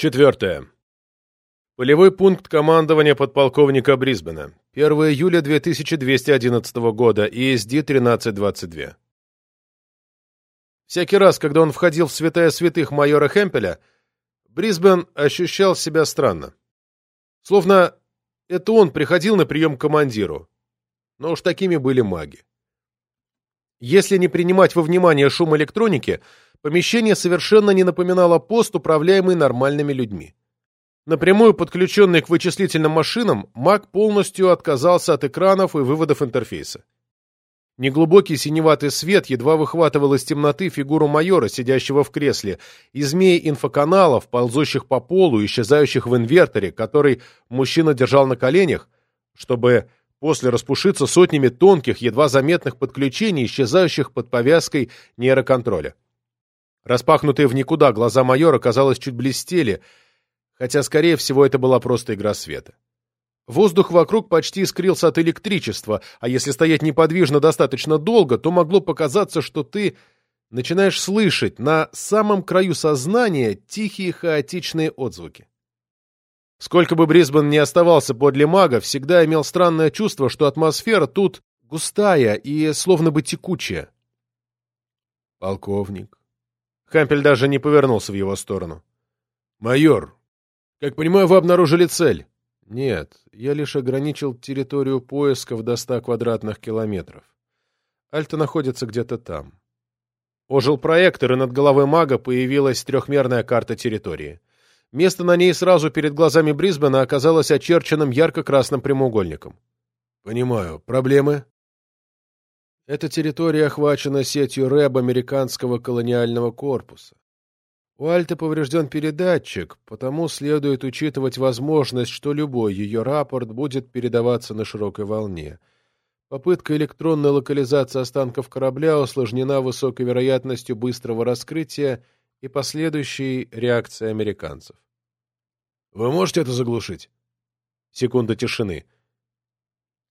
Четвертое. Полевой пункт командования подполковника Брисбена. 1 июля 2211 года, ESD-1322. Всякий раз, когда он входил в святая святых майора Хемпеля, Брисбен ощущал себя странно. Словно это он приходил на прием к командиру. Но уж такими были маги. Если не принимать во внимание шум электроники, помещение совершенно не напоминало пост, управляемый нормальными людьми. Напрямую подключенный к вычислительным машинам, маг полностью отказался от экранов и выводов интерфейса. Неглубокий синеватый свет едва выхватывал из темноты фигуру майора, сидящего в кресле, и змеи инфоканалов, ползущих по полу, исчезающих в инверторе, который мужчина держал на коленях, чтобы после распушиться сотнями тонких, едва заметных подключений, исчезающих под повязкой нейроконтроля. Распахнутые в никуда глаза майора, казалось, чуть блестели, хотя, скорее всего, это была просто игра света. Воздух вокруг почти искрился от электричества, а если стоять неподвижно достаточно долго, то могло показаться, что ты начинаешь слышать на самом краю сознания тихие хаотичные отзвуки. Сколько бы Брисбен ни оставался подле мага, всегда имел странное чувство, что атмосфера тут густая и словно бы текучая. Полковник. Хампель даже не повернулся в его сторону. Майор, как понимаю, вы обнаружили цель. Нет, я лишь ограничил территорию поисков до ста квадратных километров. Альта находится где-то там. Ожил проектор, и над головой мага появилась трехмерная карта территории. Место на ней сразу перед глазами Брисбена оказалось очерченным ярко-красным прямоугольником. «Понимаю. Проблемы?» Эта территория охвачена сетью РЭБ американского колониального корпуса. У Альты поврежден передатчик, потому следует учитывать возможность, что любой ее рапорт будет передаваться на широкой волне. Попытка электронной локализации останков корабля усложнена высокой вероятностью быстрого раскрытия и последующей реакции американцев. «Вы можете это заглушить?» Секунда тишины.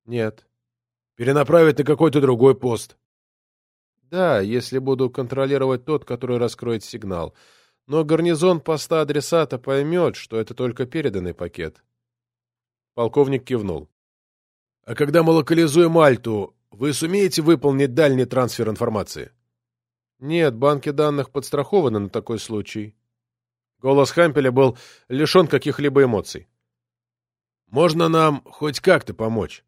«Нет». «Перенаправить на какой-то другой пост?» «Да, если буду контролировать тот, который раскроет сигнал. Но гарнизон поста адресата поймет, что это только переданный пакет». Полковник кивнул. «А когда мы локализуем Альту, вы сумеете выполнить дальний трансфер информации?» Нет, банки данных подстрахованы на такой случай. Голос Хампеля был лишен каких-либо эмоций. Можно нам хоть как-то помочь?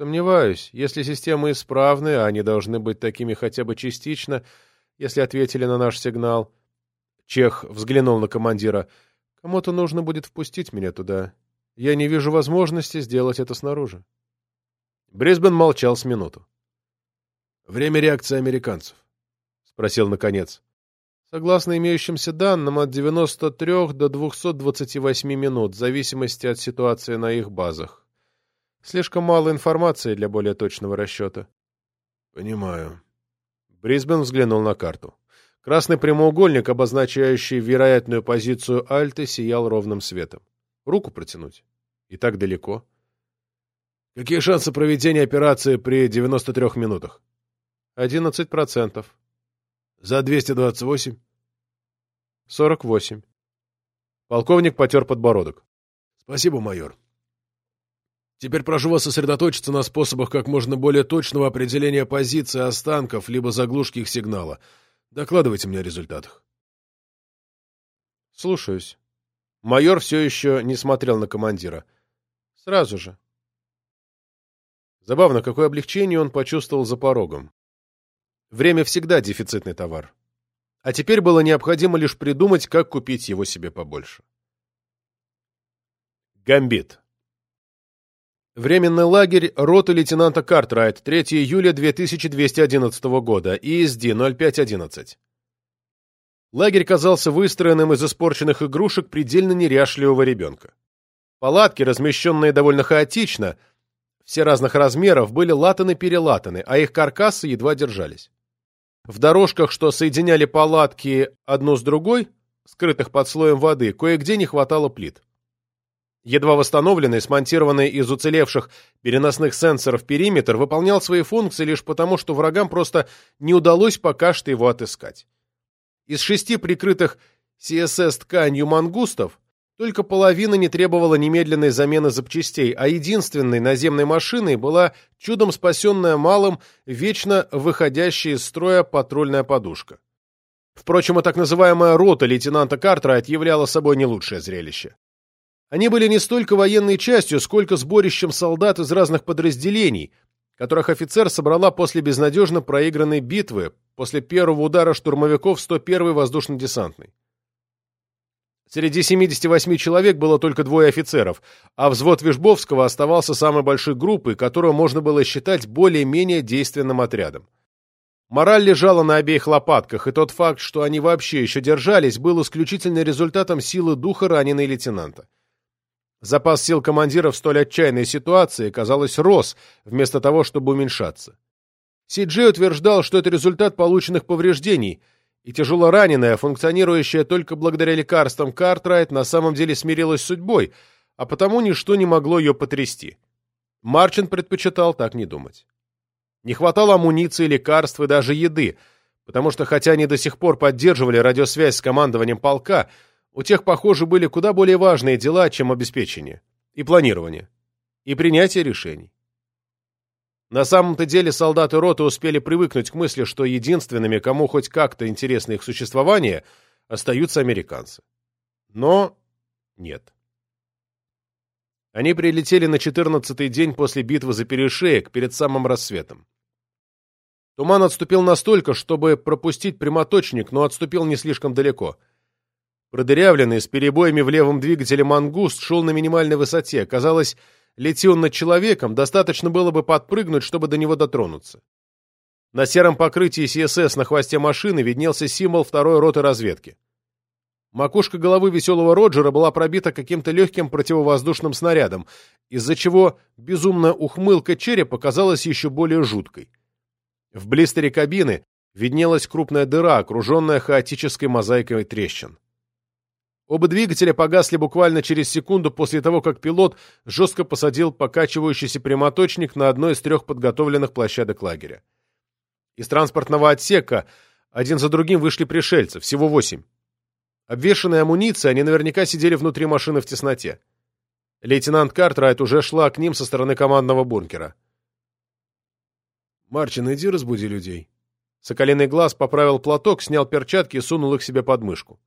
Сомневаюсь. Если системы исправны, а они должны быть такими хотя бы частично, если ответили на наш сигнал. Чех взглянул на командира. Кому-то нужно будет впустить меня туда. Я не вижу возможности сделать это снаружи. Брисбен молчал с минуту. Время реакции американцев спросил наконец. Согласно имеющимся данным, от 93 до 228 минут, в зависимости от ситуации на их базах. Слишком мало информации для более точного расчета. Понимаю. Брисбен взглянул на карту. Красный прямоугольник, обозначающий вероятную позицию Альты, сиял ровным светом. Руку протянуть. И так далеко. Какие шансы проведения операции при 93 минутах? 11 процентов. За 228. 48. Полковник потер подбородок. Спасибо, майор. Теперь прошу вас сосредоточиться на способах как можно более точного определения позиции останков либо заглушки их сигнала. Докладывайте мне о результатах. Слушаюсь. Майор все еще не смотрел на командира. Сразу же. Забавно, какое облегчение он почувствовал за порогом. Время всегда дефицитный товар. А теперь было необходимо лишь придумать, как купить его себе побольше. Гамбит. Временный лагерь роты лейтенанта Картрайт, 3 июля 2211 года, ИСД 0511. Лагерь казался выстроенным из испорченных игрушек предельно неряшливого ребенка. Палатки, размещенные довольно хаотично, все разных размеров, были латаны-перелатаны, а их каркасы едва держались. В дорожках, что соединяли палатки одну с другой, скрытых под слоем воды, кое-где не хватало плит. Едва восстановленный, смонтированный из уцелевших переносных сенсоров периметр выполнял свои функции лишь потому, что врагам просто не удалось пока что его отыскать. Из шести прикрытых CSS тканью мангустов только половина не требовала немедленной замены запчастей, а единственной наземной машиной была чудом спасенная малым, вечно выходящая из строя патрульная подушка. Впрочем, и так называемая рота лейтенанта Картрайт являла собой не лучшее зрелище. Они были не столько военной частью, сколько сборищем солдат из разных подразделений, которых офицер собрала после безнадежно проигранной битвы, после первого удара штурмовиков 101-й воздушно-десантной. Среди 78 человек было только двое офицеров, а взвод Вишбовского оставался самой большой группой, которую можно было считать более-менее действенным отрядом. Мораль лежала на обеих лопатках, и тот факт, что они вообще еще держались, был исключительно результатом силы духа раненой лейтенанта. Запас сил командира в столь отчаянной ситуации, казалось, рос, вместо того, чтобы уменьшаться. Си Джей утверждал, что это результат полученных повреждений – и тяжело раненая, функционирующая только благодаря лекарствам Картрайт, на самом деле смирилась с судьбой, а потому ничто не могло ее потрясти. Марчин предпочитал так не думать. Не хватало амуниции, лекарств и даже еды, потому что, хотя они до сих пор поддерживали радиосвязь с командованием полка, у тех, похоже, были куда более важные дела, чем обеспечение, и планирование, и принятие решений. На самом-то деле солдаты роты успели привыкнуть к мысли, что единственными, кому хоть как-то интересно их существование, остаются американцы. Но нет. Они прилетели на четырнадцатый день после битвы за перешеек, перед самым рассветом. Туман отступил настолько, чтобы пропустить прямоточник, но отступил не слишком далеко. Продырявленный, с перебоями в левом двигателе «Мангуст» шел на минимальной высоте. Казалось, Лети он над человеком, достаточно было бы подпрыгнуть, чтобы до него дотронуться. На сером покрытии ССС на хвосте машины виднелся символ второй роты разведки. Макушка головы веселого Роджера была пробита каким-то легким противовоздушным снарядом, из-за чего безумная ухмылка черепа казалась еще более жуткой. В блистере кабины виднелась крупная дыра, окруженная хаотической мозаикой трещин. Оба двигателя погасли буквально через секунду после того, как пилот жестко посадил покачивающийся прямоточник на одной из трех подготовленных площадок лагеря. Из транспортного отсека один за другим вышли пришельцы, всего восемь. Обвешанные амуницией, они наверняка сидели внутри машины в тесноте. Лейтенант Картрайт уже шла к ним со стороны командного бункера. «Марчин, иди разбуди людей». Соколиный глаз поправил платок, снял перчатки и сунул их себе под мышку.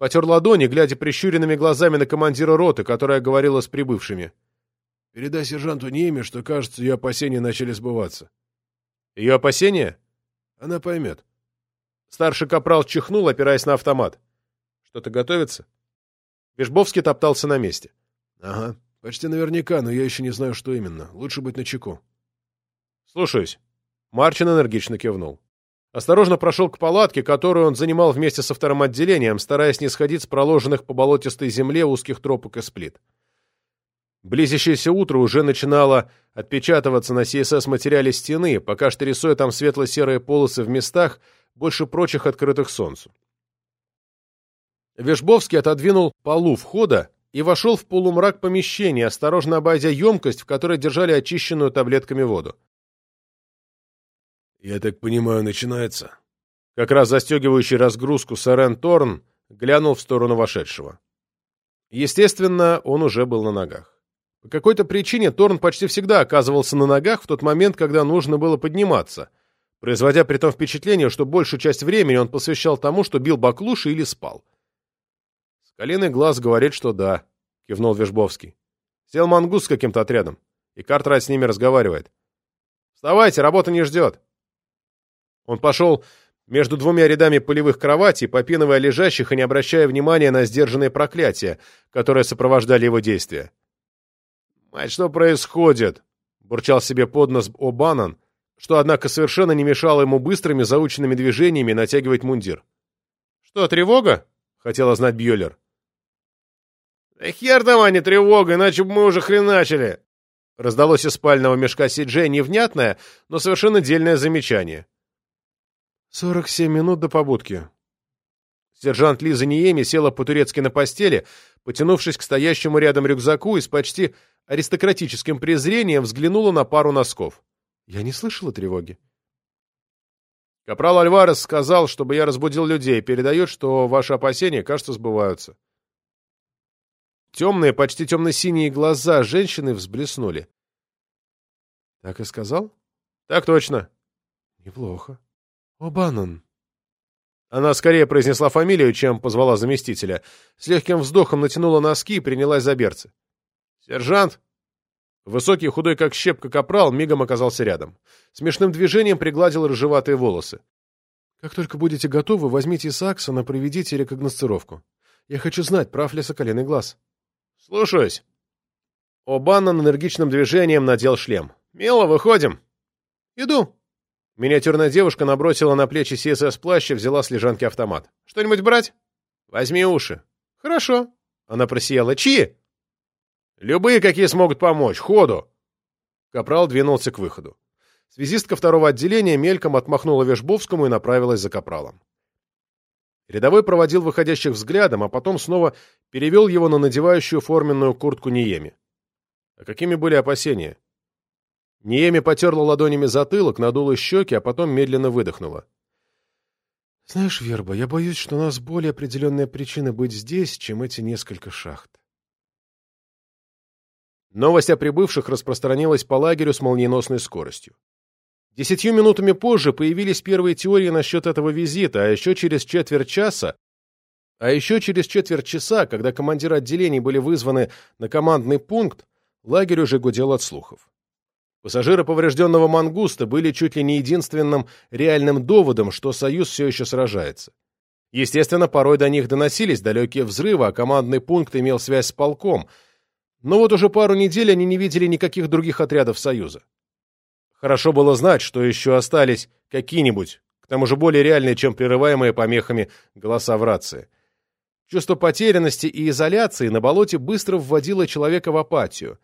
Потер ладони, глядя прищуренными глазами на командира роты, которая говорила с прибывшими. «Передай сержанту Неме, что, кажется, ее опасения начали сбываться». «Ее опасения?» «Она поймет». Старший капрал чихнул, опираясь на автомат. «Что-то готовится?» Вишбовский топтался на месте. «Ага, почти наверняка, но я еще не знаю, что именно. Лучше быть начеку». «Слушаюсь». Марчин энергично кивнул. Осторожно прошел к палатке, которую он занимал вместе со вторым отделением, стараясь не сходить с проложенных по болотистой земле узких тропок и сплит. Близящееся утро уже начинало отпечатываться на CSS-материале стены, пока что рисуя там светло-серые полосы в местах, больше прочих открытых солнцу. Вешбовский отодвинул полу входа и вошел в полумрак помещения, осторожно обойдя емкость, в которой держали очищенную таблетками воду. «Я так понимаю, начинается?» Как раз застегивающий разгрузку Сарен Торн глянул в сторону вошедшего. Естественно, он уже был на ногах. По какой-то причине Торн почти всегда оказывался на ногах в тот момент, когда нужно было подниматься, производя при том впечатление, что большую часть времени он посвящал тому, что бил баклуши или спал. «Скалиный глаз говорит, что да», — кивнул Вежбовский. «Сел мангус с каким-то отрядом, и Картрайт с ними разговаривает. Вставайте, работа не ждет». Он пошел между двумя рядами полевых кроватей, попинывая лежащих и не обращая внимания на сдержанные проклятия, которые сопровождали его действия. «Мать, что происходит?» — бурчал себе под нос О'Баннон, что, однако, совершенно не мешало ему быстрыми заученными движениями натягивать мундир. «Что, тревога?» — хотела знать Бьюлер. «Да хер там, а не тревога, иначе бы мы уже хреначили!» Раздалось из спального мешка Сиджей невнятное, но совершенно дельное замечание. «Сорок семь минут до побудки». Сержант Лиза Ниеми села по-турецки на постели, потянувшись к стоящему рядом рюкзаку и с почти аристократическим презрением взглянула на пару носков. Я не слышала тревоги. Капрал Альварес сказал, чтобы я разбудил людей, передает, что ваши опасения, кажется, сбываются. Темные, почти темно-синие глаза женщины взблеснули. — Так и сказал? — Так точно. — Неплохо. — О'Баннон. Она скорее произнесла фамилию, чем позвала заместителя. С легким вздохом натянула носки и принялась за берцы. «Сержант!» Высокий, худой, как щепка капрал, мигом оказался рядом. Смешным движением пригладил рыжеватые волосы. «Как только будете готовы, возьмите Саксона, проведите рекогносцировку. Я хочу знать, прав ли соколиный глаз». «Слушаюсь». О'Баннон энергичным движением надел шлем. «Мило, выходим». «Иду». Миниатюрная девушка набросила на плечи СС-плащ и взяла с лежанки автомат. «Что-нибудь брать?» «Возьми уши». «Хорошо». Она просияла. «Чьи?» «Любые, какие смогут помочь. Ходу!» Капрал двинулся к выходу. Связистка второго отделения мельком отмахнула Вешбовскому и направилась за Капралом. Рядовой проводил выходящих взглядом, а потом снова перевел его на надевающую форменную куртку Ниеми. А какими были опасения? Ниеми потерла ладонями затылок, надула щеки, а потом медленно выдохнула. «Знаешь, Верба, я боюсь, что у нас более определенная причина быть здесь, чем эти несколько шахт. Новость о прибывших распространилась по лагерю с молниеносной скоростью. Десятью минутами позже появились первые теории насчет этого визита, а еще через четверть часа а еще через четверть часа, когда командиры отделений были вызваны на командный пункт, лагерь уже гудел от слухов. Пассажиры поврежденного «Мангуста» были чуть ли не единственным реальным доводом, что Союз все еще сражается. Естественно, порой до них доносились далекие взрывы, а командный пункт имел связь с полком — но вот уже пару недель они не видели никаких других отрядов Союза. Хорошо было знать, что еще остались какие-нибудь, к тому же более реальные, чем прерываемые помехами голоса в рации. Чувство потерянности и изоляции на болоте быстро вводило человека в апатию.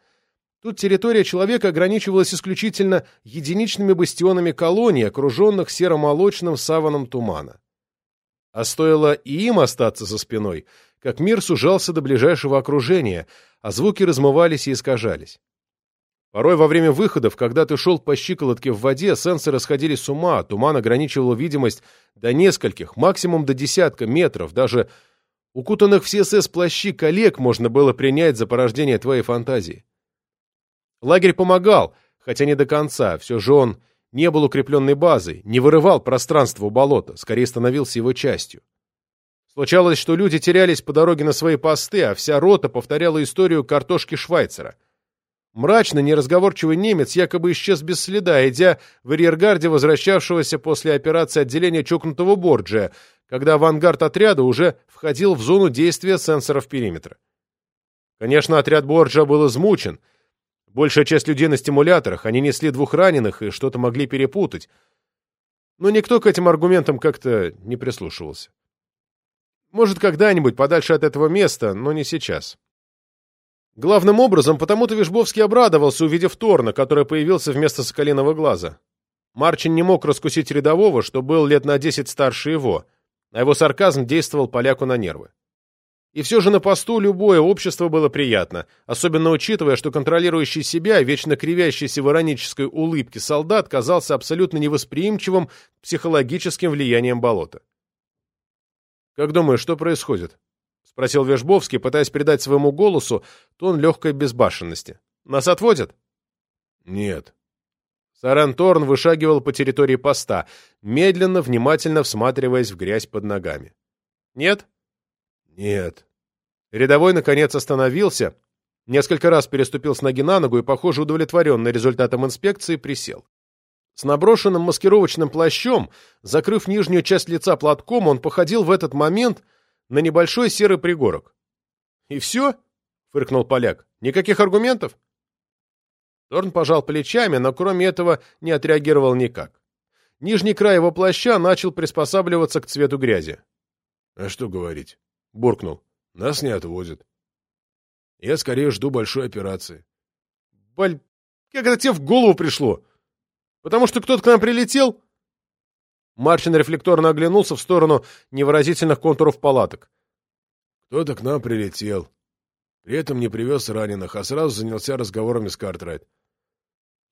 Тут территория человека ограничивалась исключительно единичными бастионами колонии, окруженных серо-молочным саваном тумана. А стоило и им остаться за спиной, как мир сужался до ближайшего окружения, а звуки размывались и искажались. Порой во время выходов, когда ты шел по щиколотке в воде, сенсоры сходили с ума, туман ограничивал видимость до нескольких, максимум до десятка метров, даже укутанных в СС-плащи коллег можно было принять за порождение твоей фантазии. Лагерь помогал, хотя не до конца, все же он не был укрепленной базой, не вырывал пространство у болота, скорее становился его частью. Случалось, что люди терялись по дороге на свои посты, а вся рота повторяла историю картошки Швайцера. Мрачный, неразговорчивый немец якобы исчез без следа, идя в арьергарде возвращавшегося после операции отделения чокнутого Борджия, когда авангард отряда уже входил в зону действия сенсоров периметра. Конечно, отряд Борджа был измучен. Большая часть людей на стимуляторах, они несли двух раненых и что-то могли перепутать. Но никто к этим аргументам как-то не прислушивался. Может, когда-нибудь подальше от этого места, но не сейчас. Главным образом, потому-то Вишбовский обрадовался, увидев Торна, который появился вместо Соколиного глаза. Марчин не мог раскусить рядового, что был лет на десять старше его, а его сарказм действовал поляку на нервы. И все же на посту любое общество было приятно, особенно учитывая, что контролирующий себя, вечно кривящийся в иронической улыбке солдат казался абсолютно невосприимчивым психологическим влиянием болота. «Как думаешь, что происходит?» — спросил Вежбовский, пытаясь придать своему голосу тон легкой безбашенности. «Нас отводят?» «Нет». Сарен Торн вышагивал по территории поста, медленно, внимательно всматриваясь в грязь под ногами. «Нет?» «Нет». Рядовой, наконец, остановился, несколько раз переступил с ноги на ногу и, похоже, удовлетворенный результатом инспекции, присел. С наброшенным маскировочным плащом, закрыв нижнюю часть лица платком, он походил в этот момент на небольшой серый пригорок. «И все?» — фыркнул поляк. «Никаких аргументов?» Торн пожал плечами, но кроме этого не отреагировал никак. Нижний край его плаща начал приспосабливаться к цвету грязи. «А что говорить?» — буркнул. «Нас не отвозят. Я скорее жду большой операции». «Баль... Как это тебе в голову пришло?» Потому что кто-то к нам прилетел?» Марчин рефлекторно оглянулся в сторону невыразительных контуров палаток. «Кто-то к нам прилетел. При этом не привез раненых, а сразу занялся разговорами с Картрайт.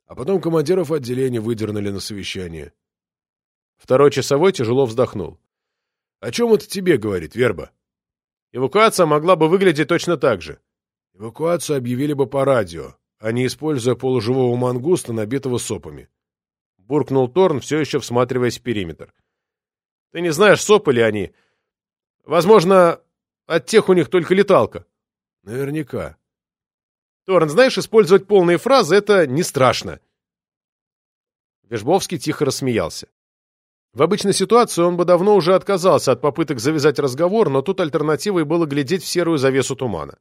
А потом командиров отделения выдернули на совещание». Второй часовой тяжело вздохнул. «О чем это тебе говорит, Верба?» «Эвакуация могла бы выглядеть точно так же. Эвакуацию объявили бы по радио, а не используя полуживого мангуста, набитого сопами. Буркнул Торн, все еще всматриваясь в периметр. Ты не знаешь, сопы ли они. Возможно, от тех у них только леталка. Наверняка. Торн, знаешь, использовать полные фразы — это не страшно. Вежбовский тихо рассмеялся. В обычной ситуации он бы давно уже отказался от попыток завязать разговор, но тут альтернативой было глядеть в серую завесу тумана.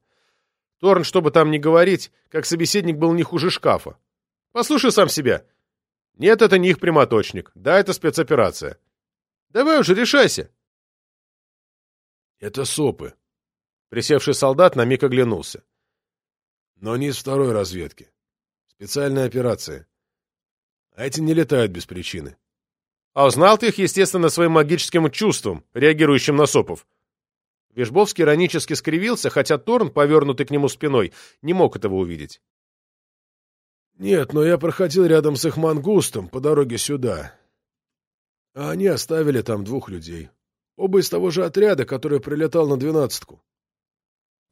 Торн, что бы там ни говорить, как собеседник был не хуже шкафа. Послушай сам себя. Нет, это не их прямоточник. Да, это спецоперация. Давай уже, решайся. Это сопы. Присевший солдат на миг оглянулся. Но не из второй разведки. Специальная операция. А эти не летают без причины. А узнал ты их, естественно, своим магическим чувством, реагирующим на сопов. Вежбовский иронически скривился, хотя Торн, повернутый к нему спиной, не мог этого увидеть. «Нет, но я проходил рядом с их мангустом по дороге сюда. А они оставили там двух людей. Оба из того же отряда, который прилетал на двенадцатку».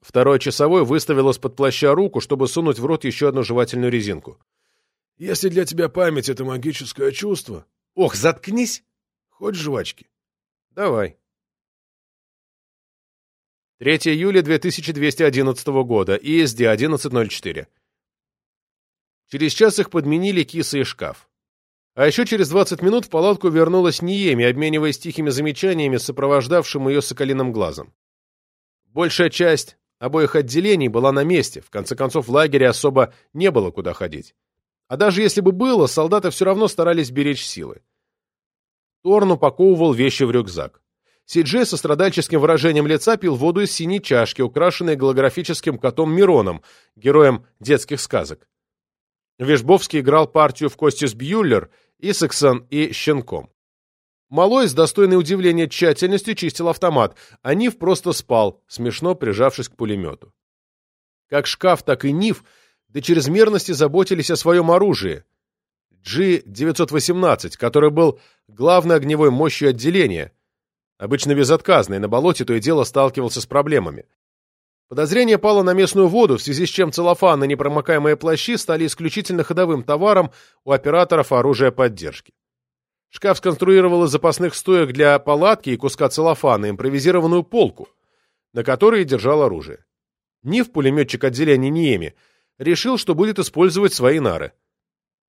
Второй часовой выставил из-под плаща руку, чтобы сунуть в рот еще одну жевательную резинку. «Если для тебя память — это магическое чувство...» «Ох, заткнись!» «Хочешь жвачки?» «Давай». 3 июля 2211 года, ИСД 1104. Через час их подменили киса и шкаф. А еще через 20 минут в палатку вернулась Ниеми, обмениваясь тихими замечаниями сопровождавшим ее соколиным глазом. Большая часть обоих отделений была на месте, в конце концов в лагере особо не было куда ходить. А даже если бы было, солдаты все равно старались беречь силы. Торн упаковывал вещи в рюкзак. Сиджей со страдальческим выражением лица пил воду из синей чашки, украшенной голографическим котом Мироном, героем детских сказок. Вежбовский играл партию в кости с Бьюллер, Исаксон и Щенком. Малой с достойной удивления тщательностью чистил автомат, а Нив просто спал, смешно прижавшись к пулемету. Как шкаф, так и Нив до чрезмерности заботились о своем оружии. G-918, который был главной огневой мощью отделения, обычно безотказный, на болоте то и дело сталкивался с проблемами. Подозрение пало на местную воду, в связи с чем целлофан и непромокаемые плащи стали исключительно ходовым товаром у операторов оружия поддержки. Шкаф сконструировал из запасных стоек для палатки и куска целлофана импровизированную полку, на которой держал оружие. Нив, пулеметчик отделения Ниеми, решил, что будет использовать свои нары.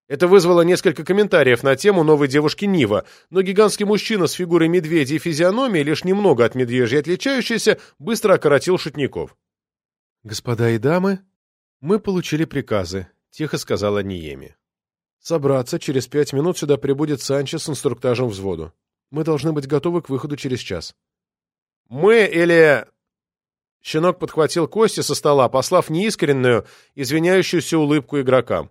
Это вызвало несколько комментариев на тему новой девушки Нива, но гигантский мужчина с фигурой медведя и физиономией, лишь немного от медвежьей отличающийся, быстро окоротил шутников. «Господа и дамы, мы получили приказы», — тихо сказала Ниеми. «Собраться, через пять минут сюда прибудет Санчо с инструктажем взводу. Мы должны быть готовы к выходу через час». «Мы или...» Щенок подхватил кости со стола, послав неискреннюю, извиняющуюся улыбку игрокам.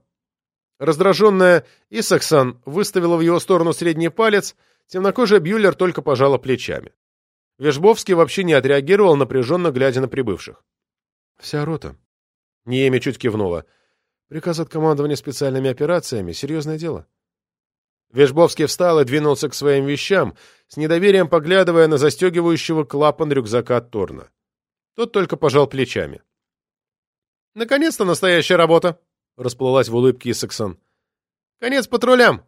Раздраженная Исаксон выставила в его сторону средний палец, темнокожая Бьюлер только пожала плечами. Вежбовский вообще не отреагировал, напряженно глядя на прибывших. «Вся рота». Ниеми чуть кивнула. «Приказ от командования специальными операциями — серьезное дело». Вежбовский встал и двинулся к своим вещам, с недоверием поглядывая на застегивающего клапан рюкзака Торна. Тот только пожал плечами. «Наконец-то настоящая работа!» расплылась в улыбке Исаксон. «Конец патрулям!»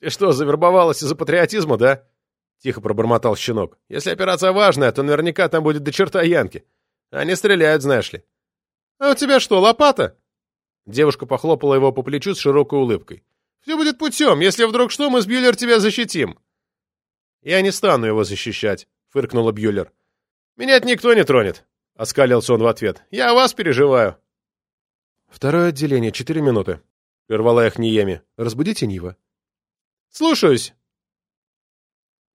«Ты что, завербовалась из-за патриотизма, да?» Тихо пробормотал щенок. «Если операция важная, то наверняка там будет до черта Янки. Они стреляют, знаешь ли». «А у тебя что, лопата?» Девушка похлопала его по плечу с широкой улыбкой. «Все будет путем. Если вдруг что, мы с Бьюлер тебя защитим». «Я не стану его защищать», — фыркнула Бьюлер. «Меня никто не тронет», — оскалился он в ответ. «Я о вас переживаю». «Второе отделение, четыре минуты», — прервала их Ниеми. «Разбудите Нива». «Слушаюсь».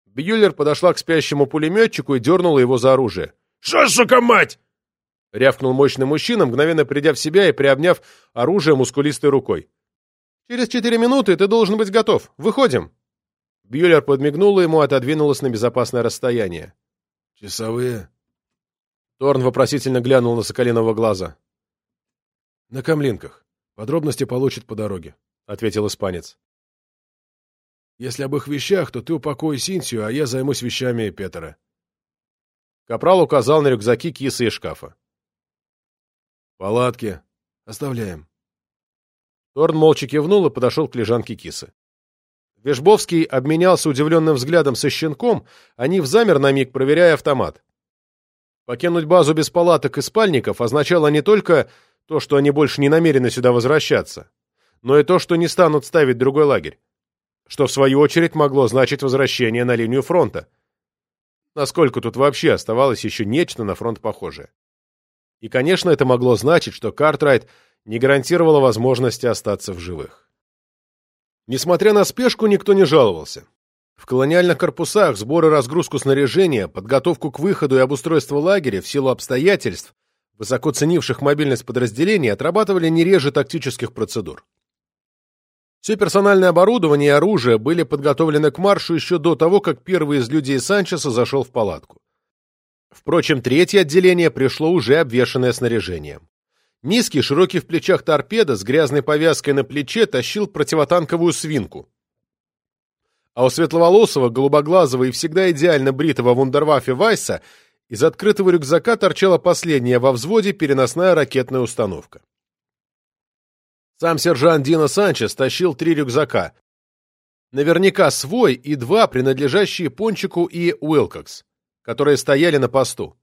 Бьюлер подошла к спящему пулеметчику и дернула его за оружие. «Что, сука, мать?» — рявкнул мощный мужчина, мгновенно придя в себя и приобняв оружие мускулистой рукой. «Через четыре минуты ты должен быть готов. Выходим!» Бьюлер подмигнула ему и отодвинулась на безопасное расстояние. «Часовые?» Торн вопросительно глянул на Соколиного глаза. «На камлинках. Подробности получит по дороге», — ответил испанец. «Если об их вещах, то ты упокой Синтию, а я займусь вещами Петера». Капрал указал на рюкзаки, кисы и шкафа. «Палатки. Оставляем». Торн молча кивнул и подошел к лежанке кисы. Вежбовский обменялся удивленным взглядом со щенком, они взамер на миг, проверяя автомат. Покинуть базу без палаток и спальников означало не только то, что они больше не намерены сюда возвращаться, но и то, что не станут ставить другой лагерь, что в свою очередь могло значить возвращение на линию фронта. Насколько тут вообще оставалось еще нечто на фронт похожее. И, конечно, это могло значить, что Картрайт не гарантировала возможности остаться в живых. Несмотря на спешку, никто не жаловался. В колониальных корпусах сбор и разгрузку снаряжения, подготовку к выходу и обустройство лагеря в силу обстоятельств, высоко ценивших мобильность подразделений, отрабатывали не реже тактических процедур. Все персональное оборудование и оружие были подготовлены к маршу еще до того, как первый из людей Санчеса зашел в палатку. Впрочем, третье отделение пришло уже обвешанное снаряжением. Низкий, широкий в плечах торпеда с грязной повязкой на плече тащил противотанковую свинку. А у светловолосого, голубоглазого и всегда идеально бритого вундерваффе Вайса из открытого рюкзака торчала последняя во взводе переносная ракетная установка. Сам сержант Дина Санчес тащил три рюкзака. Наверняка свой и два, принадлежащие Пончику и Уилкокс, которые стояли на посту.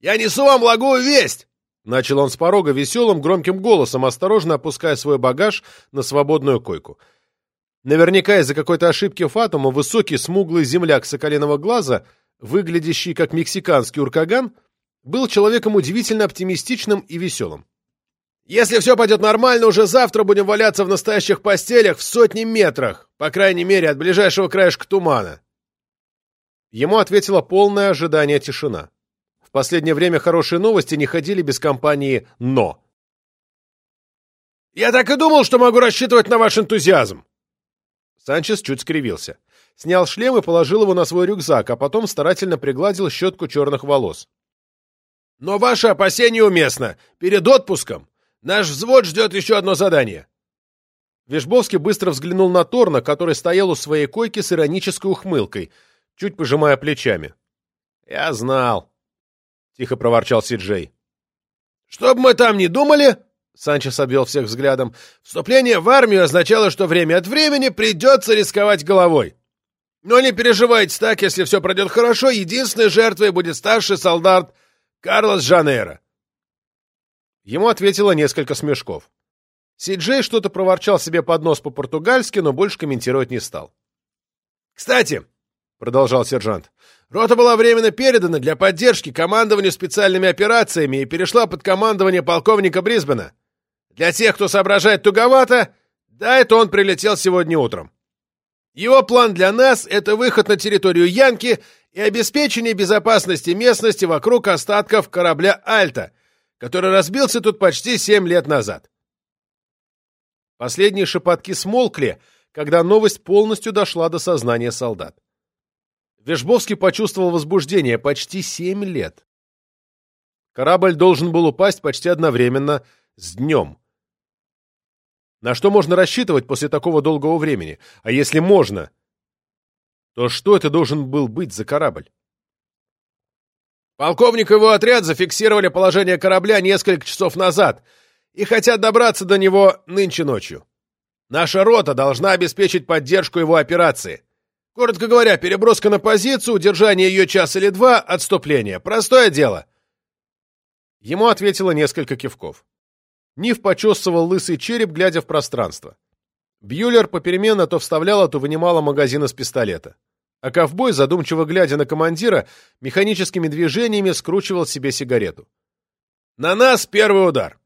«Я несу вам благую весть!» Начал он с порога веселым, громким голосом, осторожно опуская свой багаж на свободную койку. Наверняка из-за какой-то ошибки Фатума высокий смуглый земляк соколиного глаза, выглядящий как мексиканский уркаган, был человеком удивительно оптимистичным и веселым. «Если все пойдет нормально, уже завтра будем валяться в настоящих постелях в сотни метрах, по крайней мере, от ближайшего краешка тумана». Ему ответила полное ожидание тишина. В последнее время хорошие новости не ходили без компании «но». «Я так и думал, что могу рассчитывать на ваш энтузиазм!» Санчес чуть скривился. Снял шлем и положил его на свой рюкзак, а потом старательно пригладил щетку черных волос. «Но ваше опасение уместно. Перед отпуском наш взвод ждет еще одно задание». Вишбовский быстро взглянул на Торна, который стоял у своей койки с иронической ухмылкой, чуть пожимая плечами. «Я знал. — тихо проворчал Си-Джей. «Что бы мы там ни думали...» — Санчес обвел всех взглядом. «Вступление в армию означало, что время от времени придется рисковать головой. Но не переживайте так, если все пройдет хорошо, единственной жертвой будет старший солдат Карлос Жанейро». Ему ответило несколько смешков. Си-Джей что-то проворчал себе под нос по-португальски, но больше комментировать не стал. «Кстати», — продолжал сержант, Рота была временно передана для поддержки командованию специальными операциями и перешла под командование полковника Брисбена. Для тех, кто соображает туговато, да, это он прилетел сегодня утром. Его план для нас — это выход на территорию Янки и обеспечение безопасности местности вокруг остатков корабля «Альта», который разбился тут почти семь лет назад. Последние шепотки смолкли, когда новость полностью дошла до сознания солдат. Вежбовский почувствовал возбуждение почти семь лет. Корабль должен был упасть почти одновременно с днем. На что можно рассчитывать после такого долгого времени? А если можно, то что это должен был быть за корабль? Полковник и его отряд зафиксировали положение корабля несколько часов назад и хотят добраться до него нынче ночью. Наша рота должна обеспечить поддержку его операции. Коротко говоря, переброска на позицию, удержание ее час или два, отступление. Простое дело. Ему ответило несколько кивков. Ниф почесывал лысый череп, глядя в пространство. Бьюлер попеременно то вставляла, то вынимала магазин из пистолета. А ковбой, задумчиво глядя на командира, механическими движениями скручивал себе сигарету. «На нас первый удар!»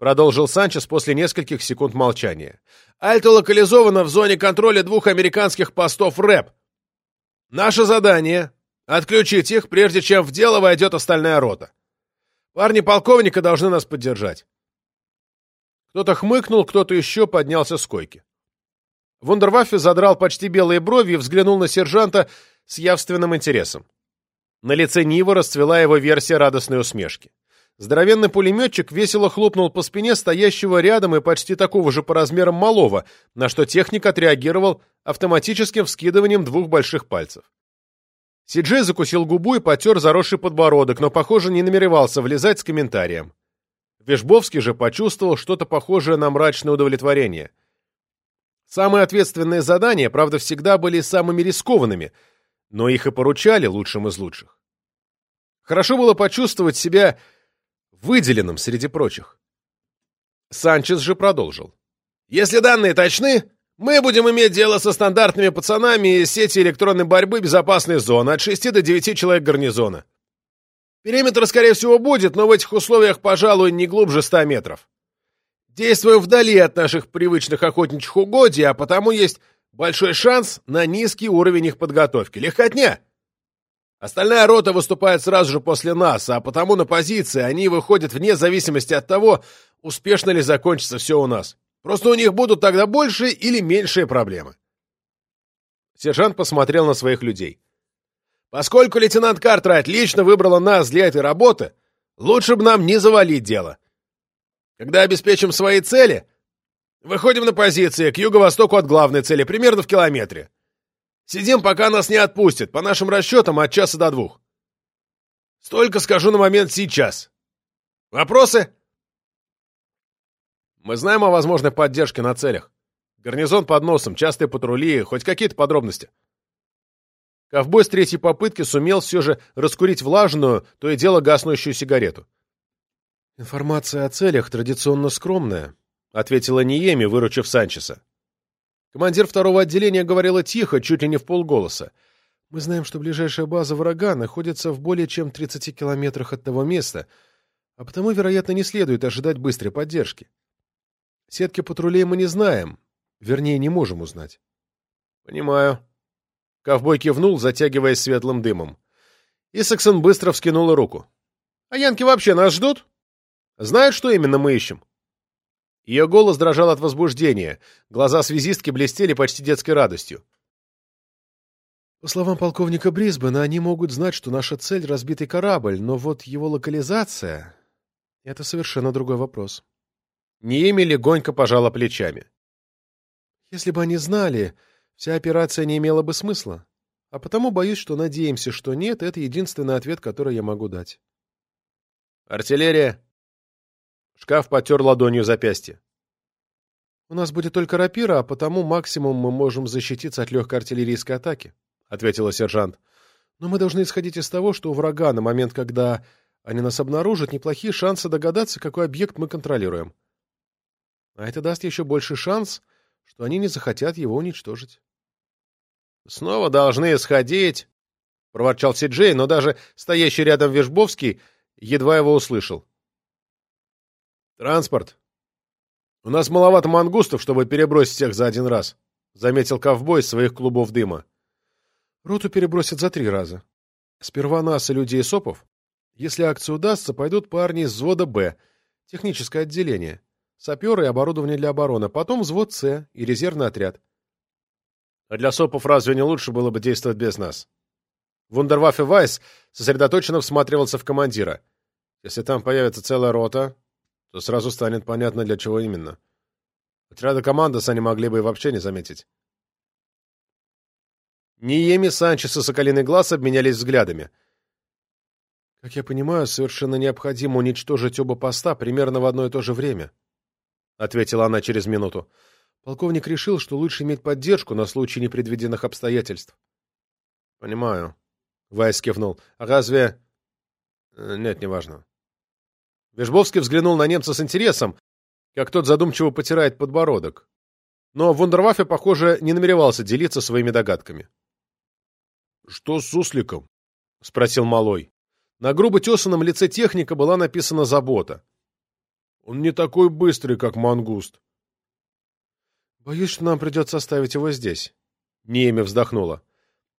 Продолжил Санчес после нескольких секунд молчания. Альта локализована в зоне контроля двух американских постов РЭП. Наше задание — отключить их, прежде чем в дело войдет остальная рота. Парни полковника должны нас поддержать. Кто-то хмыкнул, кто-то еще поднялся с койки. Вундерваффе задрал почти белые брови и взглянул на сержанта с явственным интересом. На лице Нива расцвела его версия радостной усмешки. Здоровенный пулеметчик весело хлопнул по спине стоящего рядом и почти такого же по размерам малого, на что техник отреагировал автоматическим вскидыванием двух больших пальцев. Сиджей закусил губу и потер заросший подбородок, но, похоже, не намеревался влезать с комментарием. Вишбовский же почувствовал что-то похожее на мрачное удовлетворение. Самые ответственные задания, правда, всегда были самыми рискованными, но их и поручали лучшим из лучших. Хорошо было почувствовать себя выделенным среди прочих. Санчес же продолжил. «Если данные точны, мы будем иметь дело со стандартными пацанами из сети электронной борьбы безопасной зоны от 6 до 9 человек гарнизона. Периметр, скорее всего, будет, но в этих условиях, пожалуй, не глубже 100 метров. Действуем вдали от наших привычных охотничьих угодий, а потому есть большой шанс на низкий уровень их подготовки. Легкотня! Остальная рота выступает сразу же после нас, а потому на позиции они выходят вне зависимости от того, успешно ли закончится все у нас. Просто у них будут тогда большие или меньшие проблемы. Сержант посмотрел на своих людей. Поскольку лейтенант Картрайт лично выбрала нас для этой работы, лучше бы нам не завалить дело. Когда обеспечим свои цели, выходим на позиции к юго-востоку от главной цели, примерно в километре. Сидим, пока нас не отпустят, по нашим расчетам, от часа до двух. Столько скажу на момент сейчас. Вопросы? Мы знаем о возможной поддержке на целях. Гарнизон под носом, частые патрули, хоть какие-то подробности. Ковбой с третьей попытки сумел все же раскурить влажную, то и дело гаснущую сигарету. «Информация о целях традиционно скромная», — ответила Ниеми, выручив Санчеса. Командир второго отделения говорила тихо, чуть ли не в полголоса. «Мы знаем, что ближайшая база врага находится в более чем 30 километрах от того места, а потому, вероятно, не следует ожидать быстрой поддержки. Сетки патрулей мы не знаем, вернее, не можем узнать». «Понимаю», Ковбой кивнул, затягиваясь светлым дымом. Исаксон быстро вскинула руку. «А янки вообще нас ждут? Знают, что именно мы ищем?» Ее голос дрожал от возбуждения, глаза связистки блестели почти детской радостью. По словам полковника Брисбена, они могут знать, что наша цель — разбитый корабль, но вот его локализация — это совершенно другой вопрос. Ниеми легонько пожала плечами. Если бы они знали, Вся операция не имела бы смысла. А потому боюсь, что надеемся, что нет, это единственный ответ, который я могу дать. Артиллерия. Шкаф потер ладонью запястье. У нас будет только рапира, а потому максимум мы можем защититься от легкой артиллерийской атаки, ответила сержант. Но мы должны исходить из того, что у врага на момент, когда они нас обнаружат, неплохие шансы догадаться, какой объект мы контролируем. А это даст еще больше шанс, что они не захотят его уничтожить. «Снова должны сходить», — проворчал Сиджей, но даже стоящий рядом Вежбовский едва его услышал. «Транспорт. У нас маловато мангустов, чтобы перебросить всех за один раз», — заметил ковбой из своих клубов дыма. «Роту перебросят за три раза. Сперва нас и людей СОПов. Если акция удастся, пойдут парни из взвода «Б», техническое отделение, саперы и оборудование для обороны, потом взвод «С» и резервный отряд. А для СОПов разве не лучше было бы действовать без нас? Вундерваффе Вайс сосредоточенно всматривался в командира. Если там появится целая рота, то сразу станет понятно, для чего именно. Отряда командос они могли бы и вообще не заметить. Ниеми, Санчес и Соколиный Глаз обменялись взглядами. «Как я понимаю, совершенно необходимо уничтожить оба поста примерно в одно и то же время», — ответила она через минуту. Полковник решил, что лучше иметь поддержку на случай непредвиденных обстоятельств. — Понимаю. Вайс кивнул. — А разве... Э, нет, неважно. Вежбовский взглянул на немца с интересом, как тот задумчиво потирает подбородок. Но Вундерваффе, похоже, не намеревался делиться своими догадками. — Что с сусликом? — спросил Малой. На грубо тесанном лице техника была написана забота. — Он не такой быстрый, как мангуст. Боюсь, что нам придется оставить его здесь. Нееми вздохнула.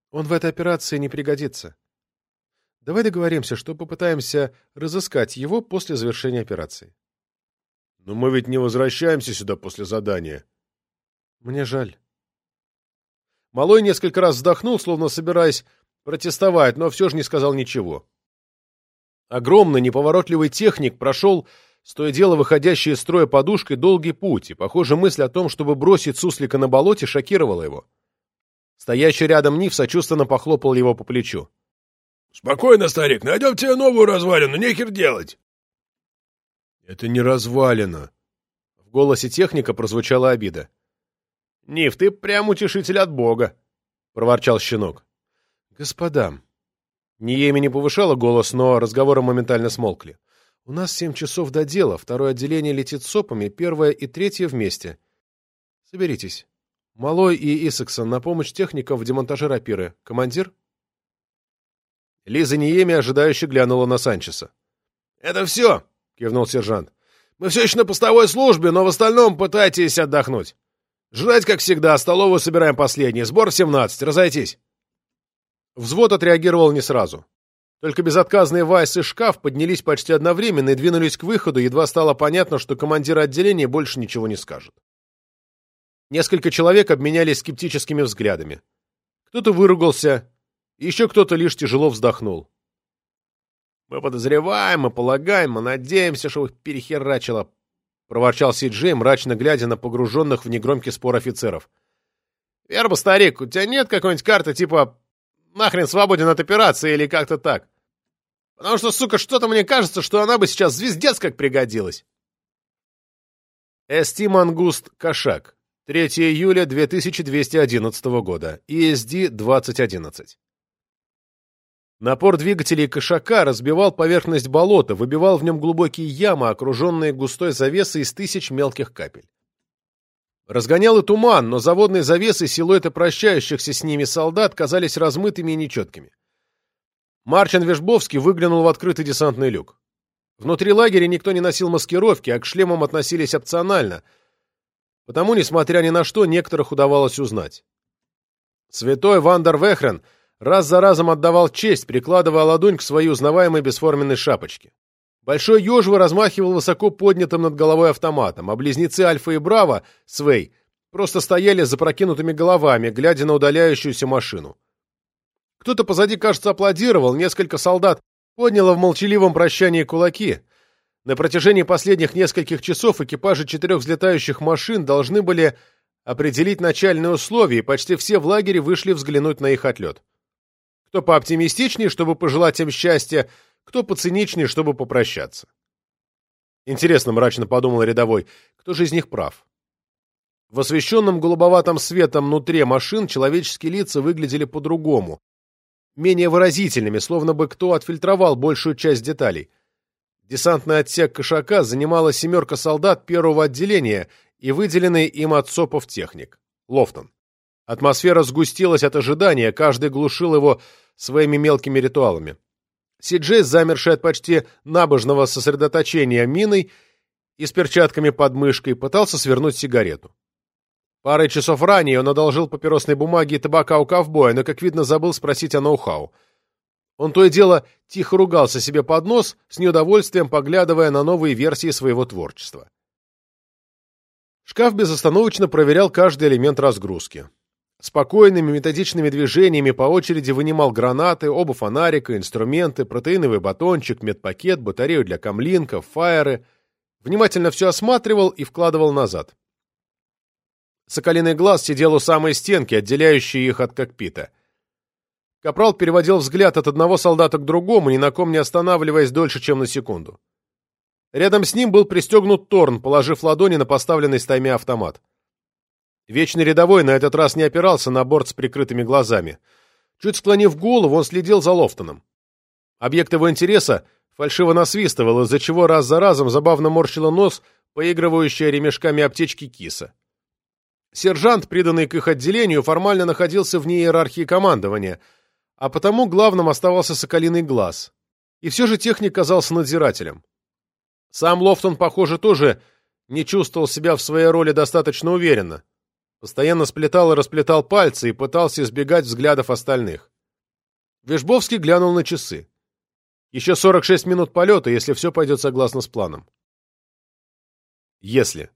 Он в этой операции не пригодится. Давай договоримся, что попытаемся разыскать его после завершения операции. Но мы ведь не возвращаемся сюда после задания. Мне жаль. Малой несколько раз вздохнул, словно собираясь протестовать, но все же не сказал ничего. Огромный неповоротливый техник прошел с то и дело выходящей из строя подушкой долгий путь, и, похоже, мысль о том, чтобы бросить суслика на болоте, шокировала его. Стоящий рядом Ниф сочувственно похлопал его по плечу. — Спокойно, старик, найдем тебе новую развалину, нехер делать. — Это не развалина. В голосе техника прозвучала обида. Ниф, ты прям утешитель от бога, проворчал щенок. Господа. Ниеми не повышала голос, но разговоры моментально смолкли. У нас семь часов до дела, второе отделение летит сопами, первое и третье вместе. Соберитесь. Малой и Исаксон на помощь техникам в демонтаже рапиры. Командир? Лиза Ниеми ожидающе глянула на Санчеса. «Это все!» — кивнул сержант. «Мы все еще на постовой службе, но в остальном пытайтесь отдохнуть. Жрать, как всегда, столовую собираем последний. Сбор в 17. Разойтись!» Взвод отреагировал не сразу. Только безотказные Вайс и Шкаф поднялись почти одновременно и двинулись к выходу, едва стало понятно, что командир отделения больше ничего не скажет. Несколько человек обменялись скептическими взглядами. Кто-то выругался, еще кто-то лишь тяжело вздохнул. «Мы подозреваем, мы полагаем, мы надеемся, что их перехерачило», — проворчал Си Джей, мрачно глядя на погруженных в негромкий спор офицеров. «Верба, старик, у тебя нет какой-нибудь карты типа «нахрен свободен от операции» или как-то так? Потому что, сука, что-то мне кажется, что она бы сейчас звездец как пригодилась». Эсти Мангуст Кошак 3 июля 2211 года. ESD-2011. Напор двигателей кошака разбивал поверхность болота, выбивал в нем глубокие ямы, окруженные густой завесой из тысяч мелких капель. Разгонял и туман, но заводные завесы силуэты прощающихся с ними солдат казались размытыми и нечеткими. Марчин Вежбовский выглянул в открытый десантный люк. Внутри лагеря никто не носил маскировки, а к шлемам относились опционально — Потому, несмотря ни на что, некоторых удавалось узнать. Святой Вандер Вехрен раз за разом отдавал честь, прикладывая ладонь к своей узнаваемой бесформенной шапочке. Большой Ёжва размахивал высоко поднятым над головой автоматом, а близнецы Альфа и Браво, Свей, просто стояли с запрокинутыми головами, глядя на удаляющуюся машину. Кто-то позади, кажется, аплодировал, несколько солдат подняло в молчаливом прощании кулаки, на протяжении последних нескольких часов экипажи четырех взлетающих машин должны были определить начальные условия, и почти все в лагере вышли взглянуть на их отлет. Кто пооптимистичнее, чтобы пожелать им счастья, кто поциничнее, чтобы попрощаться. Интересно, мрачно подумал рядовой, кто же из них прав? В освещенном голубоватым светом внутри машин человеческие лица выглядели по-другому, менее выразительными, словно бы кто отфильтровал большую часть деталей – Десантный отсек «Кошака» занимала семерка солдат первого отделения и выделенный им от СОПов техник — Лофтон. Атмосфера сгустилась от ожидания, каждый глушил его своими мелкими ритуалами. Сиджей, замерший от почти набожного сосредоточения миной и с перчатками под мышкой, пытался свернуть сигарету. Парой часов ранее он одолжил папиросной бумаги и табака у ковбоя, но, как видно, забыл спросить о ноу-хау. Он то и дело тихо ругался себе под нос, с неудовольствием поглядывая на новые версии своего творчества. Шкаф безостановочно проверял каждый элемент разгрузки. Спокойными методичными движениями по очереди вынимал гранаты, оба фонарика, инструменты, протеиновый батончик, медпакет, батарею для камлинков, фаеры. Внимательно все осматривал и вкладывал назад. Соколиный глаз сидел у самой стенки, отделяющей их от кокпита. Капрал переводил взгляд от одного солдата к другому, ни на ком не останавливаясь дольше, чем на секунду. Рядом с ним был пристегнут Торн, положив ладони на поставленный стайме автомат. Вечный рядовой на этот раз не опирался на борт с прикрытыми глазами. Чуть склонив голову, он следил за Лофтоном. Объект его интереса фальшиво насвистывал, из-за чего раз за разом забавно морщила нос, поигрывающая ремешками аптечки киса. Сержант, приданный к их отделению, формально находился вне иерархии командования — а потому главным оставался Соколиный глаз. И все же техник казался надзирателем. Сам Лофтон, похоже, тоже не чувствовал себя в своей роли достаточно уверенно. Постоянно сплетал и расплетал пальцы и пытался избегать взглядов остальных. Вежбовский глянул на часы. Еще 46 минут полета, если все пойдет согласно с планом. Если.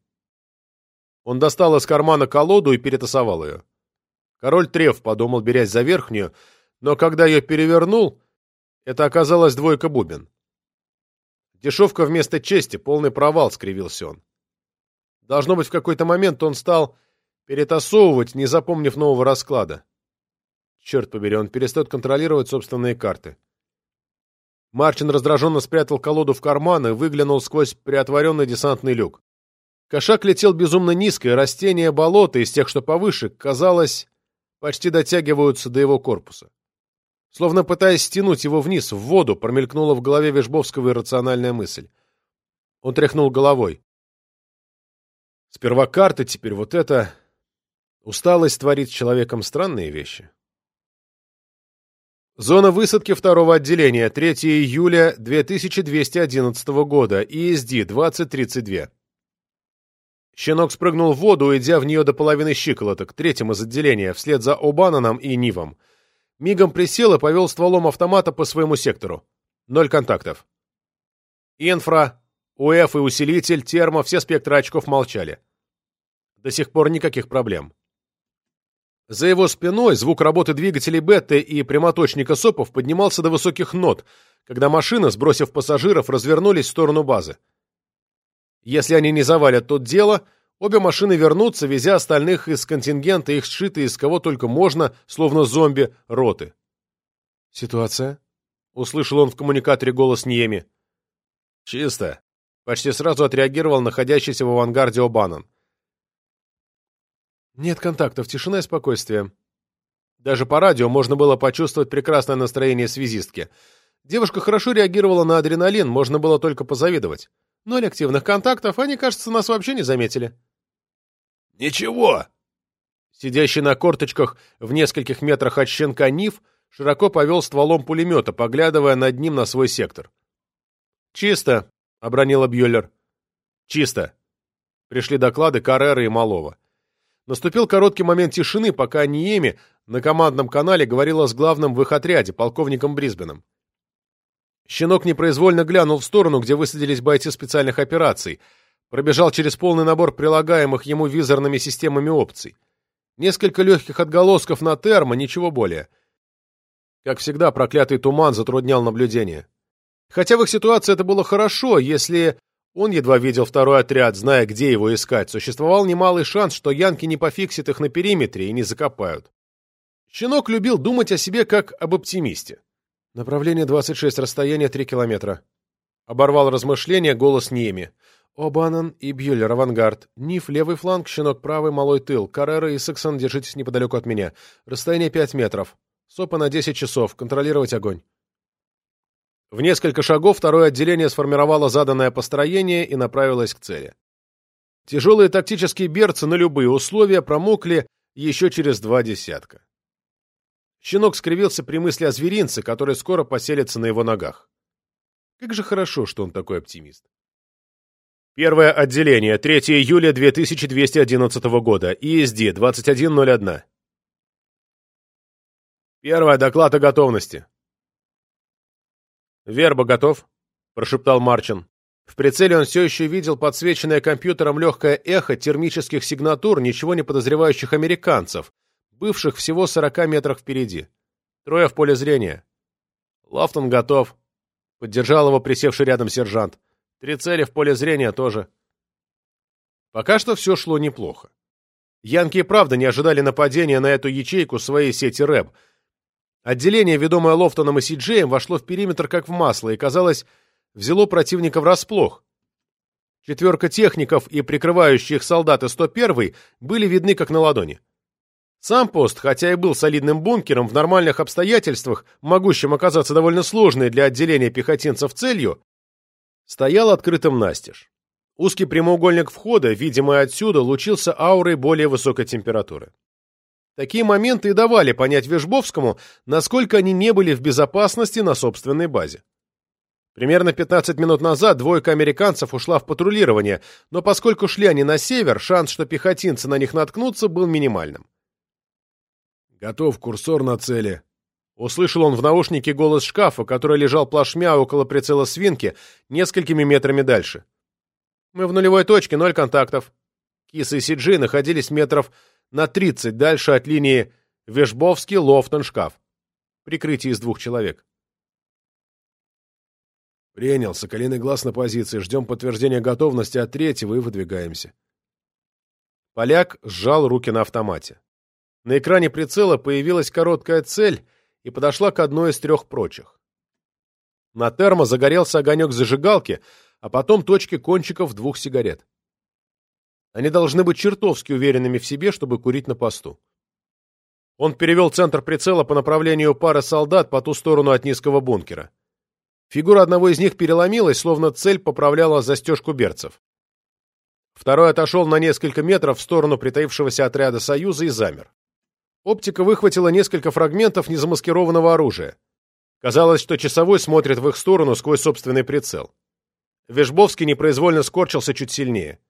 Он достал из кармана колоду и перетасовал ее. Король Трев подумал, берясь за верхнюю, но когда ее перевернул, это оказалась двойка бубен. Дешевка вместо чести, полный провал, скривился он. Должно быть, в какой-то момент он стал перетасовывать, не запомнив нового расклада. Черт побери, он перестает контролировать собственные карты. Марчин раздраженно спрятал колоду в карман и выглянул сквозь приотворенный десантный люк. Кошак летел безумно низко, и растения болота из тех, что повыше, казалось, почти дотягиваются до его корпуса. Словно пытаясь стянуть его вниз, в воду, промелькнула в голове Вежбовского иррациональная мысль. Он тряхнул головой. Сперва карты, теперь вот это. Усталость творит с человеком странные вещи. Зона высадки второго отделения, 3 июля 2211 года, ESD 2032. Щенок спрыгнул в воду, уйдя в нее до половины щиколоток, третьим из отделения, вслед за Обананом и Нивом. Мигом присел и повел стволом автомата по своему сектору. Ноль контактов. Инфра, УФ и усилитель, термо, все спектры очков молчали. До сих пор никаких проблем. За его спиной звук работы двигателей бета и прямоточника СОПов поднимался до высоких нот, когда машины, сбросив пассажиров, развернулись в сторону базы. Если они не завалят тут дело, обе машины вернутся, везя остальных из контингента, их сшитые из кого только можно, словно зомби, роты. «Ситуация?» — услышал он в коммуникаторе голос Ниеми. «Чисто», — почти сразу отреагировал находящийся в авангарде Обанан. Нет контактов, тишина и спокойствие. Даже по радио можно было почувствовать прекрасное настроение связистки. Девушка хорошо реагировала на адреналин, можно было только позавидовать. Ноль активных контактов, они, кажется, нас вообще не заметили. «Ничего!» Сидящий на корточках в нескольких метрах от щенка Ниф широко повел стволом пулемета, поглядывая над ним на свой сектор. «Чисто», — обронила Бьюллер. «Чисто». Пришли доклады Каррера и Малова. Наступил короткий момент тишины, пока Ниеми на командном канале говорила с главным в их отряде, полковником Брисбеном. Щенок непроизвольно глянул в сторону, где высадились бойцы специальных операций, пробежал через полный набор прилагаемых ему визорными системами опций. Несколько легких отголосков на термо, ничего более. Как всегда, проклятый туман затруднял наблюдение. Хотя в их ситуации это было хорошо, если он едва видел второй отряд, зная, где его искать. Существовал немалый шанс, что янки не пофиксят их на периметре и не закопают. Щенок любил думать о себе как об оптимисте. Направление 26, расстояние 3 километра. Оборвал размышления голос Неми. О'Баннон и Бьюллер, авангард. Ниф, левый фланг, щенок правый, малой тыл. Каррера и Сексон, держитесь неподалеку от меня. Расстояние 5 метров. Сопа на 10 часов. Контролировать огонь. В несколько шагов второе отделение сформировало заданное построение и направилось к цели. Тяжелые тактические берцы на любые условия промокли еще через два десятка. Щенок скривился при мысли о зверинце, который скоро поселится на его ногах. Как же хорошо, что он такой оптимист. Первое отделение, 3 июля 2211 года, ИСД 2101. Первое, доклад о готовности. «Верба готов», — прошептал Марчин. В прицеле он все еще видел подсвеченное компьютером легкое эхо термических сигнатур ничего не подозревающих американцев, бывших всего сорока метрах впереди. Трое в поле зрения. «Лафтон готов», — поддержал его присевший рядом сержант. «Три цели в поле зрения тоже». Пока что все шло неплохо. Янки и правда не ожидали нападения на эту ячейку своей сети РЭБ — Отделение, ведомое Лофтоном и Сиджеем, вошло в периметр как в масло и, казалось, взяло противника врасплох. Четверка техников и прикрывающих солдаты 101 были видны как на ладони. Сам пост, хотя и был солидным бункером, в нормальных обстоятельствах, могущим оказаться довольно сложной для отделения пехотинцев целью, стоял открытым настежь. Узкий прямоугольник входа, видимый отсюда, лучился аурой более высокой температуры. Такие моменты и давали понять Вежбовскому, насколько они не были в безопасности на собственной базе. Примерно 15 минут назад двойка американцев ушла в патрулирование, но поскольку шли они на север, шанс, что пехотинцы на них наткнутся, был минимальным. «Готов курсор на цели», Услышал он в наушнике голос шкафа, который лежал плашмя около прицела свинки, несколькими метрами дальше. «Мы в нулевой точке, ноль контактов». И Сиджи находились метров на 30 дальше от линии Вешбовский, Лофтон, шкаф. Прикрытие из двух человек. Принял. Соколиный глаз на позиции. Ждем подтверждения готовности от третьего и выдвигаемся. Поляк сжал руки на автомате. На экране прицела появилась короткая цель и подошла к одной из трех прочих. На термо загорелся огонек зажигалки, а потом точки кончиков двух сигарет. Они должны быть чертовски уверенными в себе, чтобы курить на посту. Он перевел центр прицела по направлению пары солдат по ту сторону от низкого бункера. Фигура одного из них переломилась, словно цель поправляла застежку берцев. Второй отошел на несколько метров в сторону притаившегося отряда «Союза» и замер. Оптика выхватила несколько фрагментов незамаскированного оружия. Казалось, что часовой смотрит в их сторону сквозь собственный прицел. Вежбовский непроизвольно скорчился чуть сильнее.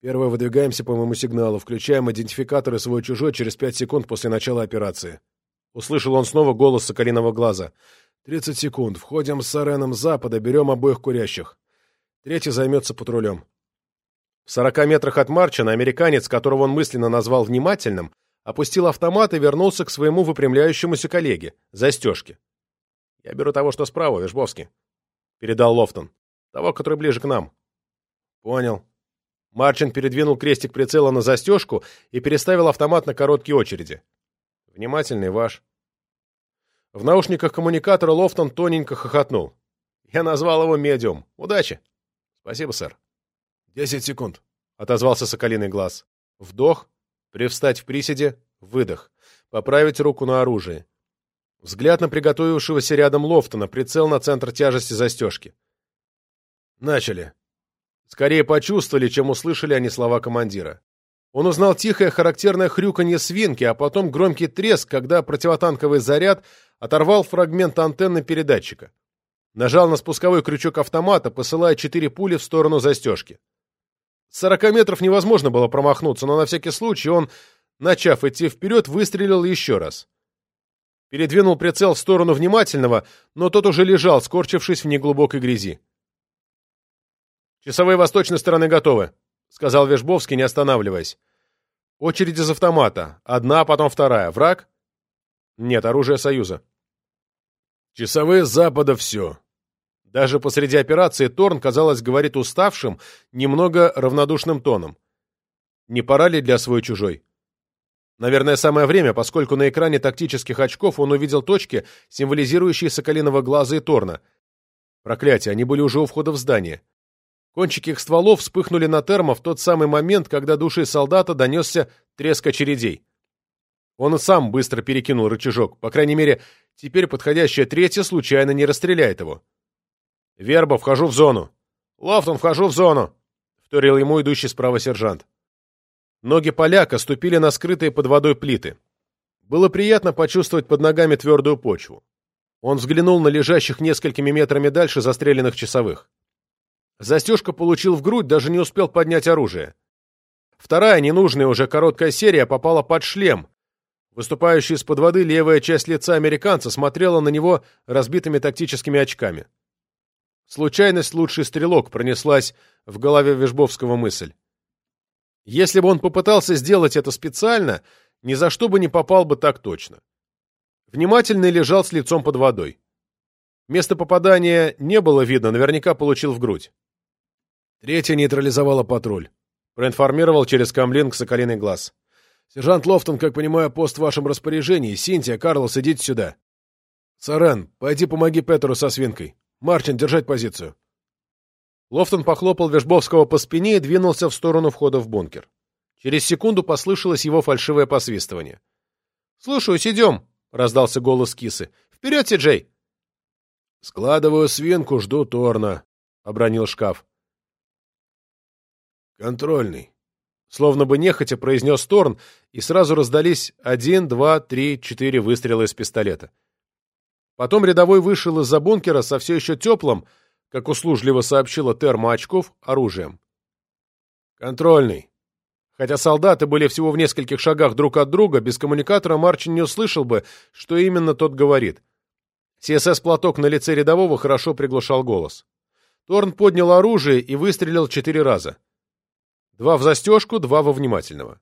Первое выдвигаемся по моему сигналу, включаем идентификаторы свой-чужой через пять секунд после начала операции. Услышал он снова голос Соколиного глаза. Тридцать секунд. Входим с Сареном с запада, берем обоих курящих. Третий займется патрулем. В сорока метрах от Марчина американец, которого он мысленно назвал внимательным, опустил автомат и вернулся к своему выпрямляющемуся коллеге, застежке. «Я беру того, что справа, Вежбовский», — передал Лофтон. «Того, который ближе к нам». «Понял». Марчин передвинул крестик прицела на застежку и переставил автомат на короткие очереди. «Внимательный ваш». В наушниках коммуникатора Лофтон тоненько хохотнул. «Я назвал его медиум. Удачи!» «Спасибо, сэр». «Десять секунд», — отозвался Соколиный глаз. Вдох, привстать в приседе, выдох, поправить руку на оружие. Взгляд на приготовившегося рядом Лофтона, прицел на центр тяжести застежки. «Начали». Скорее почувствовали, чем услышали они слова командира. Он узнал тихое характерное хрюканье свинки, а потом громкий треск, когда противотанковый заряд оторвал фрагмент антенны передатчика. Нажал на спусковой крючок автомата, посылая четыре пули в сторону застежки. С сорока метров невозможно было промахнуться, но на всякий случай он, начав идти вперед, выстрелил еще раз. Передвинул прицел в сторону внимательного, но тот уже лежал, скорчившись в неглубокой грязи. «Часовые восточной стороны готовы», — сказал Вежбовский, не останавливаясь. «Очередь из автомата. Одна, потом вторая. Враг?» «Нет, оружие Союза». «Часовые с запада все». Даже посреди операции Торн, казалось, говорит уставшим, немного равнодушным тоном. «Не пора ли для свой-чужой?» Наверное, самое время, поскольку на экране тактических очков он увидел точки, символизирующие Соколиного глаза и Торна. Проклятие, они были уже у входа в здание. Кончики их стволов вспыхнули на термо в тот самый момент, когда души солдата донесся треск очередей. Он и сам быстро перекинул рычажок. По крайней мере, теперь подходящая третья случайно не расстреляет его. «Верба, вхожу в зону!» «Лофтон, вхожу в зону!» — вторил ему идущий справа сержант. Ноги поляка ступили на скрытые под водой плиты. Было приятно почувствовать под ногами твердую почву. Он взглянул на лежащих несколькими метрами дальше застреленных часовых. Застежка получил в грудь, даже не успел поднять оружие. Вторая, ненужная уже короткая серия, попала под шлем. Выступающая из-под воды левая часть лица американца смотрела на него разбитыми тактическими очками. Случайность лучший стрелок пронеслась в голове Вежбовского мысль. Если бы он попытался сделать это специально, ни за что бы не попал бы так точно. Внимательный лежал с лицом под водой. Место попадания не было видно, наверняка получил в грудь. Третья нейтрализовала патруль. Проинформировал через комлинк Соколиный глаз. Сержант Лофтон, как понимаю, пост в вашем распоряжении. Синтия, Карлос, идите сюда. Сарен, пойди помоги Петру со свинкой. Марчин, держать позицию. Лофтон похлопал Вежбовского по спине и двинулся в сторону входа в бункер. Через секунду послышалось его фальшивое посвистывание. «Слушаюсь, идем!» — раздался голос кисы. «Вперед, Си-Джей!» «Складываю свинку, жду Торна», — обронил шкаф. «Контрольный», — словно бы нехотя произнес Торн, и сразу раздались один, два, три, четыре выстрела из пистолета. Потом рядовой вышел из-за бункера со все еще теплым, как услужливо сообщила термоочков, оружием. «Контрольный». Хотя солдаты были всего в нескольких шагах друг от друга, без коммуникатора Марчин не услышал бы, что именно тот говорит. СС-платок на лице рядового хорошо приглушал голос. Торн поднял оружие и выстрелил четыре раза. Два в застежку, два во внимательного.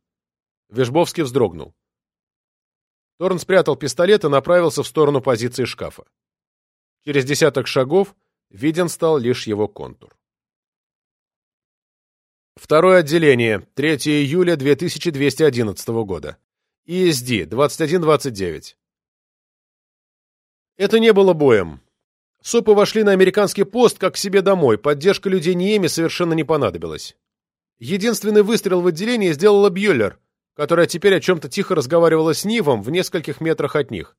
Вежбовский вздрогнул. Торн спрятал пистолет и направился в сторону позиции шкафа. Через десяток шагов виден стал лишь его контур. Второе отделение, 3 июля 2211 года. ESD, 2129. Это не было боем. Сопы вошли на американский пост как к себе домой, поддержка людей Ниеми совершенно не понадобилась. Единственный выстрел в отделении сделала Бьюллер, которая теперь о чем-то тихо разговаривала с Нивом в нескольких метрах от них.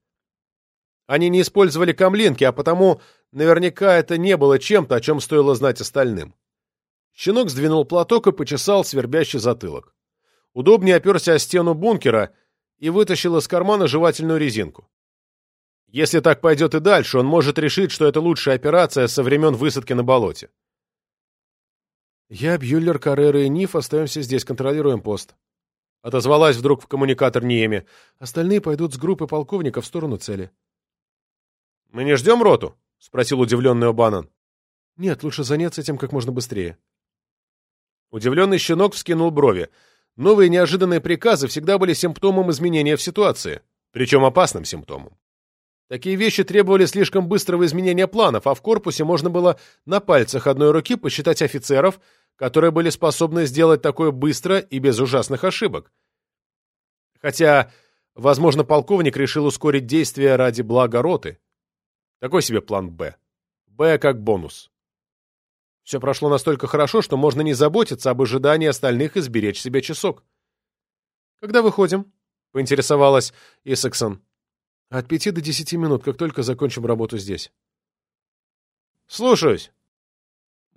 Они не использовали камлинки, а потому наверняка это не было чем-то, о чем стоило знать остальным. Щенок сдвинул платок и почесал свербящий затылок. Удобнее оперся о стену бункера и вытащил из кармана жевательную резинку. Если так пойдет и дальше, он может решить, что это лучшая операция со времен высадки на болоте. «Я, Бьюллер, Каррера и Ниф остаемся здесь, контролируем пост», — отозвалась вдруг в коммуникатор Ниеми. «Остальные пойдут с группы полковника в сторону цели». «Мы не ждем роту?» — спросил удивленный Обанан. «Нет, лучше заняться этим как можно быстрее». Удивленный щенок вскинул брови. Новые неожиданные приказы всегда были симптомом изменения в ситуации, причем опасным симптомом. Такие вещи требовали слишком быстрого изменения планов, а в корпусе можно было на пальцах одной руки посчитать офицеров, которые были способны сделать такое быстро и без ужасных ошибок. Хотя, возможно, полковник решил ускорить действия ради блага роты. Такой себе план «Б». «Б» как бонус. Все прошло настолько хорошо, что можно не заботиться об ожидании остальных и сберечь себе часок. «Когда выходим?» — поинтересовалась Исаксон. От пяти до десяти минут, как только закончим работу здесь. Слушаюсь.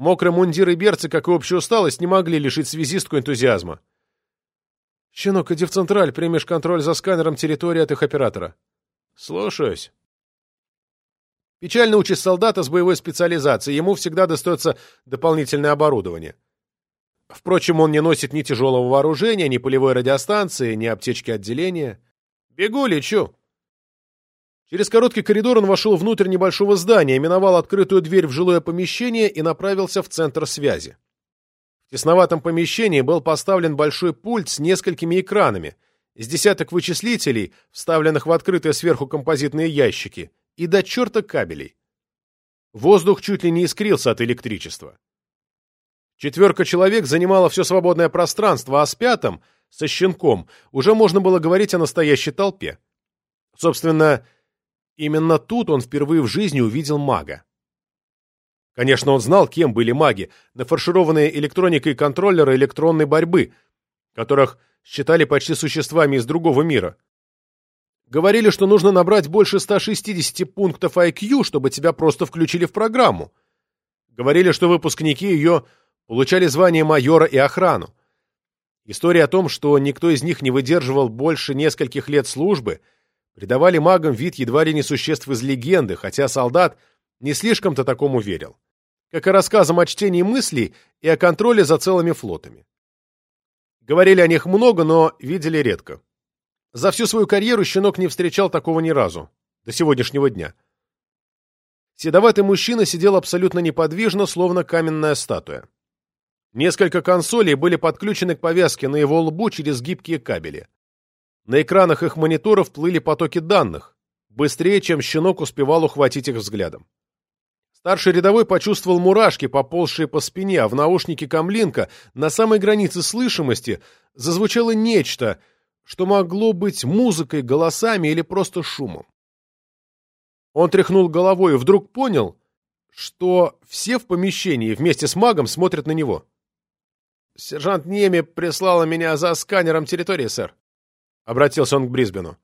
Мокрый мундир и берцы, как и общая усталость, не могли лишить связистку энтузиазма. Щенок, иди в Централь, примешь контроль за сканером территории от их оператора. Слушаюсь. Печальная участь солдата с боевой специализацией. Ему всегда достается дополнительное оборудование. Впрочем, он не носит ни тяжелого вооружения, ни полевой радиостанции, ни аптечки отделения. Бегу, лечу. Через короткий коридор он вошел внутрь небольшого здания, миновал открытую дверь в жилое помещение и направился в центр связи. В тесноватом помещении был поставлен большой пульт с несколькими экранами, с десяток вычислителей, вставленных в открытые сверху композитные ящики, и до черта кабелей. Воздух чуть ли не искрился от электричества. Четверка человек занимала все свободное пространство, а с пятым, со щенком, уже можно было говорить о настоящей толпе. Собственно, Именно тут он впервые в жизни увидел мага. Конечно, он знал, кем были маги, нафаршированные электроникой контроллеры электронной борьбы, которых считали почти существами из другого мира. Говорили, что нужно набрать больше 160 пунктов IQ, чтобы тебя просто включили в программу. Говорили, что выпускники ее получали звание майора и охрану. История о том, что никто из них не выдерживал больше нескольких лет службы – придавали магам вид едва ли не существ из легенды, хотя солдат не слишком-то такому верил. Как и рассказам о чтении мыслей и о контроле за целыми флотами. Говорили о них много, но видели редко. За всю свою карьеру щенок не встречал такого ни разу, до сегодняшнего дня. Седоватый мужчина сидел абсолютно неподвижно, словно каменная статуя. Несколько консолей были подключены к повязке на его лбу через гибкие кабели. На экранах их мониторов плыли потоки данных, быстрее, чем щенок успевал ухватить их взглядом. Старший рядовой почувствовал мурашки, поползшие по спине, а в наушнике Камлинка на самой границе слышимости зазвучало нечто, что могло быть музыкой, голосами или просто шумом. Он тряхнул головой и вдруг понял, что все в помещении вместе с магом смотрят на него. «Сержант Неми прислала меня за сканером территории, сэр», — обратился он к Брисбену.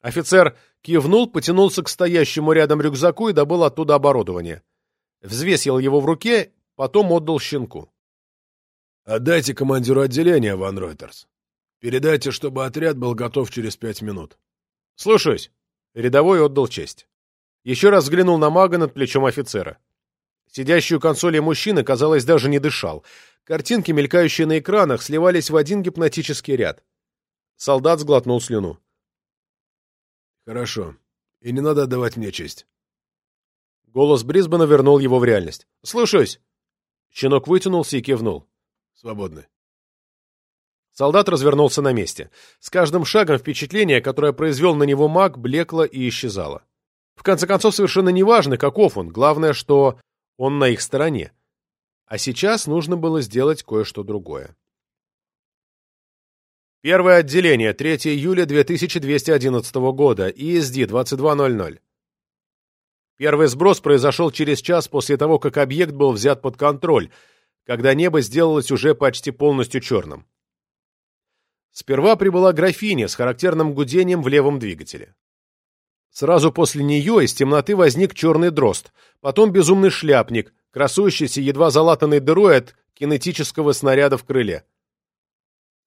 Офицер кивнул, потянулся к стоящему рядом рюкзаку и добыл оттуда оборудование. Взвесил его в руке, потом отдал щенку. «Отдайте командиру отделения, Ван Ройтерс. Передайте, чтобы отряд был готов через пять минут». «Слушаюсь». Рядовой отдал честь. Еще раз взглянул на мага над плечом офицера. Сидящий у консоли мужчина, казалось, даже не дышал. Картинки, мелькающие на экранах, сливались в один гипнотический ряд. Солдат сглотнул слюну. «Хорошо. И не надо отдавать мне честь». Голос Брисбена вернул его в реальность. «Слушаюсь». Щенок вытянулся и кивнул. «Свободны». Солдат развернулся на месте. С каждым шагом впечатление, которое произвел на него маг, блекло и исчезало. В конце концов, совершенно неважно, каков он, главное, что он на их стороне. А сейчас нужно было сделать кое-что другое. Первое отделение, 3 июля 2211 года, ESD 2200. Первый сброс произошел через час после того, как объект был взят под контроль, когда небо сделалось уже почти полностью черным. Сперва прибыла графиня с характерным гудением в левом двигателе. Сразу после нее из темноты возник черный дрозд, потом безумный шляпник, красующийся едва залатанной дырой от кинетического снаряда в крыле.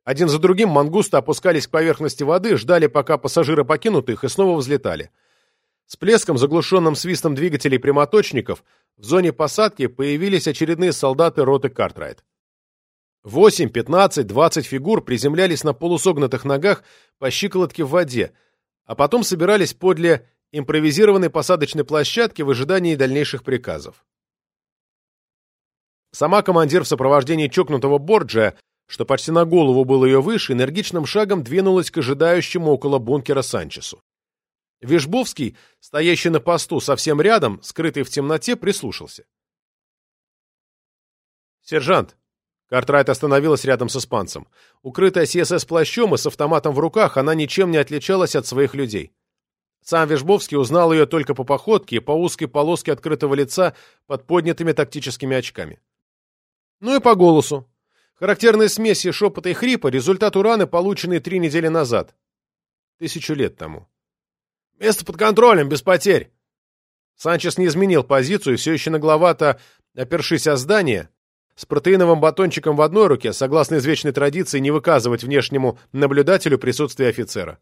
Один за другим мангусты опускались к поверхности воды, ждали, пока пассажиры покинут их, и снова взлетали. С плеском, заглушенным свистом двигателей прямоточников, в зоне посадки появились очередные солдаты роты Картрайт. Восемь, пятнадцать, двадцать фигур приземлялись на полусогнутых ногах по щиколотке в воде, а потом собирались подле импровизированной посадочной площадки в ожидании дальнейших приказов. Сама командир в сопровождении чокнутого Борджия, что почти на голову был ее выше, энергичным шагом двинулась к ожидающему около бункера Санчесу. Вишбовский, стоящий на посту совсем рядом, скрытый в темноте, прислушался. «Сержант!» Картрайт остановилась рядом с испанцем. Укрытая ССС плащом и с автоматом в руках, она ничем не отличалась от своих людей. Сам Вишбовский узнал ее только по походке и по узкой полоске открытого лица под поднятыми тактическими очками. Ну и по голосу. Характерная смесь шепота и хрипа – результат ураны, полученный три недели назад. Тысячу лет тому. Место под контролем, без потерь. Санчес не изменил позицию все еще нагловато, опершись о здание, с протеиновым батончиком в одной руке, согласно извечной традиции не выказывать внешнему наблюдателю присутствие офицера.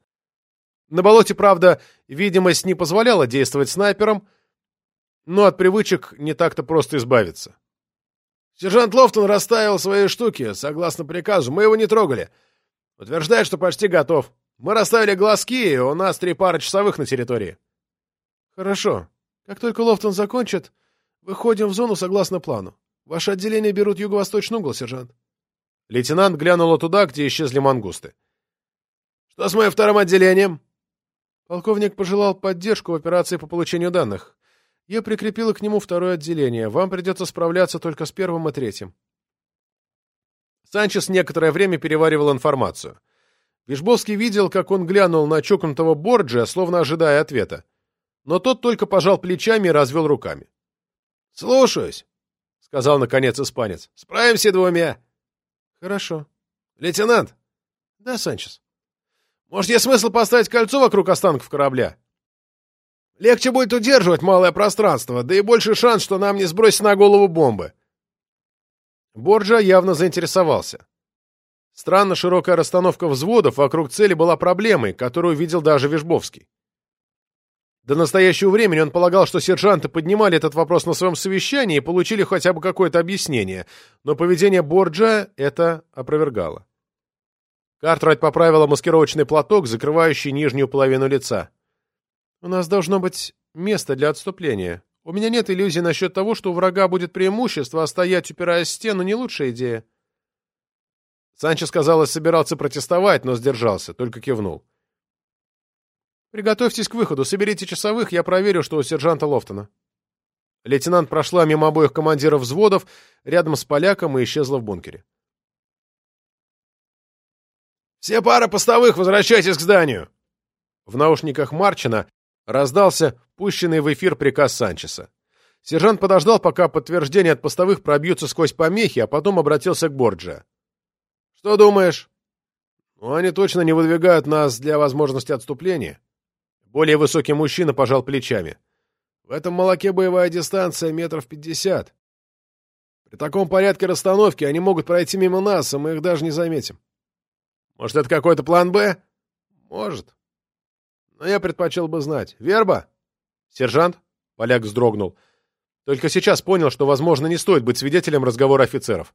На болоте, правда, видимость не позволяла действовать снайпером, но от привычек не так-то просто избавиться. Сержант Лофтон расставил свои штуки, согласно приказу. Мы его не трогали. Утверждает, что почти готов. Мы расставили глазки, и у нас три пары часовых на территории. Хорошо. Как только Лофтон закончит, выходим в зону согласно плану. Ваше отделение берут юго-восточный угол, сержант. Лейтенант глянула туда, где исчезли мангусты. Что с моим вторым отделением? Полковник пожелал поддержку в операции по получению данных. Я прикрепила к нему второе отделение. Вам придется справляться только с первым и третьим. Санчес некоторое время переваривал информацию. Вишбовский видел, как он глянул на чокнутого Борджия, словно ожидая ответа. Но тот только пожал плечами и развел руками. «Слушаюсь», — сказал наконец испанец. «Справимся двумя». «Хорошо». «Лейтенант». «Да, Санчес». «Может, есть смысл поставить кольцо вокруг останков корабля?» «Легче будет удерживать малое пространство, да и больше шанс, что нам не сбросить на голову бомбы». Борджа явно заинтересовался. Странно широкая расстановка взводов вокруг цели была проблемой, которую видел даже Вишбовский. До настоящего времени он полагал, что сержанты поднимали этот вопрос на своем совещании и получили хотя бы какое-то объяснение, но поведение Борджа это опровергало. Картрайт поправила маскировочный платок, закрывающий нижнюю половину лица. «У нас должно быть место для отступления. У меня нет иллюзий насчет того, что у врага будет преимущество, а стоять, упираясь в стену, не лучшая идея. Санчес, казалось, собирался протестовать, но сдержался, только кивнул. «Приготовьтесь к выходу, соберите часовых, я проверю, что у сержанта Лофтона». Лейтенант прошла мимо обоих командиров взводов, рядом с поляком и исчезла в бункере. «Все пары постовых, возвращайтесь к зданию!» В наушниках Марчина раздался пущенный в эфир приказ Санчеса. Сержант подождал, пока подтверждения от постовых пробьются сквозь помехи, а потом обратился к Борджиа. Что думаешь? Ну, они точно не выдвигают нас для возможности отступления. Более высокий мужчина пожал плечами. В этом молоке боевая дистанция метров пятьдесят. При таком порядке расстановки они могут пройти мимо нас, и мы их даже не заметим. Может, это какой-то план «Б»? Может. Но я предпочел бы знать. Верба? Сержант? Поляк вздрогнул. Только сейчас понял, что, возможно, не стоит быть свидетелем разговора офицеров.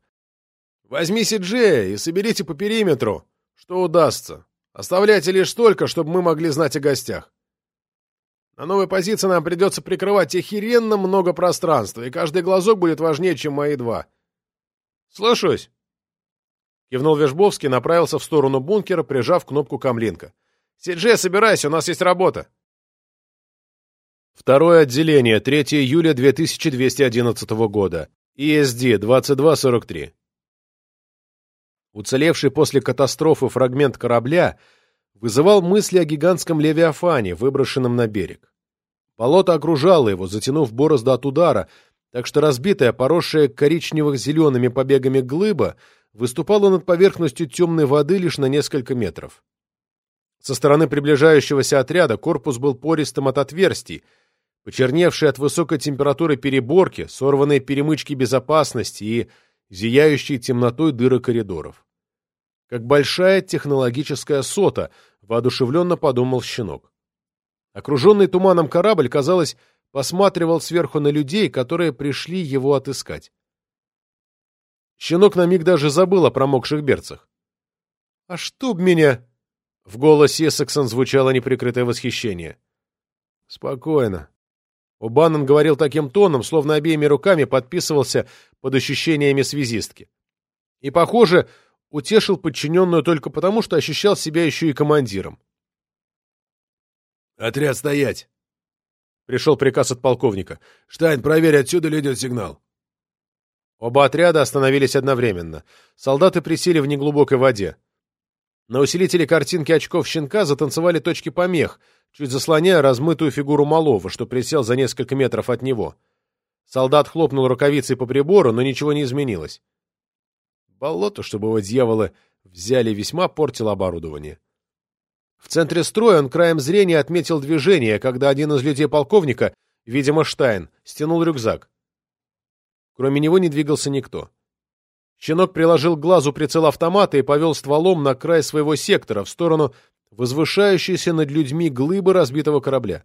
Возьми Сиджея и соберите по периметру, что удастся. Оставляйте лишь столько, чтобы мы могли знать о гостях. На новой позиции нам придется прикрывать охеренно много пространства, и каждый глазок будет важнее, чем мои два. Слушаюсь. Кивнул Вежбовский направился в сторону бункера, прижав кнопку камлинка. Сиджей, собирайся, у нас есть работа. Второе отделение, 3 июля 2211 года. ESD 2243. Уцелевший после катастрофы фрагмент корабля вызывал мысли о гигантском левиафане, выброшенном на берег. Болото окружало его, затянув борозду от удара, так что разбитая, поросшая коричневых-зелеными побегами глыба выступала над поверхностью темной воды лишь на несколько метров. Со стороны приближающегося отряда корпус был пористым от отверстий, почерневшие от высокой температуры переборки, сорванные перемычки безопасности и зияющие темнотой дыры коридоров. Как большая технологическая сота, воодушевленно подумал щенок. Окруженный туманом корабль, казалось, посматривал сверху на людей, которые пришли его отыскать. Щенок на миг даже забыл о промокших берцах. «А чтоб меня...» В голосе Сексон звучало неприкрытое восхищение. «Спокойно». О'Баннон говорил таким тоном, словно обеими руками подписывался под ощущениями связистки. И, похоже, утешил подчиненную только потому, что ощущал себя еще и командиром. «Отряд стоять!» Пришел приказ от полковника. «Штайн, проверь, отсюда ли идет сигнал?» Оба отряда остановились одновременно. Солдаты присели в неглубокой воде. На усилителе картинки очков щенка затанцевали точки помех, чуть заслоняя размытую фигуру малого, что присел за несколько метров от него. Солдат хлопнул рукавицей по прибору, но ничего не изменилось. Болото, чтобы его дьяволы взяли, весьма портило оборудование. В центре строя он краем зрения отметил движение, когда один из людей полковника, видимо Штайн, стянул рюкзак. Кроме него не двигался никто. Щенок приложил к глазу прицел автомата и повел стволом на край своего сектора, в сторону возвышающейся над людьми глыбы разбитого корабля.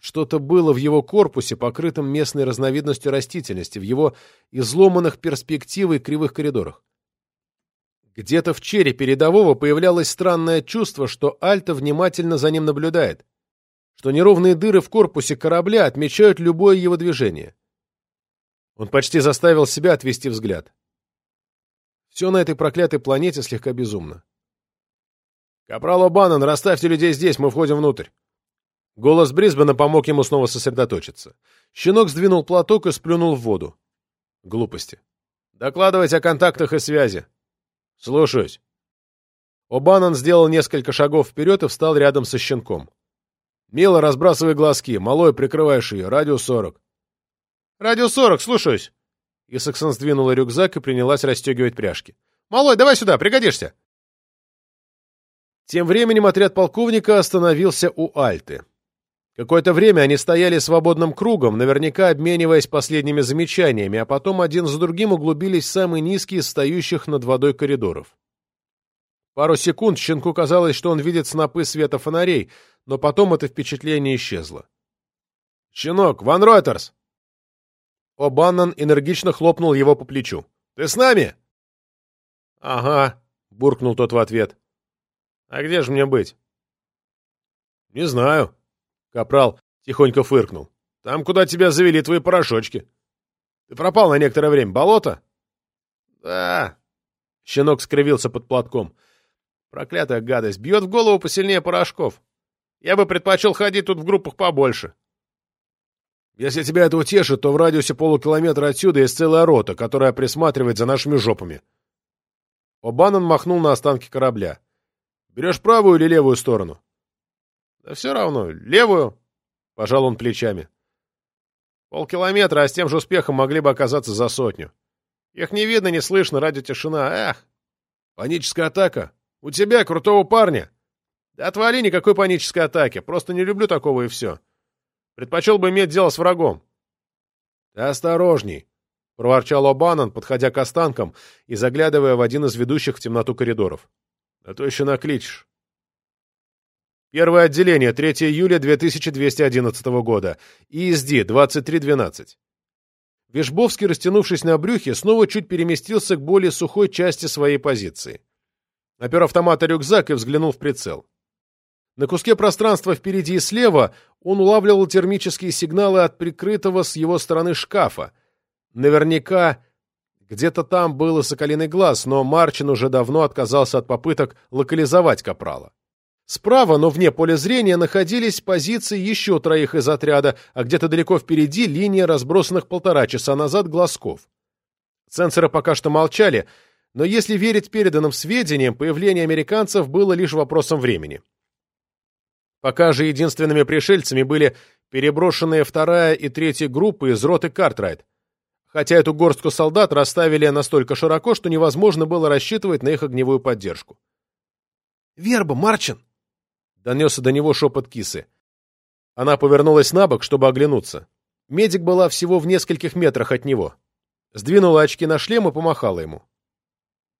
Что-то было в его корпусе, покрытом местной разновидностью растительности, в его изломанных перспективой кривых коридорах. Где-то в черепе рядового появлялось странное чувство, что Альта внимательно за ним наблюдает, что неровные дыры в корпусе корабля отмечают любое его движение. Он почти заставил себя отвести взгляд. Все на этой проклятой планете слегка безумно. «Капрал О'Баннон, расставьте людей здесь, мы входим внутрь!» Голос Брисбена помог ему снова сосредоточиться. Щенок сдвинул платок и сплюнул в воду. Глупости. «Докладывать о контактах и связи!» «Слушаюсь!» О'Баннон сделал несколько шагов вперед и встал рядом со щенком. Мило разбрасывай глазки, малой, прикрываешь ее, радио 40. «Радио 40, слушаюсь!» Исаксон сдвинула рюкзак и принялась расстегивать пряжки. «Малой, давай сюда, пригодишься!» Тем временем отряд полковника остановился у Альты. Какое-то время они стояли свободным кругом, наверняка обмениваясь последними замечаниями, а потом один за другим углубились в самый низкий из стоящих над водой коридоров. Пару секунд щенку казалось, что он видит снопы света фонарей, но потом это впечатление исчезло. «Щенок, Ван Ройтерс!» О'Баннон энергично хлопнул его по плечу. «Ты с нами?» «Ага», — буркнул тот в ответ. «А где же мне быть?» «Не знаю», Капрал тихонько фыркнул. «Там, куда тебя завели твои порошочки. Ты пропал на некоторое время. Болото?» «Да». Щенок скривился под платком. «Проклятая гадость. Бьет в голову посильнее порошков. Я бы предпочел ходить тут в группах побольше». «Если тебя это утешит, то в радиусе полукилометра отсюда есть целая рота, которая присматривает за нашими жопами». О'Баннон махнул на останки корабля. «Берешь правую или левую сторону?» Да все равно, левую, — пожал он плечами. Полкилометра, а с тем же успехом могли бы оказаться за сотню. Их не видно, не слышно, ради тишина. Эх! Паническая атака. У тебя, крутого парня. Да отвали никакой панической атаки. Просто не люблю такого и все. Предпочел бы иметь дело с врагом. Ты осторожней, — проворчал О'Баннон, подходя к останкам и заглядывая в один из ведущих в темноту коридоров. — А то еще накличешь. Первое отделение, 3 июля 2211 года. ИСД, 2312. Вишбовский, растянувшись на брюхе, снова чуть переместился к более сухой части своей позиции. Опер автомата рюкзак и взглянул в прицел. На куске пространства впереди и слева он улавливал термические сигналы от прикрытого с его стороны шкафа. Наверняка где-то там был и соколиный глаз, но Марчин уже давно отказался от попыток локализовать Капрала. Справа, но вне поля зрения, находились позиции еще троих из отряда, а где-то далеко впереди линия разбросанных полтора часа назад глазков. Сенсоры пока что молчали, но если верить переданным сведениям, появление американцев было лишь вопросом времени. Пока же единственными пришельцами были переброшенные вторая и третья группы из роты Картрайт, хотя эту горстку солдат расставили настолько широко, что невозможно было рассчитывать на их огневую поддержку. «Верба, Марчин!» — донесся до него шепот кисы. Она повернулась на бок, чтобы оглянуться. Медик была всего в нескольких метрах от него. Сдвинула очки на шлем и помахала ему.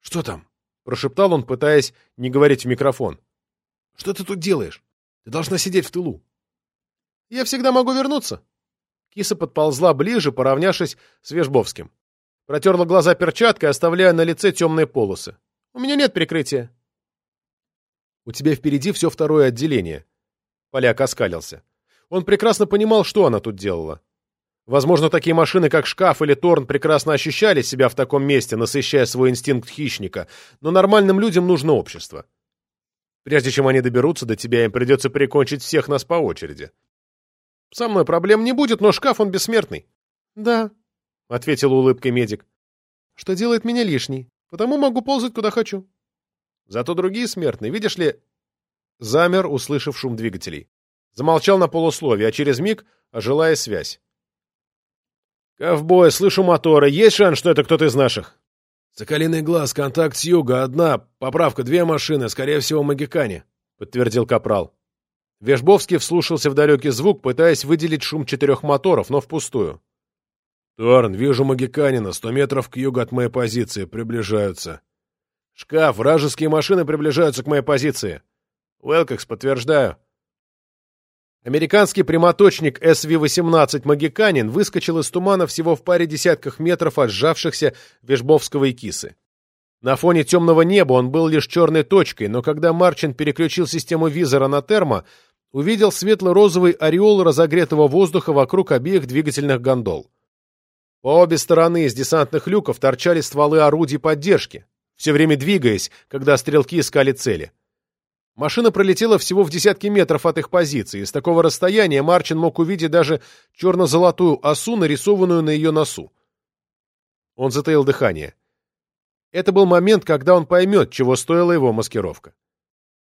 «Что там?» — прошептал он, пытаясь не говорить в микрофон. «Что ты тут делаешь? Ты должна сидеть в тылу». «Я всегда могу вернуться». Киса подползла ближе, поравнявшись с Вежбовским. Протерла глаза перчаткой, оставляя на лице темные полосы. «У меня нет прикрытия». «У тебя впереди все второе отделение». Поляк оскалился. Он прекрасно понимал, что она тут делала. Возможно, такие машины, как шкаф или торн, прекрасно ощущали себя в таком месте, насыщая свой инстинкт хищника, но нормальным людям нужно общество. Прежде чем они доберутся до тебя, им придется прикончить всех нас по очереди. Со мной проблем не будет, но шкаф он бессмертный. — Да, — ответил улыбкой медик. — Что делает меня лишней, потому могу ползать куда хочу. Зато другие смертные, видишь ли, замер, услышав шум двигателей. Замолчал на полусловие, а через миг ожила связь. «Ковбой, слышу моторы. Есть шанс, что это кто-то из наших?» «Соколиный глаз, контакт с юга, одна, поправка, две машины, скорее всего, магикане», — подтвердил Капрал. Вежбовский вслушался в далекий звук, пытаясь выделить шум четырех моторов, но впустую. «Торн, вижу магиканина, сто метров к югу от моей позиции, приближаются». «Шкаф, вражеские машины приближаются к моей позиции». «Уэлкокс, подтверждаю». Американский прямоточник СВ-18 «Магиканин» выскочил из тумана всего в паре десятках метров от сжавшихся Вежбовского и Кисы. На фоне темного неба он был лишь черной точкой, но когда Марчин переключил систему визора на термо, увидел светло-розовый ореол разогретого воздуха вокруг обеих двигательных гондол. По обе стороны из десантных люков торчали стволы орудий поддержки, все время двигаясь, когда стрелки искали цели. Машина пролетела всего в десятки метров от их позиции, с такого расстояния Марчин мог увидеть даже черно-золотую осу, нарисованную на ее носу. Он затаил дыхание. Это был момент, когда он поймет, чего стоила его маскировка.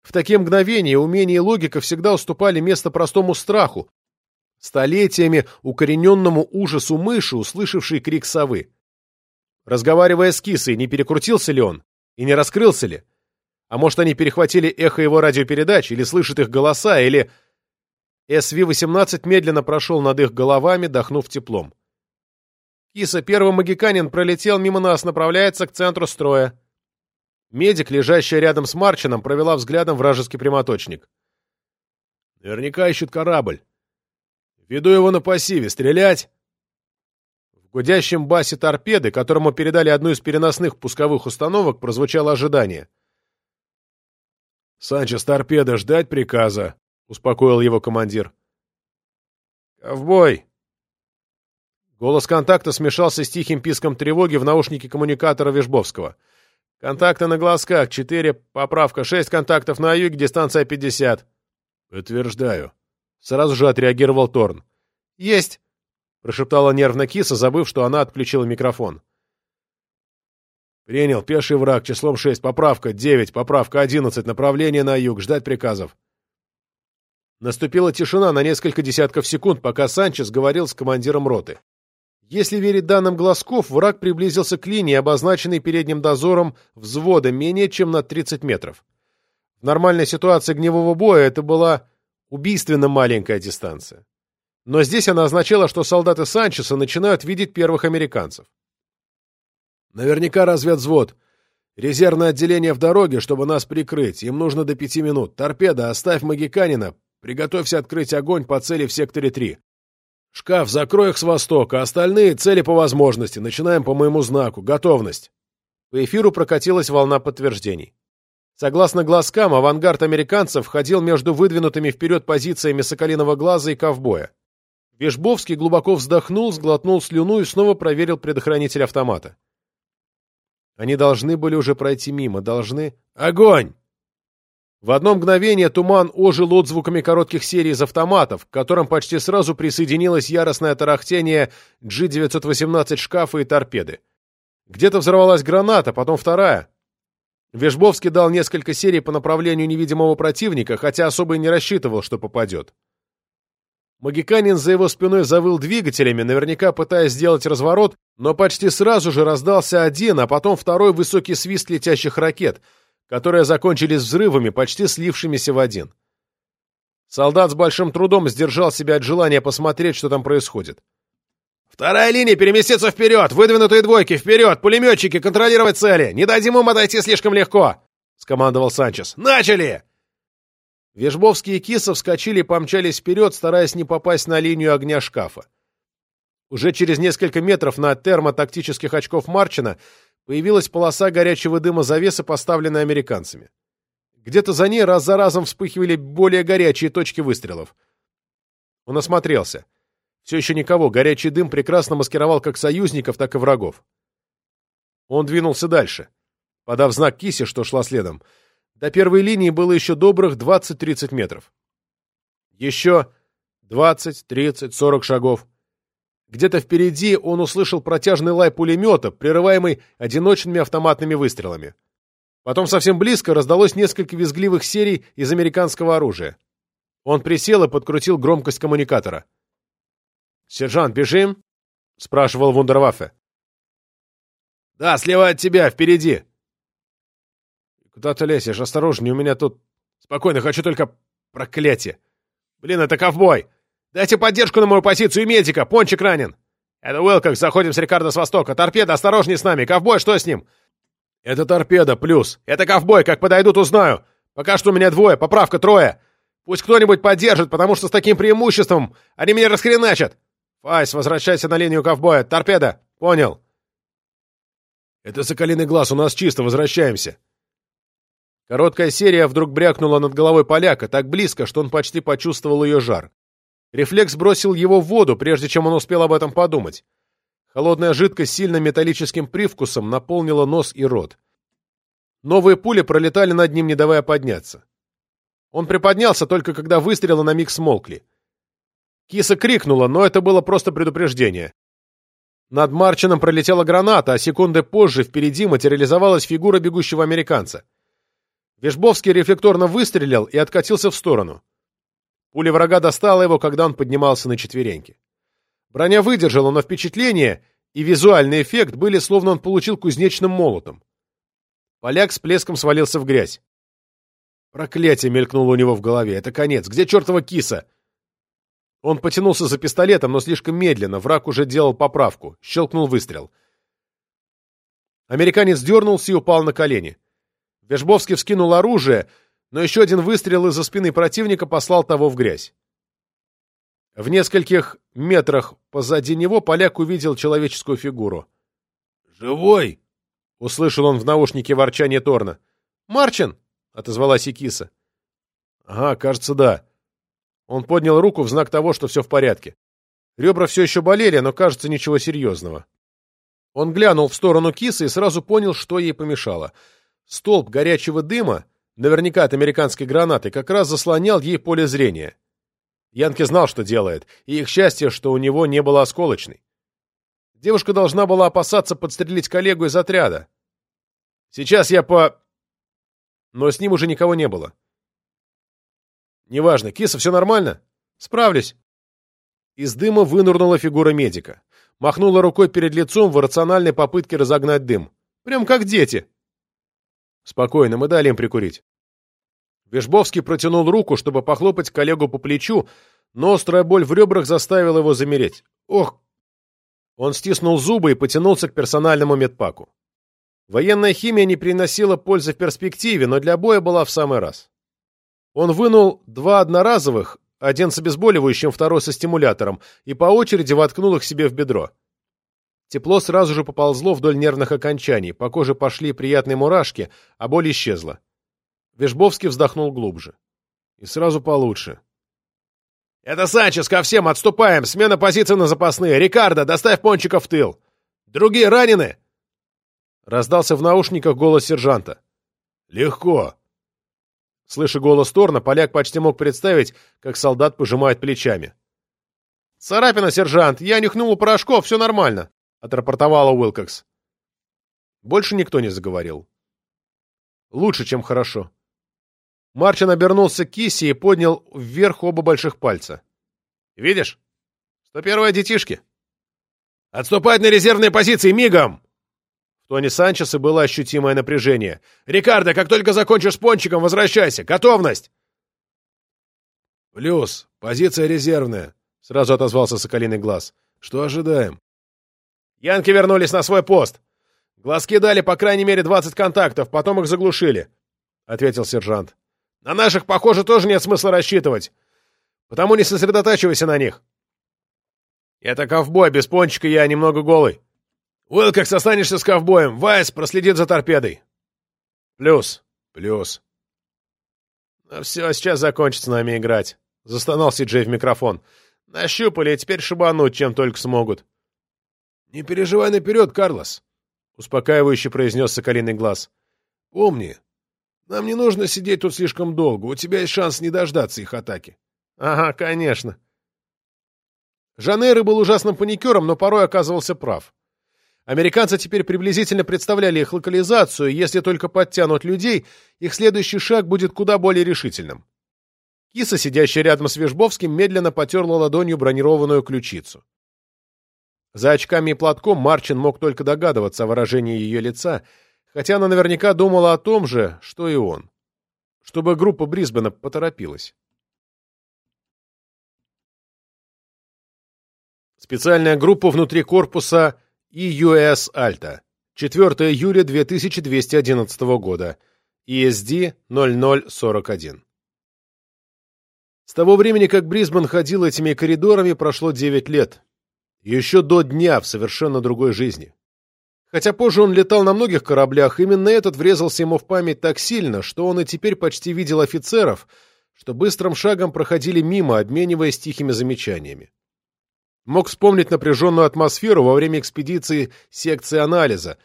В такие мгновения умение и логика всегда уступали место простому страху, столетиями укорененному ужасу мыши, услышавшей крик совы. Разговаривая с кисой, не перекрутился ли он? И не раскрылся ли? А может, они перехватили эхо его радиопередач, или слышат их голоса, или... СВ-18 медленно прошел над их головами, дохнув теплом. Киса, первый магиканин, пролетел мимо нас, направляется к центру строя. Медик, лежащая рядом с Марчином, провела взглядом вражеский прямоточник. Наверняка ищут корабль. Веду его на пассиве. Стрелять? В гудящем басе торпеды, которому передали одну из переносных пусковых установок, прозвучало ожидание. «Санчес, торпеда, ждать приказа», — успокоил его командир. «Ковбой!» Голос контакта смешался с тихим писком тревоги в наушнике коммуникатора Вежбовского. «Контакты на глазках. Четыре. Поправка. Шесть контактов на юге. Дистанция пятьдесят». «Подтверждаю». Сразу же отреагировал Торн. «Есть!» — прошептала нервно киса, забыв, что она отключила микрофон. Принял. Пеший враг. Числом 6. Поправка. 9. Поправка. 11. Направление на юг. Ждать приказов. Наступила тишина на несколько десятков секунд, пока Санчес говорил с командиром роты. Если верить данным глазков, враг приблизился к линии, обозначенной передним дозором взвода менее чем на 30 метров. В нормальной ситуации огневого боя это была убийственно маленькая дистанция. Но здесь она означала, что солдаты Санчеса начинают видеть первых американцев. Наверняка разведвзвод. Резервное отделение в дороге, чтобы нас прикрыть. Им нужно до пяти минут. Торпеда, оставь Магиканина. Приготовься открыть огонь по цели в секторе 3. Шкаф, закрой их с востока. Остальные цели по возможности. Начинаем по моему знаку. Готовность. По эфиру прокатилась волна подтверждений. Согласно глазкам, авангард американцев ходил между выдвинутыми вперед позициями Соколиного глаза и ковбоя. Вежбовский глубоко вздохнул, сглотнул слюну и снова проверил предохранитель автомата. Они должны были уже пройти мимо, должны... Огонь! В одно мгновение туман ожил отзвуками коротких серий из автоматов, к которым почти сразу присоединилось яростное тарахтение G-918 шкафа и торпеды. Где-то взорвалась граната, потом вторая. Вежбовский дал несколько серий по направлению невидимого противника, хотя особо и не рассчитывал, что попадет. Магиканин за его спиной завыл двигателями, наверняка пытаясь сделать разворот, но почти сразу же раздался один, а потом второй высокий свист летящих ракет, которые закончились взрывами, почти слившимися в один. Солдат с большим трудом сдержал себя от желания посмотреть, что там происходит. «Вторая линия переместиться вперед! Выдвинутые двойки вперед! Пулеметчики контролировать цели! Не дадим им отойти слишком легко!» — скомандовал Санчес. «Начали!» Вежбовский и Кисов вскочили и помчались вперед, стараясь не попасть на линию огня шкафа. Уже через несколько метров на термотактических очков Марчина появилась полоса горячего дыма завесы, поставленная американцами. Где-то за ней раз за разом вспыхивали более горячие точки выстрелов. Он осмотрелся. Все еще никого, горячий дым прекрасно маскировал как союзников, так и врагов. Он двинулся дальше, подав знак Кисе, что шла следом. До первой линии было еще добрых 20-30 метров. Еще 20, 30, 40 шагов. Где-то впереди он услышал протяжный лай пулемета, прерываемый одиночными автоматными выстрелами. Потом совсем близко раздалось несколько визгливых серий из американского оружия. Он присел и подкрутил громкость коммуникатора. «Сержант, бежим?» — спрашивал Вундерваффе. «Да, слева от тебя, впереди!» «Куда ты лезешь? Осторожнее, у меня тут...» «Спокойно, хочу только... проклятие! Блин, это ковбой! Дайте поддержку на мою позицию медика! Пончик ранен!» «Это Уилкокс, заходим с Рикардо с востока! Торпеда, осторожнее с нами! Ковбой, что с ним?» «Это торпеда, плюс!» «Это ковбой, как подойдут, узнаю! Пока что у меня двое, поправка трое! Пусть кто-нибудь поддержит, потому что с таким преимуществом они меня расхреначат!» «Файс, возвращайся на линию ковбоя! Торпеда! Понял!» «Это Соколиный глаз, у нас чисто, возвращаемся!» Короткая серия вдруг брякнула над головой поляка так близко, что он почти почувствовал ее жар. Рефлекс бросил его в воду, прежде чем он успел об этом подумать. Холодная жидкость с сильным металлическим привкусом наполнила нос и рот. Новые пули пролетали над ним, не давая подняться. Он приподнялся только когда выстрелы на миг смолкли. Киса крикнула, но это было просто предупреждение. Над Марчином пролетела граната, а секунды позже впереди материализовалась фигура бегущего американца. Вежбовский рефлекторно выстрелил и откатился в сторону. Пуля врага достала его, когда он поднимался на четвереньки. Броня выдержала, но впечатление и визуальный эффект были, словно он получил кузнечным молотом. Поляк с плеском свалился в грязь. Проклятие мелькнуло у него в голове. Это конец. Где чертова киса? Он потянулся за пистолетом, но слишком медленно. Враг уже делал поправку. Щелкнул выстрел. Американец дернулся и упал на колени. Вежбовский вскинул оружие, но еще один выстрел из-за спины противника послал того в грязь. В нескольких метрах позади него поляк увидел человеческую фигуру. «Живой!» — услышал он в наушнике ворчание Торна. «Марчин!» — отозвалась Икиса. «Ага, кажется, да». Он поднял руку в знак того, что все в порядке. Ребра все еще болели, но, кажется, ничего серьезного. Он глянул в сторону кисы и сразу понял, что ей помешало. Столб горячего дыма, наверняка от американской гранаты, как раз заслонял ей поле зрения. Янки знал, что делает, и их счастье, что у него не было осколочной. Девушка должна была опасаться подстрелить коллегу из отряда. Сейчас я по... Но с ним уже никого не было. «Неважно. Киса, все нормально?» «Справлюсь». Из дыма вынурнула фигура медика. Махнула рукой перед лицом в рациональной попытке разогнать дым. «Прям как дети». «Спокойно, мы дали им прикурить». Вежбовский протянул руку, чтобы похлопать коллегу по плечу, но острая боль в ребрах заставила его замереть. «Ох!» Он стиснул зубы и потянулся к персональному медпаку. Военная химия не приносила пользы в перспективе, но для боя была в самый раз. Он вынул два одноразовых, один с обезболивающим, второй со стимулятором, и по очереди воткнул их себе в бедро. Тепло сразу же поползло вдоль нервных окончаний, по коже пошли приятные мурашки, а боль исчезла. Вежбовский вздохнул глубже. И сразу получше. «Это Санчес, ко всем, отступаем! Смена позиций на запасные! Рикардо, доставь пончиков в тыл! Другие ранены?» Раздался в наушниках голос сержанта. «Легко!» Слыша голос Торна, поляк почти мог представить, как солдат пожимает плечами. «Царапина, сержант! Я нюхнул у порошков, все нормально!» — отрапортовала Уилкокс. Больше никто не заговорил. Лучше, чем хорошо. Марчин обернулся к кисе и поднял вверх оба больших пальца. «Видишь? 101-е детишки!» «Отступать на резервные позиции, мигом!» В тоне Санчеса было ощутимое напряжение. «Рикардо, как только закончишь с пончиком, возвращайся! Готовность!» «Плюс. Позиция резервная», — сразу отозвался Соколиный Глаз. «Что ожидаем?» «Янки вернулись на свой пост. Глазки дали по крайней мере 20 контактов, потом их заглушили», — ответил сержант. «На наших, похоже, тоже нет смысла рассчитывать. Потому не сосредотачивайся на них». «Это ковбой, без пончика я немного голый. Уилкокс, останешься с ковбоем. Вайс проследит за торпедой». «Плюс, плюс». «Ну все, сейчас закончится с нами играть», — застонал Си-Джей в микрофон. «Нащупали, и теперь шибануть, чем только смогут». «Не переживай наперед, Карлос», — успокаивающе произнес Соколиный Глаз. «Помни, нам не нужно сидеть тут слишком долго. У тебя есть шанс не дождаться их атаки». «Ага, конечно». Жанейро был ужасным паникером, но порой оказывался прав. Американцы теперь приблизительно представляли их локализацию, и если только подтянут людей, их следующий шаг будет куда более решительным. Киса, сидящая рядом с Вежбовским, медленно потерла ладонью бронированную ключицу. За очками и платком Марчин мог только догадываться о выражении ее лица, хотя она наверняка думала о том же, что и он. Чтобы группа Брисбена поторопилась. Специальная группа внутри корпуса EUS Alta. 4 июля 2211 года. ESD 0041. С того времени, как Брисбен ходил этими коридорами, прошло 9 лет. Еще до дня в совершенно другой жизни. Хотя позже он летал на многих кораблях, именно этот врезался ему в память так сильно, что он и теперь почти видел офицеров, что быстрым шагом проходили мимо, обмениваясь тихими замечаниями. Мог вспомнить напряженную атмосферу во время экспедиции секции анализа,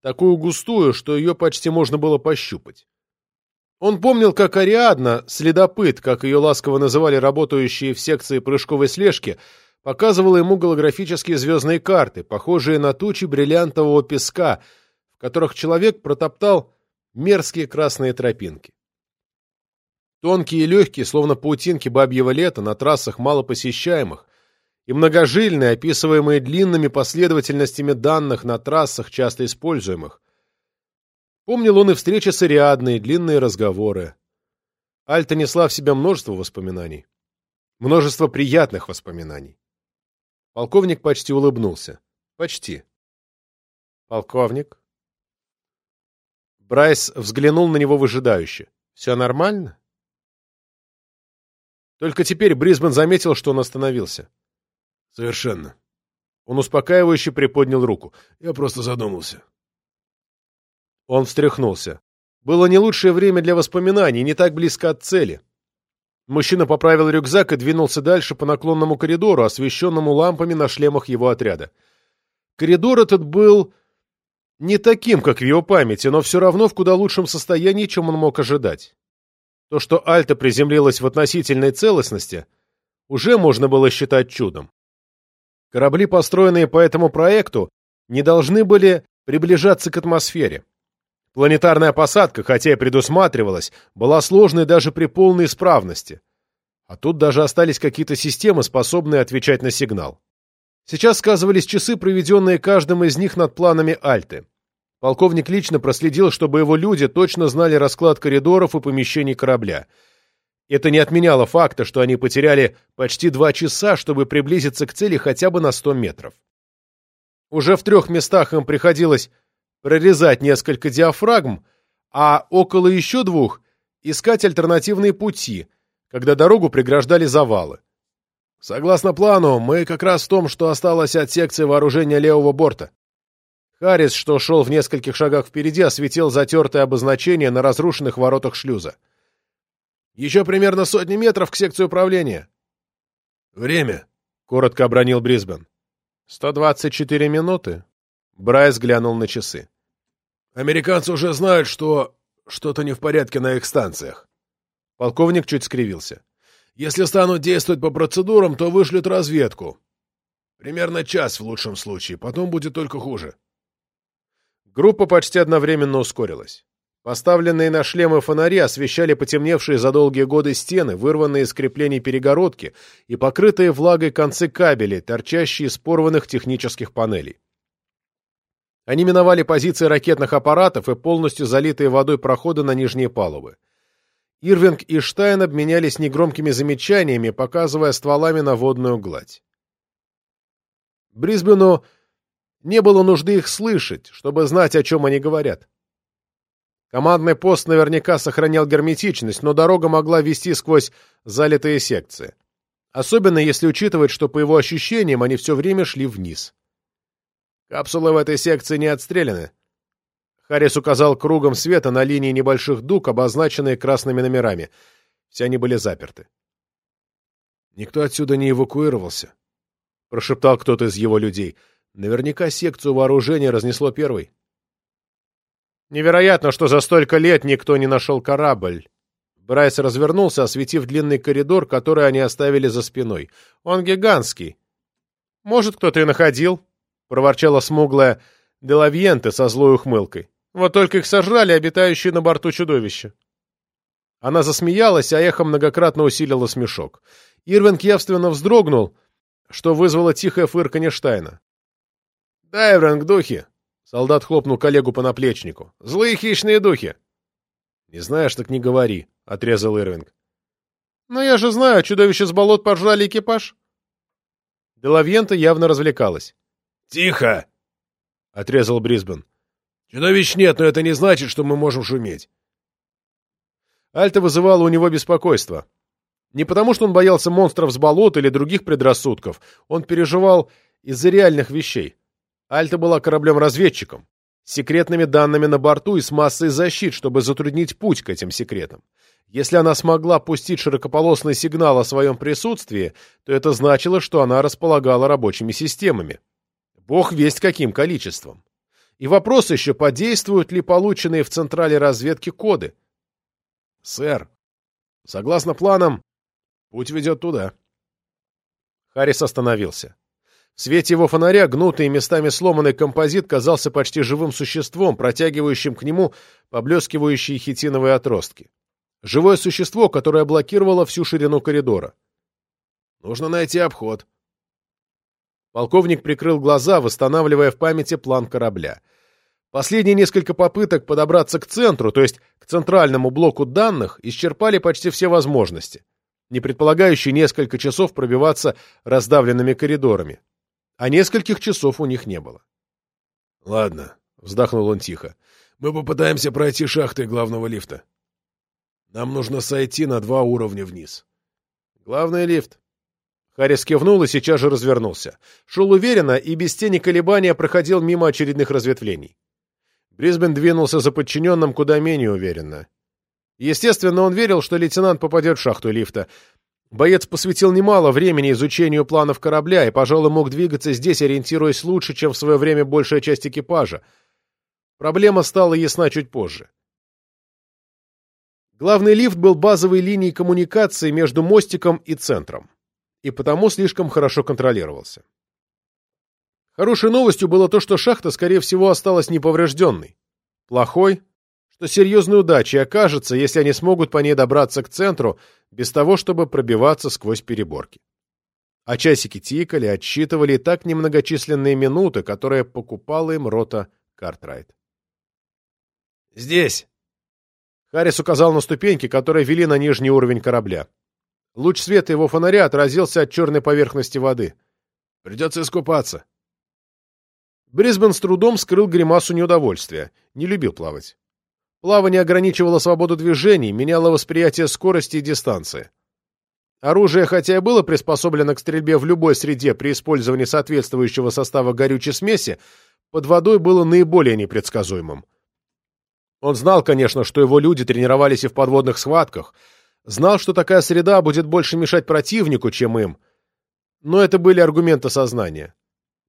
такую густую, что ее почти можно было пощупать. Он помнил, как Ариадна, следопыт, как ее ласково называли работающие в секции прыжковой слежки, показывала ему голографические звездные карты, похожие на тучи бриллиантового песка, в которых человек протоптал мерзкие красные тропинки. Тонкие и легкие, словно паутинки бабьего лета на трассах малопосещаемых, и многожильные, описываемые длинными последовательностями данных на трассах, часто используемых. Помнил он и встречи с Ариадной, длинные разговоры. Альта несла в себя множество воспоминаний. Множество приятных воспоминаний. Полковник почти улыбнулся. Почти. Полковник? Брайс взглянул на него выжидающе. Все нормально? Только теперь Брисбен заметил, что он остановился. Совершенно. Он успокаивающе приподнял руку. Я просто задумался. Он встряхнулся. Было не лучшее время для воспоминаний, не так близко от цели. Мужчина поправил рюкзак и двинулся дальше по наклонному коридору, освещенному лампами на шлемах его отряда. Коридор этот был не таким, как в его памяти, но все равно в куда лучшем состоянии, чем он мог ожидать. То, что Альта приземлилась в относительной целостности, уже можно было считать чудом. Корабли, построенные по этому проекту, не должны были приближаться к атмосфере. Планетарная посадка, хотя и предусматривалась, была сложной даже при полной исправности. А тут даже остались какие-то системы, способные отвечать на сигнал. Сейчас сказывались часы, проведенные каждым из них над планами Альты. Полковник лично проследил, чтобы его люди точно знали расклад коридоров и помещений корабля — это не отменяло факта, что они потеряли почти два часа, чтобы приблизиться к цели хотя бы на 100 метров. Уже в трех местах им приходилось прорезать несколько диафрагм, а около еще двух искать альтернативные пути, когда дорогу преграждали завалы. Согласно плану, мы как раз в том, что осталось от секции вооружения левого борта. Харрис, что шел в нескольких шагах впереди, осветил затертое обозначение на разрушенных воротах шлюза. Еще примерно сотни метров к секции управления. Время, — коротко обронил Брисбен. Сто двадцать четыре минуты. Брайс глянул на часы. Американцы уже знают, что что-то не в порядке на их станциях. Полковник чуть скривился. Если станут действовать по процедурам, то вышлют разведку. Примерно час в лучшем случае, потом будет только хуже. Группа почти одновременно ускорилась. Поставленные на шлемы фонари освещали потемневшие за долгие годы стены, вырванные из креплений перегородки и покрытые влагой концы кабелей, торчащие из порванных технических панелей. Они миновали позиции ракетных аппаратов и полностью залитые водой проходы на нижние палубы. Ирвинг и Штайн обменялись негромкими замечаниями, показывая стволами на водную гладь. Брисбену не было нужды их слышать, чтобы знать, о чем они говорят. Командный пост наверняка сохранял герметичность, но дорога могла вести сквозь залитые секции. Особенно если учитывать, что по его ощущениям они все время шли вниз. Капсулы в этой секции не отстреляны. Харрис указал кругом света на линии небольших дуг, обозначенные красными номерами. Все они были заперты. «Никто отсюда не эвакуировался», — прошептал кто-то из его людей. «Наверняка секцию вооружения разнесло первой». Невероятно, что за столько лет никто не нашел корабль. Брайс развернулся, осветив длинный коридор, который они оставили за спиной. Он гигантский. Может, кто-то и находил, — проворчала смуглая Делавьенте со злой ухмылкой. Вот только их сожрали обитающие на борту чудовища. Она засмеялась, а эхо многократно усилило смешок. Ирвинг явственно вздрогнул, что вызвало тихое фырканье Штайна. — Да, Ирвинг, духи! Солдат хлопнул коллегу по наплечнику. «Злые хищные духи!» «Не знаешь, так не говори», — отрезал Ирвинг. «Но я же знаю, чудовище с болот пожрали экипаж». Делавьента явно развлекалась. «Тихо!» — отрезал Брисбен. «Чудовищ нет, но это не значит, что мы можем шуметь». Альта вызывала у него беспокойство. Не потому, что он боялся монстров с болот или других предрассудков, он переживал из-за реальных вещей. Альта была кораблем-разведчиком, с секретными данными на борту и с массой защит, чтобы затруднить путь к этим секретам. Если она смогла пустить широкополосный сигнал о своем присутствии, то это значило, что она располагала рабочими системами. Бог весть каким количеством. И вопрос еще, подействуют ли полученные в Централе разведки коды. «Сэр, согласно планам, путь ведет туда». Харрис остановился. В свете его фонаря гнутый местами сломанный композит казался почти живым существом, протягивающим к нему поблескивающие хитиновые отростки. Живое существо, которое блокировало всю ширину коридора. Нужно найти обход. Полковник прикрыл глаза, восстанавливая в памяти план корабля. Последние несколько попыток подобраться к центру, то есть к центральному блоку данных, исчерпали почти все возможности, не предполагающие несколько часов пробиваться раздавленными коридорами а нескольких часов у них не было. — Ладно, — вздохнул он тихо, — мы попытаемся пройти шахты главного лифта. Нам нужно сойти на два уровня вниз. — Главный лифт. Харрис кивнул и сейчас же развернулся. Шел уверенно и без тени колебания проходил мимо очередных разветвлений. Брисбен двинулся за подчиненным куда менее уверенно. Естественно, он верил, что лейтенант попадет в шахту лифта, Боец посвятил немало времени изучению планов корабля и, пожалуй, мог двигаться здесь, ориентируясь лучше, чем в свое время большая часть экипажа. Проблема стала ясна чуть позже. Главный лифт был базовой линией коммуникации между мостиком и центром, и потому слишком хорошо контролировался. Хорошей новостью было то, что шахта, скорее всего, осталась неповрежденной. Плохой что серьезной удачей окажется, если они смогут по ней добраться к центру, без того, чтобы пробиваться сквозь переборки. А часики тикали, отсчитывали так немногочисленные минуты, которые покупала им рота Картрайт. «Здесь!» Харрис указал на ступеньки, которые вели на нижний уровень корабля. Луч света его фонаря отразился от черной поверхности воды. «Придется искупаться». Брисбен с трудом скрыл гримасу неудовольствия. Не любил плавать. Плавание ограничивало свободу движений, меняло восприятие скорости и дистанции. Оружие, хотя и было приспособлено к стрельбе в любой среде при использовании соответствующего состава горючей смеси, под водой было наиболее непредсказуемым. Он знал, конечно, что его люди тренировались и в подводных схватках, знал, что такая среда будет больше мешать противнику, чем им, но это были аргументы сознания.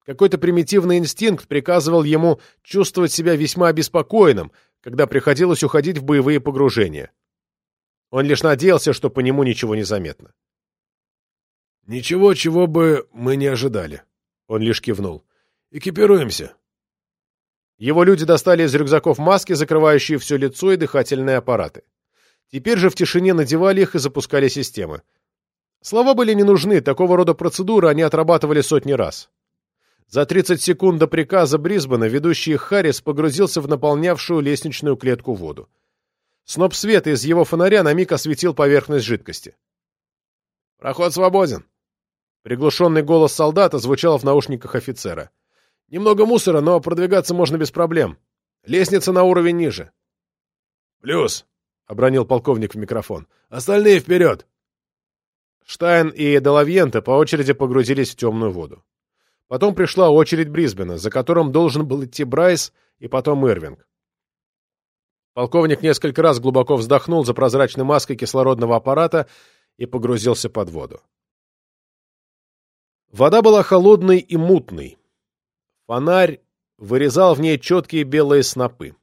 Какой-то примитивный инстинкт приказывал ему чувствовать себя весьма обеспокоенным, когда приходилось уходить в боевые погружения. Он лишь надеялся, что по нему ничего не заметно. «Ничего, чего бы мы не ожидали», — он лишь кивнул. «Экипируемся». Его люди достали из рюкзаков маски, закрывающие все лицо и дыхательные аппараты. Теперь же в тишине надевали их и запускали системы. Слова были не нужны, такого рода процедуры они отрабатывали сотни раз. За 30 секунд до приказа Брисбена ведущий Харрис погрузился в наполнявшую лестничную клетку воду. Сноп света из его фонаря на миг осветил поверхность жидкости. «Проход свободен!» Приглушенный голос солдата звучал в наушниках офицера. «Немного мусора, но продвигаться можно без проблем. Лестница на уровень ниже». «Плюс!» — обронил полковник в микрофон. «Остальные вперед!» Штайн и Делавьенте по очереди погрузились в темную воду. Потом пришла очередь Брисбена, за которым должен был идти Брайс и потом Ирвинг. Полковник несколько раз глубоко вздохнул за прозрачной маской кислородного аппарата и погрузился под воду. Вода была холодной и мутной. Фонарь вырезал в ней четкие белые снопы.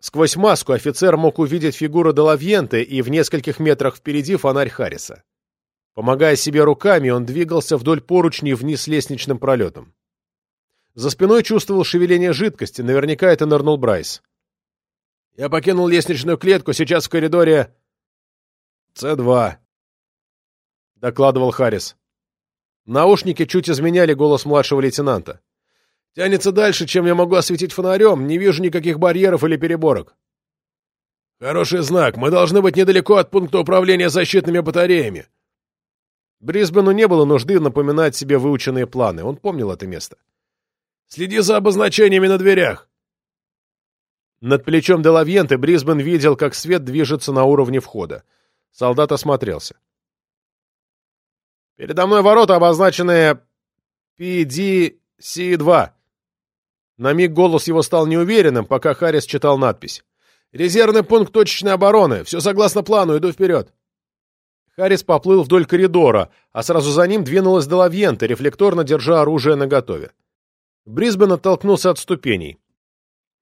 Сквозь маску офицер мог увидеть фигуру Делавьенте и в нескольких метрах впереди фонарь Харриса. Помогая себе руками, он двигался вдоль поручней вниз лестничным пролетом. За спиной чувствовал шевеление жидкости, наверняка это нырнул Брайс. «Я покинул лестничную клетку, сейчас в коридоре...» «С-2», — докладывал Харрис. Наушники чуть изменяли голос младшего лейтенанта. «Тянется дальше, чем я могу осветить фонарем, не вижу никаких барьеров или переборок». «Хороший знак, мы должны быть недалеко от пункта управления защитными батареями», Брисбену не было нужды напоминать себе выученные планы, он помнил это место. «Следи за обозначениями на дверях!» Над плечом Делавьенте Брисбен видел, как свет движется на уровне входа. Солдат осмотрелся. «Передо мной ворота, обозначенные PDC-2». На миг голос его стал неуверенным, пока Харрис читал надпись. «Резервный пункт точечной обороны. Все согласно плану. Иду вперед». Харрис поплыл вдоль коридора, а сразу за ним двинулась Делавьенте, рефлекторно держа оружие наготове. Брисбен оттолкнулся от ступеней.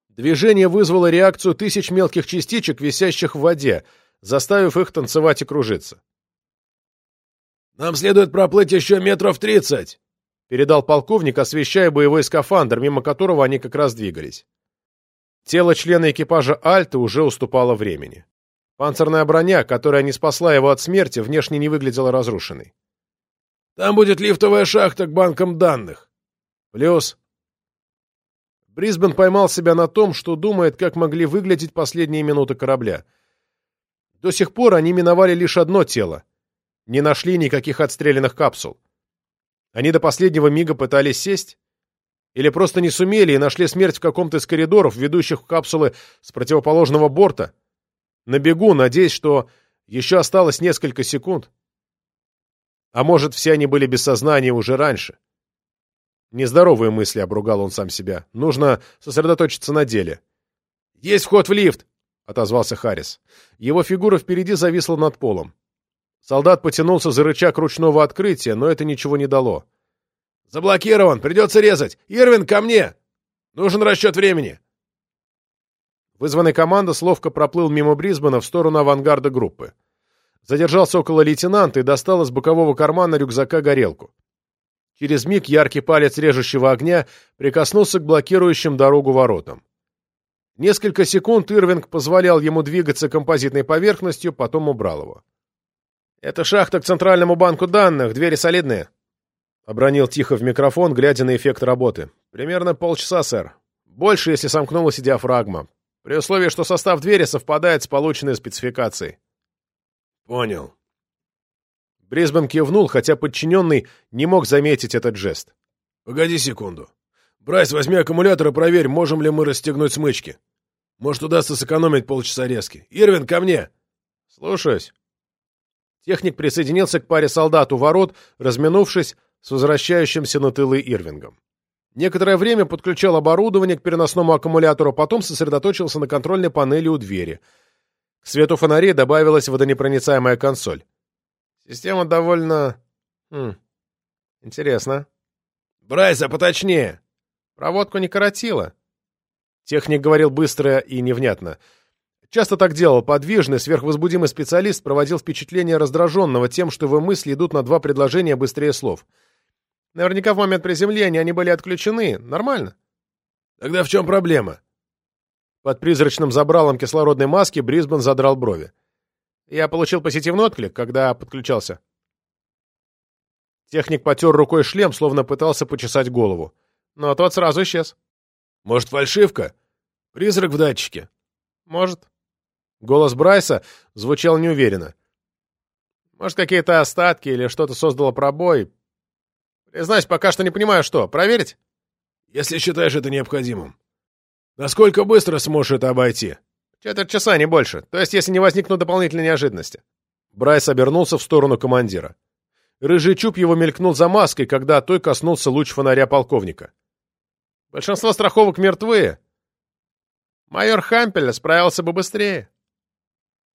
Движение вызвало реакцию тысяч мелких частичек, висящих в воде, заставив их танцевать и кружиться. «Нам следует проплыть еще метров тридцать», — передал полковник, освещая боевой скафандр, мимо которого они как раз двигались. Тело члена экипажа Альта уже уступало времени. Панцирная броня, которая не спасла его от смерти, внешне не выглядела разрушенной. «Там будет лифтовая шахта к банкам данных». «Плюс». Брисбен поймал себя на том, что думает, как могли выглядеть последние минуты корабля. До сих пор они миновали лишь одно тело. Не нашли никаких отстрелянных капсул. Они до последнего мига пытались сесть? Или просто не сумели и нашли смерть в каком-то из коридоров, ведущих в капсулы с противоположного борта? на бегу, надеясь, что еще осталось несколько секунд. А может, все они были без сознания уже раньше. Нездоровые мысли, обругал он сам себя. Нужно сосредоточиться на деле. «Есть вход в лифт!» — отозвался Харрис. Его фигура впереди зависла над полом. Солдат потянулся за рычаг ручного открытия, но это ничего не дало. «Заблокирован! Придется резать! Ирвин, ко мне! Нужен расчет времени!» Вызванный командос ловко проплыл мимо Брисбена в сторону авангарда группы. Задержался около лейтенанта и достал из бокового кармана рюкзака горелку. Через миг яркий палец режущего огня прикоснулся к блокирующим дорогу воротам. Несколько секунд Ирвинг позволял ему двигаться композитной поверхностью, потом убрал его. «Это шахта к центральному банку данных, двери солидные», — обронил тихо в микрофон, глядя на эффект работы. «Примерно полчаса, сэр. Больше, если сомкнулась диафрагма. При условии, что состав двери совпадает с полученной спецификацией. Понял. Брисбен кивнул, хотя подчиненный не мог заметить этот жест. Погоди секунду. Брайс, возьми аккумулятор и проверь, можем ли мы расстегнуть смычки. Может, удастся сэкономить полчаса резки. Ирвин, ко мне! Слушаюсь. Техник присоединился к паре солдат у ворот, разминувшись с возвращающимся на тылы Ирвингом. Некоторое время подключал оборудование к переносному аккумулятору, потом сосредоточился на контрольной панели у двери. К свету фонарей добавилась водонепроницаемая консоль. Система довольно... Хм... Интересно. «Брайса, поточнее!» Проводку не коротила. Техник говорил быстро и невнятно. Часто так делал. Подвижный, сверхвозбудимый специалист проводил впечатление раздраженного тем, что его мысли идут на два предложения быстрее слов — Наверняка в момент приземления они были отключены. Нормально. Тогда в чем проблема? Под призрачным забралом кислородной маски Брисбен задрал брови. Я получил позитивный отклик, когда подключался. Техник потер рукой шлем, словно пытался почесать голову. Но тот сразу исчез. «Может, фальшивка? Призрак в датчике?» «Может». Голос Брайса звучал неуверенно. «Может, какие-то остатки или что-то создало пробой. Признаюсь, пока что не понимаю, что. Проверить?» «Если считаешь это необходимым. Насколько быстро сможешь это обойти?» «Четверть часа, не больше. То есть, если не возникнут дополнительные неожиданности». Брайс обернулся в сторону командира. Рыжий чуб его мелькнул за маской, когда той коснулся луч фонаря полковника. «Большинство страховок мертвы. Майор Хампеля справился бы быстрее».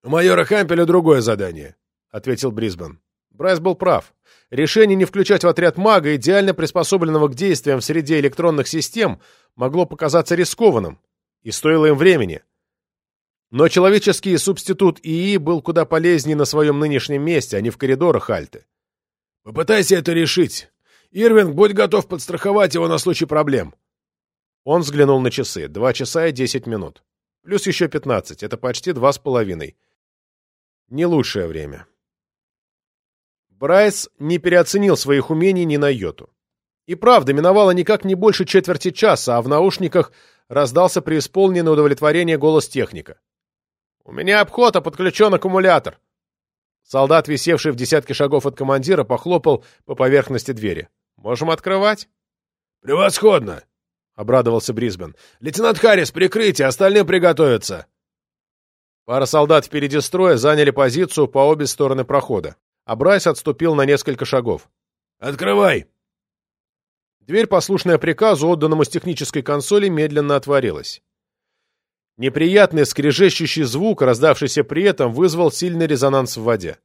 «У майора Хампеля другое задание», — ответил Брисбен. Брайс был прав. Решение не включать в отряд мага, идеально приспособленного к действиям в среде электронных систем, могло показаться рискованным и стоило им времени. Но человеческий субститут ИИ был куда полезнее на своем нынешнем месте, а не в коридорах Альты. Попытайся это решить. Ирвинг, будь готов подстраховать его на случай проблем. Он взглянул на часы. Два часа и десять минут. Плюс еще пятнадцать. Это почти два с половиной. Не лучшее время. Брайс не переоценил своих умений ни на йоту. И правда, миновало никак не больше четверти часа, а в наушниках раздался преисполненное удовлетворение голос техника. «У меня обход, а подключен аккумулятор. Солдат, висевший в десятке шагов от командира, похлопал по поверхности двери. «Можем открывать?» «Превосходно!» — обрадовался Брисбен. «Лейтенант Харрис, прикрытие, остальным приготовиться!» Пара солдат впереди строя заняли позицию по обе стороны прохода, а Брайс отступил на несколько шагов. «Открывай!» Дверь, послушная приказу, отданному с технической консоли, медленно отворилась. Неприятный скрежещущий звук, раздавшийся при этом, вызвал сильный резонанс в воде.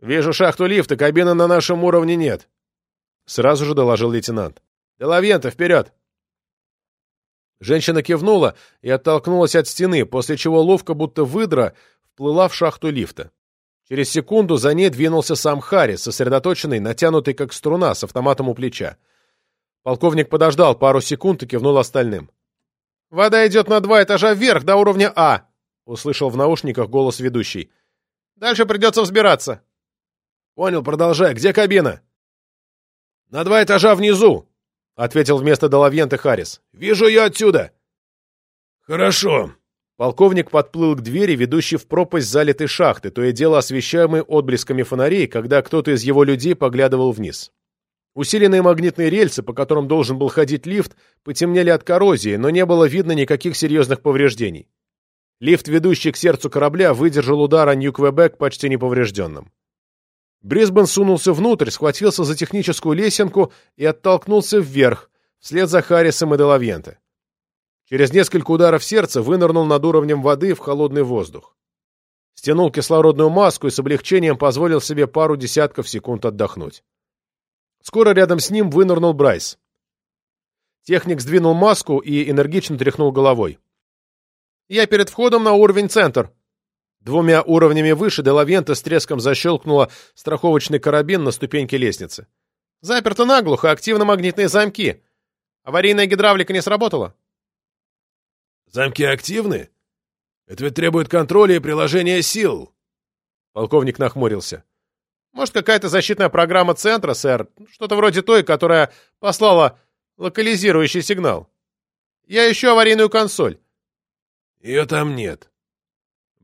«Вижу шахту лифта, кабины на нашем уровне нет», — сразу же доложил лейтенант. «Делавьента, вперед!» Женщина кивнула и оттолкнулась от стены, после чего ловко, будто выдра, вплыла в шахту лифта. Через секунду за ней двинулся сам Харрис, сосредоточенный, натянутый как струна, с автоматом у плеча. Полковник подождал пару секунд и кивнул остальным. «Вода идет на два этажа вверх, до уровня А», — услышал в наушниках голос ведущий. «Дальше придется взбираться». «Понял, продолжай. Где кабина?» «На два этажа внизу», — ответил вместо Доловьента Харрис. «Вижу ее отсюда». «Хорошо». Полковник подплыл к двери, ведущей в пропасть залитой шахты, то и дело освещаемой отблесками фонарей, когда кто-то из его людей поглядывал вниз. Усиленные магнитные рельсы, по которым должен был ходить лифт, потемнели от коррозии, но не было видно никаких серьезных повреждений. Лифт, ведущий к сердцу корабля, выдержал удар о Нью-Квебек почти неповрежденным. Брисбен сунулся внутрь, схватился за техническую лесенку и оттолкнулся вверх, вслед за Харрисом и Делавьенте. Через несколько ударов сердца вынырнул над уровнем воды в холодный воздух. Стянул кислородную маску и с облегчением позволил себе пару десятков секунд отдохнуть. Скоро рядом с ним вынырнул Брайс. Техник сдвинул маску и энергично тряхнул головой. «Я перед входом на уровень центр». Двумя уровнями выше Делавента с треском защелкнула страховочный карабин на ступеньке лестницы. «Заперто наглухо, активно магнитные замки. Аварийная гидравлика не сработала». «Замки активны? Это ведь требует контроля и приложения сил». Полковник нахмурился. Может, какая-то защитная программа центра, сэр? Что-то вроде той, которая послала локализирующий сигнал. Я ищу аварийную консоль. Ее там нет.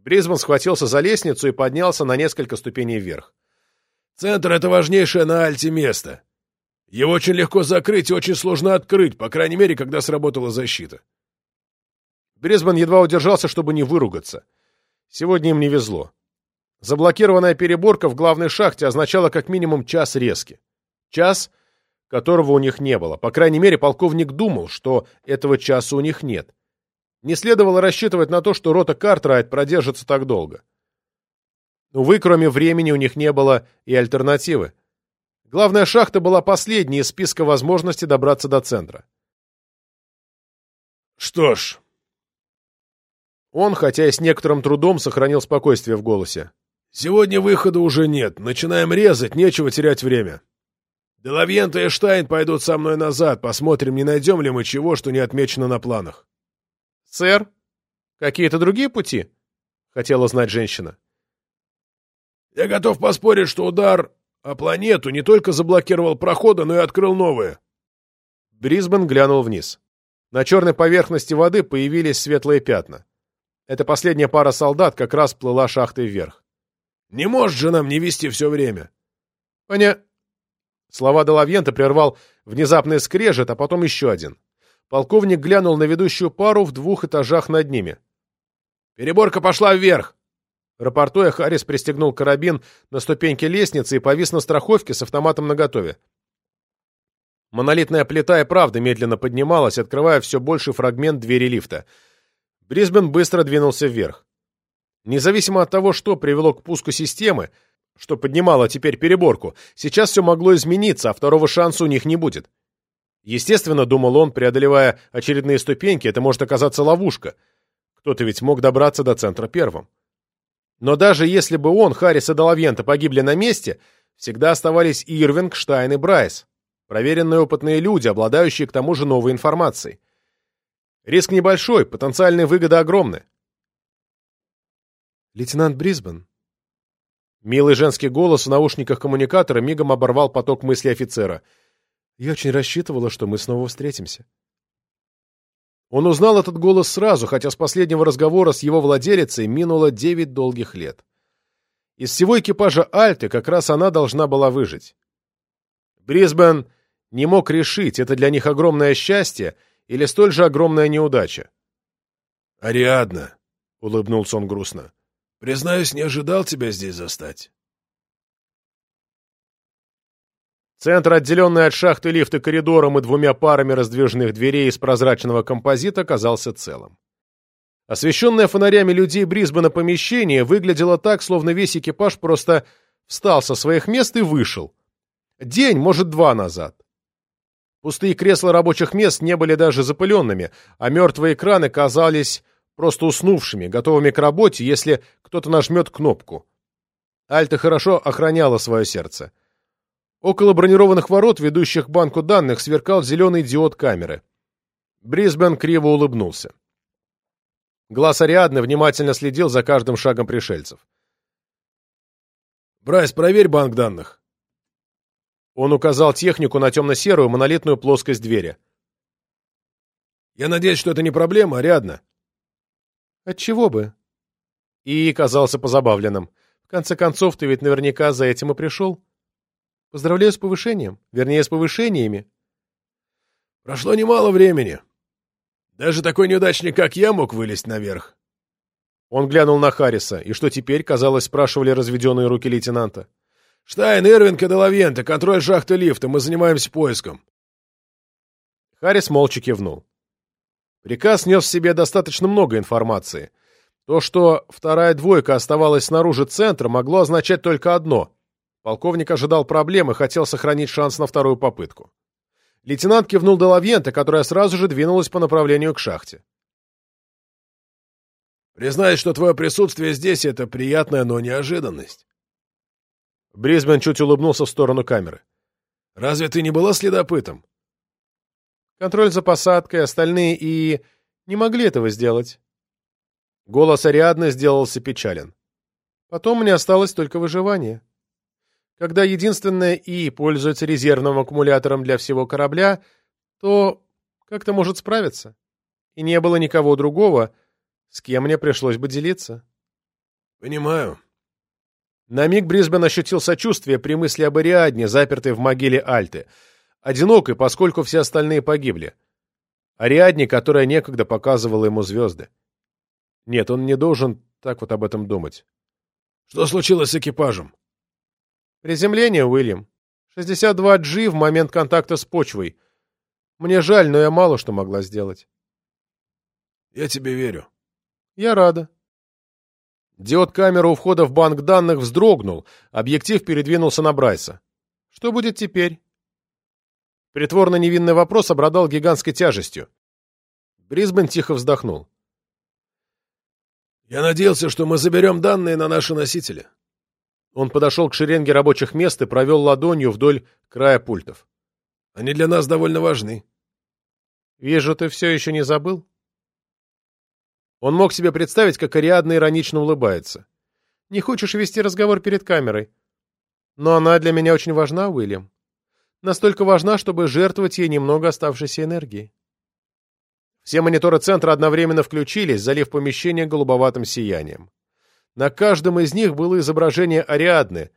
Брисбен схватился за лестницу и поднялся на несколько ступеней вверх. Центр — это важнейшее на Альте место. Его очень легко закрыть и очень сложно открыть, по крайней мере, когда сработала защита. Брисбен едва удержался, чтобы не выругаться. Сегодня им не везло. Заблокированная переборка в главной шахте означала как минимум час резки. Час, которого у них не было. По крайней мере, полковник думал, что этого часа у них нет. Не следовало рассчитывать на то, что рота Картрайт продержится так долго. Увы, кроме времени у них не было и альтернативы. Главная шахта была последней из списка возможностей добраться до центра. Что ж... Он, хотя и с некоторым трудом, сохранил спокойствие в голосе. Сегодня выхода уже нет. Начинаем резать, нечего терять время. Делавьента и Штайн пойдут со мной назад, посмотрим, не найдем ли мы чего, что не отмечено на планах. Сэр, Какие-то другие пути? Хотела знать женщина. Я готов поспорить, что удар о планету не только заблокировал проходы, но и открыл новые. Брисбен глянул вниз. На черной поверхности воды появились светлые пятна. Эта последняя пара солдат как раз плыла шахтой вверх. «Не может же нам не вести все время!» «Поня...» Слова Доловьента прервал внезапный скрежет, а потом еще один. Полковник глянул на ведущую пару в двух этажах над ними. «Переборка пошла вверх!» Рапортуя, Харрис пристегнул карабин на ступеньке лестницы и повис на страховке с автоматом наготове. Монолитная плита и правда медленно поднималась, открывая все больший фрагмент двери лифта. Брисбен быстро двинулся вверх. Независимо от того, что привело к пуску системы, что поднимало теперь переборку, сейчас все могло измениться, а второго шанса у них не будет. Естественно, думал он, преодолевая очередные ступеньки, это может оказаться ловушка. Кто-то ведь мог добраться до центра первым. Но даже если бы он, Харрис и Доловьента погибли на месте, всегда оставались Ирвинг, Штайн и Брайс. Проверенные опытные люди, обладающие к тому же новой информацией. Риск небольшой, потенциальные выгоды огромны. «Лейтенант Брисбен». Милый женский голос в наушниках коммуникатора мигом оборвал поток мыслей офицера. «Я очень рассчитывала, что мы снова встретимся». Он узнал этот голос сразу, хотя с последнего разговора с его владелицей минуло девять долгих лет. Из всего экипажа Альты как раз она должна была выжить. Брисбен не мог решить, это для них огромное счастье или столь же огромная неудача. «Ариадна», — улыбнулся он грустно, — «признаюсь, не ожидал тебя здесь застать». Центр, отделенный от шахты лифта коридором и двумя парами раздвижных дверей из прозрачного композита, казался целым. Освещенное фонарями людей Брисбена помещение выглядело так, словно весь экипаж просто встал со своих мест и вышел. День, может, два назад. Пустые кресла рабочих мест не были даже запыленными, а мертвые экраны казались просто уснувшими, готовыми к работе, если кто-то нажмет кнопку. Альта хорошо охраняла свое сердце. Около бронированных ворот, ведущих к банку данных, сверкал зеленый диод камеры. Брисбен криво улыбнулся. Глаз Ариадны внимательно следил за каждым шагом пришельцев. «Брайс, проверь банк данных». Он указал технику на темно-серую монолитную плоскость двери. «Я надеюсь, что это не проблема, Ариадна». «Отчего бы?» И казался позабавленным. «В конце концов, ты ведь наверняка за этим и пришел». Поздравляю с повышением. Вернее, с повышениями. Прошло немало времени. Даже такой неудачник, как я, мог вылезть наверх. Он глянул на Харриса, и что теперь, казалось, спрашивали разведенные руки лейтенанта. «Штайн, Ирвинг и Делавьента, контроль шахты лифта, мы занимаемся поиском». Харрис молча кивнул. Приказ нес в себе достаточно много информации. То, что вторая двойка оставалась снаружи центра, могло означать только одно. Полковник ожидал проблем и хотел сохранить шанс на вторую попытку. Лейтенант кивнул Делавьента, которая сразу же двинулась по направлению к шахте. «Признаюсь, что твое присутствие здесь — это приятная, но неожиданность». Брисбен чуть улыбнулся в сторону камеры. «Разве ты не была следопытом?» «Контроль за посадкой, остальные и... не могли этого сделать». Голос Ариадны сделался печален. «Потом мне осталось только выживание». Когда единственное И пользуется резервным аккумулятором для всего корабля, то как-то может справиться. И не было никого другого, с кем мне пришлось бы делиться. Понимаю. На миг Брисбен ощутил сочувствие при мысли об Ариадне, запертой в могиле Альты. Одинокой, поскольку все остальные погибли. Ариадне, которая некогда показывала ему звезды. Нет, он не должен так вот об этом думать. Что случилось с экипажем? Приземление, Уильям. 62G в момент контакта с почвой. Мне жаль, но я мало что могла сделать. Я тебе верю. Я рада. Диод камеры у входа в банк данных вздрогнул, объектив передвинулся на Брайса. Что будет теперь? Притворно невинный вопрос обладал гигантской тяжестью. Брисбен тихо вздохнул. «Я надеялся, что мы заберем данные на наши носители. Он подошел к шеренге рабочих мест и провел ладонью вдоль края пультов. «Они для нас довольно важны». «Вижу, ты все еще не забыл?» Он мог себе представить, как Ариадна иронично улыбается. «Не хочешь вести разговор перед камерой?» «Но она для меня очень важна, Уильям. Настолько важна, чтобы жертвовать ей немного оставшейся энергии». Все мониторы центра одновременно включились, залив помещение голубоватым сиянием. На каждом из них было изображение Ариадны,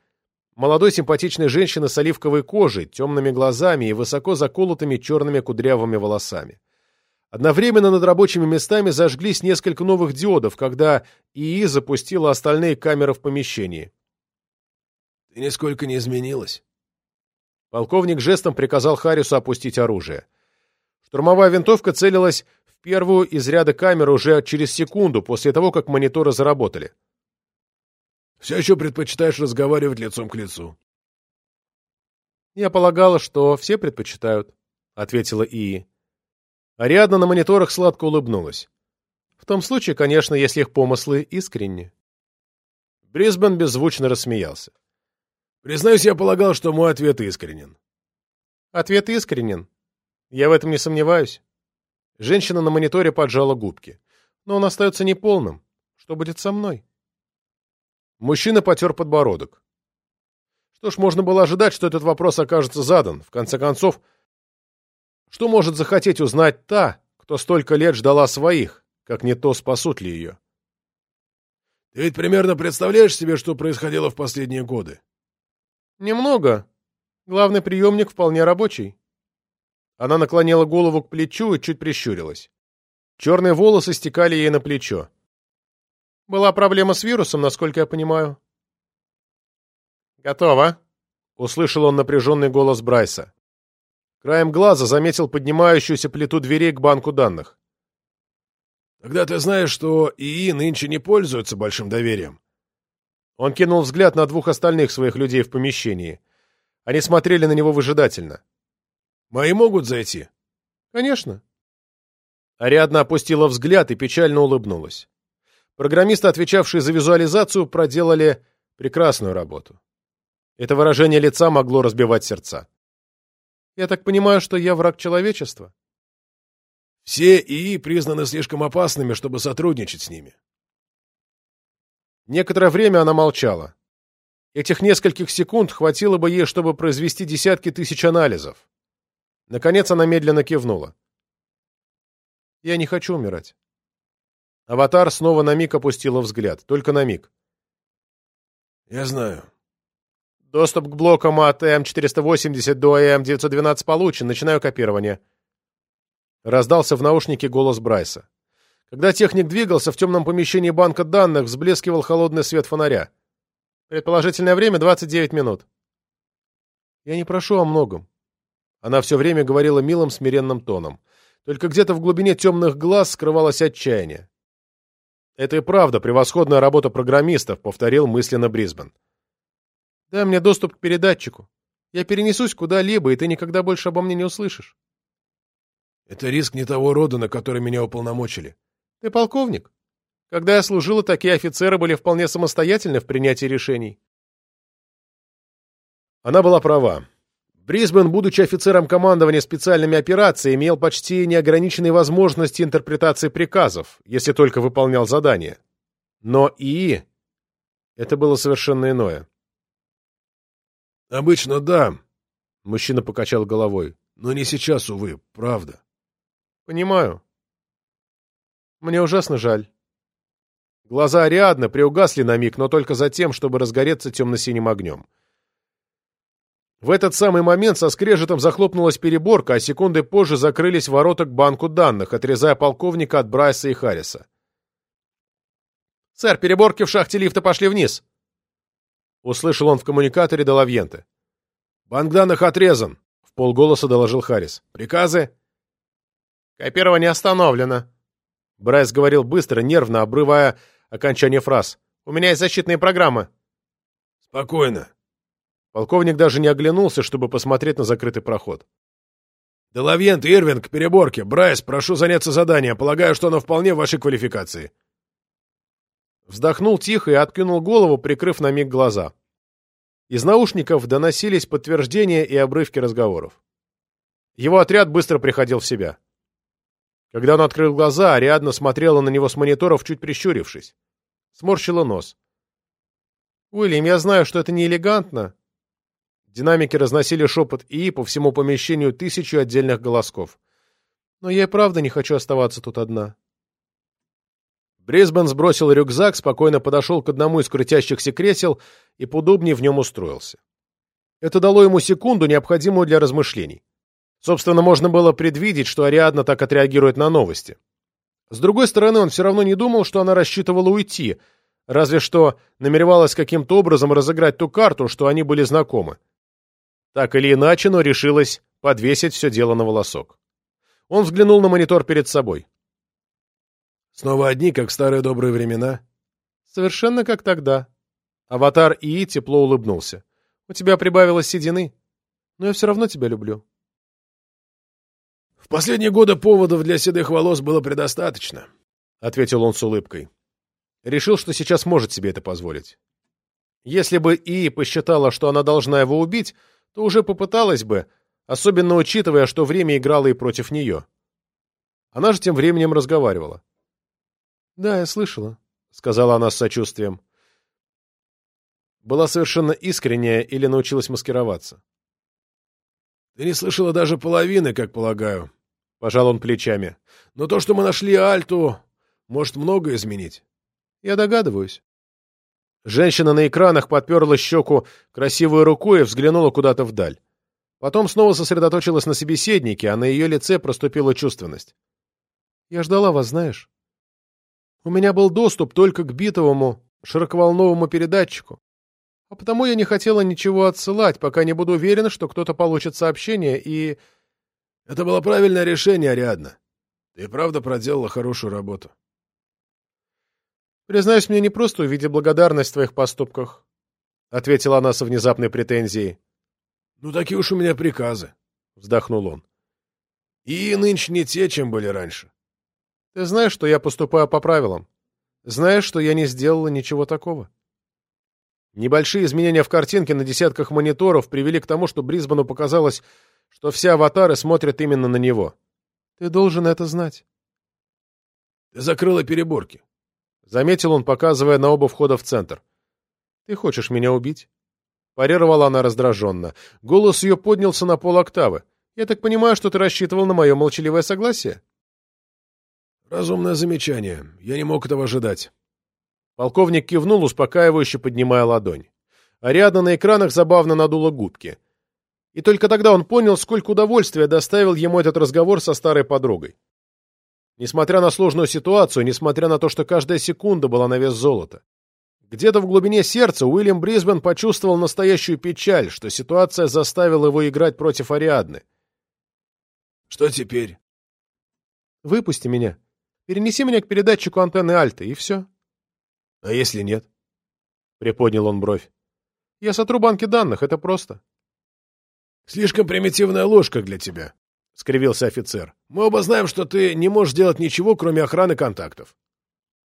молодой симпатичной женщины с оливковой кожей, темными глазами и высоко заколотыми черными кудрявыми волосами. Одновременно над рабочими местами зажглись несколько новых диодов, когда ИИ запустила остальные камеры в помещении. «Ты нисколько не изменилась». Полковник жестом приказал Харрису опустить оружие. Штурмовая винтовка целилась в первую из ряда камер уже через секунду после того, как мониторы заработали. «Все еще предпочитаешь разговаривать лицом к лицу». «Я полагала, что все предпочитают», — ответила ИИ. Ариадна на мониторах сладко улыбнулась. В том случае, конечно, если их помыслы искренни. Брисбен беззвучно рассмеялся. Признаюсь, я полагал, что мой ответ искренен. Ответ искренен. Я в этом не сомневаюсь. Женщина на мониторе поджала губки. Но он остается неполным. Что будет со мной? Мужчина потер подбородок. Что ж, можно было ожидать, что этот вопрос окажется задан. В конце концов, что может захотеть узнать та, кто столько лет ждала своих, как не то спасут ли ее? Ты ведь примерно представляешь себе, что происходило в последние годы? Немного. Главный приемник вполне рабочий. Она наклонила голову к плечу и чуть прищурилась. Черные волосы стекали ей на плечо. Была проблема с вирусом, насколько я понимаю. «Готово», — услышал он напряженный голос Брайса. Краем глаза заметил поднимающуюся плиту дверей к банку данных. «Тогда ты знаешь, что ИИ нынче не пользуются большим доверием». Он кинул взгляд на двух остальных своих людей в помещении. Они смотрели на него выжидательно. «Мои могут зайти?» «Конечно». Ариадна опустила взгляд и печально улыбнулась. Программисты, отвечавшие за визуализацию, проделали прекрасную работу. Это выражение лица могло разбивать сердца. Я так понимаю, что я враг человечества? Все ИИ признаны слишком опасными, чтобы сотрудничать с ними. Некоторое время она молчала. Этих нескольких секунд хватило бы ей, чтобы произвести десятки тысяч анализов. Наконец она медленно кивнула. «Я не хочу умирать». Аватар снова на миг опустила взгляд. Только на миг. «Я знаю. Доступ к блокам от М480 до М912 получен. Начинаю копирование. Раздался в наушнике голос Брайса. Когда техник двигался, в темном помещении банка данных взблескивал холодный свет фонаря. Предположительное время — 29 минут. Я не прошу о многом. Она все время говорила милым, смиренным тоном. Только где-то в глубине темных глаз скрывалось отчаяние. «Это и правда превосходная работа программистов», — повторил мысленно Брисбен. Дай мне доступ к передатчику. Я перенесусь куда-либо, и ты никогда больше обо мне не услышишь. Это риск не того рода, на который меня уполномочили. Ты полковник. Когда я служила, такие офицеры были вполне самостоятельны в принятии решений. Она была права. Брисбен, будучи офицером командования специальными операциями, имел почти неограниченные возможности интерпретации приказов, если только выполнял задания. Но ИИ — это было совершенно иное. «Обычно да», — мужчина покачал головой. «Но не сейчас, увы, правда». «Понимаю. Мне ужасно жаль». Глаза Ариадны приугасли на миг, но только за тем, чтобы разгореться темно-синим огнем. В этот самый момент со скрежетом захлопнулась переборка, а секунды позже закрылись ворота к банку данных, отрезая полковника от Брайса и Харриса. «Сэр, переборки в шахте лифта пошли вниз!» Услышал он в коммуникаторе Делавьенты. «Банк данных отрезан», — в полголоса доложил Харрис. «Приказы?» «Копирование остановлено», — Брайс говорил быстро, нервно, обрывая окончание фраз. «У меня есть защитные программы». «Спокойно». Полковник даже не оглянулся, чтобы посмотреть на закрытый проход. «Делавьент, Ирвинг, переборки. Брайс, прошу заняться заданием. Полагаю, что оно вполне в вашей квалификации». Вздохнул тихо и откинул голову, прикрыв на миг глаза. Из наушников доносились подтверждения и обрывки разговоров. Его отряд быстро приходил в себя. Когда он открыл глаза, Ариадна смотрела на него с мониторов, чуть прищурившись. Сморщила нос. «Уильям, я знаю, что это не элегантно». Динамики разносили шепот ИИ по всему помещению тысячу отдельных голосков. «Но я и правда не хочу оставаться тут одна». Брисбен сбросил рюкзак, спокойно подошел к одному из крутящихся кресел и поудобнее в нем устроился. Это дало ему секунду, необходимую для размышлений. Собственно, можно было предвидеть, что Ариадна так отреагирует на новости. С другой стороны, он все равно не думал, что она рассчитывала уйти, разве что намеревалась каким-то образом разыграть ту карту, что они были знакомы. Так или иначе, но решилась подвесить все дело на волосок. Он взглянул на монитор перед собой. «Снова одни, как в старые добрые времена?» «Совершенно как тогда». Аватар ИИ тепло улыбнулся. «У тебя прибавилось седины, но я все равно тебя люблю». В последние годы поводов для седых волос было предостаточно, — ответил он с улыбкой. Решил, что сейчас может себе это позволить. Если бы И посчитала, что она должна его убить, то уже попыталась бы, особенно учитывая, что время играло и против нее. Она же тем временем разговаривала. «Да, я слышала», — сказала она с сочувствием. Была совершенно искренняя или научилась маскироваться. Ты не слышала даже половины, как полагаю. Пожал он плечами. Но то, что мы нашли Альту, может много изменить. Я догадываюсь. Женщина на экранах подперла щеку красивой рукой и взглянула куда-то вдаль. Потом снова сосредоточилась на собеседнике, а на ее лице проступила чувственность. «Я ждала вас, знаешь. У меня был доступ только к битовому, широковолновому передатчику. А потому я не хотела ничего отсылать, пока не буду уверена, что кто-то получит сообщение, и... Это было правильное решение, Ариадна. Ты правда проделала хорошую работу. Признаюсь, мне не просто увидеть благодарность в твоих поступках, — ответила она со внезапной претензией. — Ну, такие уж у меня приказы, — вздохнул он. — И нынче не те, чем были раньше. Ты знаешь, что я поступаю по правилам. Знаешь, что я не сделала ничего такого. Небольшие изменения в картинке на десятках мониторов привели к тому, что Брисбену показалось, что все аватары смотрят именно на него. Ты должен это знать. Ты закрыла переборки. Заметил он, показывая на оба входа в центр. Ты хочешь меня убить? Парировала она раздраженно. Голос ее поднялся на пол октавы. Я так понимаю, что ты рассчитывал на мое молчаливое согласие? Разумное замечание. Я не мог этого ожидать. Полковник кивнул, успокаивающе поднимая ладонь. Ариадна на экранах забавно надула губки. И только тогда он понял, сколько удовольствия доставил ему этот разговор со старой подругой. Несмотря на сложную ситуацию, несмотря на то, что каждая секунда была на вес золота. Где-то в глубине сердца Уильям Брисбен почувствовал настоящую печаль, что ситуация заставила его играть против Ариадны. «Что теперь?» «Выпусти меня. Перенеси меня к передатчику антенны Альты, и все». А если нет? Приподнял он бровь. Я сотру банки данных, это просто. Слишком примитивная ложка для тебя, скривился офицер. Мы оба знаем, что ты не можешь делать ничего, кроме охраны контактов.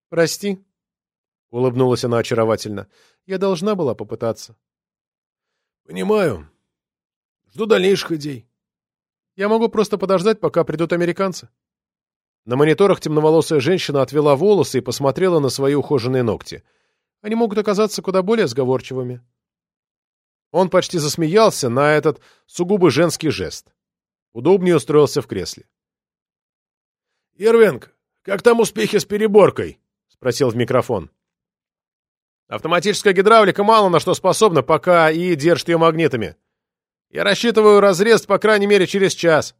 Прости, улыбнулась она очаровательно. Я должна была попытаться. Понимаю. Жду дальнейших идей. Я могу просто подождать, пока придут американцы. На мониторах темноволосая женщина отвела волосы и посмотрела на свои ухоженные ногти. Они могут оказаться куда более сговорчивыми. Он почти засмеялся на этот сугубо женский жест. Удобнее устроился в кресле. «Ирвинг, как там успехи с переборкой?» — спросил в микрофон. «Автоматическая гидравлика мало на что способна, пока и держит ее магнитами. Я рассчитываю разрез, по крайней мере, через час».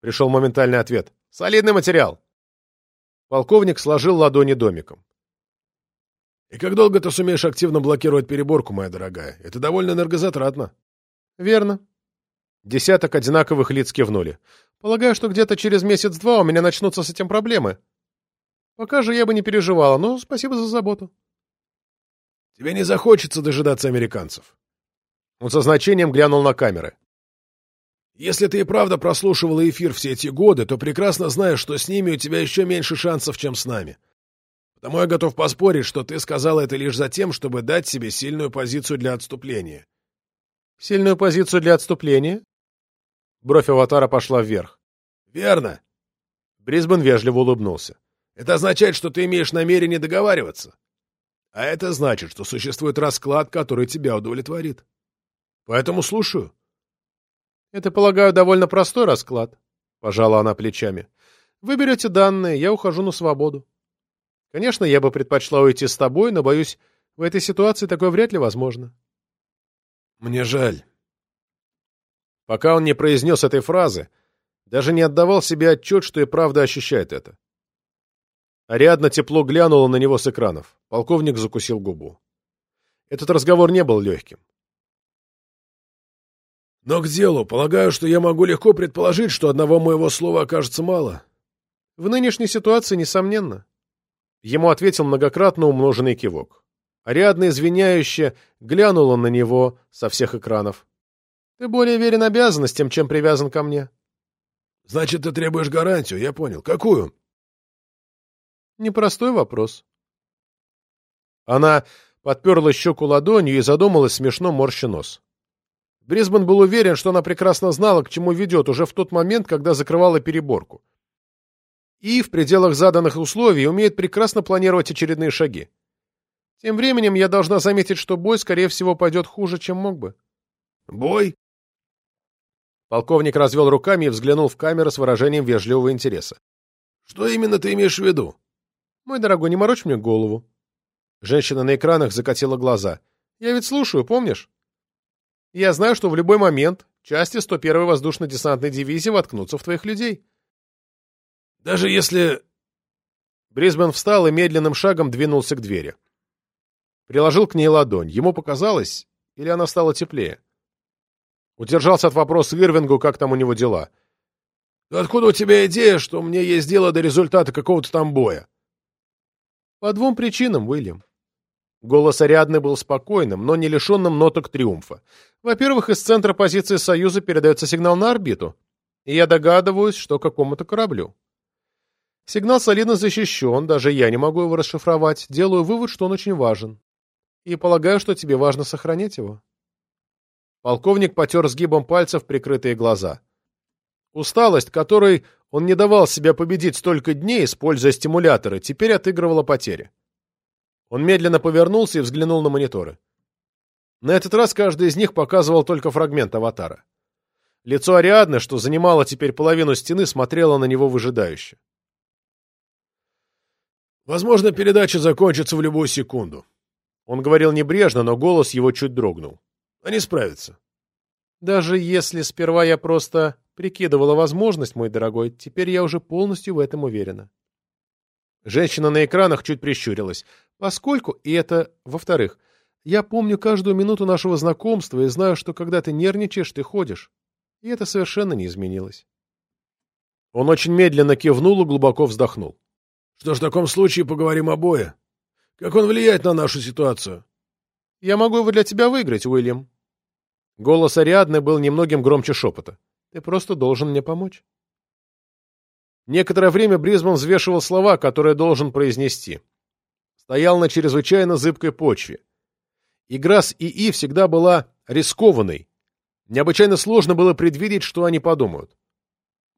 Пришел моментальный ответ. Солидный материал. Полковник сложил ладони домиком. И как долго ты сумеешь активно блокировать переборку, моя дорогая? Это довольно энергозатратно. Верно. Десяток одинаковых лиц кивнули. Полагаю, что где-то через месяц-два у меня начнутся с этим проблемы. Пока же я бы не переживала, но спасибо за заботу. Тебе не захочется дожидаться американцев. Он со значением глянул на камеры. Если ты и правда прослушивала эфир все эти годы, то прекрасно знаешь, что с ними у тебя еще меньше шансов, чем с нами. Потому я готов поспорить, что ты сказала это лишь за тем, чтобы дать себе сильную позицию для отступления. Сильную позицию для отступления? Бровь аватара пошла вверх. Верно. Брисбен вежливо улыбнулся. Это означает, что ты имеешь намерение договариваться. А это значит, что существует расклад, который тебя удовлетворит. Поэтому слушаю. Это, полагаю, довольно простой расклад, — пожала она плечами. Вы берете данные, я ухожу на свободу. Конечно, я бы предпочла уйти с тобой, но, боюсь, в этой ситуации такое вряд ли возможно. Мне жаль. Пока он не произнес этой фразы, даже не отдавал себе отчет, что и правда ощущает это. Ариадна тепло глянула на него с экранов. Полковник закусил губу. Этот разговор не был легким. Но к делу. Полагаю, что я могу легко предположить, что одного моего слова окажется мало. В нынешней ситуации, несомненно. Ему ответил многократно умноженный кивок. Ариадна извиняюще глянула на него со всех экранов. — Ты более верен обязанностям, чем привязан ко мне. — Значит, ты требуешь гарантию, я понял. Какую? — Непростой вопрос. Она подперла щеку ладонью и задумалась смешно морща нос. Брисбен был уверен, что она прекрасно знала, к чему ведет, уже в тот момент, когда закрывала переборку и в пределах заданных условий умеет прекрасно планировать очередные шаги. Тем временем я должна заметить, что бой, скорее всего, пойдет хуже, чем мог бы. «Бой?» Полковник развел руками и взглянул в камеру с выражением вежливого интереса. «Что именно ты имеешь в виду?» «Мой дорогой, не морочь мне голову». Женщина на экранах закатила глаза. «Я ведь слушаю, помнишь? Я знаю, что в любой момент части 101-й воздушно-десантной дивизии воткнутся в твоих людей. Даже если...» Брисбен встал и медленным шагом двинулся к двери. Приложил к ней ладонь. Ему показалось, или она стала теплее. Удержался от вопроса Ирвингу, как там у него дела. «Откуда у тебя идея, что мне есть дело до результата какого-то там боя?» «По двум причинам, Уильям». Голос Ариадны был спокойным, но не лишенным ноток триумфа. Во-первых, из центра позиции Союза передается сигнал на орбиту, и я догадываюсь, что какому-то кораблю. Сигнал солидно защищен, даже я не могу его расшифровать. Делаю вывод, что он очень важен. И полагаю, что тебе важно сохранять его. Полковник потер сгибом пальцев прикрытые глаза. Усталость, которой он не давал себя победить столько дней, используя стимуляторы, теперь отыгрывала потери. Он медленно повернулся и взглянул на мониторы. На этот раз каждый из них показывал только фрагмент аватара. Лицо Ариадны, что занимало теперь половину стены, смотрело на него выжидающе. Возможно, передача закончится в любую секунду. Он говорил небрежно, но голос его чуть дрогнул. Они справятся. Даже если сперва я просто прикидывала возможность, мой дорогой, теперь я уже полностью в этом уверена. Женщина на экранах чуть прищурилась. Поскольку, и это во-вторых, я помню каждую минуту нашего знакомства и знаю, что когда ты нервничаешь, ты ходишь. И это совершенно не изменилось. Он очень медленно кивнул и глубоко вздохнул. Что ж, в таком случае поговорим обои. Как он влияет на нашу ситуацию? Я могу его для тебя выиграть, Уильям. Голос Ариадны был немногим громче шепота. Ты просто должен мне помочь. Некоторое время Брисбан взвешивал слова, которые должен произнести. Стоял на чрезвычайно зыбкой почве. Игра с ИИ всегда была рискованной. Необычайно сложно было предвидеть, что они подумают.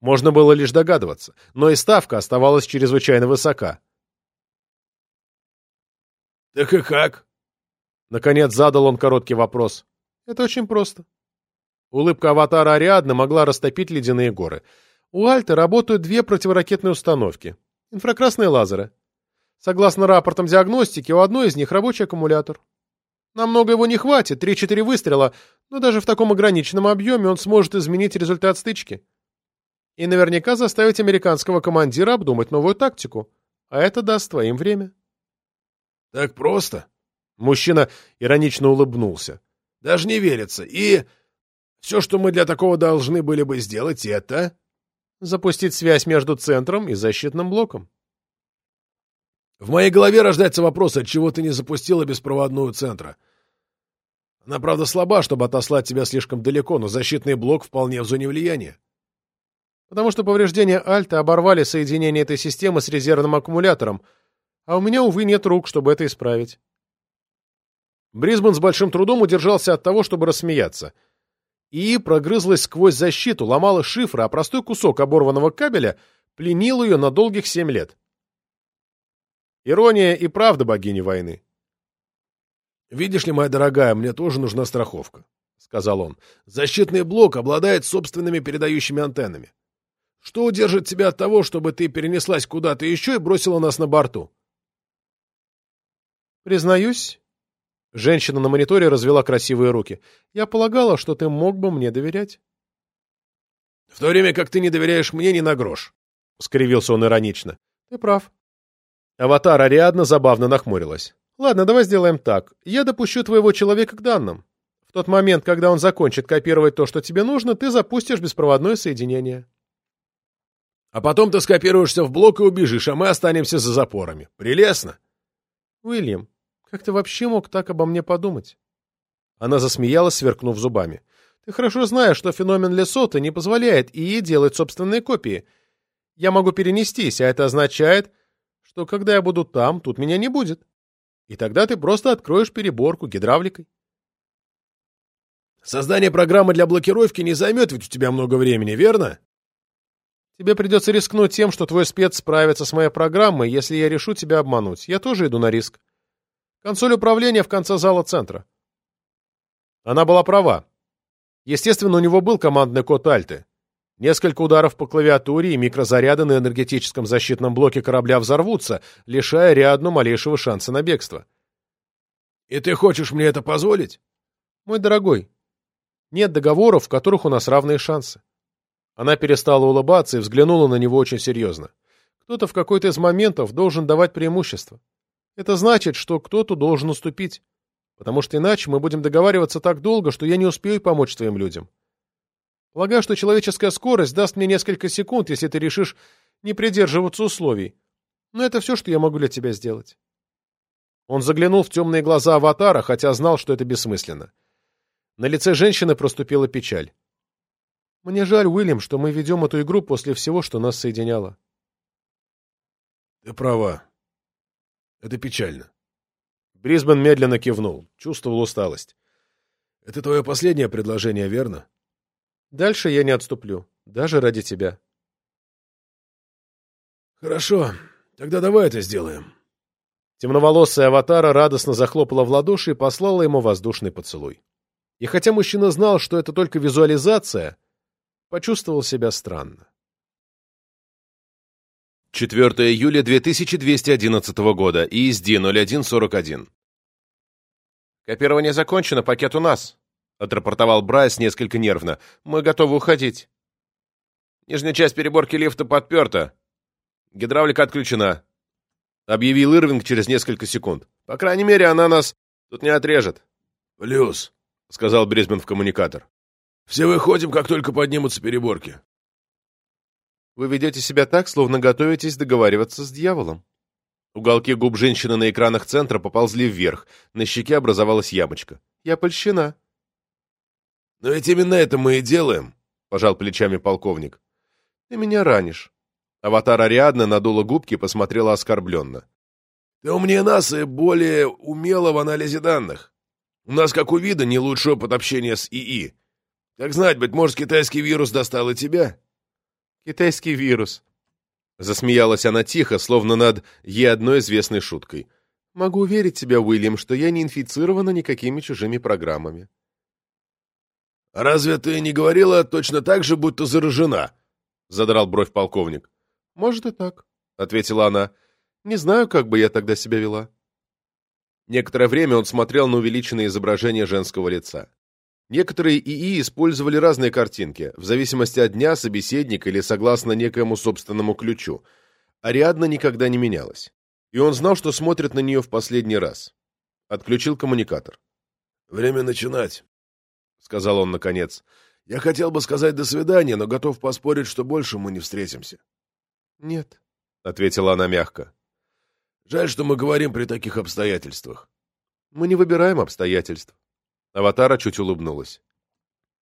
Можно было лишь догадываться, но и ставка оставалась чрезвычайно высока. «Так и как?» Наконец задал он короткий вопрос. «Это очень просто». Улыбка аватара Ариадны могла растопить ледяные горы. У Альты работают две противоракетные установки. Инфракрасные лазеры. Согласно рапортам диагностики, у одной из них рабочий аккумулятор. Намного его не хватит, 3-4 выстрела, но даже в таком ограниченном объеме он сможет изменить результат стычки и наверняка заставить американского командира обдумать новую тактику. А это даст твоим время. — Так просто? Мужчина иронично улыбнулся. — Даже не верится. И все, что мы для такого должны были бы сделать, это... Запустить связь между центром и защитным блоком. В моей голове рождается вопрос, отчего ты не запустила беспроводную центра. Она, правда, слаба, чтобы отослать тебя слишком далеко, но защитный блок вполне в зоне влияния потому что повреждения Альта оборвали соединение этой системы с резервным аккумулятором, а у меня, увы, нет рук, чтобы это исправить. Брисбен с большим трудом удержался от того, чтобы рассмеяться. И прогрызлась сквозь защиту, ломала шифры, а простой кусок оборванного кабеля пленил ее на долгих семь лет. Ирония и правда богини войны. «Видишь ли, моя дорогая, мне тоже нужна страховка», — сказал он. «Защитный блок обладает собственными передающими антеннами. Что удержит тебя от того, чтобы ты перенеслась куда-то еще и бросила нас на борту?» «Признаюсь...» Женщина на мониторе развела красивые руки. «Я полагала, что ты мог бы мне доверять». «В то время как ты не доверяешь мне ни на грош», — скривился он иронично. «Ты прав». Аватар Ариадна забавно нахмурилась. «Ладно, давай сделаем так. Я допущу твоего человека к данным. В тот момент, когда он закончит копировать то, что тебе нужно, ты запустишь беспроводное соединение». «А потом ты скопируешься в блок и убежишь, а мы останемся за запорами. Прелестно!» «Уильям, как ты вообще мог так обо мне подумать?» Она засмеялась, сверкнув зубами. «Ты хорошо знаешь, что феномен Лесота не позволяет ИИ делать собственные копии. Я могу перенестись, а это означает, что когда я буду там, тут меня не будет. И тогда ты просто откроешь переборку гидравликой». «Создание программы для блокировки не займет ведь у тебя много времени, верно?» Тебе придется рискнуть тем, что твой спец справится с моей программой, если я решу тебя обмануть. Я тоже иду на риск. Консоль управления в конце зала центра. Она была права. Естественно, у него был командный код Альты. Несколько ударов по клавиатуре и микрозаряды на энергетическом защитном блоке корабля взорвутся, лишая Риадну малейшего шанса на бегство. «И ты хочешь мне это позволить?» «Мой дорогой, нет договоров, в которых у нас равные шансы. Она перестала улыбаться и взглянула на него очень серьезно. Кто-то в какой-то из моментов должен давать преимущество. Это значит, что кто-то должен уступить. Потому что иначе мы будем договариваться так долго, что я не успею помочь твоим людям. Полагаю, что человеческая скорость даст мне несколько секунд, если ты решишь не придерживаться условий. Но это все, что я могу для тебя сделать. Он заглянул в темные глаза аватара, хотя знал, что это бессмысленно. На лице женщины проступила печаль. Мне жаль, Уильям, что мы ведем эту игру после всего, что нас соединяло. Ты права. Это печально. Брисбен медленно кивнул, чувствовал усталость. Это твое последнее предложение, верно? Дальше я не отступлю, даже ради тебя. Хорошо, тогда давай это сделаем. Темноволосая аватара радостно захлопала в ладоши и послала ему воздушный поцелуй. И хотя мужчина знал, что это только визуализация, почувствовал себя странно. 4 июля 2211 года, ESD 0141. «Копирование закончено, пакет у нас», — отрапортовал Брайс несколько нервно. «Мы готовы уходить». «Нижняя часть переборки лифта подперта. Гидравлика отключена», — объявил Ирвинг через несколько секунд. «По крайней мере, она нас тут не отрежет». «Плюс», — сказал Брисбен в коммуникатор. Все выходим, как только поднимутся переборки. Вы ведете себя так, словно готовитесь договариваться с дьяволом. Уголки губ женщины на экранах центра поползли вверх, на щеке образовалась ямочка. Я польщена. Но ведь именно это мы и делаем, пожал плечами полковник. Ты меня ранишь. Аватар Ариадна надула губки и посмотрела оскорбленно. Ты умнее нас и более умела в анализе данных. У нас, как у вида, не лучший опыт общения с ИИ. Как знать, быть может, китайский вирус достал и тебя? Китайский вирус. Засмеялась она тихо, словно над ей одной известной шуткой. Могу уверить тебя, Уильям, что я не инфицирована никакими чужими программами. «Разве ты не говорила точно так же, будто заражена?» — задрал бровь полковник. «Может и так», — ответила она. «Не знаю, как бы я тогда себя вела». Некоторое время он смотрел на увеличенное изображение женского лица. Некоторые ИИ использовали разные картинки, в зависимости от дня, собеседника или согласно некоему собственному ключу. Ариадна никогда не менялась. И он знал, что смотрит на нее в последний раз. Отключил коммуникатор. «Время начинать», — сказал он наконец. «Я хотел бы сказать «до свидания», но готов поспорить, что больше мы не встретимся». «Нет», — ответила она мягко. «Жаль, что мы говорим при таких обстоятельствах». «Мы не выбираем обстоятельств. Аватара чуть улыбнулась.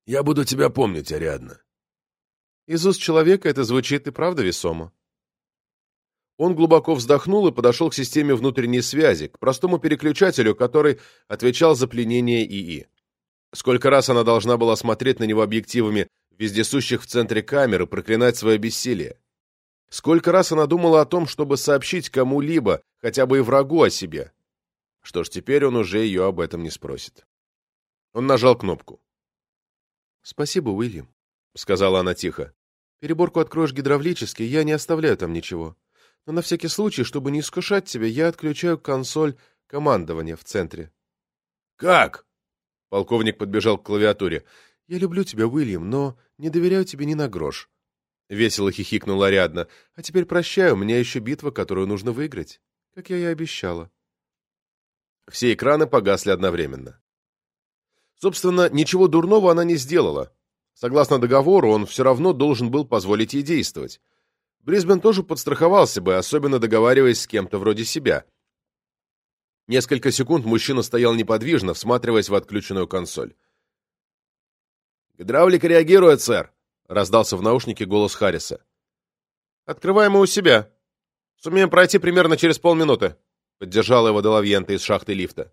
«Я буду тебя помнить, Ариадна». Из уст человека это звучит и правда весомо. Он глубоко вздохнул и подошел к системе внутренней связи, к простому переключателю, который отвечал за пленение ИИ. Сколько раз она должна была смотреть на него объективами вездесущих в центре камеры, проклинать свое бессилие. Сколько раз она думала о том, чтобы сообщить кому-либо, хотя бы и врагу о себе. Что ж, теперь он уже ее об этом не спросит. Он нажал кнопку. «Спасибо, Уильям», — сказала она тихо. «Переборку откроешь гидравлически, я не оставляю там ничего. Но на всякий случай, чтобы не искушать тебя, я отключаю консоль командования в центре». «Как?» — полковник подбежал к клавиатуре. «Я люблю тебя, Уильям, но не доверяю тебе ни на грош». Весело хихикнула Ариадна. «А теперь прощаю, у меня еще битва, которую нужно выиграть, как я и обещала». Все экраны погасли одновременно. Собственно, ничего дурного она не сделала. Согласно договору, он все равно должен был позволить ей действовать. Брисбен тоже подстраховался бы, особенно договариваясь с кем-то вроде себя. Несколько секунд мужчина стоял неподвижно, всматриваясь в отключенную консоль. «Гидравлика реагирует, сэр!» — раздался в наушнике голос Харриса. «Открываем мы у себя. Сумеем пройти примерно через полминуты», — поддержала его Делавьента из шахты лифта.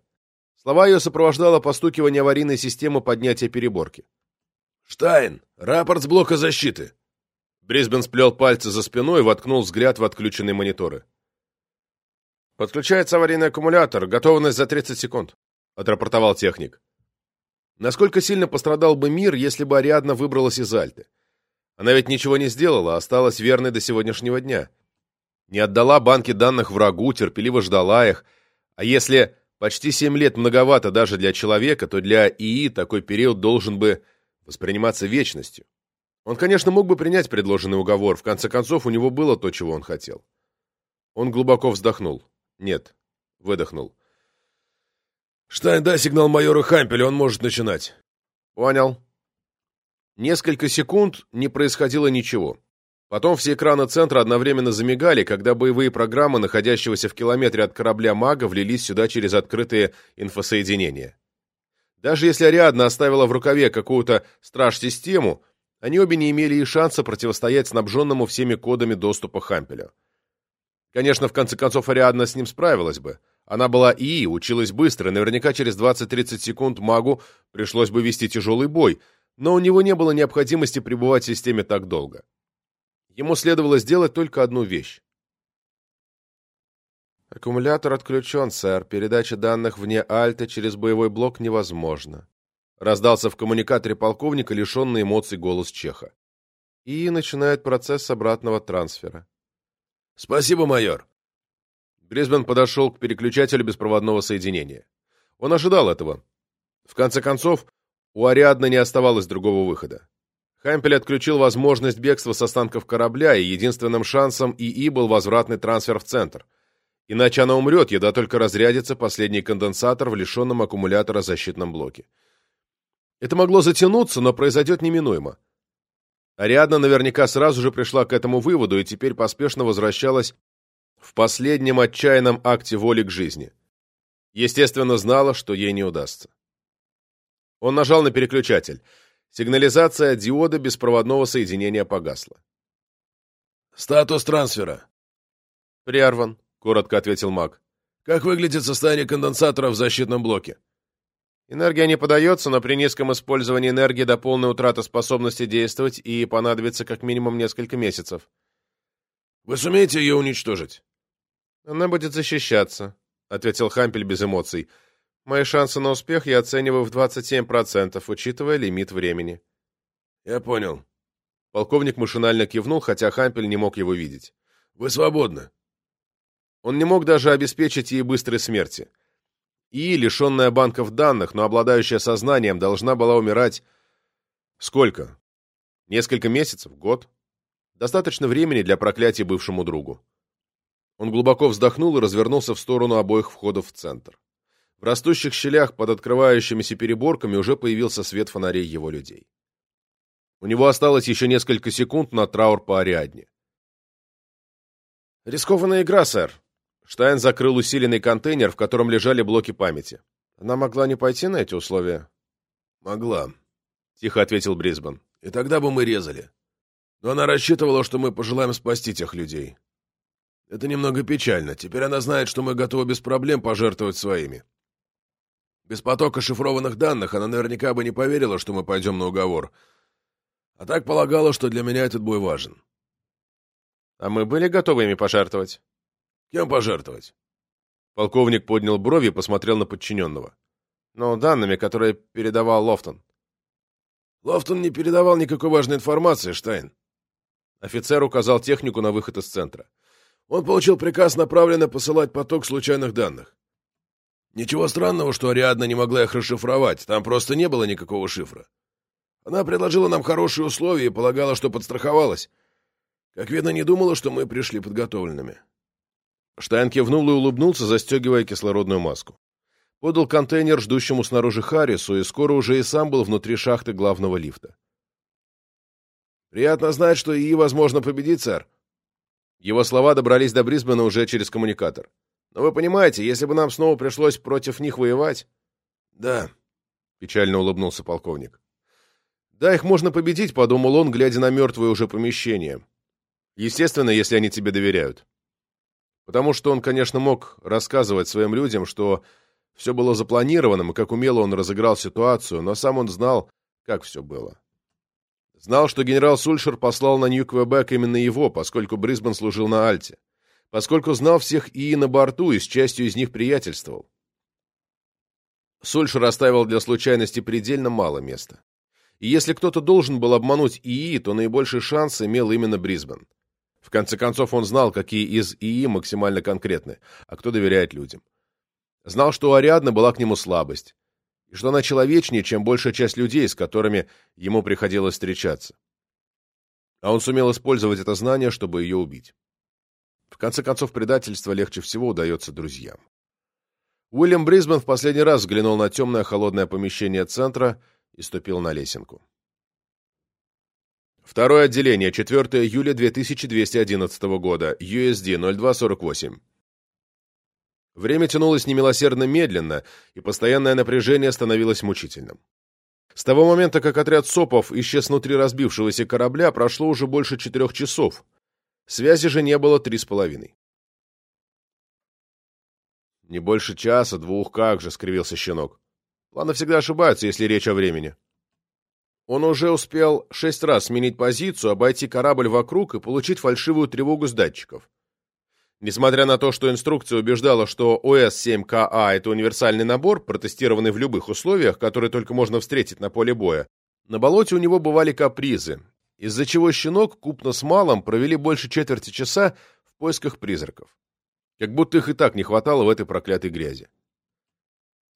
Слова ее сопровождало постукивание аварийной системы поднятия переборки. «Штайн, рапорт с блока защиты!» Брисбен сплел пальцы за спиной и воткнул взгляд в отключенные мониторы. «Подключается аварийный аккумулятор. Готовность за 30 секунд», — отрапортовал техник. Насколько сильно пострадал бы мир, если бы Ариадна выбралась из Альты? Она ведь ничего не сделала, осталась верной до сегодняшнего дня. Не отдала банки данных врагу, терпеливо ждала их. А если почти семь лет многовато даже для человека, то для ИИ такой период должен бы восприниматься вечностью. Он, конечно, мог бы принять предложенный уговор, в конце концов, у него было то, чего он хотел. Он глубоко вздохнул. Нет, выдохнул. «Штайн, дай сигнал майору Хампелю, он может начинать». «Понял». Несколько секунд не происходило ничего. Потом все экраны центра одновременно замигали, когда боевые программы, находящегося в километре от корабля «Мага», влились сюда через открытые инфосоединения. Даже если Ариадна оставила в рукаве какую-то страж-систему, они обе не имели и шанса противостоять снабженному всеми кодами доступа Хампелю. Конечно, в конце концов Ариадна с ним справилась бы. Она была ИИ, училась быстро, наверняка через 20-30 секунд магу пришлось бы вести тяжелый бой, но у него не было необходимости пребывать в системе так долго. Ему следовало сделать только одну вещь. «Аккумулятор отключен, сэр. Передача данных вне Альта через боевой блок невозможна», раздался в коммуникаторе полковника лишенный эмоций голос Чеха. И начинает процесс обратного трансфера. «Спасибо, майор», Брисбен подошел к переключателю беспроводного соединения. Он ожидал этого. В конце концов, у Ариадны не оставалось другого выхода. Хампель отключил возможность бегства с останков корабля, и единственным шансом ИИ был возвратный трансфер в центр. Иначе она умрет, едва только разрядится последний конденсатор в лишенном аккумулятора защитном блоке. Это могло затянуться, но произойдет неминуемо. Ариадна наверняка сразу же пришла к этому выводу и теперь поспешно возвращалась в последнем отчаянном акте воли к жизни. Естественно, знала, что ей не удастся. Он нажал на переключатель. Сигнализация диода беспроводного соединения погасла. «Статус трансфера». «Прерван», — коротко ответил маг. «Как выглядит состояние конденсатора в защитном блоке?» Энергия не подается, но при низком использовании энергии до полной утраты способности действовать и понадобится как минимум несколько месяцев. Вы сумеете ее уничтожить? Она будет защищаться, ответил Хампель без эмоций. Мои шансы на успех я оцениваю в 27%, учитывая лимит времени. Я понял. Полковник машинально кивнул, хотя Хампель не мог его видеть. Вы свободны. Он не мог даже обеспечить ей быстрой смерти. И, лишенная банков данных, но обладающая сознанием, должна была умирать... Сколько? Несколько месяцев? Год? Достаточно времени для проклятия бывшему другу. Он глубоко вздохнул и развернулся в сторону обоих входов в центр. В растущих щелях под открывающимися переборками уже появился свет фонарей его людей. У него осталось еще несколько секунд на траур по Ариадне. «Рискованная игра, сэр». Штайн закрыл усиленный контейнер, в котором лежали блоки памяти. «Она могла не пойти на эти условия?» «Могла», — тихо ответил Брисбен. «И тогда бы мы резали. Но она рассчитывала, что мы пожелаем спасти тех людей. Это немного печально. Теперь она знает, что мы готовы без проблем пожертвовать своими. Без потока шифрованных данных она наверняка бы не поверила, что мы пойдем на уговор. А так полагала, что для меня этот бой важен. А мы были готовы ими пожертвовать. Кем пожертвовать? Полковник поднял брови и посмотрел на подчиненного. Ну, данными, которые передавал Лофтон. Лофтон не передавал никакой важной информации, Штайн. Офицер указал технику на выход из центра. Он получил приказ направленно посылать поток случайных данных. Ничего странного, что Ариадна не могла их расшифровать, там просто не было никакого шифра. Она предложила нам хорошие условия и полагала, что подстраховалась. Как видно, не думала, что мы пришли подготовленными. Штайн кивнул и улыбнулся, застегивая кислородную маску. Подал контейнер ждущему снаружи Харрису, и скоро уже и сам был внутри шахты главного лифта. «Приятно знать, что ИИ возможно победить, сэр». Его слова добрались до Брисбена уже через коммуникатор. «Но вы понимаете, если бы нам снова пришлось против них воевать...» «Да», — печально улыбнулся полковник. «Да, их можно победить», — подумал он, глядя на мертвое уже помещение. «Естественно, если они тебе доверяют». Потому что он, конечно, мог рассказывать своим людям, что все было запланированным, и как умело он разыграл ситуацию, но сам он знал, как все было. Знал, что генерал Сульшер послал на Нью-Квебек именно его, поскольку Брисбен служил на Альте. Поскольку знал всех ИИ на борту и с частью из них приятельствовал. Сульшер оставил для случайности предельно мало места. И если кто-то должен был обмануть ИИ, то наибольший шанс имел именно Брисбен. В конце концов, он знал, какие из ИИ максимально конкретны, а кто доверяет людям. Знал, что у Ариадны была к нему слабость, и что она человечнее, чем большая часть людей, с которыми ему приходилось встречаться. А он сумел использовать это знание, чтобы ее убить. В конце концов, предательство легче всего удается друзьям. Уильям Брисбен в последний раз взглянул на темное холодное помещение центра и ступил на лесенку. Второе отделение, 4 июля 2211 года, USD 0248. Время тянулось немилосердно медленно, и постоянное напряжение становилось мучительным. С того момента, как отряд СОПов исчез внутри разбившегося корабля, прошло уже больше четырех часов. Связи же не было три с половиной. «Не больше часа, двух, как же!» — скривился щенок. «Планы всегда ошибаются, если речь о времени». Он уже успел шесть раз сменить позицию, обойти корабль вокруг и получить фальшивую тревогу с датчиков. Несмотря на то, что инструкция убеждала, что ОС-7КА – это универсальный набор, протестированный в любых условиях, которые только можно встретить на поле боя, на болоте у него бывали капризы, из-за чего щенок, купно с малым, провели больше четверти часа в поисках призраков. Как будто их и так не хватало в этой проклятой грязи.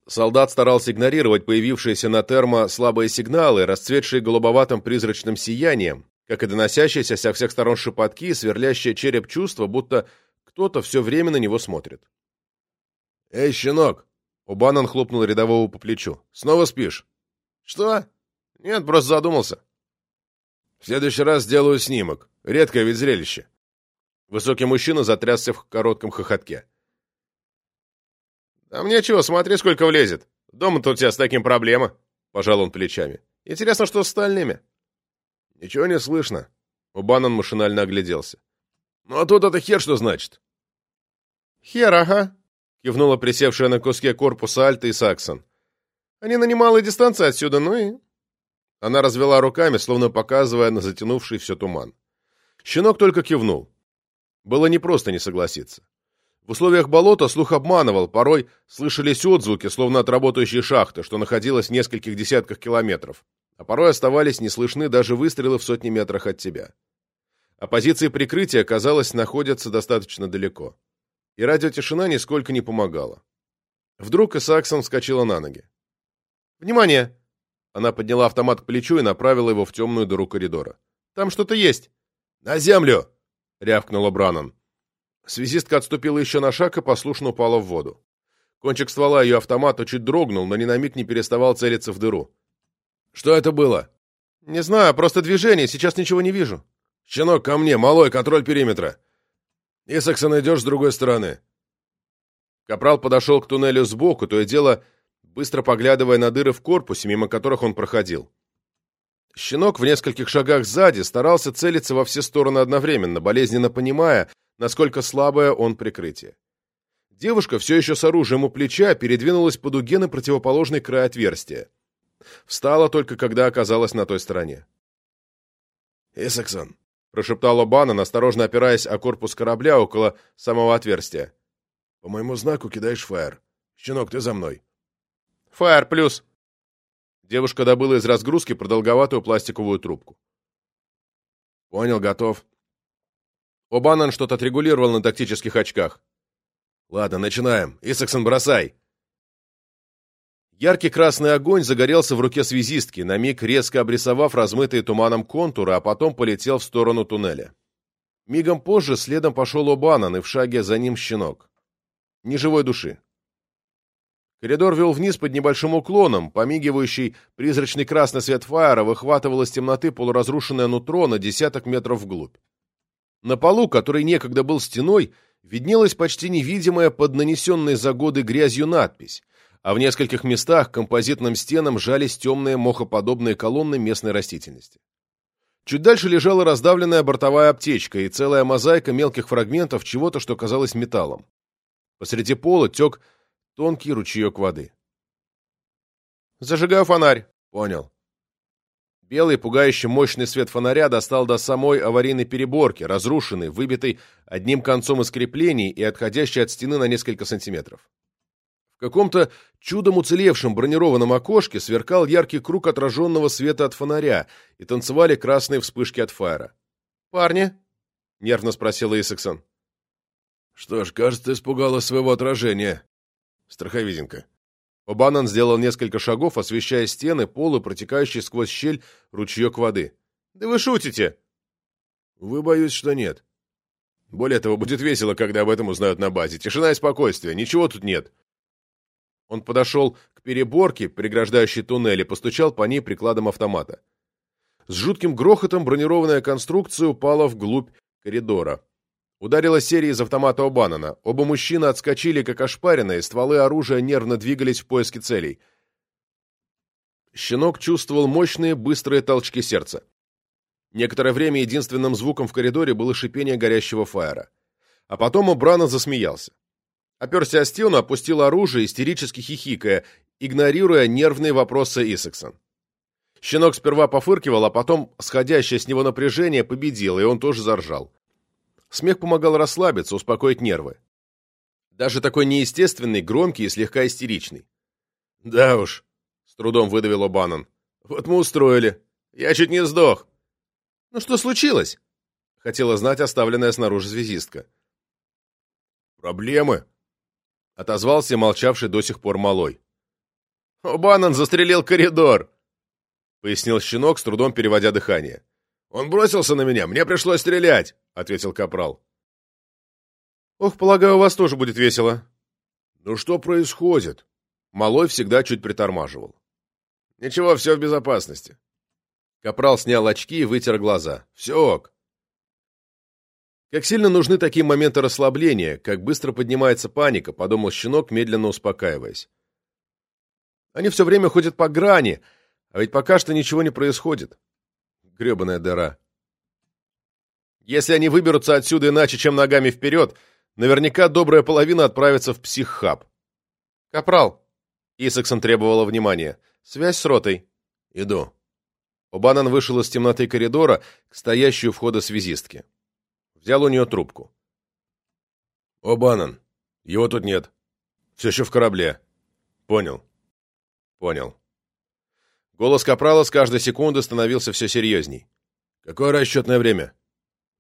Солдат старался игнорировать появившиеся на термо слабые сигналы, расцветшие голубоватым призрачным сиянием, как и доносящиеся со всех сторон шепотки и сверлящее череп чувство, будто кто-то все время на него смотрит. «Эй, щенок!» Убанан хлопнул рядового по плечу. «Снова спишь?» «Что?» «Нет, просто задумался». «В следующий раз сделаю снимок. Редкое ведь зрелище». Высокий мужчина затрясся в коротком хохотке. «А мне чего, смотри, сколько влезет. Дома-то у тебя с таким проблема», — пожал он плечами. «Интересно, что с остальными?» «Ничего не слышно». Убанан машинально огляделся. «Ну а тут это хер что значит?» «Хер, ага», — кивнула присевшая на куске корпуса Альта и Саксон. «Они на немалой дистанции отсюда, ну и...» Она развела руками, словно показывая на затянувший все туман. Щенок только кивнул. Было непросто не согласиться. В условиях болота слух обманывал, порой слышались отзвуки, словно от работающей шахты, что находилась в нескольких десятках километров, а порой оставались неслышны даже выстрелы в сотни метрах от тебя. А позиции прикрытия, казалось, находятся достаточно далеко. И радиотишина нисколько не помогала. Вдруг Исааксон вскочила на ноги. «Внимание!» Она подняла автомат к плечу и направила его в темную дыру коридора. «Там что-то есть!» «На землю!» — рявкнула Браннан. Связистка отступила еще на шаг и послушно упала в воду. Кончик ствола ее автомата чуть дрогнул, но ни на миг не переставал целиться в дыру. «Что это было?» «Не знаю, просто движение, сейчас ничего не вижу». «Щенок, ко мне, малой, контроль периметра». «Исаксон, идешь с другой стороны». Капрал подошел к туннелю сбоку, то и дело, быстро поглядывая на дыры в корпусе, мимо которых он проходил. Щенок в нескольких шагах сзади старался целиться во все стороны одновременно, болезненно понимая, насколько слабое он прикрытие. Девушка, все еще с оружием у плеча, передвинулась по дуге на противоположный край отверстия. Встала только, когда оказалась на той стороне. «Исаксон, — прошептал Обанан, осторожно опираясь о корпус корабля около самого отверстия. «По моему знаку кидаешь фаер. Щенок, ты за мной». «Фаер плюс». Девушка добыла из разгрузки продолговатую пластиковую трубку. «Понял, готов». Обанан что-то отрегулировал на тактических очках. «Ладно, начинаем. Исаксон, бросай!» Яркий красный огонь загорелся в руке связистки, на миг резко обрисовав размытые туманом контуры, а потом полетел в сторону туннеля. Мигом позже следом пошел Обанан, и в шаге за ним щенок. Ни живой души. Коридор вел вниз под небольшим уклоном, помигивающий призрачный красный свет фаера выхватывал из темноты полуразрушенное нутро на десяток метров вглубь. На полу, который некогда был стеной, виднелась почти невидимая под нанесенной за годы грязью надпись, а в нескольких местах к композитным стенам жались темные мохоподобные колонны местной растительности. Чуть дальше лежала раздавленная бортовая аптечка и целая мозаика мелких фрагментов чего-то, что казалось металлом. Посреди пола тек тонкий ручеек воды. «Зажигаю фонарь». «Понял». Белый, пугающий мощный свет фонаря достал до самой аварийной переборки, разрушенной, выбитой одним концом из креплений и отходящей от стены на несколько сантиметров. В каком-то чудом уцелевшем бронированном окошке сверкал яркий круг отраженного света от фонаря, и танцевали красные вспышки от фаера. «Парни?» — нервно спросила Исаксон. «Что ж, кажется, испугала своего отражения. Страховиденко». Обанан сделал несколько шагов, освещая стены, пол и протекающий сквозь щель ручеек воды. «Да вы шутите!» «Вы боюсь, что нет. Более того, будет весело, когда об этом узнают на базе. Тишина и спокойствие. Ничего тут нет. Он подошел к переборке, преграждающей туннель, и постучал по ней прикладом автомата. С жутким грохотом бронированная конструкция упала вглубь коридора. Ударила серия из автомата О'Баннона. Оба мужчины отскочили, как ошпаренные, стволы оружия нервно двигались в поиске целей. Щенок чувствовал мощные, быстрые толчки сердца. Некоторое время единственным звуком в коридоре было шипение горящего фаера. А потом О'Брана засмеялся. Оперся о стену, опустил оружие, истерически хихикая, игнорируя нервные вопросы Исаксон. Щенок сперва пофыркивал, а потом сходящее с него напряжение победило, и он тоже заржал. Смех помогал расслабиться, успокоить нервы. Даже такой неестественный, громкий и слегка истеричный. «Да уж», — с трудом выдавил О'Баннон. «Вот мы устроили. Я чуть не сдох». «Ну что случилось?» — хотела знать оставленная снаружи связистка. «Проблемы», — отозвался молчавший до сих пор малой. «Обанан застрелил коридор!» — пояснил щенок, с трудом переводя дыхание. «Он бросился на меня, мне пришлось стрелять!» — ответил капрал. «Ох, полагаю, у вас тоже будет весело». «Ну что происходит?» Малой всегда чуть притормаживал. «Ничего, все в безопасности». Капрал снял очки и вытер глаза. «Все ок. Как сильно нужны такие моменты расслабления, как быстро поднимается паника, подумал щенок, медленно успокаиваясь. Они все время ходят по грани, а ведь пока что ничего не происходит. Гребаная дыра. Если они выберутся отсюда иначе, чем ногами вперед, наверняка добрая половина отправится в психхаб. «Капрал!» Исаксон требовала внимания. «Связь с ротой». «Иду». Обанан вышел из темноты коридора к стоящей у входа связистке. Взял у нее трубку. «О, Банан, его тут нет. Все еще в корабле». «Понял». «Понял». Голос Капрала с каждой секунды становился все серьезней. «Какое расчетное время?»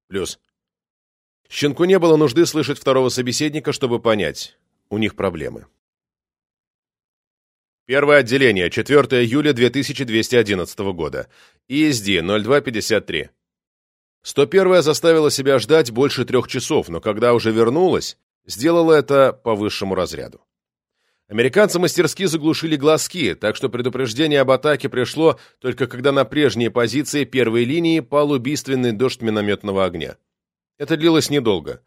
«Плюс». Щенку не было нужды слышать второго собеседника, чтобы понять. У них проблемы. Первое отделение, 4 июля 2211 года. ESD 0253. 101-я заставила себя ждать больше трех часов, но когда уже вернулась, сделала это по высшему разряду. Американцы мастерски заглушили глазки, так что предупреждение об атаке пришло только когда на прежние позиции первой линии пал убийственный дождь минометного огня. Это длилось недолго.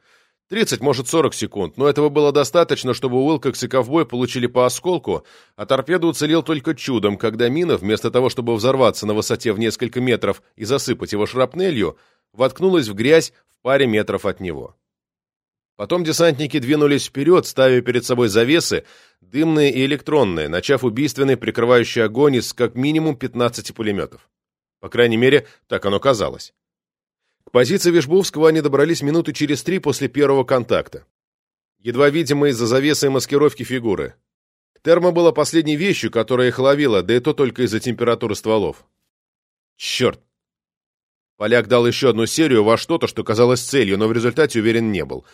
30, может 40 секунд, но этого было достаточно, чтобы Уилкокс и Ковбой получили по осколку, а торпеда уцелел только чудом, когда мина, вместо того, чтобы взорваться на высоте в несколько метров и засыпать его шрапнелью, воткнулась в грязь в паре метров от него. Потом десантники двинулись вперед, ставя перед собой завесы, дымные и электронные, начав убийственный прикрывающий огонь из как минимум 15 пулеметов. По крайней мере, так оно казалось. К позиции Вишбовского они добрались минуты через три после первого контакта. Едва видимо из-за завесы и маскировки фигуры. Термо была последней вещью, которая их ловила, да и то только из-за температуры стволов. Черт! Поляк дал еще одну серию во что-то, что казалось целью, но в результате уверен не был.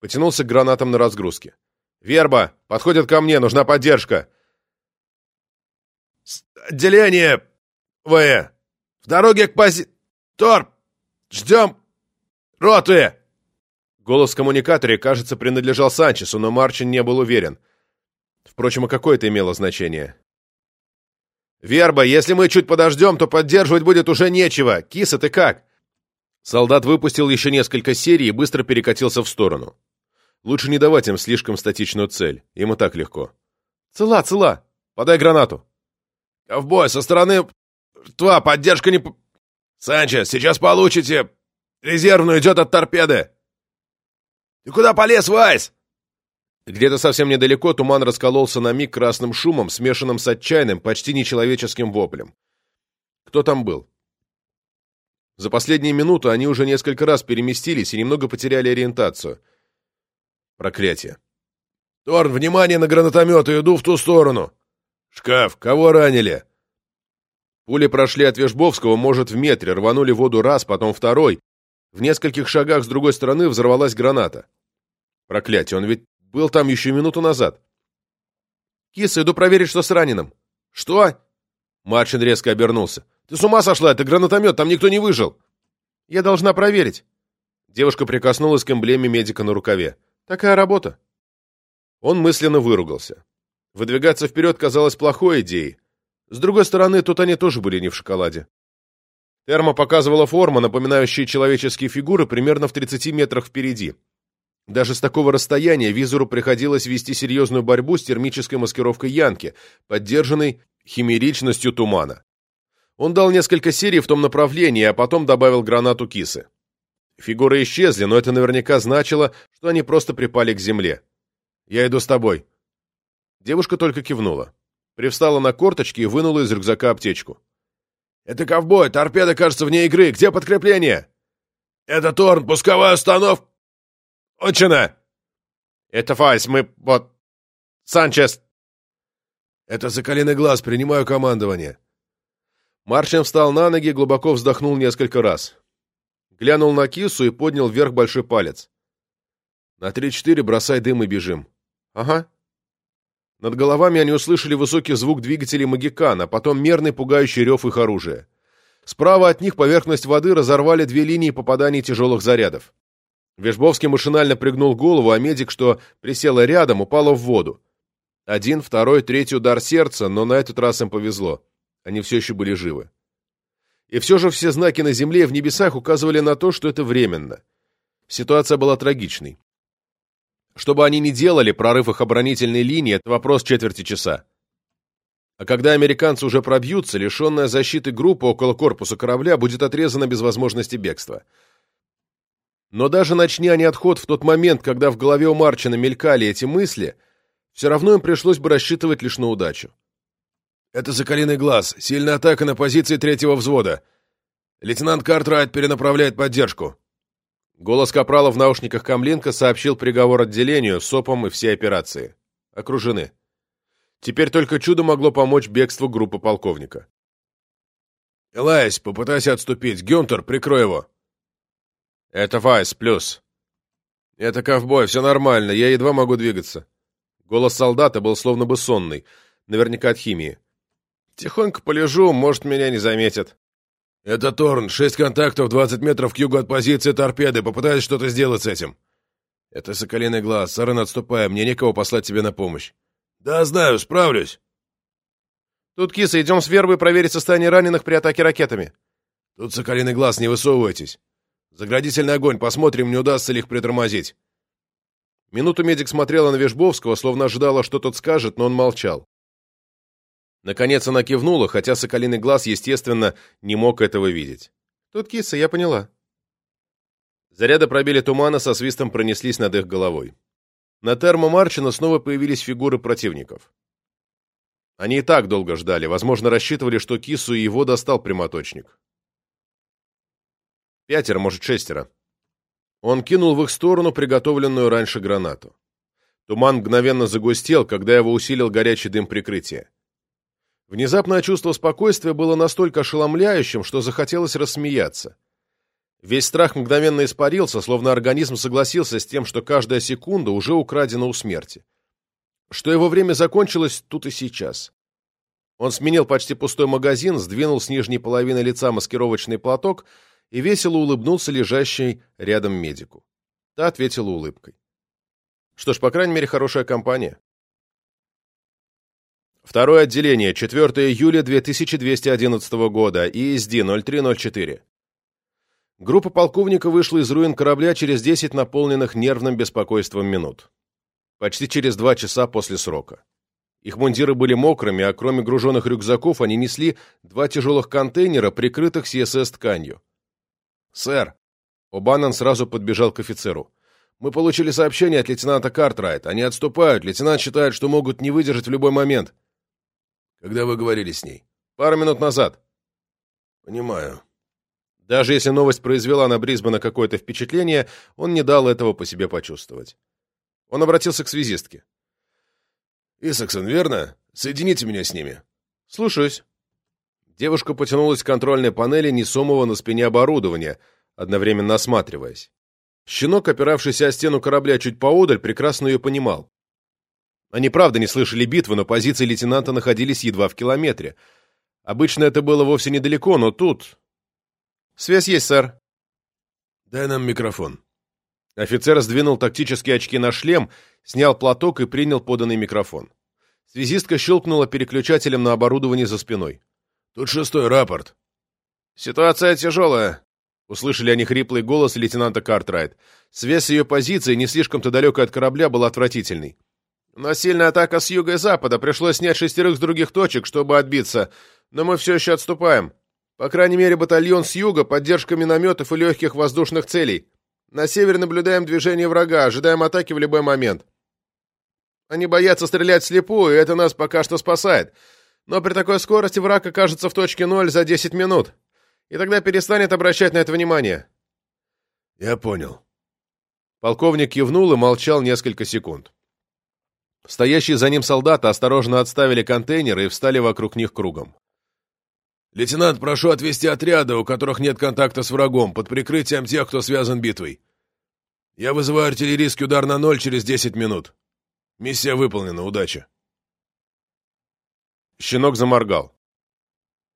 Потянулся к гранатам на разгрузке. «Верба! Подходят ко мне! Нужна поддержка!» «Отделение! В! В дороге к пози... Торп! Ждем! Роты!» Голос в коммуникаторе, кажется, принадлежал Санчесу, но Марчин не был уверен. Впрочем, и какое это имело значение. «Верба, если мы чуть подождем, то поддерживать будет уже нечего. Киса, ты как?» Солдат выпустил еще несколько серий и быстро перекатился в сторону. Лучше не давать им слишком статичную цель. Им и так легко. «Цела, цела! Подай гранату!» «Ковбой, со стороны... Тва, поддержка не... Санчес, сейчас получите... Резервную идет от торпеды!» «Ты куда полез, Вайс?» Где-то совсем недалеко туман раскололся на миг красным шумом, смешанным с отчаянным, почти нечеловеческим воплем. Кто там был? За последние минуты они уже несколько раз переместились и немного потеряли ориентацию. Проклятие. «Торн, внимание на гранатомет! Иду в ту сторону!» «Шкаф! Кого ранили?» Пули прошли от Вежбовского, может, в метре, рванули воду раз, потом второй. В нескольких шагах с другой стороны взорвалась граната. Проклятие, он ведь был там еще минуту назад. Киса, иду проверить, что с раненым. Что? Марчин резко обернулся. Ты с ума сошла? Это гранатомет, там никто не выжил. Я должна проверить. Девушка прикоснулась к эмблеме медика на рукаве. Такая работа. Он мысленно выругался. Выдвигаться вперед казалось плохой идеей. С другой стороны, тут они тоже были не в шоколаде. Термо показывала форма, напоминающая человеческие фигуры, примерно в 30 метрах впереди. Даже с такого расстояния визору приходилось вести серьезную борьбу с термической маскировкой Янки, поддержанной химеричностью тумана. Он дал несколько серий в том направлении, а потом добавил гранату кисы. Фигуры исчезли, но это наверняка значило, что они просто припали к земле. «Я иду с тобой». Девушка только кивнула. Привстала на корточки и вынула из рюкзака аптечку. «Это ковбой! Торпеда, кажется, вне игры! Где подкрепление?» «Это Торн! Пусковая установка!» «Отчина!» «Это Файс, мы... вот... Санчес!» «Это Соколиный глаз, принимаю командование!» Марчин встал на ноги, глубоко вздохнул несколько раз. Глянул на кису и поднял вверх большой палец. «На три-четыре бросай дым и бежим». «Ага». Над головами они услышали высокий звук двигателей «Магикана», потом мерный пугающий рев их оружия. Справа от них поверхность воды разорвали две линии попаданий тяжелых зарядов. Вежбовский машинально пригнул голову, а медик, что присела рядом, упала в воду. Один, второй, третий удар сердца, но на этот раз им повезло. Они все еще были живы. И все же все знаки на земле и в небесах указывали на то, что это временно. Ситуация была трагичной. Что бы они ни делали, прорыв их оборонительной линии – это вопрос четверти часа. А когда американцы уже пробьются, лишенная защиты группа около корпуса корабля будет отрезана без возможности бегства – но даже начни они отход в тот момент, когда в голове у Марчина мелькали эти мысли, все равно им пришлось бы рассчитывать лишь на удачу. «Это Соколиный глаз. Сильная атака на позиции третьего взвода. Лейтенант Картрайт перенаправляет поддержку». Голос Капрала в наушниках Камленко сообщил приговор отделению, СОПам и всей операции. Окружены. Теперь только чудо могло помочь бегству группы полковника. «Элайс, попытайся отступить. Гюнтер, прикрой его». «Это Вайс, плюс». «Это ковбой, все нормально, я едва могу двигаться». Голос солдата был словно бы сонный, наверняка от химии. «Тихонько полежу, может, меня не заметят». «Это Торн, шесть контактов, двадцать метров к югу от позиции торпеды, попытаюсь что-то сделать с этим». «Это Соколиный глаз, Сарен, отступай, мне некого послать тебе на помощь». «Да, знаю, справлюсь». «Тут, киса, идем с вербой проверить состояние раненых при атаке ракетами». «Тут Соколиный глаз, не высовывайтесь». Заградительный огонь, посмотрим, не удастся ли их притормозить. Минуту медик смотрела на Вежбовского, словно ожидала, что тот скажет, но он молчал. Наконец она кивнула, хотя соколиный глаз, естественно, не мог этого видеть. «Тут киса, я поняла». Заряды пробили тумана, со свистом пронеслись над их головой. На термо Марчина снова появились фигуры противников. Они и так долго ждали, возможно, рассчитывали, что кису и его достал прямоточник. Пятеро, может, шестеро. Он кинул в их сторону приготовленную раньше гранату. Туман мгновенно загустел, когда его усилил горячий дым прикрытия. Внезапное чувство спокойствия было настолько ошеломляющим, что захотелось рассмеяться. Весь страх мгновенно испарился, словно организм согласился с тем, что каждая секунда уже украдена у смерти. Что его время закончилось тут и сейчас. Он сменил почти пустой магазин, сдвинул с нижней половины лица маскировочный платок и весело улыбнулся лежащей рядом медику. Та ответила улыбкой. Что ж, по крайней мере, хорошая компания. Второе отделение, 4 июля 2211 года, ESD 0304. Группа полковника вышла из руин корабля через 10 наполненных нервным беспокойством минут. Почти через два часа после срока. Их мундиры были мокрыми, а кроме груженных рюкзаков они несли два тяжелых контейнера, прикрытых CSS-тканью. «Сэр!» О'Баннон сразу подбежал к офицеру. «Мы получили сообщение от лейтенанта Картрайт. Они отступают. Лейтенант считает, что могут не выдержать в любой момент». «Когда вы говорили с ней?» «Пару минут назад». «Понимаю». Даже если новость произвела на Брисбена какое-то впечатление, он не дал этого по себе почувствовать. Он обратился к связистке. «Исаксон, верно? Соедините меня с ними». «Слушаюсь». Девушка потянулась к контрольной панели несомого на спине оборудования, одновременно осматриваясь. Щенок, опиравшийся о стену корабля чуть поодаль, прекрасно ее понимал. Они правда не слышали битвы, но позиции лейтенанта находились едва в километре. Обычно это было вовсе недалеко, но тут... «Связь есть, сэр». «Дай нам микрофон». Офицер сдвинул тактические очки на шлем, снял платок и принял поданный микрофон. Связистка щелкнула переключателем на оборудование за спиной. «Тут шестой рапорт». «Ситуация тяжелая», — услышали они хриплый голос лейтенанта Картрайт. Связь ее позиции, не слишком-то далекой от корабля, была отвратительной. «Но сильная атака с юга и запада. Пришлось снять шестерых с других точек, чтобы отбиться. Но мы все еще отступаем. По крайней мере, батальон с юга, поддержка минометов и легких воздушных целей. На севере наблюдаем движение врага, ожидаем атаки в любой момент. Они боятся стрелять слепую, и это нас пока что спасает. Но при такой скорости враг окажется в точке ноль за 10 минут, и тогда перестанет обращать на это внимание. Я понял. Полковник кивнул и молчал несколько секунд. Стоящие за ним солдаты осторожно отставили контейнеры и встали вокруг них кругом. «Лейтенант, прошу отвести отряды, у которых нет контакта с врагом, под прикрытием тех, кто связан битвой. Я вызываю артиллерийский удар на ноль через десять минут. Миссия выполнена, удачи». Щенок заморгал.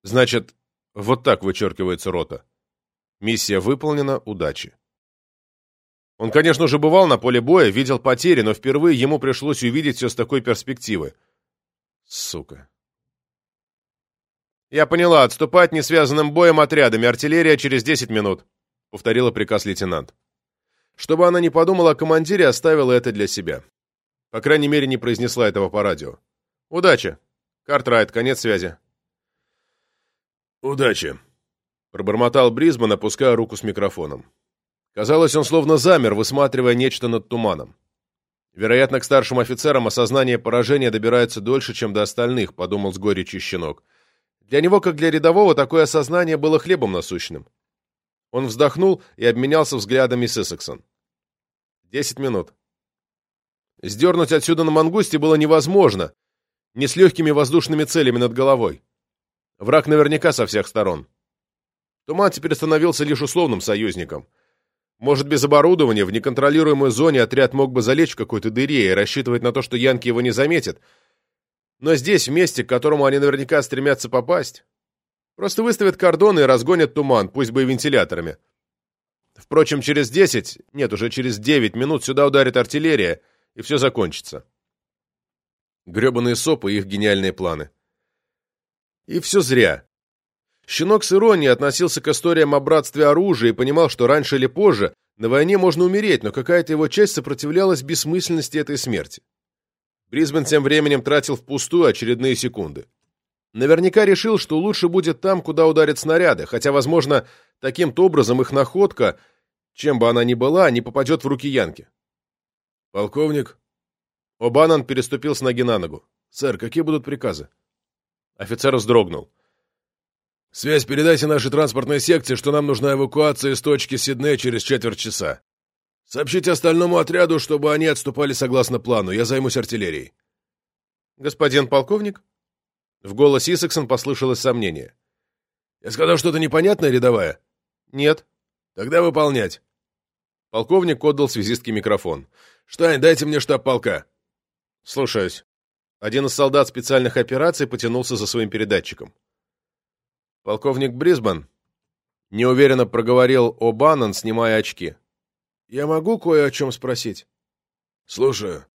«Значит, вот так вычеркивается рота. Миссия выполнена, удачи». Он, конечно же, бывал на поле боя, видел потери, но впервые ему пришлось увидеть все с такой перспективы. Сука. «Я поняла, отступать несвязанным боем отрядами, артиллерия через 10 минут», — повторила приказ лейтенант. Чтобы она не подумала о командире, оставила это для себя. По крайней мере, не произнесла этого по радио. «Удачи!» «Картрайт, конец связи». «Удачи!» — пробормотал Брисбен, опуская руку с микрофоном. Казалось, он словно замер, высматривая нечто над туманом. Вероятно, к старшим офицерам осознание поражения добирается дольше, чем до остальных, подумал с горечью щенок. Для него, как для рядового, такое осознание было хлебом насущным. Он вздохнул и обменялся взглядами с Эссексон. Десять минут. Сдернуть отсюда на мангусте было невозможно, не с легкими воздушными целями над головой. Враг наверняка со всех сторон. Туман теперь становился лишь условным союзником. Может, без оборудования в неконтролируемой зоне отряд мог бы залечь в какой-то дыре и рассчитывать на то, что янки его не заметят, но здесь, в месте, к которому они наверняка стремятся попасть, просто выставят кордоны и разгонят туман, пусть бы и вентиляторами. Впрочем, через десять, нет, уже через девять минут сюда ударит артиллерия, и все закончится. Гребаные сопы и их гениальные планы. И все зря. Щенок с иронией относился к историям о братстве оружия и понимал, что раньше или позже на войне можно умереть, но какая-то его часть сопротивлялась бессмысленности этой смерти. Брисбен тем временем тратил впустую очередные секунды. Наверняка решил, что лучше будет там, куда ударят снаряды, хотя, возможно, таким-то образом их находка, чем бы она ни была, не попадет в руки Янки. «Полковник?» О'Баннон переступил с ноги на ногу. «Сэр, какие будут приказы?» Офицер вздрогнул. Связь передайте нашей транспортной секции, что нам нужна эвакуация из точки Сидней через четверть часа. Сообщите остальному отряду, чтобы они отступали согласно плану. Я займусь артиллерией. Господин полковник? В голосе Исаксон послышалось сомнение. Я сказал что-то непонятное, рядовая? Нет. Тогда выполнять. Полковник отдал связистке микрофон. Штайн, дайте мне штаб полка. Слушаюсь. Один из солдат специальных операций потянулся за своим передатчиком. Полковник Брисбан неуверенно проговорил О'Баннон, снимая очки. «Я могу кое о чем спросить?» «Слушаю».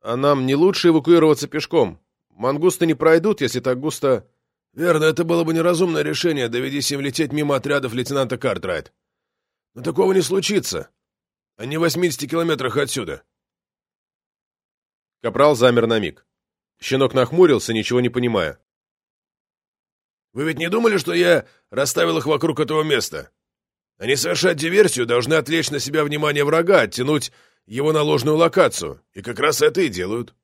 «А нам не лучше эвакуироваться пешком? Мангусты не пройдут, если так густо...» «Верно, это было бы неразумное решение, доведись им лететь мимо отрядов лейтенанта Картрайт. Но такого не случится. Они в 80 километрах отсюда». Капрал замер на миг. Щенок нахмурился, ничего не понимая. Вы ведь не думали, что я расставил их вокруг этого места? Они совершать диверсию должны отвлечь на себя внимание врага, оттянуть его на ложную локацию, и как раз это и делают.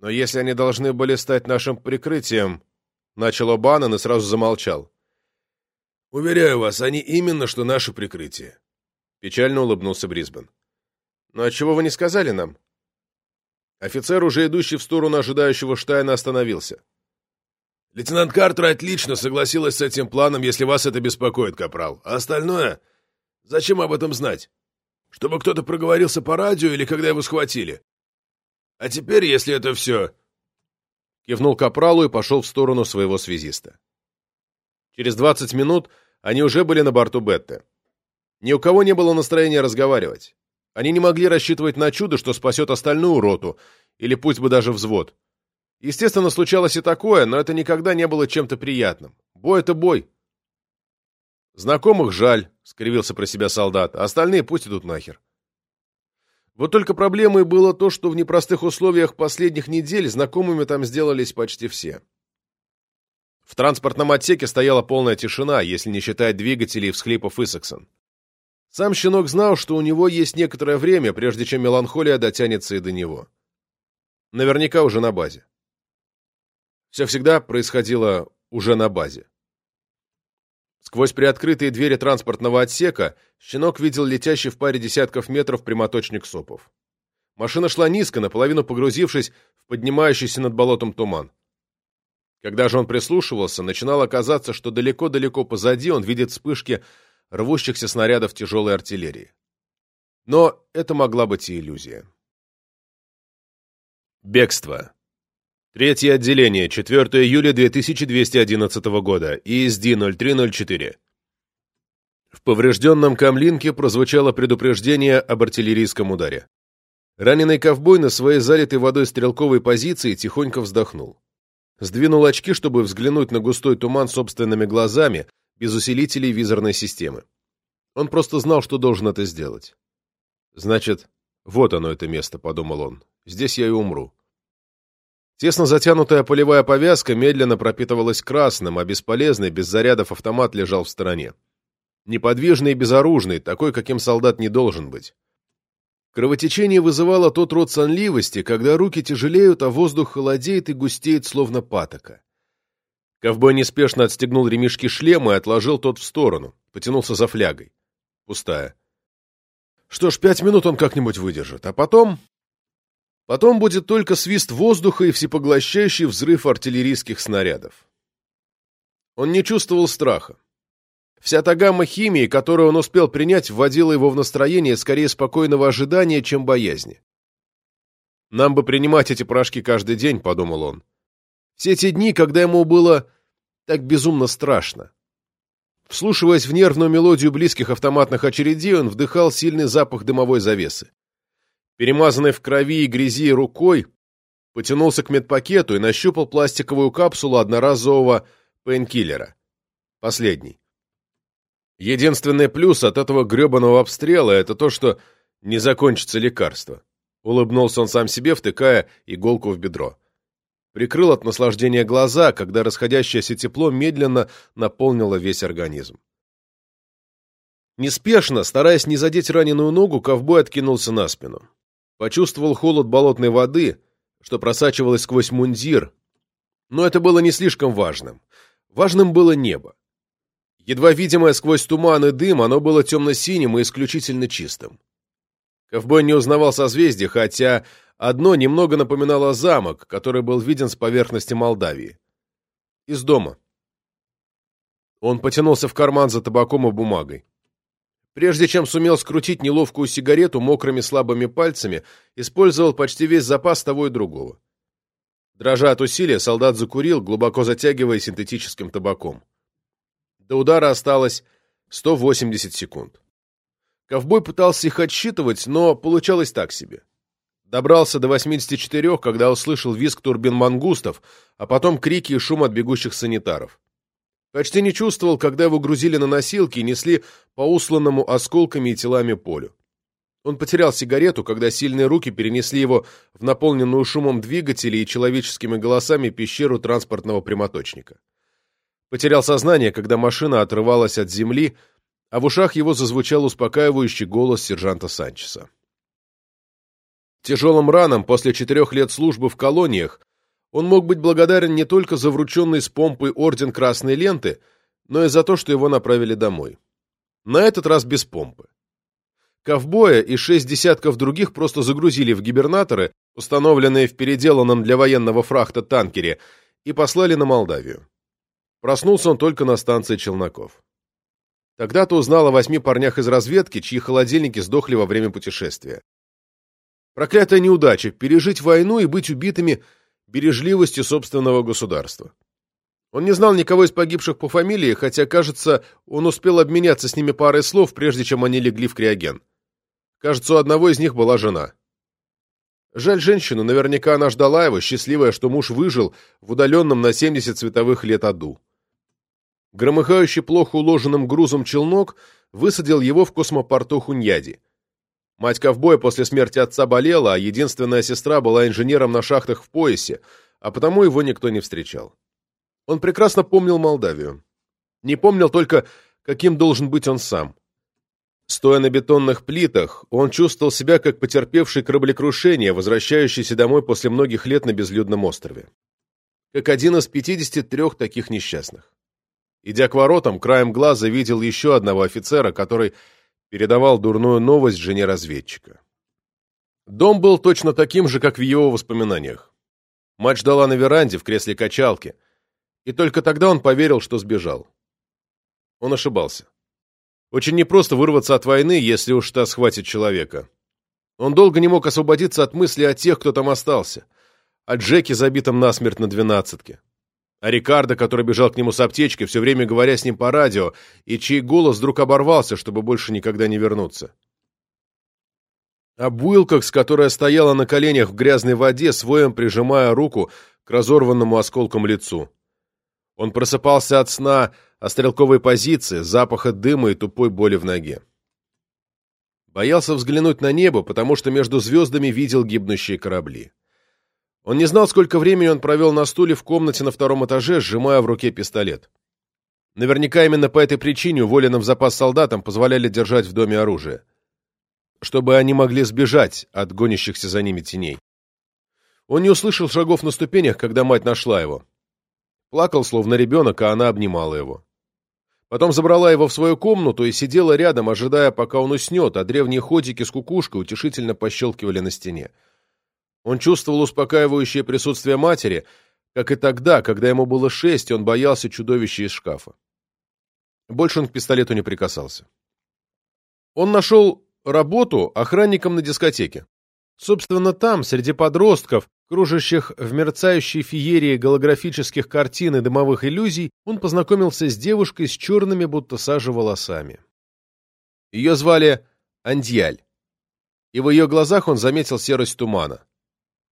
Но если они должны были стать нашим прикрытием, начал О'Баннон и сразу замолчал. Уверяю вас, они именно что наше прикрытие. Печально улыбнулся Брисбен. Но отчего вы не сказали нам? Офицер, уже идущий в сторону ожидающего Штайна, остановился. Лейтенант Картер отлично согласилась с этим планом, если вас это беспокоит, капрал. А остальное? Зачем об этом знать? Чтобы кто-то проговорился по радио или когда его схватили? А теперь, если это все...» Кивнул капралу и пошел в сторону своего связиста. Через двадцать минут они уже были на борту Бетты. Ни у кого не было настроения разговаривать. Они не могли рассчитывать на чудо, что спасет остальную роту, или пусть бы даже взвод. Естественно, случалось и такое, но это никогда не было чем-то приятным. Бой — это бой. Знакомых жаль, — скривился про себя солдат, а остальные пусть идут нахер. Вот только проблемой было то, что в непростых условиях последних недель знакомыми там сделались почти все. В транспортном отсеке стояла полная тишина, если не считать двигателей и всхлипов Исаксон. Сам щенок знал, что у него есть некоторое время, прежде чем меланхолия дотянется и до него. Наверняка уже на базе. Все всегда происходило уже на базе. Сквозь приоткрытые двери транспортного отсека щенок видел летящий в паре десятков метров прямоточник сопов. Машина шла низко, наполовину погрузившись в поднимающийся над болотом туман. Когда же он прислушивался, начинало казаться, что далеко-далеко позади он видит вспышки рвущихся снарядов тяжелой артиллерии. Но это могла быть и иллюзия. Бегство. Третье отделение, 4 июля 2211 года, ИСД-0304. В поврежденном камлинке прозвучало предупреждение об артиллерийском ударе. Раненый ковбой на своей залитой водой стрелковой позиции тихонько вздохнул. Сдвинул очки, чтобы взглянуть на густой туман собственными глазами, без усилителей визорной системы. Он просто знал, что должен это сделать. «Значит, вот оно, это место», — подумал он. «Здесь я и умру». Тесно затянутая полевая повязка медленно пропитывалась красным, а бесполезный, без зарядов автомат лежал в стороне. Неподвижный и безоружный, такой, каким солдат не должен быть. Кровотечение вызывало тот род сонливости, когда руки тяжелеют, а воздух холодеет и густеет, словно патока. Ковбой неспешно отстегнул ремешки шлема и отложил тот в сторону, потянулся за флягой. Пустая. Что ж, пять минут он как-нибудь выдержит, а потом Потом будет только свист воздуха и всепоглощающий взрыв артиллерийских снарядов. Он не чувствовал страха. Вся та гамма химии, которую он успел принять, вводила его в настроение скорее спокойного ожидания, чем боязни. «Нам бы принимать эти порошки каждый день», — подумал он. Все те дни, когда ему было так безумно страшно. Вслушиваясь в нервную мелодию близких автоматных очередей, он вдыхал сильный запах дымовой завесы перемазанной в крови и грязи рукой, потянулся к медпакету и нащупал пластиковую капсулу одноразового пейнкиллера. Последний. Единственный плюс от этого гребаного обстрела — это то, что не закончится лекарство. Улыбнулся он сам себе, втыкая иголку в бедро. Прикрыл от наслаждения глаза, когда расходящееся тепло медленно наполнило весь организм. Неспешно, стараясь не задеть раненую ногу, ковбой откинулся на спину. Почувствовал холод болотной воды, что просачивалось сквозь мундир, но это было не слишком важным. Важным было небо. Едва видимое сквозь туман и дым, оно было темно-синим и исключительно чистым. Ковбой не узнавал созвездия, хотя одно немного напоминало замок, который был виден с поверхности Молдавии. Из дома. Он потянулся в карман за табаком и бумагой. Прежде чем сумел скрутить неловкую сигарету мокрыми слабыми пальцами, использовал почти весь запас того и другого. Дрожа от усилия, солдат закурил, глубоко затягивая синтетическим табаком. До удара осталось 180 секунд. Ковбой пытался их отсчитывать, но получалось так себе. Добрался до 84, когда услышал визг турбин мангустов, а потом крики и шум от бегущих санитаров. Почти не чувствовал, когда его грузили на носилки и несли по усланному осколками и телами полю. Он потерял сигарету, когда сильные руки перенесли его в наполненную шумом двигателей и человеческими голосами пещеру транспортного прямоточника. Потерял сознание, когда машина отрывалась от земли, а в ушах его зазвучал успокаивающий голос сержанта Санчеса. Тяжелым ранам после четырех лет службы в колониях он мог быть благодарен не только за врученный с помпой орден Красной Ленты, но и за то, что его направили домой. На этот раз без помпы. Ковбоя и шесть десятков других просто загрузили в гибернаторы, установленные в переделанном для военного фрахта танкере, и послали на Молдавию. Проснулся он только на станции Челноков. Тогда-то узнал о восьми парнях из разведки, чьи холодильники сдохли во время путешествия. Проклятая неудача — пережить войну и быть убитыми бережливостью собственного государства. Он не знал никого из погибших по фамилии, хотя, кажется, он успел обменяться с ними парой слов, прежде чем они легли в криоген. Кажется, у одного из них была жена. Жаль женщину, наверняка она ждала его, счастливая, что муж выжил в удаленном на 70 световых лет аду. Громыхающий плохо уложенным грузом челнок высадил его в космопорту Хуньяди. Мать ковбоя после смерти отца болела, а единственная сестра была инженером на шахтах в поясе, а потому его никто не встречал. Он прекрасно помнил Молдавию. Не помнил только, каким должен быть он сам. Стоя на бетонных плитах, он чувствовал себя как потерпевший кораблекрушение, возвращающийся домой после многих лет на безлюдном острове. Как один из 53 таких несчастных. Идя к воротам, краем глаза видел еще одного офицера, который передавал дурную новость жене разведчика. Дом был точно таким же, как в его воспоминаниях. Мать ждала на веранде в кресле качалки, и только тогда он поверил, что сбежал. Он ошибался. Очень непросто вырваться от войны, если уж та схватит человека. Он долго не мог освободиться от мысли о тех, кто там остался. О Джеке, забитом насмерть на двенадцатке а Рикардо, который бежал к нему с аптечкой, все время говоря с ним по радио, и чей голос вдруг оборвался, чтобы больше никогда не вернуться. Об Уилкокс, которая стояла на коленях в грязной воде, своем прижимая руку к разорванному осколком лицу. Он просыпался от сна о стрелковой позиции, запаха дыма и тупой боли в ноге. Боялся взглянуть на небо, потому что между звездами видел гибнущие корабли. Он не знал, сколько времени он провел на стуле в комнате на втором этаже, сжимая в руке пистолет. Наверняка именно по этой причине уволенным в запас солдатам позволяли держать в доме оружие. Чтобы они могли сбежать от гонящихся за ними теней. Он не услышал шагов на ступенях, когда мать нашла его. Плакал, словно ребенок, а она обнимала его. Потом забрала его в свою комнату и сидела рядом, ожидая, пока он уснет, а древние ходики с кукушкой утешительно пощелкивали на стене. Он чувствовал успокаивающее присутствие матери, как и тогда, когда ему было шесть, он боялся чудовища из шкафа. Больше он к пистолету не прикасался. Он нашел работу охранником на дискотеке. Собственно, там, среди подростков, кружащих в мерцающей феерии голографических картин и дымовых иллюзий, он познакомился с девушкой с черными, будто сажа, волосами. Ее звали Андьяль, и в ее глазах он заметил серость тумана.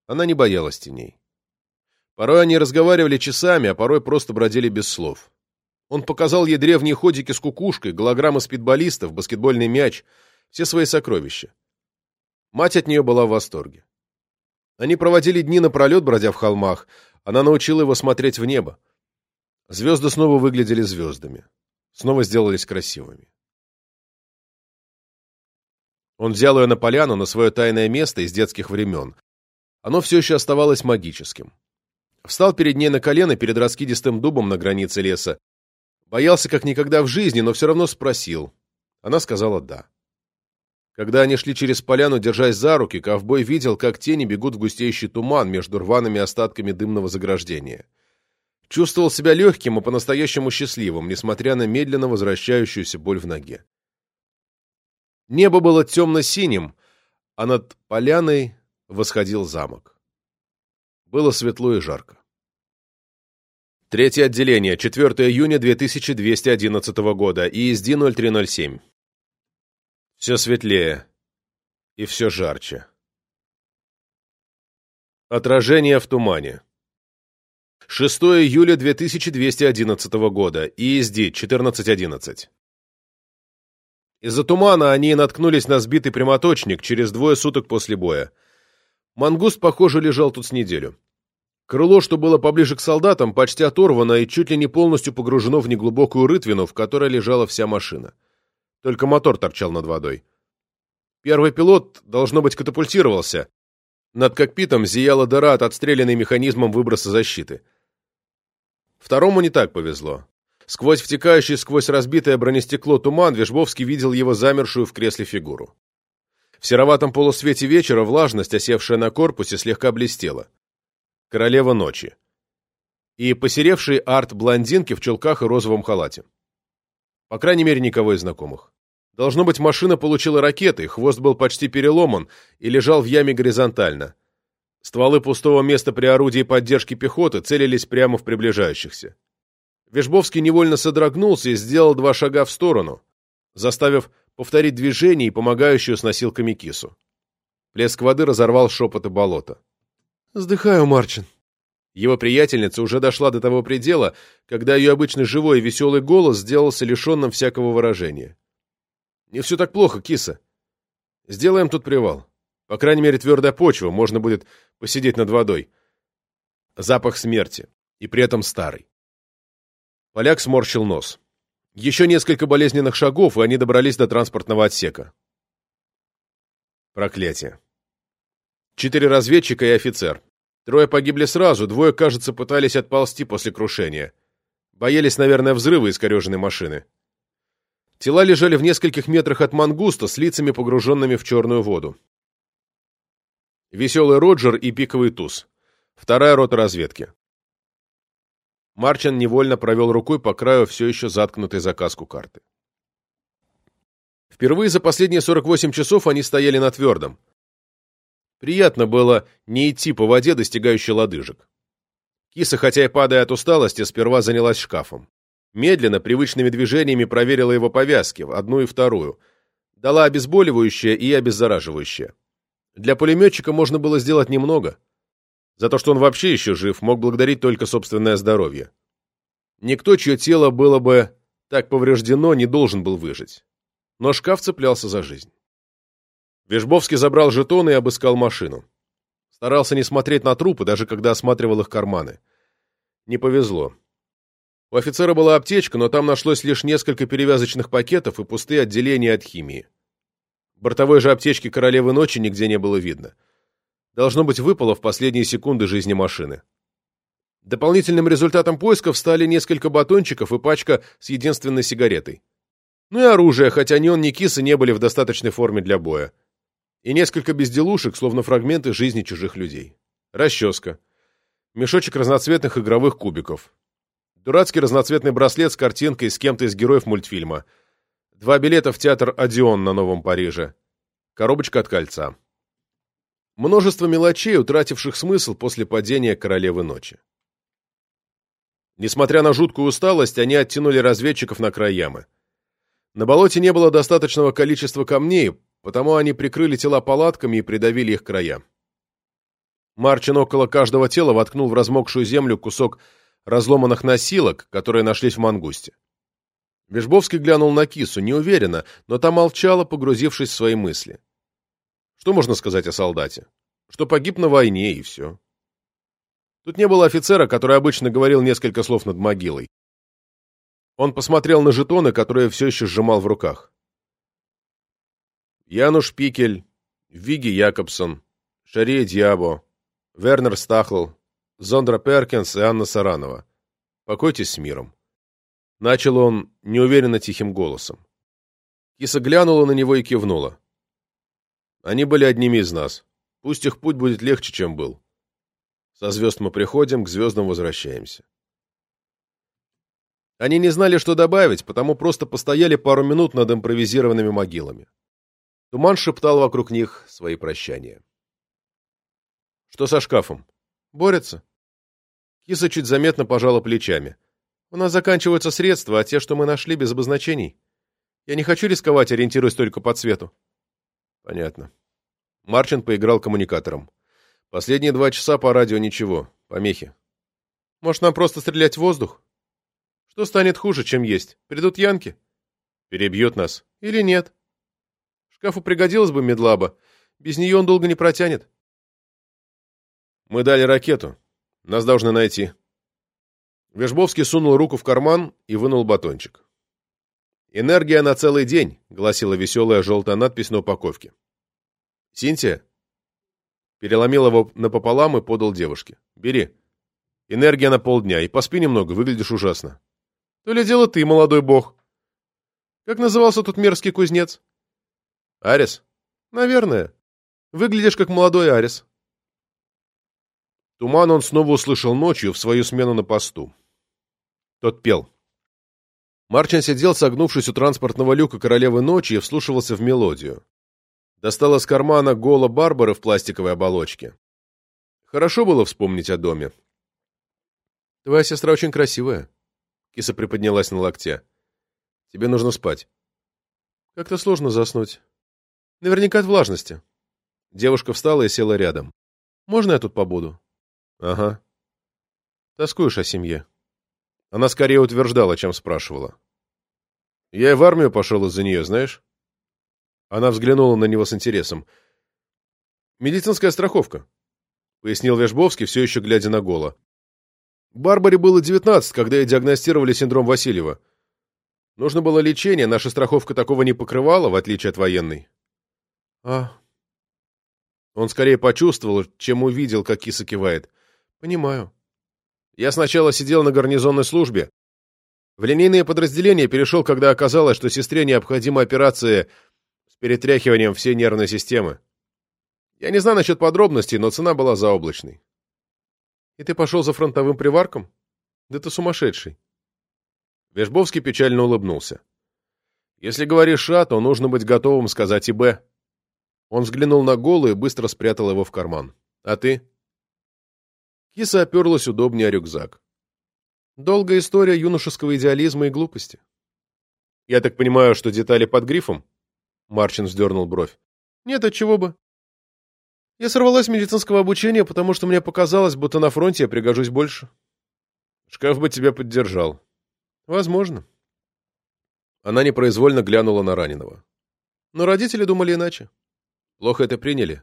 Она не боялась теней. Порой они разговаривали часами, а порой просто бродили без слов. Он показал ей древние ходики с кукушкой, голограммы спидболистов, баскетбольный мяч, все свои сокровища. Мать от нее была в восторге. Они проводили дни напролет, бродя в холмах. Она научила его смотреть в небо. Звезды снова выглядели звездами. Снова сделались красивыми. Он взял ее на поляну, на свое тайное место из детских времен. Оно все еще оставалось магическим. Встал перед ней на колено перед раскидистым дубом на границе леса. Боялся как никогда в жизни, но все равно спросил. Она сказала «да». Когда они шли через поляну, держась за руки, ковбой видел, как тени бегут в густеющий туман между рваными остатками дымного заграждения. Чувствовал себя легким и по-настоящему счастливым, несмотря на медленно возвращающуюся боль в ноге. Небо было темно-синим, а над поляной восходил замок. Было светло и жарко. Третье отделение, 4 июня 2211 года, ИСД 0307. Все светлее и все жарче. Отражение в тумане. 6 июля 2211 года, ИСД 1411. Из-за тумана они наткнулись на сбитый прямоточник через двое суток после боя. Мангуст, похоже, лежал тут с неделю. Крыло, что было поближе к солдатам, почти оторвано и чуть ли не полностью погружено в неглубокую рытвину, в которой лежала вся машина. Только мотор торчал над водой. Первый пилот, должно быть, катапультировался. Над кокпитом зияла дыра от отстрелянной механизмом выброса защиты. Второму не так повезло. Сквозь втекающий сквозь разбитое бронестекло туман Вежбовский видел его замершую в кресле фигуру. В сероватом полусвете вечера влажность, осевшая на корпусе, слегка блестела. Королева ночи. И посеревший арт блондинки в чулках и розовом халате. По крайней мере, никого из знакомых. Должно быть, машина получила ракеты, хвост был почти переломан и лежал в яме горизонтально. Стволы пустого места при орудии поддержки пехоты целились прямо в приближающихся. Вежбовский невольно содрогнулся и сделал два шага в сторону, заставив повторить движение и помогающую с носилками кису. Плеск воды разорвал шепоты болота. «Сдыхаю, Марчин», его приятельница уже дошла до того предела, когда ее обычно живой и веселый голос сделался лишенным всякого выражения. «Не все так плохо, киса. Сделаем тут привал. По крайней мере, твердая почва, можно будет посидеть над водой. Запах смерти. И при этом старый». Поляк сморщил нос. Еще несколько болезненных шагов, и они добрались до транспортного отсека. Проклятие. Четыре разведчика и офицер. Трое погибли сразу, двое, кажется, пытались отползти после крушения. Боялись, наверное, взрыва искореженной машины. Тела лежали в нескольких метрах от мангуста с лицами, погруженными в черную воду. Веселый Роджер и пиковый туз. Вторая рота разведки. Марчин невольно провел рукой по краю все еще заткнутой за каску карты. Впервые за последние 48 часов они стояли на твердом. Приятно было не идти по воде, достигающей лодыжек. Киса, хотя и падая от усталости, сперва занялась шкафом. Медленно, привычными движениями проверила его повязки, одну и вторую. Дала обезболивающее и обеззараживающее. Для пулеметчика можно было сделать немного. За то, что он вообще еще жив, мог благодарить только собственное здоровье. Никто, чье тело было бы так повреждено, не должен был выжить. Но шкаф цеплялся за жизнь. Вежбовский забрал жетоны и обыскал машину. Старался не смотреть на трупы, даже когда осматривал их карманы. Не повезло. У офицера была аптечка, но там нашлось лишь несколько перевязочных пакетов и пустые отделения от химии. Бортовой же аптечки королевы ночи нигде не было видно. Должно быть, выпало в последние секунды жизни машины. Дополнительным результатом поисков стали несколько батончиков и пачка с единственной сигаретой. Ну и оружие, хотя ни он, ни кисы не были в достаточной форме для боя и несколько безделушек, словно фрагменты жизни чужих людей. Расческа. Мешочек разноцветных игровых кубиков. Дурацкий разноцветный браслет с картинкой с кем-то из героев мультфильма. Два билета в театр «Одион» на Новом Париже. Коробочка от кольца. Множество мелочей, утративших смысл после падения Королевы Ночи. Несмотря на жуткую усталость, они оттянули разведчиков на край ямы. На болоте не было достаточного количества камней, потому они прикрыли тела палатками и придавили их края. Марчин около каждого тела воткнул в размокшую землю кусок разломанных носилок, которые нашлись в мангусте. Вежбовский глянул на кису, неуверенно, но та молчала, погрузившись в свои мысли. Что можно сказать о солдате? Что погиб на войне, и все. Тут не было офицера, который обычно говорил несколько слов над могилой. Он посмотрел на жетоны, которые все еще сжимал в руках. Януш Пикель, Виги Якобсон, Шария Дьябо, Вернер Стахл, Зондра Перкинс и Анна Саранова. Покойтесь с миром. Начал он неуверенно тихим голосом. Киса глянула на него и кивнула. Они были одними из нас. Пусть их путь будет легче, чем был. Со звезд мы приходим, к звездам возвращаемся. Они не знали, что добавить, потому просто постояли пару минут над импровизированными могилами. Туман шептал вокруг них свои прощания. Что со шкафом? Борется. Киса чуть заметно пожала плечами. У нас заканчиваются средства, а те, что мы нашли, без обозначений. Я не хочу рисковать, ориентируясь только по цвету. Понятно. Марчин поиграл коммуникатором. Последние два часа по радио ничего. Помехи. Может, нам просто стрелять в воздух? Что станет хуже, чем есть? Придут янки? Перебьет нас. Или нет? Шкафу пригодилась бы медлаба. Без нее он долго не протянет. Мы дали ракету. Нас должны найти. Вежбовский сунул руку в карман и вынул батончик. «Энергия на целый день», — гласила веселая желтая надпись на упаковке. «Синтия?» Переломил его напополам и подал девушке. «Бери. Энергия на полдня, и поспи немного, выглядишь ужасно». «То ли дело ты, молодой бог». «Как назывался тут мерзкий кузнец?» «Арис?» «Наверное. Выглядишь как молодой Арис». Туман он снова услышал ночью в свою смену на посту. Тот пел. Марчин сидел, согнувшись у транспортного люка королевы ночи, и вслушивался в мелодию. Достал из кармана голо Барбары в пластиковой оболочке. Хорошо было вспомнить о доме. «Твоя сестра очень красивая», — киса приподнялась на локте. «Тебе нужно спать». «Как-то сложно заснуть. Наверняка от влажности». Девушка встала и села рядом. «Можно я тут побуду?» Ага. Тоскуешь о семье. Она скорее утверждала, чем спрашивала. Я и в армию пошел из-за нее, знаешь? Она взглянула на него с интересом. «Медицинская страховка», — пояснил Вежбовский, все еще глядя на Гола. «Барбаре было девятнадцать, когда ей диагностировали синдром Васильева. Нужно было лечение, наша страховка такого не покрывала, в отличие от военной». «А...» Он скорее почувствовал, чем увидел, как киса кивает. Понимаю. Я сначала сидел на гарнизонной службе. В линейные подразделения перешел, когда оказалось, что сестре необходима операция с перетряхиванием всей нервной системы. Я не знаю насчет подробностей, но цена была заоблачной. И ты пошел за фронтовым приварком? Да ты сумасшедший. Вежбовский печально улыбнулся. Если говоришь «А», то нужно быть готовым сказать и «Б». Он взглянул на голый и быстро спрятал его в карман. А ты? Киса оперлась удобнее рюкзак. Долгая история юношеского идеализма и глупости. Я так понимаю, что детали под грифом? Марчин вздернул бровь. Нет, от чего бы. Я сорвалась с медицинского обучения, потому что мне показалось, будто на фронте я пригожусь больше. Шкаф бы тебя поддержал. Возможно. Она непроизвольно глянула на раненого. Но родители думали иначе. Плохо это приняли.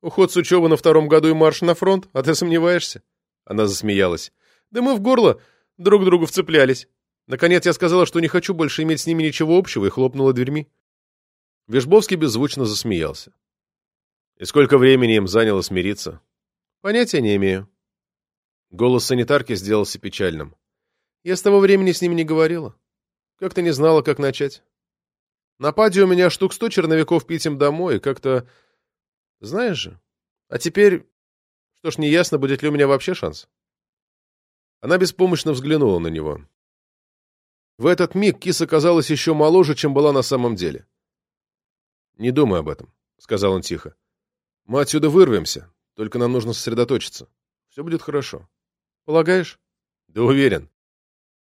Уход с учебы на втором году и марш на фронт, а ты сомневаешься? Она засмеялась. Да мы в горло друг другу вцеплялись. Наконец я сказала, что не хочу больше иметь с ними ничего общего, и хлопнула дверьми. Вежбовский беззвучно засмеялся. И сколько времени им заняло смириться? Понятия не имею. Голос санитарки сделался печальным. Я с того времени с ними не говорила. Как-то не знала, как начать. На паде у меня штук сто черновиков пить домой, и как-то... Знаешь же. А теперь что ж, неясно, будет ли у меня вообще шанс. Она беспомощно взглянула на него. В этот миг киса казалась еще моложе, чем была на самом деле. «Не думай об этом», — сказал он тихо. «Мы отсюда вырвемся, только нам нужно сосредоточиться. Все будет хорошо. Полагаешь?» «Да уверен.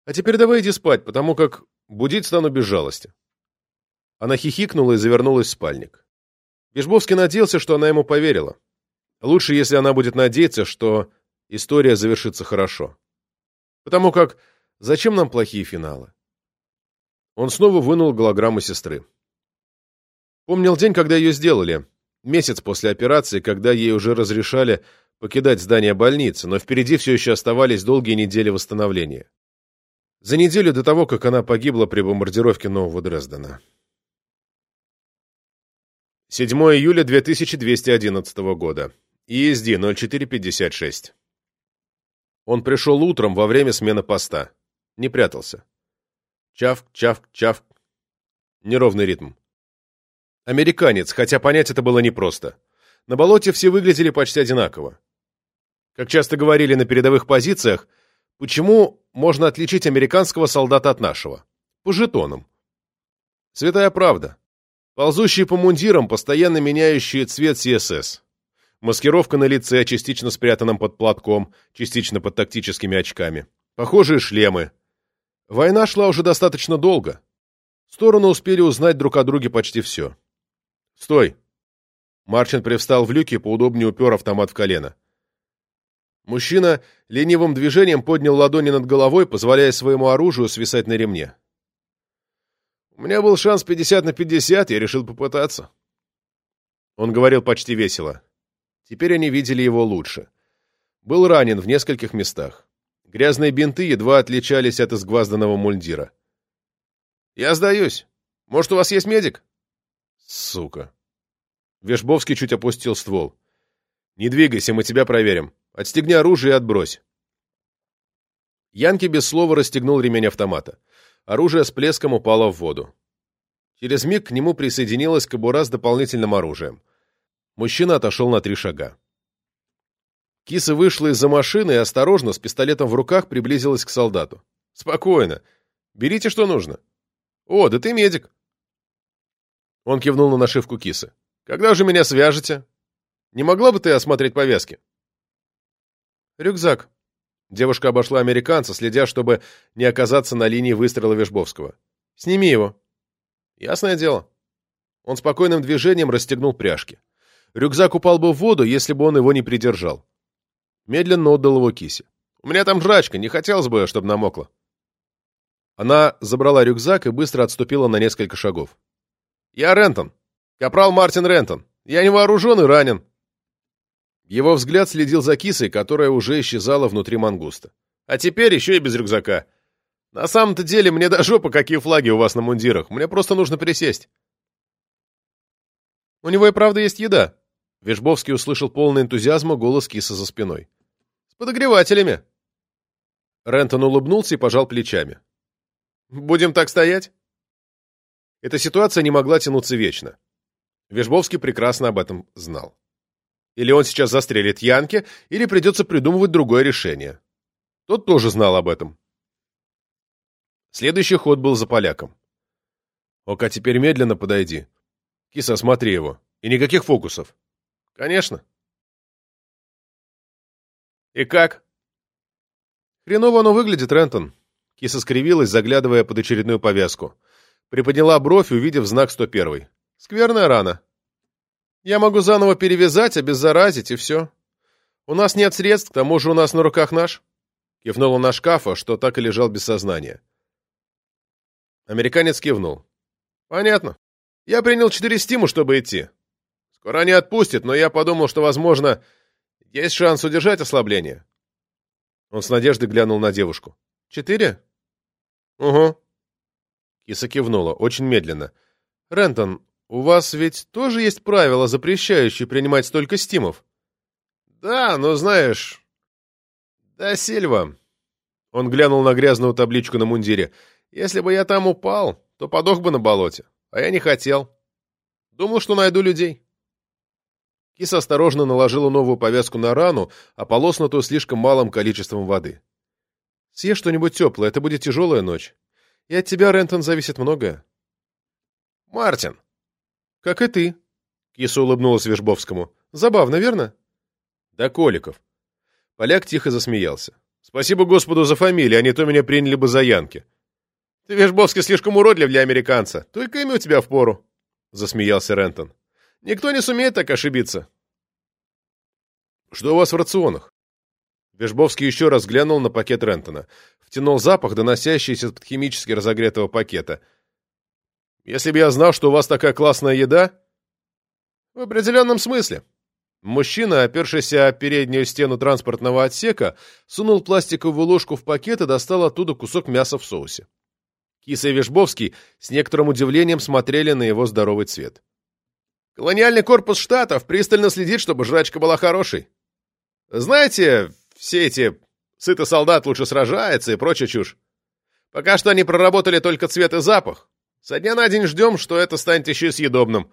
А теперь давай иди спать, потому как будить стану без жалости». Она хихикнула и завернулась в спальник. Бежбовский надеялся, что она ему поверила. Лучше, если она будет надеяться, что история завершится хорошо. Потому как зачем нам плохие финалы? Он снова вынул голограмму сестры. Помнил день, когда ее сделали. Месяц после операции, когда ей уже разрешали покидать здание больницы, но впереди все еще оставались долгие недели восстановления. За неделю до того, как она погибла при бомбардировке Нового Дрездена. 7 июля 2211 года. ESD 0456. Он пришел утром во время смены поста. Не прятался. Чавк, чавк, чавк. Неровный ритм. Американец, хотя понять это было непросто. На болоте все выглядели почти одинаково. Как часто говорили на передовых позициях, почему можно отличить американского солдата от нашего? По жетонам. Святая правда. Ползущие по мундирам, постоянно меняющие цвет ССС. Маскировка на лице, частично спрятанном под платком, частично под тактическими очками. Похожие шлемы. Война шла уже достаточно долго. Стороны успели узнать друг о друге почти все. «Стой!» Марчин привстал в люке, поудобнее упер автомат в колено. Мужчина ленивым движением поднял ладони над головой, позволяя своему оружию свисать на ремне. «У меня был шанс 50 на 50, я решил попытаться». Он говорил почти весело. Теперь они видели его лучше. Был ранен в нескольких местах. Грязные бинты едва отличались от изгвазданного мундира. «Я сдаюсь. Может, у вас есть медик?» «Сука!» Вешбовский чуть опустил ствол. «Не двигайся, мы тебя проверим. Отстегни оружие и отбрось». Янки без слова расстегнул ремень автомата. Оружие с плеском упало в воду. Через миг к нему присоединилась кобура с дополнительным оружием. Мужчина отошел на три шага. Киса вышла из-за машины и осторожно, с пистолетом в руках, приблизилась к солдату. «Спокойно. Берите, что нужно». «О, да ты медик». Он кивнул на нашивку кисы. Когда же меня свяжете? Не могла бы ты осмотреть повязки? Рюкзак. Девушка обошла американца, следя, чтобы не оказаться на линии выстрела Вежбовского. Сними его. Ясное дело. Он спокойным движением расстегнул пряжки. Рюкзак упал бы в воду, если бы он его не придержал. Медленно отдал его кисе. «У меня там жрачка, не хотелось бы, чтобы намокла». Она забрала рюкзак и быстро отступила на несколько шагов. «Я Рентон», «Капрал Мартин Рентон, я не вооружен и ранен». Его взгляд следил за кисой, которая уже исчезала внутри мангуста. «А теперь еще и без рюкзака. На самом-то деле мне до жопы, какие флаги у вас на мундирах. Мне просто нужно присесть». «У него и правда есть еда», — Вежбовский услышал полный энтузиазма голос киса за спиной. «С подогревателями». Рентон улыбнулся и пожал плечами. «Будем так стоять?» Эта ситуация не могла тянуться вечно. Вежбовский прекрасно об этом знал. Или он сейчас застрелит Янки, или придется придумывать другое решение. Тот тоже знал об этом. Следующий ход был за поляком. «Ока, теперь медленно подойди. Киса, смотри его. И никаких фокусов». «Конечно». «И как?» «Хреново оно выглядит, Рентон». Киса скривилась, заглядывая под очередную повязку. Приподняла бровь, увидев знак 101. Скверная рана. Я могу заново перевязать, обеззаразить, и все. У нас нет средств, к тому же у нас на руках наш. Кивнула на шкафа, что так и лежал без сознания. Американец кивнул. Понятно. Я принял четыре стиму, чтобы идти. Скоро они отпустят, но я подумал, что, возможно, есть шанс удержать ослабление. Он с надеждой глянул на девушку. Четыре? Угу. Киса кивнула, очень медленно. Рентон, у вас ведь тоже есть правила, запрещающие принимать столько стимов? Да, но знаешь... Да, Сильва. Он глянул на грязную табличку на мундире. Если бы я там упал, то подох бы на болоте. А я не хотел. Думал, что найду людей. Киса осторожно наложила новую повязку на рану, ополоснутую слишком малым количеством воды. «Съешь что-нибудь теплое, это будет тяжелая ночь. И от тебя, Рентон, зависит многое». «Мартин, «Как и ты», — кисло улыбнулась Вежбовскому. «Забавно, верно?» «Да Коликов». Поляк тихо засмеялся. «Спасибо Господу за фамилию, а не то меня приняли бы за Янки». «Ты, Вежбовский, слишком уродлив для американца. Только имя у тебя впору», — засмеялся Рентон. «Никто не сумеет так ошибиться». «Что у вас в рационах?» Вежбовский еще раз глянул на пакет Рентона. Втянул запах, доносящийся от химически разогретого пакета — если бы я знал, что у вас такая классная еда...» «В определенном смысле». Мужчина, опершийся о переднюю стену транспортного отсека, сунул пластиковую ложку в пакет и достал оттуда кусок мяса в соусе. Киса и Вишбовский с некоторым удивлением смотрели на его здоровый цвет. «Колониальный корпус Штатов пристально следит, чтобы жрачка была хорошей. Знаете, все эти Сытый солдат лучше сражается и прочая чушь. Пока что они проработали только цвет и запах. Со дня на день ждем, что это станет еще и съедобным.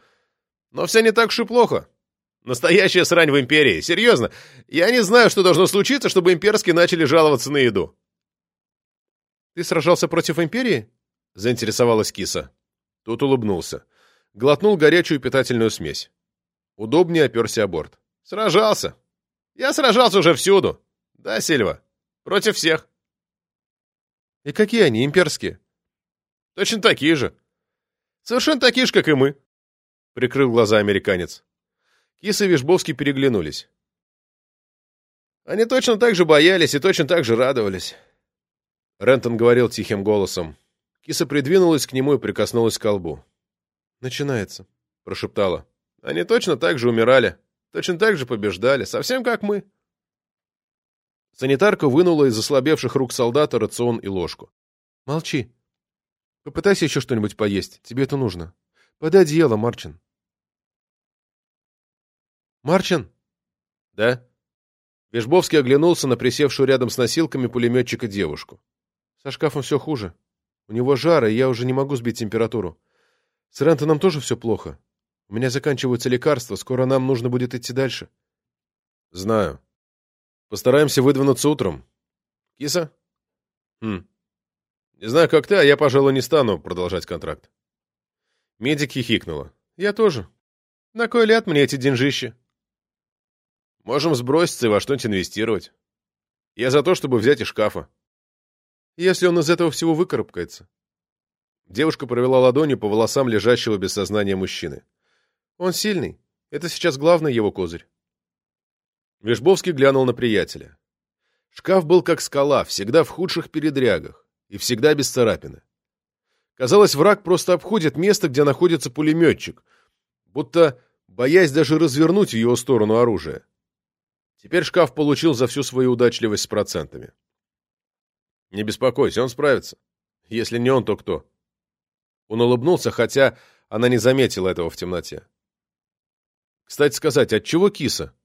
Но все не так уж и плохо. Настоящая срань в империи. Серьезно. Я не знаю, что должно случиться, чтобы имперские начали жаловаться на еду. Ты сражался против империи? Заинтересовалась киса. Тут улыбнулся. Глотнул горячую питательную смесь. Удобнее оперся о борт. Сражался. Я сражался уже всюду. Да, Сильва? Против всех. И какие они, имперские? Точно такие же. Совершенно такие же, как и мы. Прикрыл глаза американец. Кис и Вишбовский переглянулись. Они точно так же боялись и точно так же радовались. Рентон говорил тихим голосом. Киса придвинулась к нему и прикоснулась к колбу. «Начинается», — прошептала. «Они точно так же умирали, точно так же побеждали, совсем как мы». Санитарка вынула из ослабевших рук солдата рацион и ложку. «Молчи. Попытайся еще что-нибудь поесть. Тебе это нужно. Подай одеяло, Марчин». «Марчин?» «Да?» Вежбовский оглянулся на присевшую рядом с носилками пулеметчика девушку. «Со шкафом все хуже. У него жара, и я уже не могу сбить температуру. С Рентоном тоже все плохо. У меня заканчиваются лекарства, скоро нам нужно будет идти дальше». «Знаю. Постараемся выдвинуться утром. Киса? Хм. Не знаю, как ты, а я, пожалуй, не стану продолжать контракт. Медик хихикнула. Я тоже. На кой ляд мне эти деньжищи? Можем сброситься и во что-нибудь инвестировать. Я за то, чтобы взять из шкафа. Если он из этого всего выкарабкается. Девушка провела ладонью по волосам лежащего без сознания мужчины. Он сильный. Это сейчас главный его козырь. Вишбовский глянул на приятеля. Шкаф был как скала, всегда в худших передрягах и всегда без царапины. Казалось, враг просто обходит место, где находится пулеметчик, будто боясь даже развернуть в его сторону оружие. Теперь шкаф получил за всю свою удачливость с процентами. Не беспокойся, он справится. Если не он, то кто? Он улыбнулся, хотя она не заметила этого в темноте. Кстати сказать, от чего киса?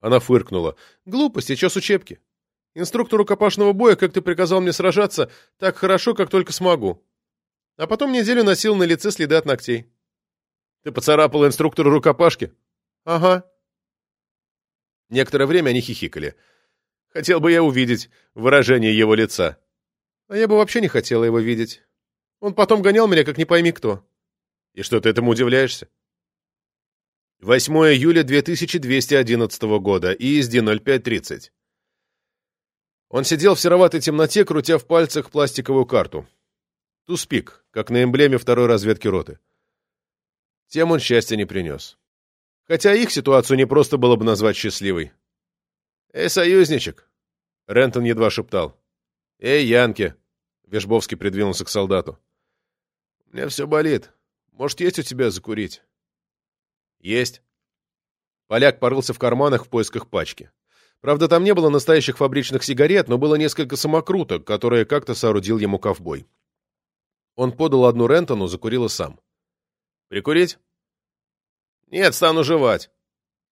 Она фыркнула. «Глупость, сейчас учебки. Инструктор рукопашного боя, как ты приказал мне сражаться, так хорошо, как только смогу. А потом неделю носил на лице следы от ногтей». «Ты поцарапала инструктору рукопашки?» «Ага». Некоторое время они хихикали. Хотел бы я увидеть выражение его лица. А я бы вообще не хотела его видеть. Он потом гонял меня, как не пойми кто. И что, ты этому удивляешься? 8 июля 2211 года, ESD 0530. Он сидел в сероватой темноте, крутя в пальцах пластиковую карту. Туспик, как на эмблеме второй разведки роты. Тем он счастья не принес. Хотя их ситуацию не просто было бы назвать счастливой. «Эй, союзничек!» Рентон едва шептал. «Эй, Янки!» Вешбовский придвинулся к солдату. «У меня все болит. Может, есть у тебя закурить?» «Есть». Поляк порылся в карманах в поисках пачки. Правда, там не было настоящих фабричных сигарет, но было несколько самокруток, которые как-то соорудил ему ковбой. Он подал одну Рентону, закурил и сам. «Прикурить?» «Нет, стану жевать».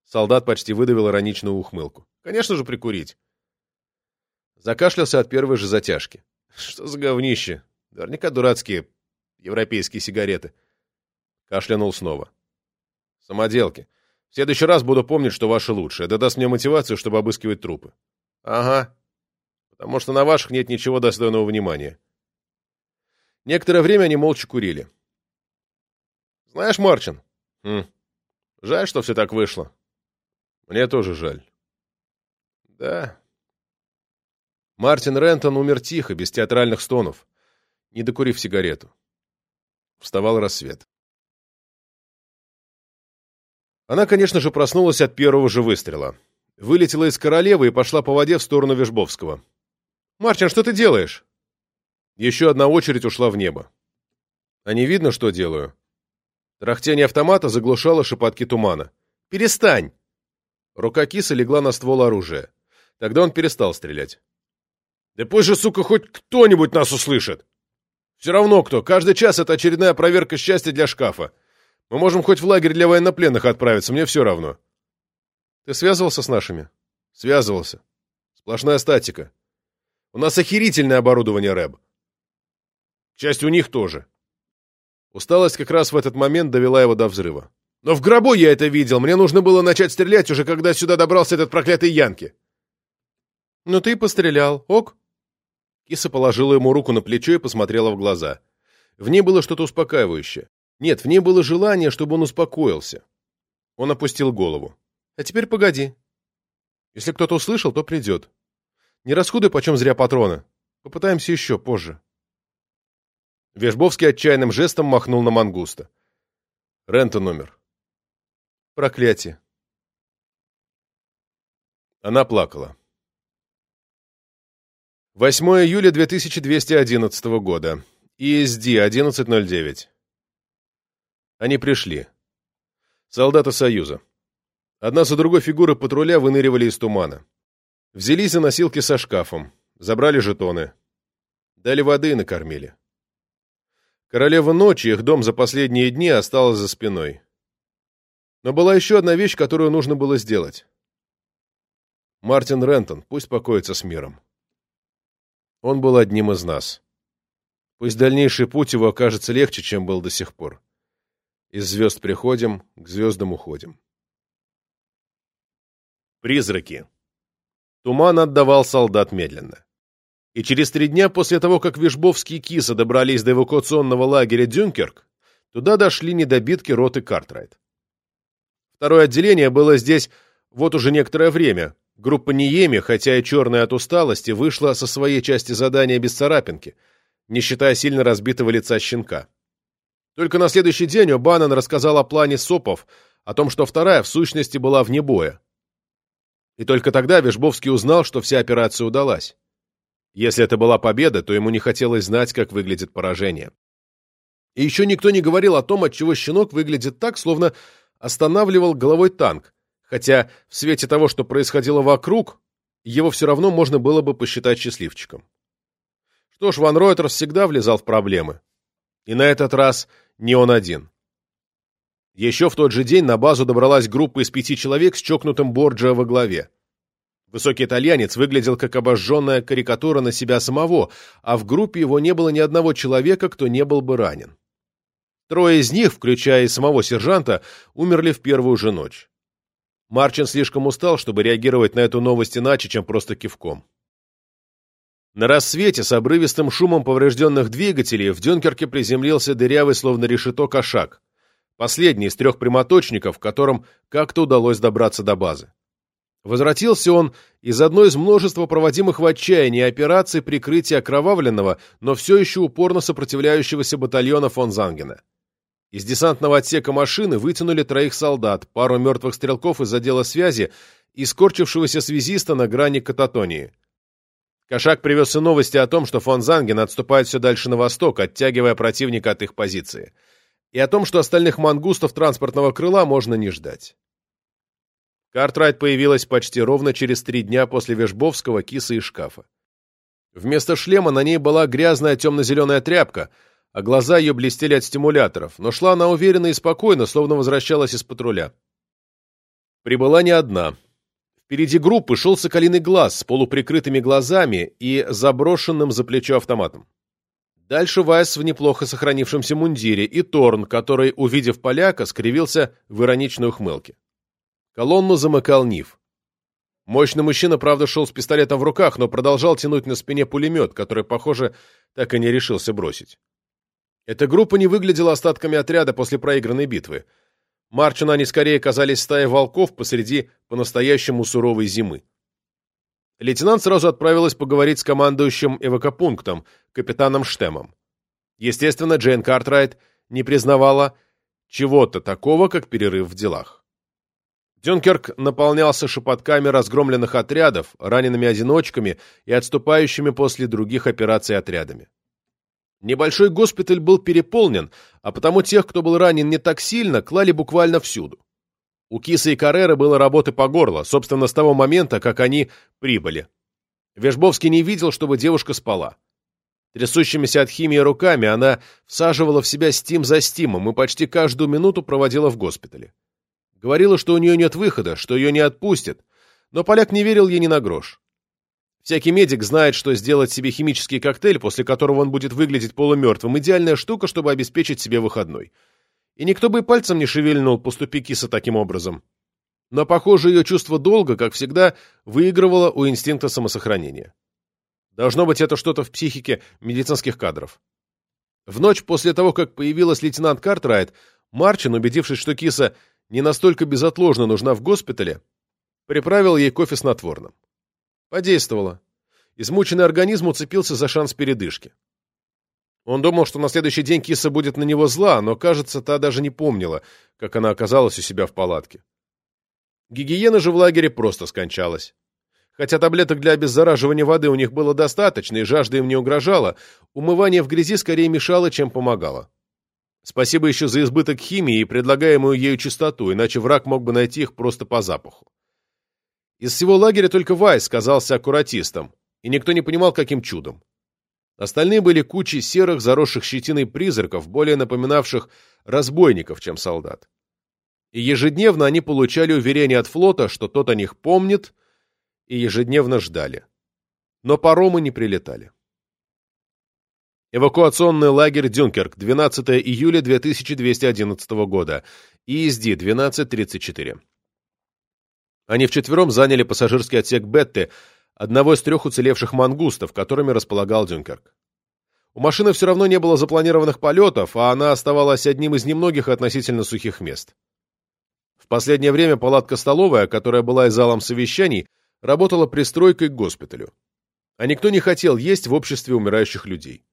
Солдат почти выдавил ироничную ухмылку. «Конечно же, прикурить». Закашлялся от первой же затяжки. «Что за говнище? Наверняка дурацкие европейские сигареты». Кашлянул снова. Самоделки. В следующий раз буду помнить, что ваши лучшие. Это даст мне мотивацию, чтобы обыскивать трупы. Ага. Потому что на ваших нет ничего достойного внимания. Некоторое время они молча курили. Знаешь, Марчин, хм, жаль, что все так вышло. Мне тоже жаль. Да. Мартин Рентон умер тихо, без театральных стонов, не докурив сигарету. Вставал рассвет. Она, конечно же, проснулась от первого же выстрела. Вылетела из королевы и пошла по воде в сторону Вежбовского. «Марчин, что ты делаешь?» Еще одна очередь ушла в небо. «А не видно, что делаю?» Трахтение автомата заглушало шепотки тумана. «Перестань!» Рука киса легла на ствол оружия. Тогда он перестал стрелять. «Да пусть же, сука, хоть кто-нибудь нас услышит!» «Все равно кто. Каждый час это очередная проверка счастья для шкафа. Мы можем хоть в лагерь для военнопленных отправиться, мне все равно. Ты связывался с нашими? Связывался. Сплошная статика. У нас охерительное оборудование, Рэб. К счастью, у них тоже. Усталость как раз в этот момент довела его до взрыва. Но в гробу я это видел. Мне нужно было начать стрелять уже, когда сюда добрался этот проклятый Янки. Ну ты пострелял, ок? Киса положила ему руку на плечо и посмотрела в глаза. В ней было что-то успокаивающее. Нет, в ней было желание, чтобы он успокоился. Он опустил голову. А теперь погоди. Если кто-то услышал, то придет. Не расходуй почем зря патроны. Попытаемся еще позже. Вежбовский отчаянным жестом махнул на мангуста. Рента номер. Проклятие. Она плакала. 8 июля 2211 года. ESD 1109. Они пришли. Солдаты Союза. Одна за другой фигуры патруля выныривали из тумана. Взялись за носилки со шкафом, забрали жетоны. Дали воды и накормили. Королева ночи, их дом за последние дни, осталась за спиной. Но была еще одна вещь, которую нужно было сделать. Мартин Рентон, пусть покоится с миром. Он был одним из нас. Пусть дальнейший путь его окажется легче, чем был до сих пор. Из звезд приходим, к звездам уходим. Призраки. Туман отдавал солдат медленно. И через три дня после того, как Вишбовские кисы добрались до эвакуационного лагеря Дюнкерк, туда дошли недобитки роты Картрайт. Второе отделение было здесь вот уже некоторое время. Группа Ниеми, хотя и черная от усталости, вышла со своей части задания без царапинки, не считая сильно разбитого лица щенка. Только на следующий день О'Баннон рассказал о плане СОПов, о том, что вторая, в сущности, была вне боя. И только тогда Вишбовский узнал, что вся операция удалась. Если это была победа, то ему не хотелось знать, как выглядит поражение. И еще никто не говорил о том, отчего щенок выглядит так, словно останавливал головой танк, хотя в свете того, что происходило вокруг, его все равно можно было бы посчитать счастливчиком. Что ж, Ван Ройтерс всегда влезал в проблемы. И на этот раз не он один. Еще в тот же день на базу добралась группа из пяти человек с чокнутым Борджио во главе. Высокий итальянец выглядел как обожженная карикатура на себя самого, а в группе его не было ни одного человека, кто не был бы ранен. Трое из них, включая и самого сержанта, умерли в первую же ночь. Марчин слишком устал, чтобы реагировать на эту новость иначе, чем просто кивком. На рассвете с обрывистым шумом поврежденных двигателей в Дюнкерке приземлился дырявый, словно решето, кошак. Последний из трех прямоточников, которым как-то удалось добраться до базы. Возвратился он из одной из множества проводимых в отчаянии операций прикрытия окровавленного, но все еще упорно сопротивляющегося батальона фон Зангена. Из десантного отсека машины вытянули троих солдат, пару мертвых стрелков из отдела связи и скорчившегося связиста на грани кататонии. Кошак привез и новости о том, что фон Занген отступает все дальше на восток, оттягивая противника от их позиции, и о том, что остальных мангустов транспортного крыла можно не ждать. Картрайт появилась почти ровно через три дня после Вешбовского, киса и шкафа. Вместо шлема на ней была грязная темно-зеленая тряпка — а глаза ее блестели от стимуляторов, но шла она уверенно и спокойно, словно возвращалась из патруля. Прибыла не одна. Впереди группы шел соколиный глаз с полуприкрытыми глазами и заброшенным за плечо автоматом. Дальше Вайс в неплохо сохранившемся мундире и Торн, который, увидев поляка, скривился в ироничной ухмылке. Колонну замыкал Ниф. Мощный мужчина, правда, шел с пистолетом в руках, но продолжал тянуть на спине пулемет, который, похоже, так и не решился бросить. Эта группа не выглядела остатками отряда после проигранной битвы. Марчуна они скорее казались стаей волков посреди по-настоящему суровой зимы. Лейтенант сразу отправилась поговорить с командующим эвакопунктом, капитаном Штемом. Естественно, Джейн Картрайт не признавала чего-то такого, как перерыв в делах. Дюнкерк наполнялся шепотками разгромленных отрядов, ранеными одиночками и отступающими после других операций отрядами. Небольшой госпиталь был переполнен, а потому тех, кто был ранен не так сильно, клали буквально всюду. У Киса и Каррера было работы по горло, собственно, с того момента, как они прибыли. Вежбовский не видел, чтобы девушка спала. Трясущимися от химии руками она всаживала в себя стим за стимом и почти каждую минуту проводила в госпитале. Говорила, что у нее нет выхода, что ее не отпустят, но поляк не верил ей ни на грош. Всякий медик знает, что сделать себе химический коктейль, после которого он будет выглядеть полумертвым, идеальная штука, чтобы обеспечить себе выходной. И никто бы пальцем не шевельнул, поступи киса таким образом. Но, похоже, ее чувство долга, как всегда, выигрывало у инстинкта самосохранения. Должно быть, это что-то в психике медицинских кадров. В ночь после того, как появилась лейтенант Картрайт, Марчин, убедившись, что киса не настолько безотложно нужна в госпитале, приправил ей кофе снотворным. Подействовало. Измученный организм уцепился за шанс передышки. Он думал, что на следующий день киса будет на него зла, но, кажется, та даже не помнила, как она оказалась у себя в палатке. Гигиена же в лагере просто скончалась. Хотя таблеток для обеззараживания воды у них было достаточно, и жажда им не угрожала, умывание в грязи скорее мешало, чем помогало. Спасибо еще за избыток химии и предлагаемую ею чистоту, иначе враг мог бы найти их просто по запаху. Из всего лагеря только Вайс казался аккуратистом, и никто не понимал, каким чудом. Остальные были кучей серых, заросших щетиной призраков, более напоминавших разбойников, чем солдат. И ежедневно они получали уверение от флота, что тот о них помнит, и ежедневно ждали. Но паромы не прилетали. Эвакуационный лагерь Дюнкерк, 12 июля 2211 года, ESD 1234. Они вчетвером заняли пассажирский отсек Бетты, одного из трех уцелевших мангустов, которыми располагал Дюнкерк. У машины все равно не было запланированных полетов, а она оставалась одним из немногих относительно сухих мест. В последнее время палатка-столовая, которая была и залом совещаний, работала пристройкой к госпиталю. А никто не хотел есть в обществе умирающих людей.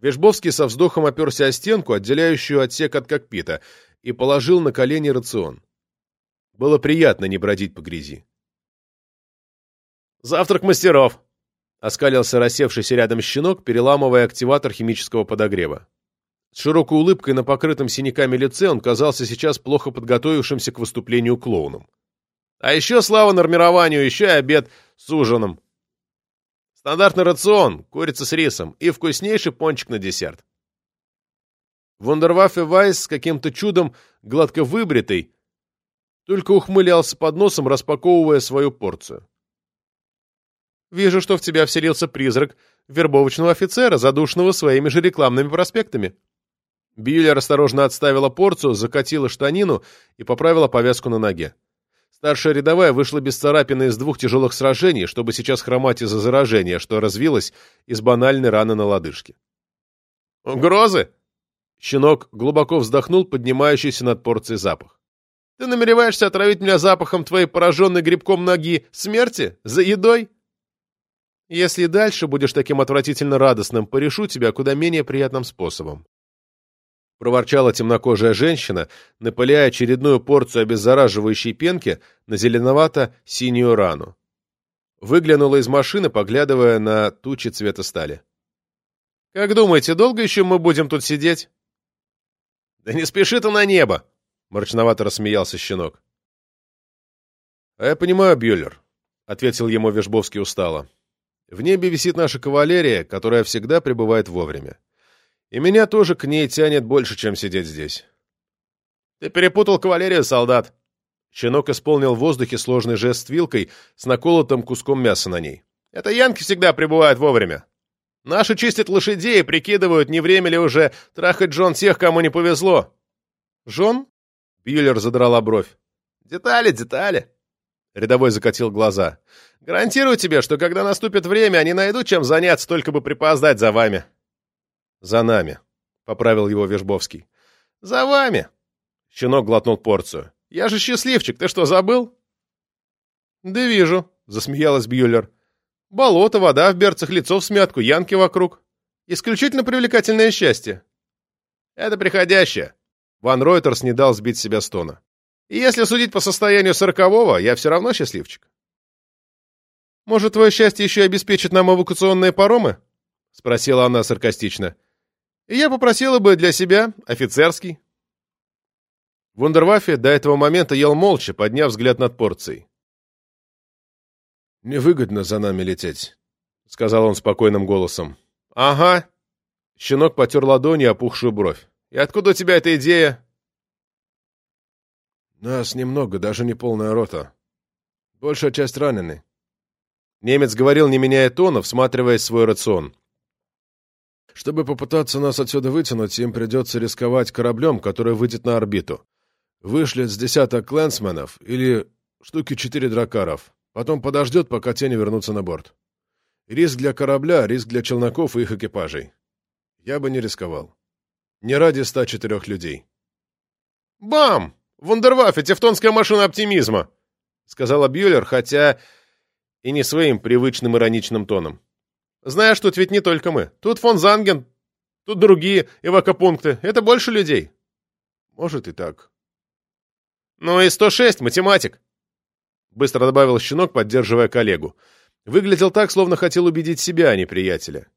Вежбовский со вздохом оперся о стенку, отделяющую отсек от кокпита, и положил на колени рацион. Было приятно не бродить по грязи. «Завтрак мастеров!» — оскалился рассевшийся рядом щенок, переламывая активатор химического подогрева. С широкой улыбкой на покрытом синяками лице он казался сейчас плохо подготовившимся к выступлению клоуном. «А еще слава нормированию, еще и обед с ужином. Стандартный рацион, курица с рисом и вкуснейший пончик на десерт». Вундерваффе Вайс с каким-то чудом гладко выбритый, только ухмылялся под носом, распаковывая свою порцию. «Вижу, что в тебя вселился призрак вербовочного офицера, задушенного своими же рекламными проспектами». Бьюлер осторожно отставила порцию, закатила штанину и поправила повязку на ноге. Старшая рядовая вышла без царапины из двух тяжелых сражений, чтобы сейчас хромать из-за заражения, что развилось из банальной раны на лодыжке. «Угрозы?» Щенок глубоко вздохнул, поднимающийся над порцией запах. Ты намереваешься отравить меня запахом твоей пораженной грибком ноги смерти? За едой? Если дальше будешь таким отвратительно радостным, порешу тебя куда менее приятным способом. Проворчала темнокожая женщина, напыляя очередную порцию обеззараживающей пенки на зеленовато-синюю рану. Выглянула из машины, поглядывая на тучи цвета стали. «Как думаете, долго еще мы будем тут сидеть?» «Да не спеши ты на небо!» Мрачновато рассмеялся щенок. «А я понимаю, Бьюллер», — ответил ему Вежбовский устало. «В небе висит наша кавалерия, которая всегда прибывает вовремя. И меня тоже к ней тянет больше, чем сидеть здесь». «Ты перепутал кавалерию, солдат!» Щенок исполнил в воздухе сложный жест вилкой с наколотым куском мяса на ней. «Это янки всегда прибывают вовремя. Наши чистят лошадей и прикидывают, не время ли уже трахать Джон тех, кому не повезло». «Жон?» Бьюлер задрала бровь. «Детали, детали!» Рядовой закатил глаза. «Гарантирую тебе, что когда наступит время, они найдут чем заняться, только бы припоздать за вами». «За нами», — поправил его Вежбовский. «За вами!» Щенок глотнул порцию. «Я же счастливчик, ты что, забыл?» «Да вижу», — засмеялась Бьюлер. «Болото, вода в берцах, лицо в смятку, янки вокруг. Исключительно привлекательное счастье». «Это приходящее», Ван Ройтерс не дал сбить себя с тона. И если судить по состоянию сорокового, я все равно счастливчик. «Может, твое счастье еще обеспечит нам эвакуационные паромы?» — спросила она саркастично. «И я попросила бы для себя офицерский». Вундерваффе до этого момента ел молча, подняв взгляд над порцией. «Невыгодно за нами лететь», — сказал он спокойным голосом. «Ага». Щенок потер ладони опухшую бровь. И откуда у тебя эта идея? Нас немного, даже не полная рота. Большая часть ранены. Немец говорил, не меняя тона, всматриваясь в свой рацион. Чтобы попытаться нас отсюда вытянуть, им придется рисковать кораблем, который выйдет на орбиту. Вышлет с десяток клэнсменов или штуки четыре дракаров. Потом подождет, пока те не вернутся на борт. Риск для корабля, риск для челноков и их экипажей. Я бы не рисковал. Не ради ста четырех людей. «Бам! Вундерваффе, тевтонская машина оптимизма!» — сказала Бьюлер, хотя и не своим привычным ироничным тоном. Знаешь, тут ведь не только мы. Тут фон Занген, тут другие эвакопункты. Это больше людей. Может и так. Ну и 106, математик. Быстро добавил щенок, поддерживая коллегу. Выглядел так, словно хотел убедить себя, а не приятеля.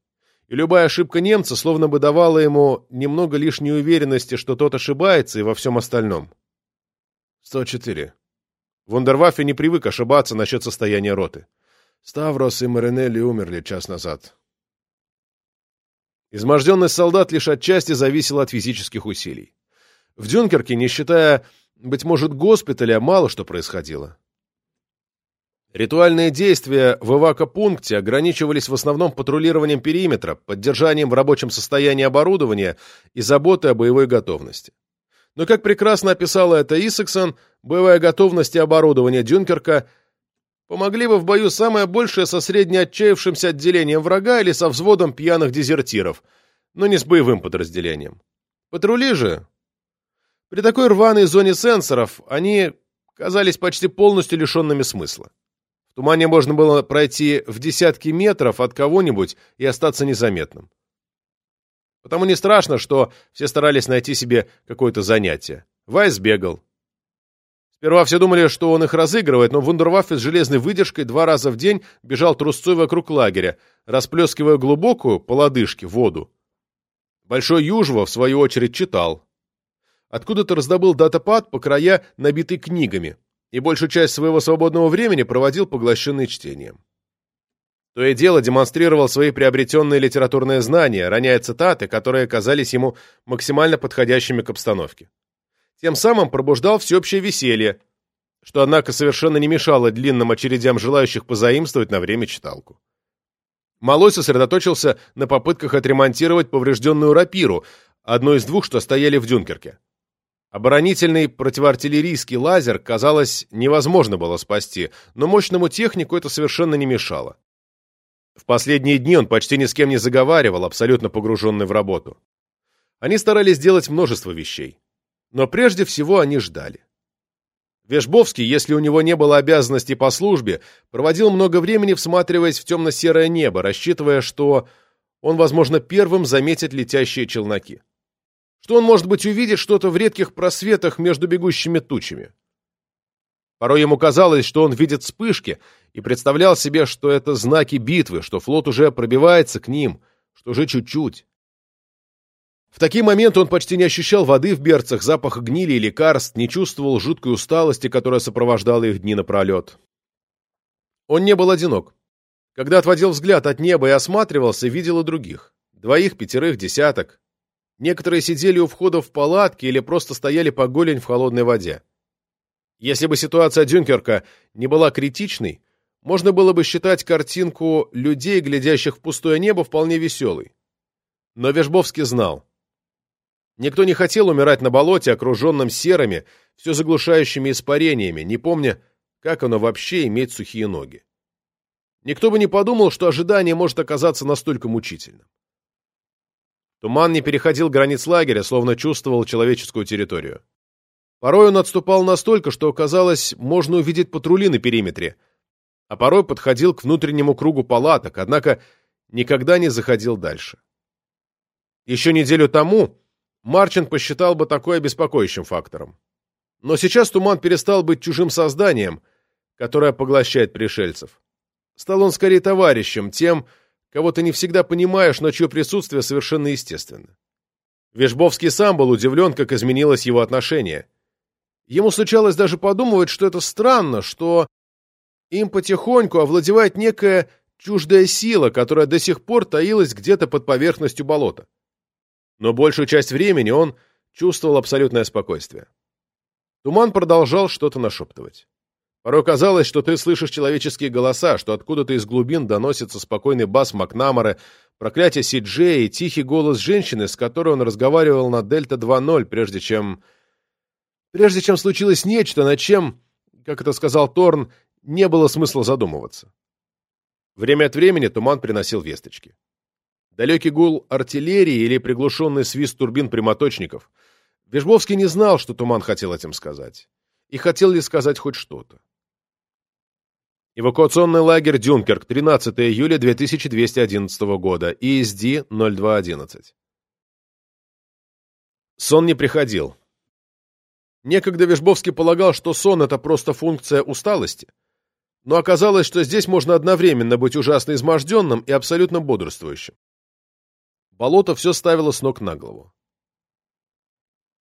И любая ошибка немца словно бы давала ему немного лишней уверенности, что тот ошибается и во всем остальном. 104. Вундерваффе не привык ошибаться насчет состояния роты. Ставрос и Маринелли умерли час назад. Изможденность солдат лишь отчасти зависела от физических усилий. В Дюнкерке, не считая, быть может, госпиталя, мало что происходило. Ритуальные действия в эвакопункте ограничивались в основном патрулированием периметра, поддержанием в рабочем состоянии оборудования и заботой о боевой готовности. Но, как прекрасно описала это Исаксон, боевая готовность и оборудование Дюнкерка – Помогли бы в бою самое большее со средне отчаявшимся отделением врага или со взводом пьяных дезертиров, но не с боевым подразделением. Патрули же... При такой рваной зоне сенсоров они казались почти полностью лишенными смысла. Тумане можно было пройти в десятки метров от кого-нибудь и остаться незаметным. Потому не страшно, что все старались найти себе какое-то занятие. Вайс бегал, Сперва все думали, что он их разыгрывает, но Вундерваффе с железной выдержкой два раза в день бежал трусцой вокруг лагеря, расплескивая глубокую, по лодыжке, воду. Большой Южва, в свою очередь, читал. Откуда-то раздобыл датапад по края, набитый книгами, и большую часть своего свободного времени проводил поглощенный чтением. То и дело демонстрировал свои приобретенные литературные знания, роняя цитаты, которые казались ему максимально подходящими к обстановке тем самым пробуждал всеобщее веселье, что, однако, совершенно не мешало длинным очередям желающих позаимствовать на время читалку. Малой сосредоточился на попытках отремонтировать поврежденную рапиру, одну из двух, что стояли в Дюнкерке. Оборонительный противоартиллерийский лазер, казалось, невозможно было спасти, но мощному технику это совершенно не мешало. В последние дни он почти ни с кем не заговаривал, абсолютно погруженный в работу. Они старались делать множество вещей. Но прежде всего они ждали. Вешбовский, если у него не было обязанностей по службе, проводил много времени, всматриваясь в темно-серое небо, рассчитывая, что он, возможно, первым заметит летящие челноки. Что он, может быть, увидит что-то в редких просветах между бегущими тучами. Порой ему казалось, что он видит вспышки, и представлял себе, что это знаки битвы, что флот уже пробивается к ним, что уже чуть-чуть. В такие моменты он почти не ощущал воды в берцах, запаха гнили и лекарств, не чувствовал жуткой усталости, которая сопровождала их дни напролет. Он не был одинок. Когда отводил взгляд от неба и осматривался, видел и других. Двоих, пятерых, десяток. Некоторые сидели у входа в палатки или просто стояли по голень в холодной воде. Если бы ситуация Дюнкерка не была критичной, можно было бы считать картинку людей, глядящих в пустое небо, вполне веселой. Но Вежбовский знал, Никто не хотел умирать на болоте, окруженном серыми, все заглушающими испарениями, не помня, как оно вообще иметь сухие ноги. Никто бы не подумал, что ожидание может оказаться настолько мучительным. Туман не переходил границ лагеря, словно чувствовал человеческую территорию. Порой он отступал настолько, что, казалось, можно увидеть патрули на периметре, а порой подходил к внутреннему кругу палаток, однако никогда не заходил дальше. Еще неделю тому Марчин посчитал бы такое беспокоящим фактором. Но сейчас туман перестал быть чужим созданием, которое поглощает пришельцев. Стал он скорее товарищем, тем, кого ты не всегда понимаешь, но чье присутствие совершенно естественно. Вежбовский сам был удивлен, как изменилось его отношение. Ему случалось даже подумывать, что это странно, что им потихоньку овладевает некая чуждая сила, которая до сих пор таилась где-то под поверхностью болота но большую часть времени он чувствовал абсолютное спокойствие. Туман продолжал что-то нашептывать. Порой казалось, что ты слышишь человеческие голоса, что откуда-то из глубин доносится спокойный бас Макнамары, проклятие Си-Джей и тихий голос женщины, с которой он разговаривал на Дельта 2.0, прежде чем... Прежде чем случилось нечто, над чем, как это сказал Торн, не было смысла задумываться. Время от времени туман приносил весточки. Далекий гул артиллерии или приглушенный свист турбин прямоточников. Вежбовский не знал, что туман хотел этим сказать. И хотел ли сказать хоть что-то. Эвакуационный лагерь Дюнкерк, 13 июля 2211 года, ESD 0211. Сон не приходил. Некогда Вежбовский полагал, что сон — это просто функция усталости, но оказалось, что здесь можно одновременно быть ужасно изможденным и абсолютно бодрствующим. Болото все ставило с ног на голову.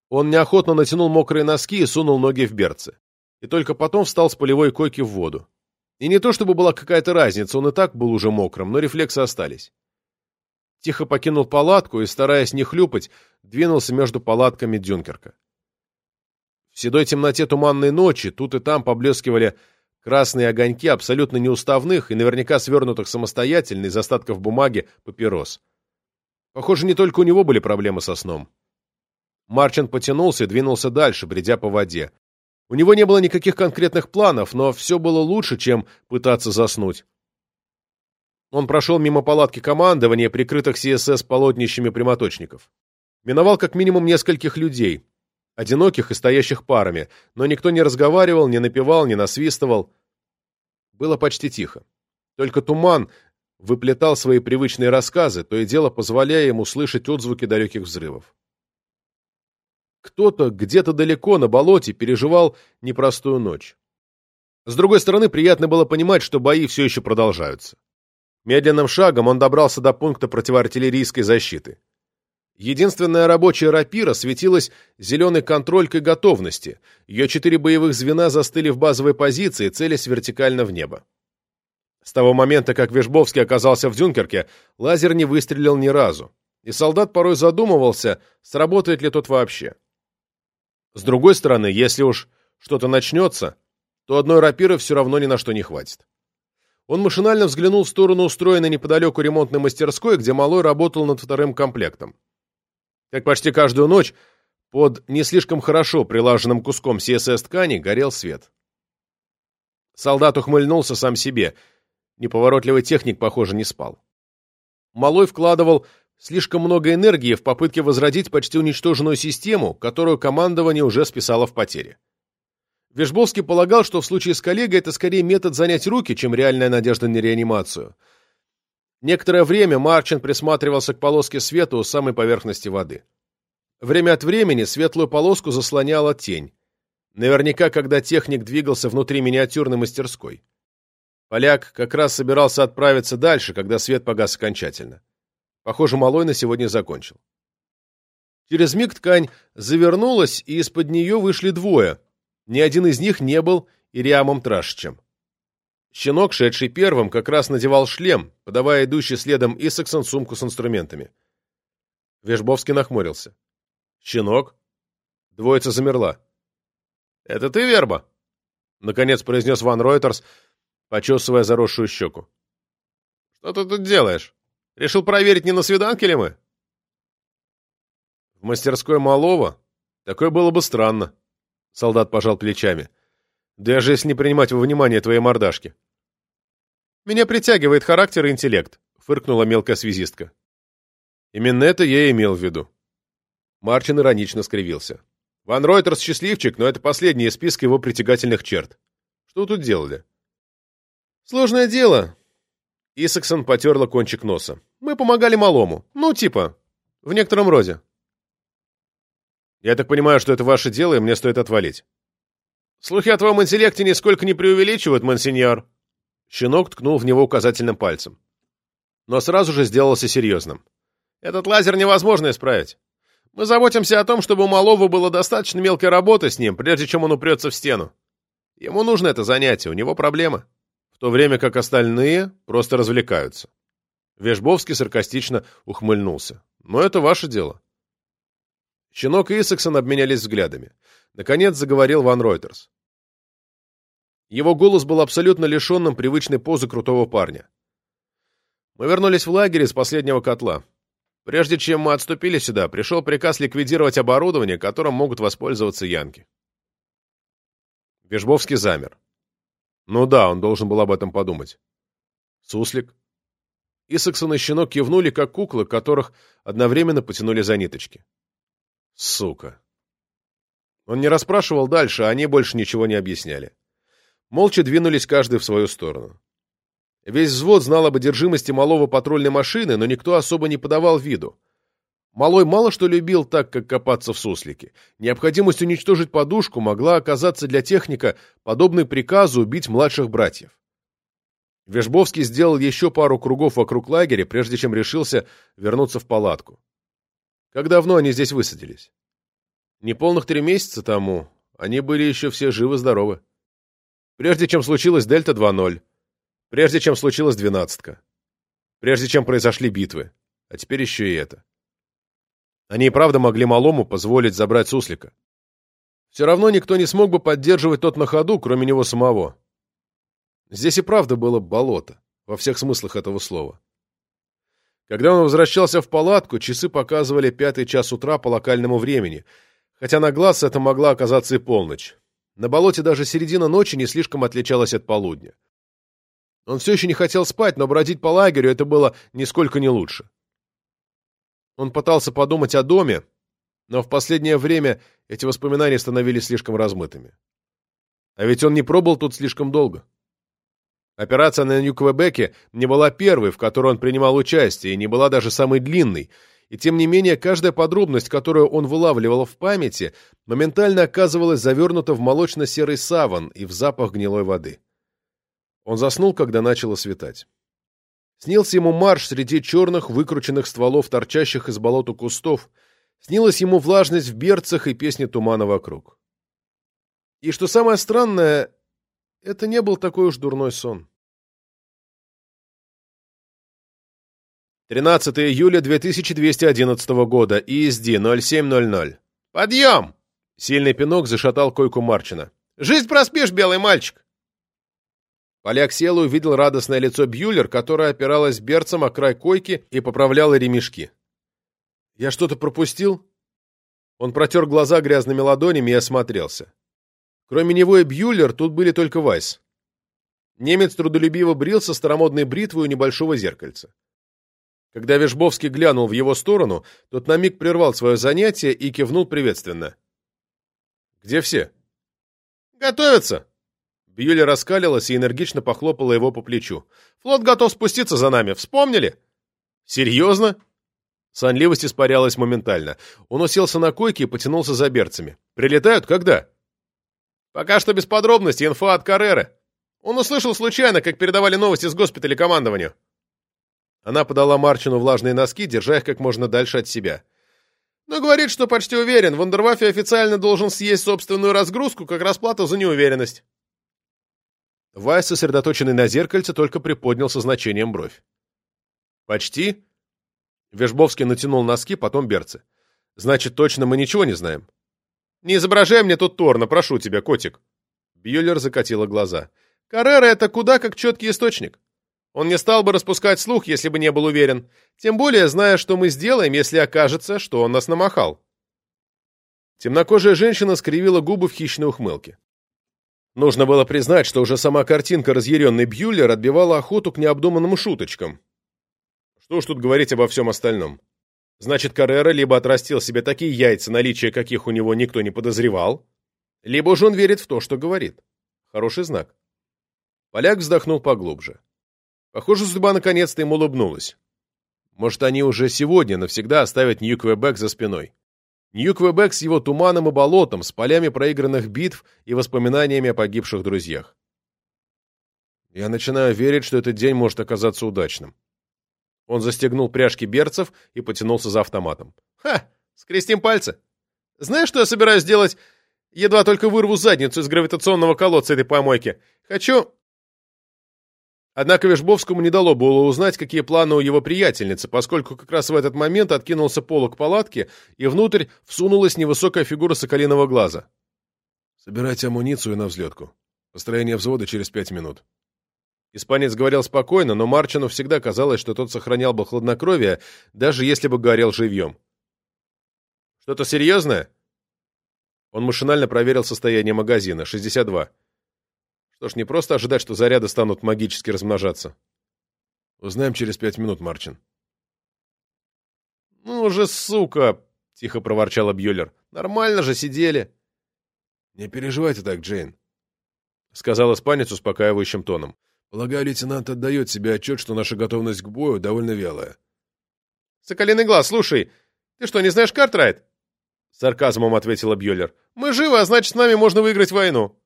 Он неохотно натянул мокрые носки и сунул ноги в берцы, и только потом встал с полевой койки в воду. И не то чтобы была какая-то разница, он и так был уже мокрым, но рефлексы остались. Тихо покинул палатку и, стараясь не хлюпать, двинулся между палатками Дюнкерка. В седой темноте туманной ночи тут и там поблескивали красные огоньки абсолютно неуставных и наверняка свернутых самостоятельно из остатков бумаги папирос. Похоже, не только у него были проблемы со сном. Марчин потянулся и двинулся дальше, бредя по воде. У него не было никаких конкретных планов, но все было лучше, чем пытаться заснуть. Он прошел мимо палатки командования, прикрытых ССС полотнищами прямоточников. Миновал как минимум нескольких людей, одиноких и стоящих парами, но никто не разговаривал, не напевал, не насвистывал. Было почти тихо. Только туман выплетал свои привычные рассказы, то и дело позволяя ему слышать отзвуки далеких взрывов. Кто-то где-то далеко на болоте переживал непростую ночь. С другой стороны, приятно было понимать, что бои все еще продолжаются. Медленным шагом он добрался до пункта противоартиллерийской защиты. Единственная рабочая рапира светилась зеленой контролькой готовности. Ее четыре боевых звена застыли в базовой позиции, целясь вертикально в небо. С того момента, как Вежбовский оказался в Дюнкерке, лазер не выстрелил ни разу, и солдат порой задумывался, сработает ли тот вообще. С другой стороны, если уж что-то начнется, то одной рапиры все равно ни на что не хватит. Он машинально взглянул в сторону устроенной неподалеку ремонтной мастерской, где Малой работал над вторым комплектом. Как почти каждую ночь, под не слишком хорошо прилаженным куском CSS-ткани горел свет. Солдат ухмыльнулся сам себе. Неповоротливый техник, похоже, не спал. Малой вкладывал Слишком много энергии в попытке возродить почти уничтоженную систему, которую командование уже списало в потери. Вежбовский полагал, что в случае с коллегой это скорее метод занять руки, чем реальная надежда на реанимацию. Некоторое время Марчин присматривался к полоске света у самой поверхности воды. Время от времени светлую полоску заслоняла тень. Наверняка, когда техник двигался внутри миниатюрной мастерской. Поляк как раз собирался отправиться дальше, когда свет погас окончательно. Похоже, малой на сегодня закончил. Через миг ткань завернулась, и из-под нее вышли двое. Ни один из них не был Ириамом Трашичем. Щенок, шедший первым, как раз надевал шлем, подавая идущий следом Исаксон сумку с инструментами. Вежбовский нахмурился. «Щенок?» Двоица замерла. «Это ты, Верба?» Наконец произнес Ван Ройтерс, почесывая заросшую щеку. «Что ты тут делаешь?» Решил проверить, не на свиданке ли мы? В мастерской малого такое было бы странно. Солдат пожал плечами. Даже если не принимать во внимание твоей мордашки. Меня притягивает характер и интеллект, фыркнула мелкая связистка. Именно это я и имел в виду. Марчин иронично скривился. Ван Ройтерс счастливчик, но это последний из списка его притягательных черт. Что тут делали? Сложное дело, Исаксон потерла кончик носа. «Мы помогали малому. Ну, типа, в некотором роде». «Я так понимаю, что это ваше дело, и мне стоит отвалить». «Слухи о твоем интеллекте нисколько не преувеличивают, монсеньор». Щенок ткнул в него указательным пальцем. Но сразу же сделался серьезным. «Этот лазер невозможно исправить. Мы заботимся о том, чтобы у малого было достаточно мелкой работы с ним, прежде чем он упрется в стену. Ему нужно это занятие, у него проблемы» в то время как остальные просто развлекаются. Вежбовский саркастично ухмыльнулся. «Но это ваше дело». Щенок и Исаксон обменялись взглядами. Наконец заговорил Ван Ройтерс. Его голос был абсолютно лишенным привычной позы крутого парня. Мы вернулись в лагерь из последнего котла. Прежде чем мы отступили сюда, пришел приказ ликвидировать оборудование, которым могут воспользоваться янки. Вежбовский замер. Ну да, он должен был об этом подумать. Суслик. Исаксон и щенок кивнули, как куклы, которых одновременно потянули за ниточки. Сука. Он не расспрашивал дальше, а они больше ничего не объясняли. Молча двинулись каждый в свою сторону. Весь взвод знал об одержимости малого патрульной машины, но никто особо не подавал виду. Малой мало что любил так, как копаться в суслике. Необходимость уничтожить подушку могла оказаться для техника подобной приказу убить младших братьев. Вежбовский сделал еще пару кругов вокруг лагеря, прежде чем решился вернуться в палатку. Как давно они здесь высадились? Неполных три месяца тому они были еще все живы-здоровы. Прежде чем случилась Дельта 2.0, прежде чем случилась двенадцатка, прежде чем произошли битвы, а теперь еще и это. Они и правда могли малому позволить забрать суслика. Все равно никто не смог бы поддерживать тот на ходу, кроме него самого. Здесь и правда было болото, во всех смыслах этого слова. Когда он возвращался в палатку, часы показывали пятый час утра по локальному времени, хотя на глаз это могла оказаться и полночь. На болоте даже середина ночи не слишком отличалась от полудня. Он все еще не хотел спать, но бродить по лагерю это было нисколько не лучше. Он пытался подумать о доме, но в последнее время эти воспоминания становились слишком размытыми. А ведь он не пробыл тут слишком долго. Операция на Нью-Квебеке не была первой, в которой он принимал участие, и не была даже самой длинной, и тем не менее каждая подробность, которую он вылавливал в памяти, моментально оказывалась завернута в молочно-серый саван и в запах гнилой воды. Он заснул, когда начало светать. Снился ему марш среди черных выкрученных стволов, торчащих из болота кустов. Снилась ему влажность в берцах и песни тумана вокруг. И что самое странное, это не был такой уж дурной сон. 13 июля 2211 года, ESD 0700. «Подъем!» Сильный пинок зашатал койку Марчина. «Жизнь проспишь, белый мальчик!» Поляк сел и увидел радостное лицо Бьюлер, которая опиралась берцем о край койки и поправляла ремешки. «Я что-то пропустил?» Он протер глаза грязными ладонями и осмотрелся. Кроме него и Бьюлер, тут были только Вайс. Немец трудолюбиво брился старомодной бритвой у небольшого зеркальца. Когда Вежбовский глянул в его сторону, тот на миг прервал свое занятие и кивнул приветственно. «Где все?» «Готовятся!» Бьюли раскалилась и энергично похлопала его по плечу. «Флот готов спуститься за нами. Вспомнили?» «Серьезно?» Сонливость испарялась моментально. Он уселся на койке и потянулся за берцами. «Прилетают когда?» «Пока что без подробностей. Инфа от Карреры. Он услышал случайно, как передавали новости с госпиталя командованию». Она подала Марчину влажные носки, держа их как можно дальше от себя. «Но говорит, что почти уверен. Вандерваффе официально должен съесть собственную разгрузку как расплату за неуверенность». Вайс, сосредоточенный на зеркальце, только приподнял со значением бровь. «Почти?» Вежбовский натянул носки, потом берцы. «Значит, точно мы ничего не знаем?» «Не изображай мне тут Торна, прошу тебя, котик!» Бьюлер закатила глаза. «Каррера — это куда как четкий источник. Он не стал бы распускать слух, если бы не был уверен, тем более зная, что мы сделаем, если окажется, что он нас намахал». Темнокожая женщина скривила губы в хищной ухмылке. Нужно было признать, что уже сама картинка разъяренный Бьюллер отбивала охоту к необдуманным шуточкам. Что уж тут говорить обо всем остальном. Значит, Каррера либо отрастил себе такие яйца, наличие каких у него никто не подозревал, либо же он верит в то, что говорит. Хороший знак. Поляк вздохнул поглубже. Похоже, судьба наконец-то ему улыбнулась. Может, они уже сегодня навсегда оставят Нью-Квебек за спиной. Нью-Квебек с его туманом и болотом, с полями проигранных битв и воспоминаниями о погибших друзьях. Я начинаю верить, что этот день может оказаться удачным. Он застегнул пряжки берцев и потянулся за автоматом. «Ха! Скрестим пальцы! Знаешь, что я собираюсь сделать? Едва только вырву задницу из гравитационного колодца этой помойки. Хочу Однако Вежбовскому не дало было узнать, какие планы у его приятельницы, поскольку как раз в этот момент откинулся полог палатки, и внутрь всунулась невысокая фигура соколиного глаза. «Собирайте амуницию на взлетку», — Построение взвода через пять минут. Испанец говорил спокойно, но Марчину всегда казалось, что тот сохранял бы хладнокровие, даже если бы горел живьем. «Что-то серьезное?» Он машинально проверил состояние магазина. 62. Что ж, не просто ожидать, что заряды станут магически размножаться. Узнаем через пять минут, Марчин. «Ну уже, сука!» — тихо проворчала Бьюлер. «Нормально же сидели». «Не переживайте так, Джейн», — сказал испанец успокаивающим тоном. «Полагаю, лейтенант отдает себе отчет, что наша готовность к бою довольно вялая». «Соколиный глаз, слушай, ты что, не знаешь Картрайт?» — сарказмом ответила Бьюлер. «Мы живы, а значит, с нами можно выиграть войну».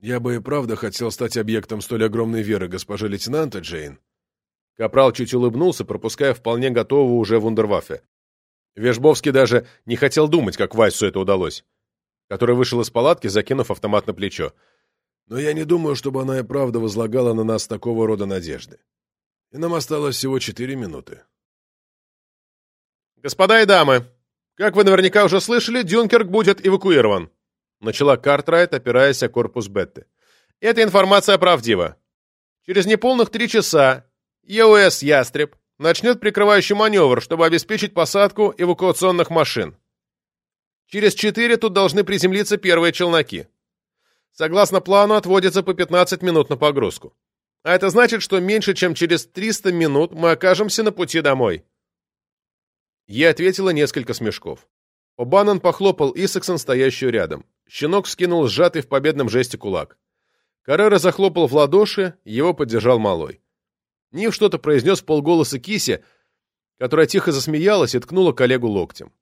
«Я бы и правда хотел стать объектом столь огромной веры госпожи лейтенанта, Джейн». Капрал чуть улыбнулся, пропуская вполне готового уже вундерваффе. Вежбовский даже не хотел думать, как Вайсу это удалось, который вышел из палатки, закинув автомат на плечо. «Но я не думаю, чтобы она и правда возлагала на нас такого рода надежды. И нам осталось всего четыре минуты». «Господа и дамы, как вы наверняка уже слышали, Дюнкерк будет эвакуирован», начала Картрайт, опираясь о корпус Бетты. «Эта информация правдива. Через неполных три часа ЕОС «Ястреб» начнет прикрывающий маневр, чтобы обеспечить посадку эвакуационных машин. Через четыре тут должны приземлиться первые челноки. Согласно плану, отводится по 15 минут на погрузку. А это значит, что меньше чем через 300 минут мы окажемся на пути домой. Ей ответила несколько смешков. О'Баннон похлопал Исаксон, стоящую рядом. Щенок скинул сжатый в победном жесте кулак. Каррера захлопал в ладоши, его поддержал малой. Нив что-то произнес полголоса Кисе, которая тихо засмеялась и ткнула коллегу локтем.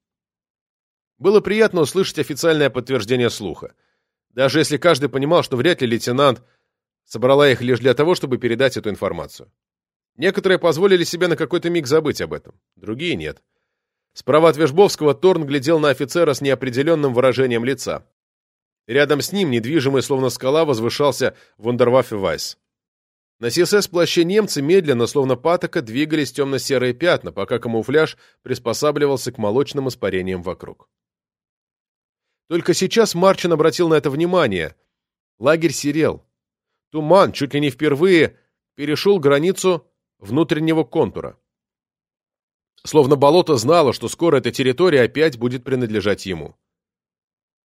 Было приятно услышать официальное подтверждение слуха. Даже если каждый понимал, что вряд ли лейтенант собрала их лишь для того, чтобы передать эту информацию. Некоторые позволили себе на какой-то миг забыть об этом, другие нет. Справа от Вежбовского Торн глядел на офицера с неопределенным выражением лица. Рядом с ним, недвижимый словно скала, возвышался Вундерваффе Вайс. На СС-плаще немцы медленно, словно патока, двигались темно-серые пятна, пока камуфляж приспосабливался к молочным испарениям вокруг. Только сейчас Марчин обратил на это внимание. Лагерь серел. Туман чуть ли не впервые перешел границу внутреннего контура. Словно болото знало, что скоро эта территория опять будет принадлежать ему.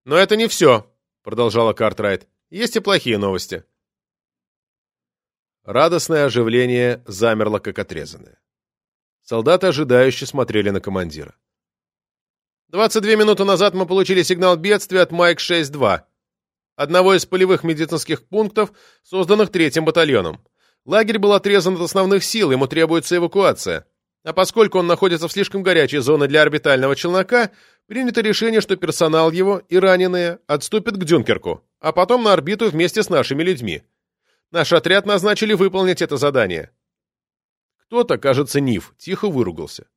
«Но это не все», — продолжала Картрайт. «Есть и плохие новости». Радостное оживление замерло, как отрезанное. Солдаты ожидающе смотрели на командира. 22 минуты назад мы получили сигнал бедствия от Майк-6-2, одного из полевых медицинских пунктов, созданных третьим батальоном. Лагерь был отрезан от основных сил, ему требуется эвакуация. А поскольку он находится в слишком горячей зоне для орбитального челнока, принято решение, что персонал его и раненые отступят к Дюнкерку, а потом на орбиту вместе с нашими людьми. Наш отряд назначили выполнить это задание. Кто-то, кажется, Ниф, тихо выругался.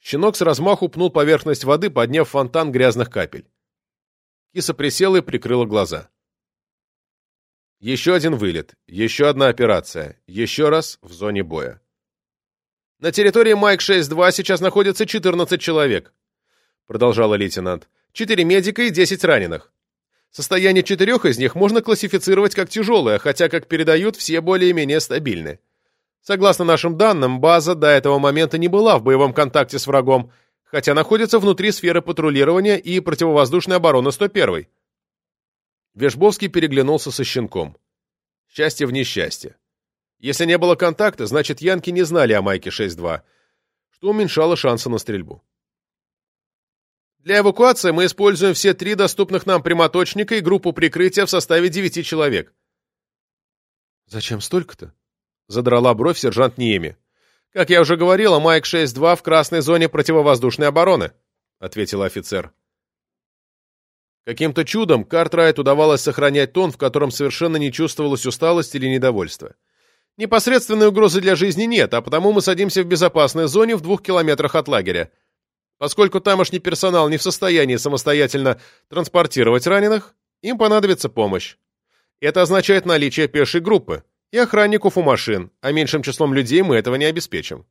Щенок с размаху пнул поверхность воды, подняв фонтан грязных капель. Киса присела и прикрыла глаза. Еще один вылет, еще одна операция, еще раз в зоне боя. На территории Майк-6-2 сейчас находится 14 человек, продолжала лейтенант. Четыре медика и 10 раненых. Состояние четырех из них можно классифицировать как тяжелое, хотя, как передают, все более-менее стабильны. Согласно нашим данным, база до этого момента не была в боевом контакте с врагом, хотя находится внутри сферы патрулирования и противовоздушной обороны 101 Вешбовский переглянулся со щенком. Счастье в несчастье. Если не было контакта, значит, янки не знали о Майке 6-2, что уменьшало шансы на стрельбу. Для эвакуации мы используем все три доступных нам прямоточника и группу прикрытия в составе девяти человек. «Зачем столько-то?» — задрала бровь сержант Ниеми. «Как я уже говорила, Майк 6-2 в красной зоне противовоздушной обороны», — ответил офицер. Каким-то чудом Картрайт удавалось сохранять тон, в котором совершенно не чувствовалась усталость или недовольство. Непосредственной угрозы для жизни нет, а потому мы садимся в безопасной зоне в двух километрах от лагеря. Поскольку тамошний персонал не в состоянии самостоятельно транспортировать раненых, им понадобится помощь. Это означает наличие пешей группы и охранников у машин, а меньшим числом людей мы этого не обеспечим.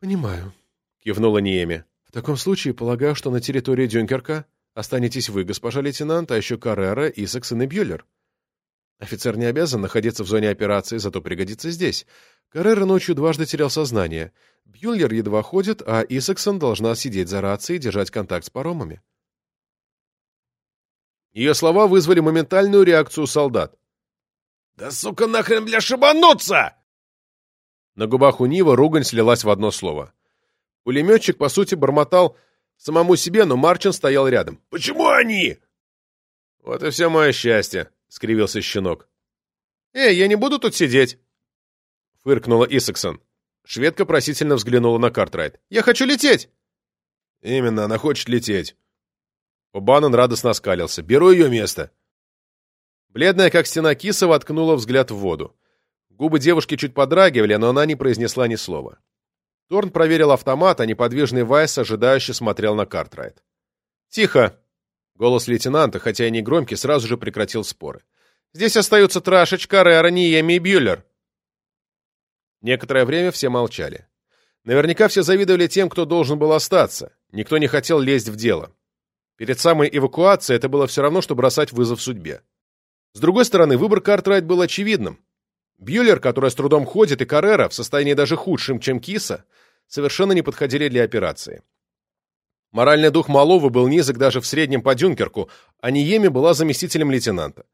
«Понимаю», — кивнула Ниеми. «В таком случае полагаю, что на территории Дюнкерка Останетесь вы, госпожа лейтенант, а еще Каррера, Исаксон и Бьюллер. Офицер не обязан находиться в зоне операции, зато пригодится здесь. Каррера ночью дважды терял сознание. Бьюллер едва ходит, а Исаксон должна сидеть за рацией и держать контакт с паромами. Ее слова вызвали моментальную реакцию солдат. «Да сука нахрен, бля, шибануться!» На губах у Нива ругань слилась в одно слово. Пулеметчик, по сути, бормотал самому себе, но Марчин стоял рядом. «Почему они?» «Вот и все мое счастье», — скривился щенок. «Эй, я не буду тут сидеть!» — фыркнула Исаксон. Шведка просительно взглянула на Картрайт. «Я хочу лететь!» «Именно, она хочет лететь». Банан радостно оскалился. «Беру ее место!» Бледная, как стена киса, воткнула взгляд в воду. Губы девушки чуть подрагивали, но она не произнесла ни слова. Торн проверил автомат, а неподвижный Вайс ожидающе смотрел на Картрайт. «Тихо!» Голос лейтенанта, хотя и не громкий, сразу же прекратил споры. «Здесь остаются Трашич, Каррера, Ниеми и Бьюллер». Некоторое время все молчали. Наверняка все завидовали тем, кто должен был остаться. Никто не хотел лезть в дело. Перед самой эвакуацией это было все равно, что бросать вызов судьбе. С другой стороны, выбор Картрайт был очевидным. Бьюлер, которая с трудом ходит, и Каррера, в состоянии даже худшем, чем Киса, совершенно не подходили для операции. Моральный дух Малова был низок даже в среднем по Дюнкерку, а Ниеми была заместителем лейтенанта.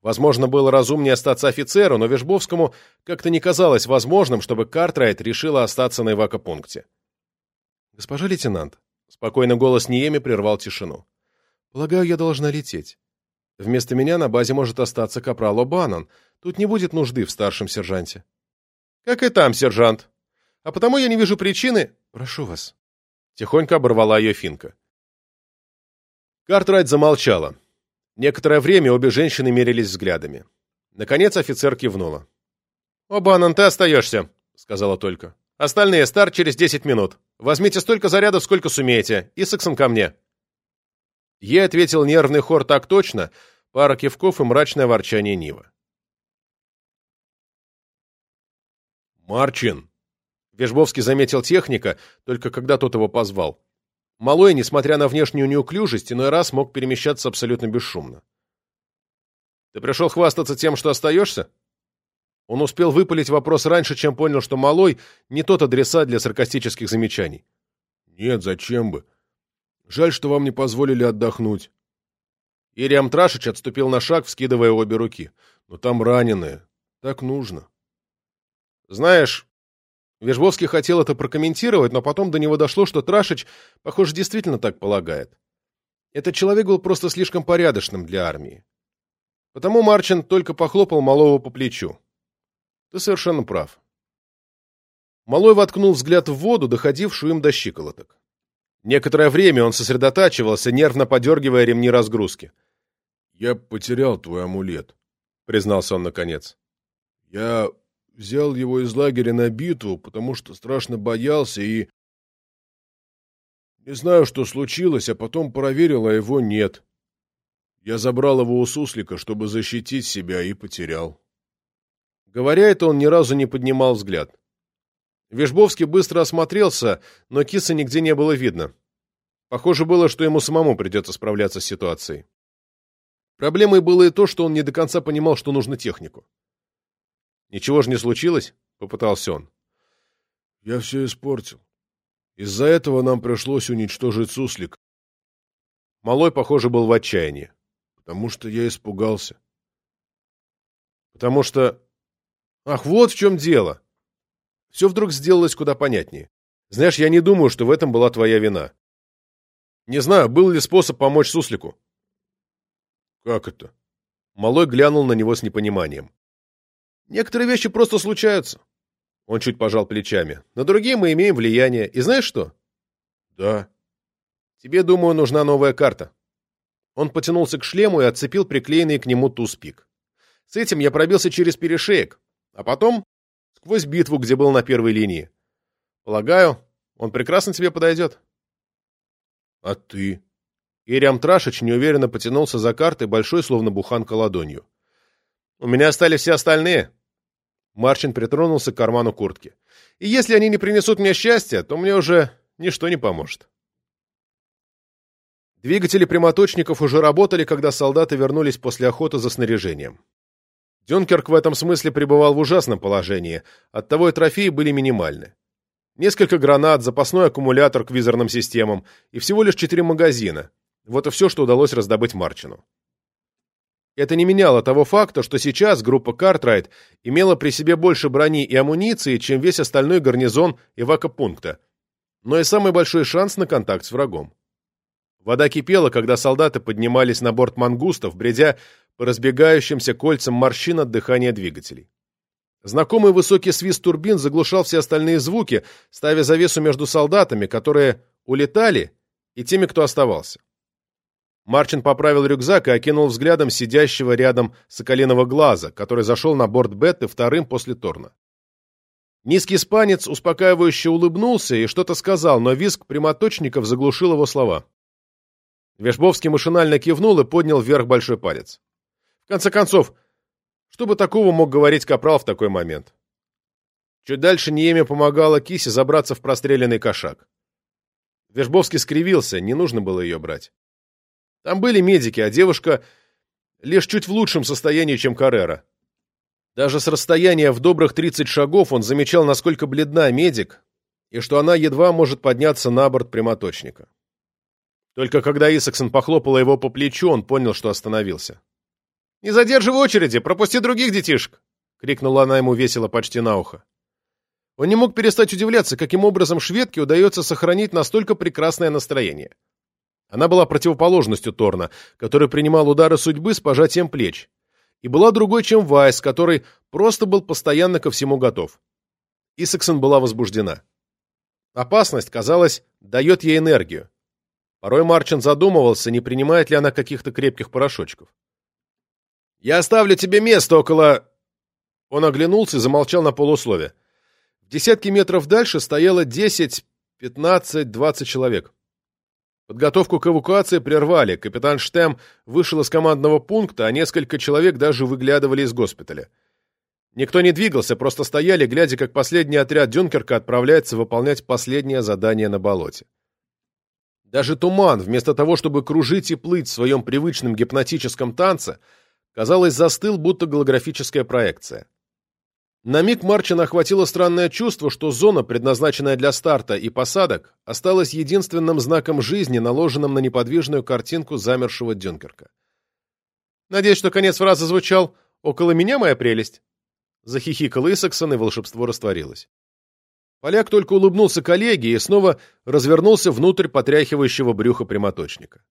Возможно, было разумнее остаться офицеру, но Вежбовскому как-то не казалось возможным, чтобы Картрайт решила остаться на эвакопункте. «Госпожа лейтенант», — спокойный голос Ниеми прервал тишину, — «полагаю, я должна лететь. Вместо меня на базе может остаться капрал О'Баннон. Тут не будет нужды в старшем сержанте». «Как и там, сержант. А потому я не вижу причины...» «Прошу вас». Тихонько оборвала ее Финка. Картрайт замолчала. Некоторое время обе женщины мерились взглядами. Наконец офицер кивнула. «О'Баннон, ты остаешься», — сказала только. «Остальные старт через десять минут. Возьмите столько зарядов, сколько сумеете, и Саксон ко мне». Ей ответил нервный хор так точно, пара кивков и мрачное ворчание Нива. «Марчин!» Вежбовский заметил техника, только когда тот его позвал. Малой, несмотря на внешнюю неуклюжесть, иной раз мог перемещаться абсолютно бесшумно. «Ты пришел хвастаться тем, что остаешься?» Он успел выпалить вопрос раньше, чем понял, что Малой не тот адресат для саркастических замечаний. «Нет, зачем бы? Жаль, что вам не позволили отдохнуть. Ириам Трашич отступил на шаг, вскидывая обе руки. Но там раненые. Так нужно. Знаешь, Вежбовский хотел это прокомментировать, но потом до него дошло, что Трашич, похоже, действительно так полагает. Этот человек был просто слишком порядочным для армии. Потому Марчин только похлопал Малого по плечу. Ты совершенно прав. Малой воткнул взгляд в воду, доходившую им до щиколоток. Некоторое время он сосредотачивался, нервно подергивая ремни разгрузки. «Я потерял твой амулет», — признался он наконец. «Я взял его из лагеря на битву, потому что страшно боялся и... Не знаю, что случилось, а потом проверил, а его нет. Я забрал его у суслика, чтобы защитить себя, и потерял». Говоря это, он ни разу не поднимал взгляд. Вежбовский быстро осмотрелся, но киса нигде не было видно. Похоже было, что ему самому придется справляться с ситуацией. Проблемой было и то, что он не до конца понимал, что нужно технику. «Ничего же не случилось?» — попытался он. «Я все испортил. Из-за этого нам пришлось уничтожить суслик». Малой, похоже, был в отчаянии. «Потому что я испугался». «Потому что...» «Ах, вот в чем дело!» Все вдруг сделалось куда понятнее. Знаешь, я не думаю, что в этом была твоя вина. Не знаю, был ли способ помочь Суслику. Как это? Малой глянул на него с непониманием. Некоторые вещи просто случаются. Он чуть пожал плечами. На другие мы имеем влияние. И знаешь что? Да. Тебе, думаю, нужна новая карта. Он потянулся к шлему и отцепил приклеенный к нему туз-пик. С этим я пробился через перешеек, а потом сквозь битву, где был на первой линии. Полагаю, он прекрасно тебе подойдет. А ты? Ириам Трашич неуверенно потянулся за картой, большой, словно буханка, ладонью. У меня остались все остальные. Марчин притронулся к карману куртки. И если они не принесут мне счастья, то мне уже ничто не поможет. Двигатели прямоточников уже работали, когда солдаты вернулись после охоты за снаряжением. Дюнкерк в этом смысле пребывал в ужасном положении, оттого и трофеи были минимальны. Несколько гранат, запасной аккумулятор к визорным системам и всего лишь четыре магазина. Вот и все, что удалось раздобыть Марчину. Это не меняло того факта, что сейчас группа Картрайт имела при себе больше брони и амуниции, чем весь остальной гарнизон эвакопункта, но и самый большой шанс на контакт с врагом. Вода кипела, когда солдаты поднимались на борт мангустов, бредя по разбегающимся кольцам морщин от дыхания двигателей. Знакомый высокий свист турбин заглушал все остальные звуки, ставя завесу между солдатами, которые улетали, и теми, кто оставался. Марчин поправил рюкзак и окинул взглядом сидящего рядом Соколиного глаза, который зашел на борт Бетты вторым после Торна. Низкий испанец успокаивающе улыбнулся и что-то сказал, но визг прямоточников заглушил его слова. Вешбовский машинально кивнул и поднял вверх большой палец. В конце концов, что бы такого мог говорить Капрал в такой момент? Чуть дальше Ниеме помогала Кисе забраться в простреленный кошак. Вешбовский скривился, не нужно было ее брать. Там были медики, а девушка лишь чуть в лучшем состоянии, чем Каррера. Даже с расстояния в добрых 30 шагов он замечал, насколько бледна медик, и что она едва может подняться на борт прямоточника. Только когда Исаксон похлопала его по плечу, он понял, что остановился. «Не задерживай очереди, пропусти других детишек!» — крикнула она ему весело почти на ухо. Он не мог перестать удивляться, каким образом шведке удается сохранить настолько прекрасное настроение. Она была противоположностью Торна, который принимал удары судьбы с пожатием плеч, и была другой, чем Вайс, который просто был постоянно ко всему готов. Исаксон была возбуждена. Опасность, казалось, дает ей энергию. Порой Марчин задумывался, не принимает ли она каких-то крепких порошочков. «Я оставлю тебе место около...» Он оглянулся и замолчал на полуслове. В десятки метров дальше стояло десять, пятнадцать, двадцать человек. Подготовку к эвакуации прервали, капитан Штем вышел из командного пункта, а несколько человек даже выглядывали из госпиталя. Никто не двигался, просто стояли, глядя, как последний отряд Дюнкерка отправляется выполнять последнее задание на болоте. Даже туман, вместо того, чтобы кружить и плыть в своем привычном гипнотическом танце, казалось, застыл, будто голографическая проекция. На миг Марчина охватило странное чувство, что зона, предназначенная для старта и посадок, осталась единственным знаком жизни, наложенным на неподвижную картинку замершего Дюнкерка. «Надеюсь, что конец фразы звучал «Около меня, моя прелесть?» Захихикал Исаксон, и волшебство растворилось. Поляк только улыбнулся коллеге и снова развернулся внутрь потряхивающего брюха прямоточника.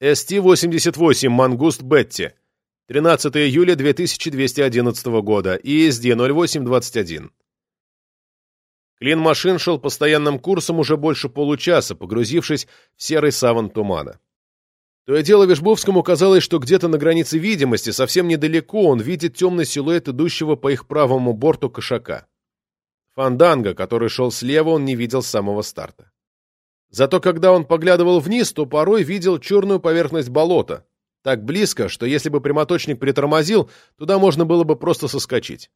СТ-88 «Мангуст Бетти», 13 июля 2211 года, ИСД-0821. Клин машин шел постоянным курсом уже больше получаса, погрузившись в серый саван тумана. То и дело Вишбовскому казалось, что где-то на границе видимости, совсем недалеко, он видит темный силуэт идущего по их правому борту кошака. Фанданга, который шел слева, он не видел с самого старта. Зато когда он поглядывал вниз, то порой видел черную поверхность болота, так близко, что если бы прямоточник притормозил, туда можно было бы просто соскочить.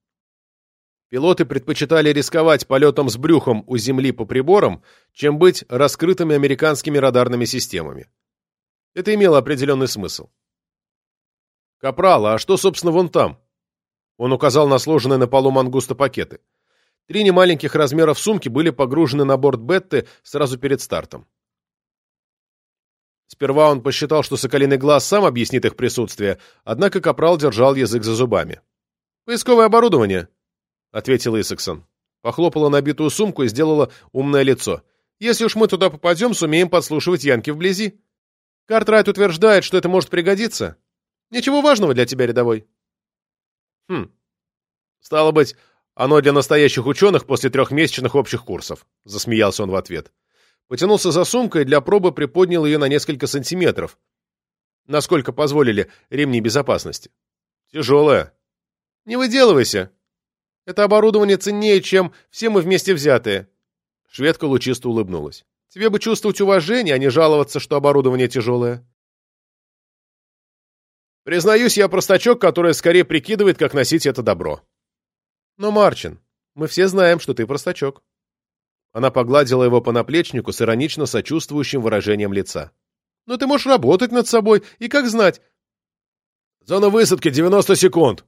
Пилоты предпочитали рисковать полетом с брюхом у земли по приборам, чем быть раскрытыми американскими радарными системами. Это имело определенный смысл. «Капрал, а что, собственно, вон там?» Он указал на сложенные на полу мангуста пакеты. Три немаленьких размеров сумки были погружены на борт Бетты сразу перед стартом. Сперва он посчитал, что Соколиный Глаз сам объяснит их присутствие, однако Капрал держал язык за зубами. «Поисковое оборудование», — ответил Исаксон. Похлопала набитую сумку и сделала умное лицо. «Если уж мы туда попадем, сумеем подслушивать Янки вблизи. Картрайт утверждает, что это может пригодиться. Ничего важного для тебя, рядовой». «Хм. Стало быть, оно для настоящих ученых после трехмесячных общих курсов», — засмеялся он в ответ. Потянулся за сумкой и для пробы приподнял ее на несколько сантиметров, насколько позволили ремни безопасности. «Тяжелая». «Не выделывайся. Это оборудование ценнее, чем все мы вместе взятые». Шведка лучисто улыбнулась. «Тебе бы чувствовать уважение, а не жаловаться, что оборудование тяжелое». «Признаюсь, я простачок, который скорее прикидывает, как носить это добро». Но, Марчин, мы все знаем, что ты простачок. Она погладила его по наплечнику с иронично сочувствующим выражением лица. «Но ты можешь работать над собой, и как знать...» «Зона высадки 90 секунд!»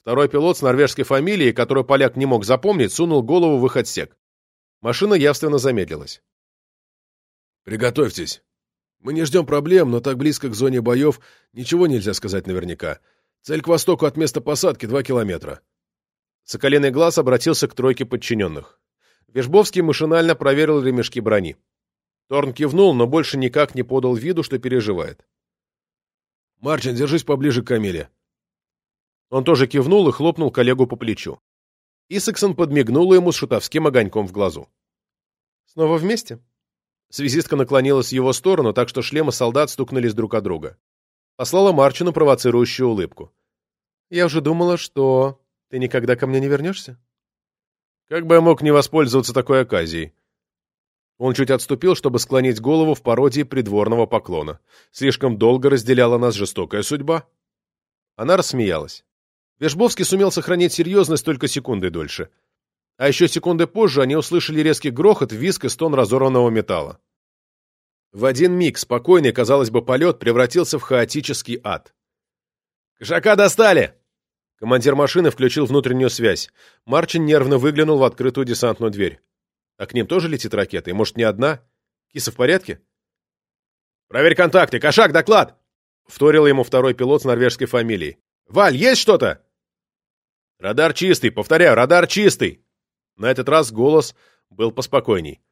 Второй пилот с норвежской фамилией, которую поляк не мог запомнить, сунул голову в их отсек. Машина явственно замедлилась. «Приготовьтесь. Мы не ждем проблем, но так близко к зоне боев ничего нельзя сказать наверняка. Цель к востоку от места посадки два километра». Соколиный глаз обратился к тройке подчиненных. Вежбовский машинально проверил ремешки брони. Торн кивнул, но больше никак не подал виду, что переживает. «Марчин, держись поближе к Камиле». Он тоже кивнул и хлопнул коллегу по плечу. Исаксон подмигнула ему с шутовским огоньком в глазу. «Снова вместе?» Связистка наклонилась в его сторону, так что шлемы солдат стукнулись друг от друга. Послала Марчину провоцирующую улыбку. «Я уже думала, что ты никогда ко мне не вернешься?» Как бы я мог не воспользоваться такой оказией? Он чуть отступил, чтобы склонить голову в пародии придворного поклона. Слишком долго разделяла нас жестокая судьба. Она рассмеялась. Вешбовский сумел сохранить серьезность только секунды дольше. А еще секунды позже они услышали резкий грохот, визг и стон разорванного металла. В один миг спокойный, казалось бы, полет превратился в хаотический ад. «Кошака достали!» Командир машины включил внутреннюю связь. Марчин нервно выглянул в открытую десантную дверь. А к ним тоже летит ракета, и, может, не одна? Киса в порядке? «Проверь контакты! Кошак, доклад!» Вторил ему второй пилот с норвежской фамилией. «Валь, есть что-то?» «Радар чистый, повторяю, радар чистый!» На этот раз голос был поспокойней.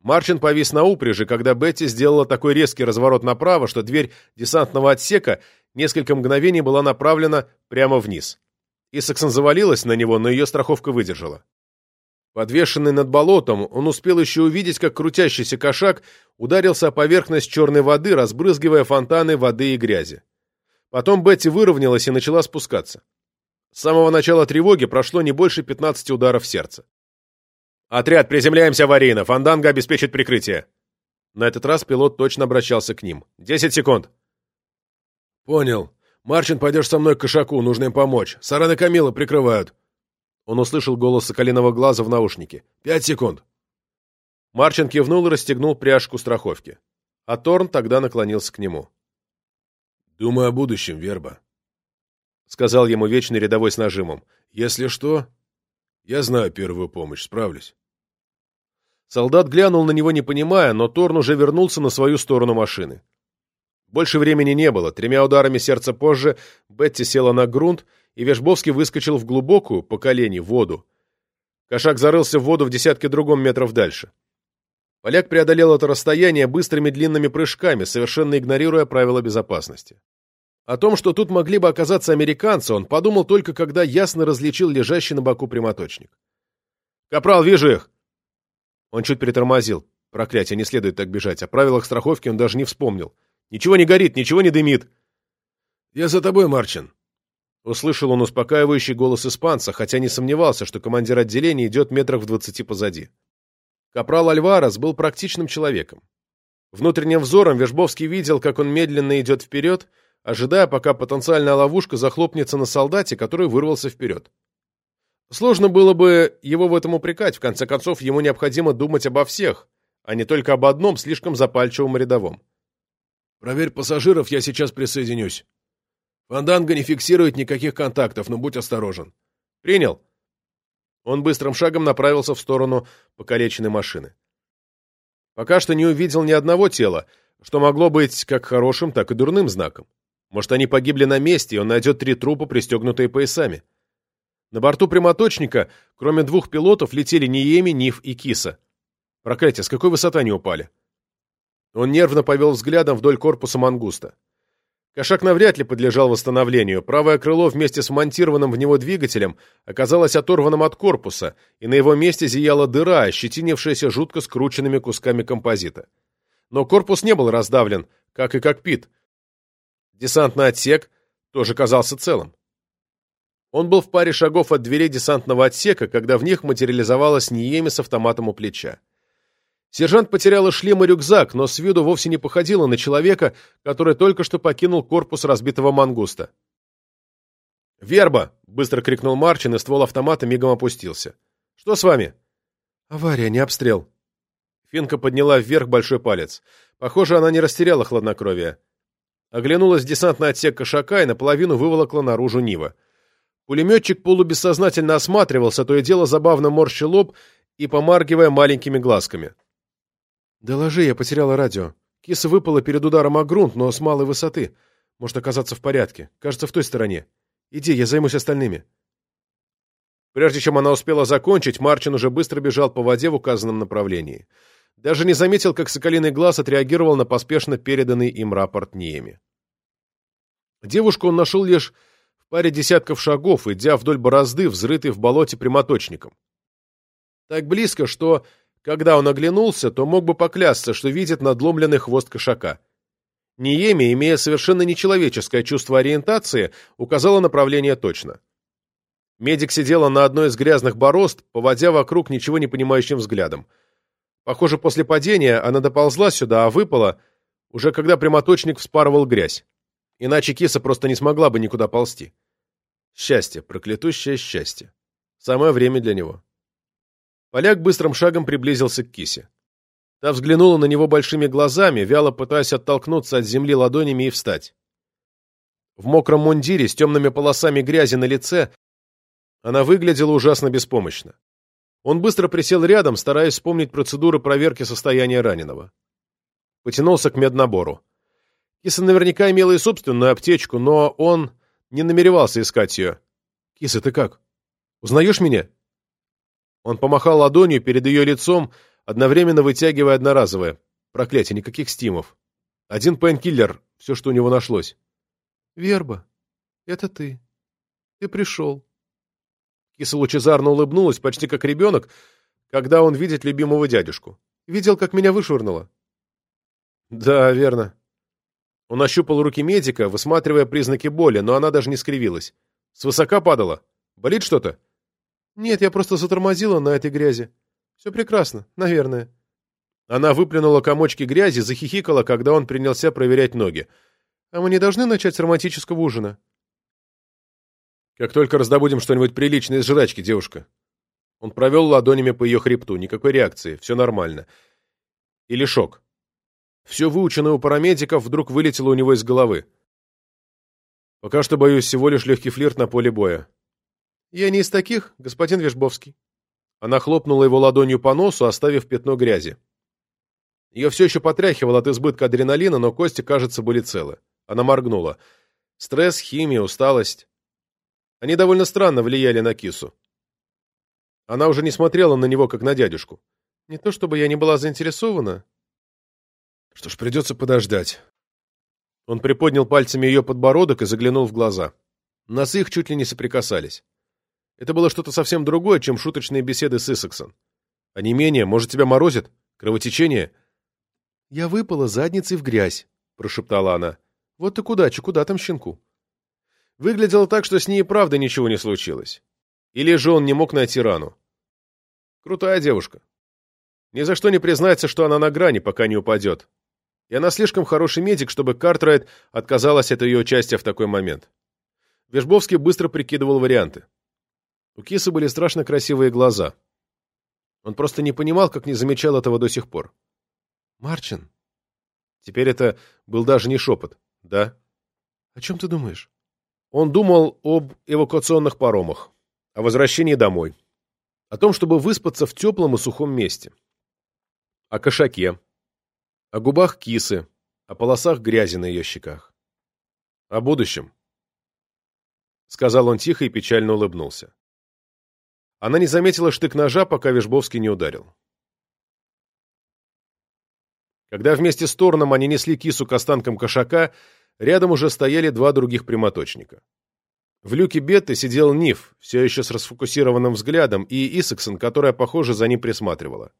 Марчин повис на упряжи, когда Бетти сделала такой резкий разворот направо, что дверь десантного отсека несколько мгновений была направлена прямо вниз. Исаксон завалилась на него, но ее страховка выдержала. Подвешенный над болотом, он успел еще увидеть, как крутящийся кошак ударился о поверхность черной воды, разбрызгивая фонтаны воды и грязи. Потом Бетти выровнялась и начала спускаться. С самого начала тревоги прошло не больше 15 ударов сердца. «Отряд, приземляемся аварийно! Фанданга обеспечит прикрытие!» На этот раз пилот точно обращался к ним. «Десять секунд!» «Понял. Марчин, пойдешь со мной к кошаку, нужно им помочь. Саран и Камила прикрывают». Он услышал голос соколиного глаза в наушнике. «Пять секунд!» Марчин кивнул и расстегнул пряжку страховки. А Торн тогда наклонился к нему. «Думаю о будущем, Верба», — сказал ему вечный рядовой с нажимом. «Если что, я знаю первую помощь, справлюсь». Солдат глянул на него, не понимая, но Торн уже вернулся на свою сторону машины. Больше времени не было. Тремя ударами сердца позже Бетти села на грунт, и Вешбовский выскочил в глубокую, по колени, воду. Кошак зарылся в воду в десятке другом метров дальше. Поляк преодолел это расстояние быстрыми длинными прыжками, совершенно игнорируя правила безопасности. О том, что тут могли бы оказаться американцы, он подумал только, когда ясно различил лежащий на боку прямоточник. «Капрал, вижу их!» Он чуть притормозил. Проклятие, не следует так бежать. О правилах страховки он даже не вспомнил. «Ничего не горит, ничего не дымит!» «Я за тобой, Марчин!» Услышал он успокаивающий голос испанца, хотя не сомневался, что командир отделения идет метрах в двадцати позади. Капрал Альварес был практичным человеком. Внутренним взором Вежбовский видел, как он медленно идет вперед, ожидая, пока потенциальная ловушка захлопнется на солдате, который вырвался вперед. Сложно было бы его в этом упрекать, в конце концов, ему необходимо думать обо всех, а не только об одном слишком запальчивом рядовом. «Проверь пассажиров, я сейчас присоединюсь. Фанданга не фиксирует никаких контактов, но будь осторожен». «Принял». Он быстрым шагом направился в сторону покалеченной машины. Пока что не увидел ни одного тела, что могло быть как хорошим, так и дурным знаком. Может, они погибли на месте, и он найдет три трупа, пристегнутые поясами. На борту прямоточника, кроме двух пилотов, летели Ниеми, Ниф и Киса. Проклятие, с какой высоты они упали? Он нервно повел взглядом вдоль корпуса мангуста. Кошак навряд ли подлежал восстановлению. Правое крыло вместе с монтированным в него двигателем оказалось оторванным от корпуса, и на его месте зияла дыра, ощетинившаяся жутко скрученными кусками композита. Но корпус не был раздавлен, как и кокпит, Десантный отсек тоже казался целым. Он был в паре шагов от дверей десантного отсека, когда в них материализовалась Ниеми с автоматом у плеча. Сержант потерял и шлем, и рюкзак, но с виду вовсе не походила на человека, который только что покинул корпус разбитого мангуста. «Верба!» — быстро крикнул Марчин, и ствол автомата мигом опустился. «Что с вами?» Авария, не обстрел. Финка подняла вверх большой палец. Похоже, она не растеряла хладнокровие. Оглянулась в десантный отсек кошака и наполовину выволокла наружу Нива. Пулеметчик полубессознательно осматривался, то и дело забавно морщил лоб и помаргивая маленькими глазками. «Доложи, я потеряла радио. Киса выпала перед ударом о грунт, но с малой высоты. Может оказаться в порядке. Кажется, в той стороне. Иди, я займусь остальными». Прежде чем она успела закончить, Марчин уже быстро бежал по воде в указанном направлении. Даже не заметил, как Соколиный глаз отреагировал на поспешно переданный им рапорт Ниеми. Девушку он нашел лишь в паре десятков шагов, идя вдоль борозды, взрытой в болоте прямоточником. Так близко, что, когда он оглянулся, то мог бы поклясться, что видит надломленный хвост кошака. Ниеми, имея совершенно нечеловеческое чувство ориентации, указала направление точно. Медик сидела на одной из грязных борозд, поводя вокруг ничего не понимающим взглядом. Похоже, после падения она доползла сюда, а выпала, уже когда прямоточник вспарывал грязь. Иначе киса просто не смогла бы никуда ползти. Счастье, проклятущее счастье. Самое время для него. Поляк быстрым шагом приблизился к кисе. Та взглянула на него большими глазами, вяло пытаясь оттолкнуться от земли ладонями и встать. В мокром мундире с темными полосами грязи на лице она выглядела ужасно беспомощно. Он быстро присел рядом, стараясь вспомнить процедуры проверки состояния раненого. Потянулся к меднабору. Киса наверняка имела и собственную аптечку, но он не намеревался искать ее. «Киса, ты как? Узнаешь меня?» Он помахал ладонью перед ее лицом, одновременно вытягивая одноразовое. Проклятие, никаких стимов. Один painkiller, все, что у него нашлось. «Верба, это ты. Ты пришел. Киса лучезарно улыбнулась, почти как ребенок, когда он видит любимого дядюшку. «Видел, как меня вышвырнуло?» «Да, верно». Он ощупал руки медика, высматривая признаки боли, но она даже не скривилась. «Свысока падала? Болит что-то?» «Нет, я просто затормозила на этой грязи. Все прекрасно, наверное». Она выплюнула комочки грязи, захихикала, когда он принялся проверять ноги. «А мы не должны начать с романтического ужина?» Как только раздобудем что-нибудь приличное из жрачки, девушка. Он провел ладонями по ее хребту. Никакой реакции. Все нормально. Или шок. Все выученное у парамедиков вдруг вылетело у него из головы. Пока что, боюсь, всего лишь легкий флирт на поле боя. Я не из таких, господин Вежбовский. Она хлопнула его ладонью по носу, оставив пятно грязи. Ее все еще потряхивало от избытка адреналина, но кости, кажется, были целы. Она моргнула. Стресс, химия, усталость. Они довольно странно влияли на кису. Она уже не смотрела на него, как на дядюшку. Не то чтобы я не была заинтересована. Что ж, придется подождать. Он приподнял пальцами ее подбородок и заглянул в глаза. Носы их чуть ли не соприкасались. Это было что-то совсем другое, чем шуточные беседы с Иссексон. А не менее, может, тебя морозит? Кровотечение? Я выпала задницей в грязь, прошептала она. Вот ты куда, куда там щенку? Выглядело так, что с ней правда ничего не случилось. Или же он не мог найти рану. Крутая девушка. Ни за что не признается, что она на грани, пока не упадет. И она слишком хороший медик, чтобы Картрайт отказалась от ее участия в такой момент. Вежбовский быстро прикидывал варианты. У Кисы были страшно красивые глаза. Он просто не понимал, как не замечал этого до сих пор. «Марчин?» Теперь это был даже не шепот. «Да?» «О чем ты думаешь?» Он думал об эвакуационных паромах, о возвращении домой, о том, чтобы выспаться в теплом и сухом месте, о кошаке, о губах кисы, о полосах грязи на ее щеках, о будущем. Сказал он тихо и печально улыбнулся. Она не заметила штык ножа, пока Вишбовский не ударил. Когда вместе с Торном они несли кису к останкам кошака, Рядом уже стояли два других прямоточника. В люке Бетты сидел Ниф, все еще с расфокусированным взглядом, и Исаксон, которая, похоже, за ним присматривала.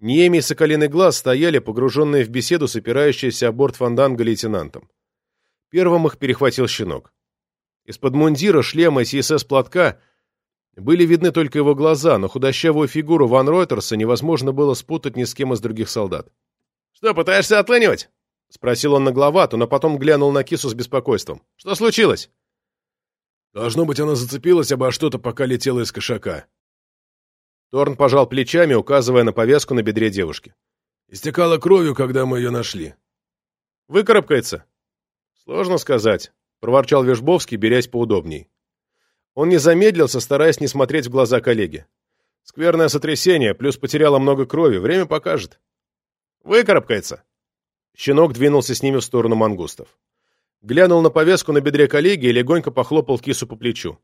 Ниеми и Соколиный Глаз стояли, погруженные в беседу с опирающейся о борт фанданга лейтенантом. Первым их перехватил щенок. Из-под мундира, шлема и СС-платка были видны только его глаза, но худощавую фигуру Ван Ройтерса невозможно было спутать ни с кем из других солдат. «Что, пытаешься отлынивать?» — спросил он нагловато, но потом глянул на кису с беспокойством. «Что случилось?» «Должно быть, она зацепилась обо что-то, пока летела из кошака». Торн пожал плечами, указывая на повязку на бедре девушки. Истекала кровью, когда мы ее нашли. Выкарабкается? Сложно сказать, проворчал Вежбовский, берясь поудобней. Он не замедлился, стараясь не смотреть в глаза коллеги. Скверное сотрясение, плюс потеряла много крови, время покажет. Выкарабкается. Щенок двинулся с ними в сторону мангустов. Глянул на повязку на бедре коллеги и легонько похлопал кису по плечу.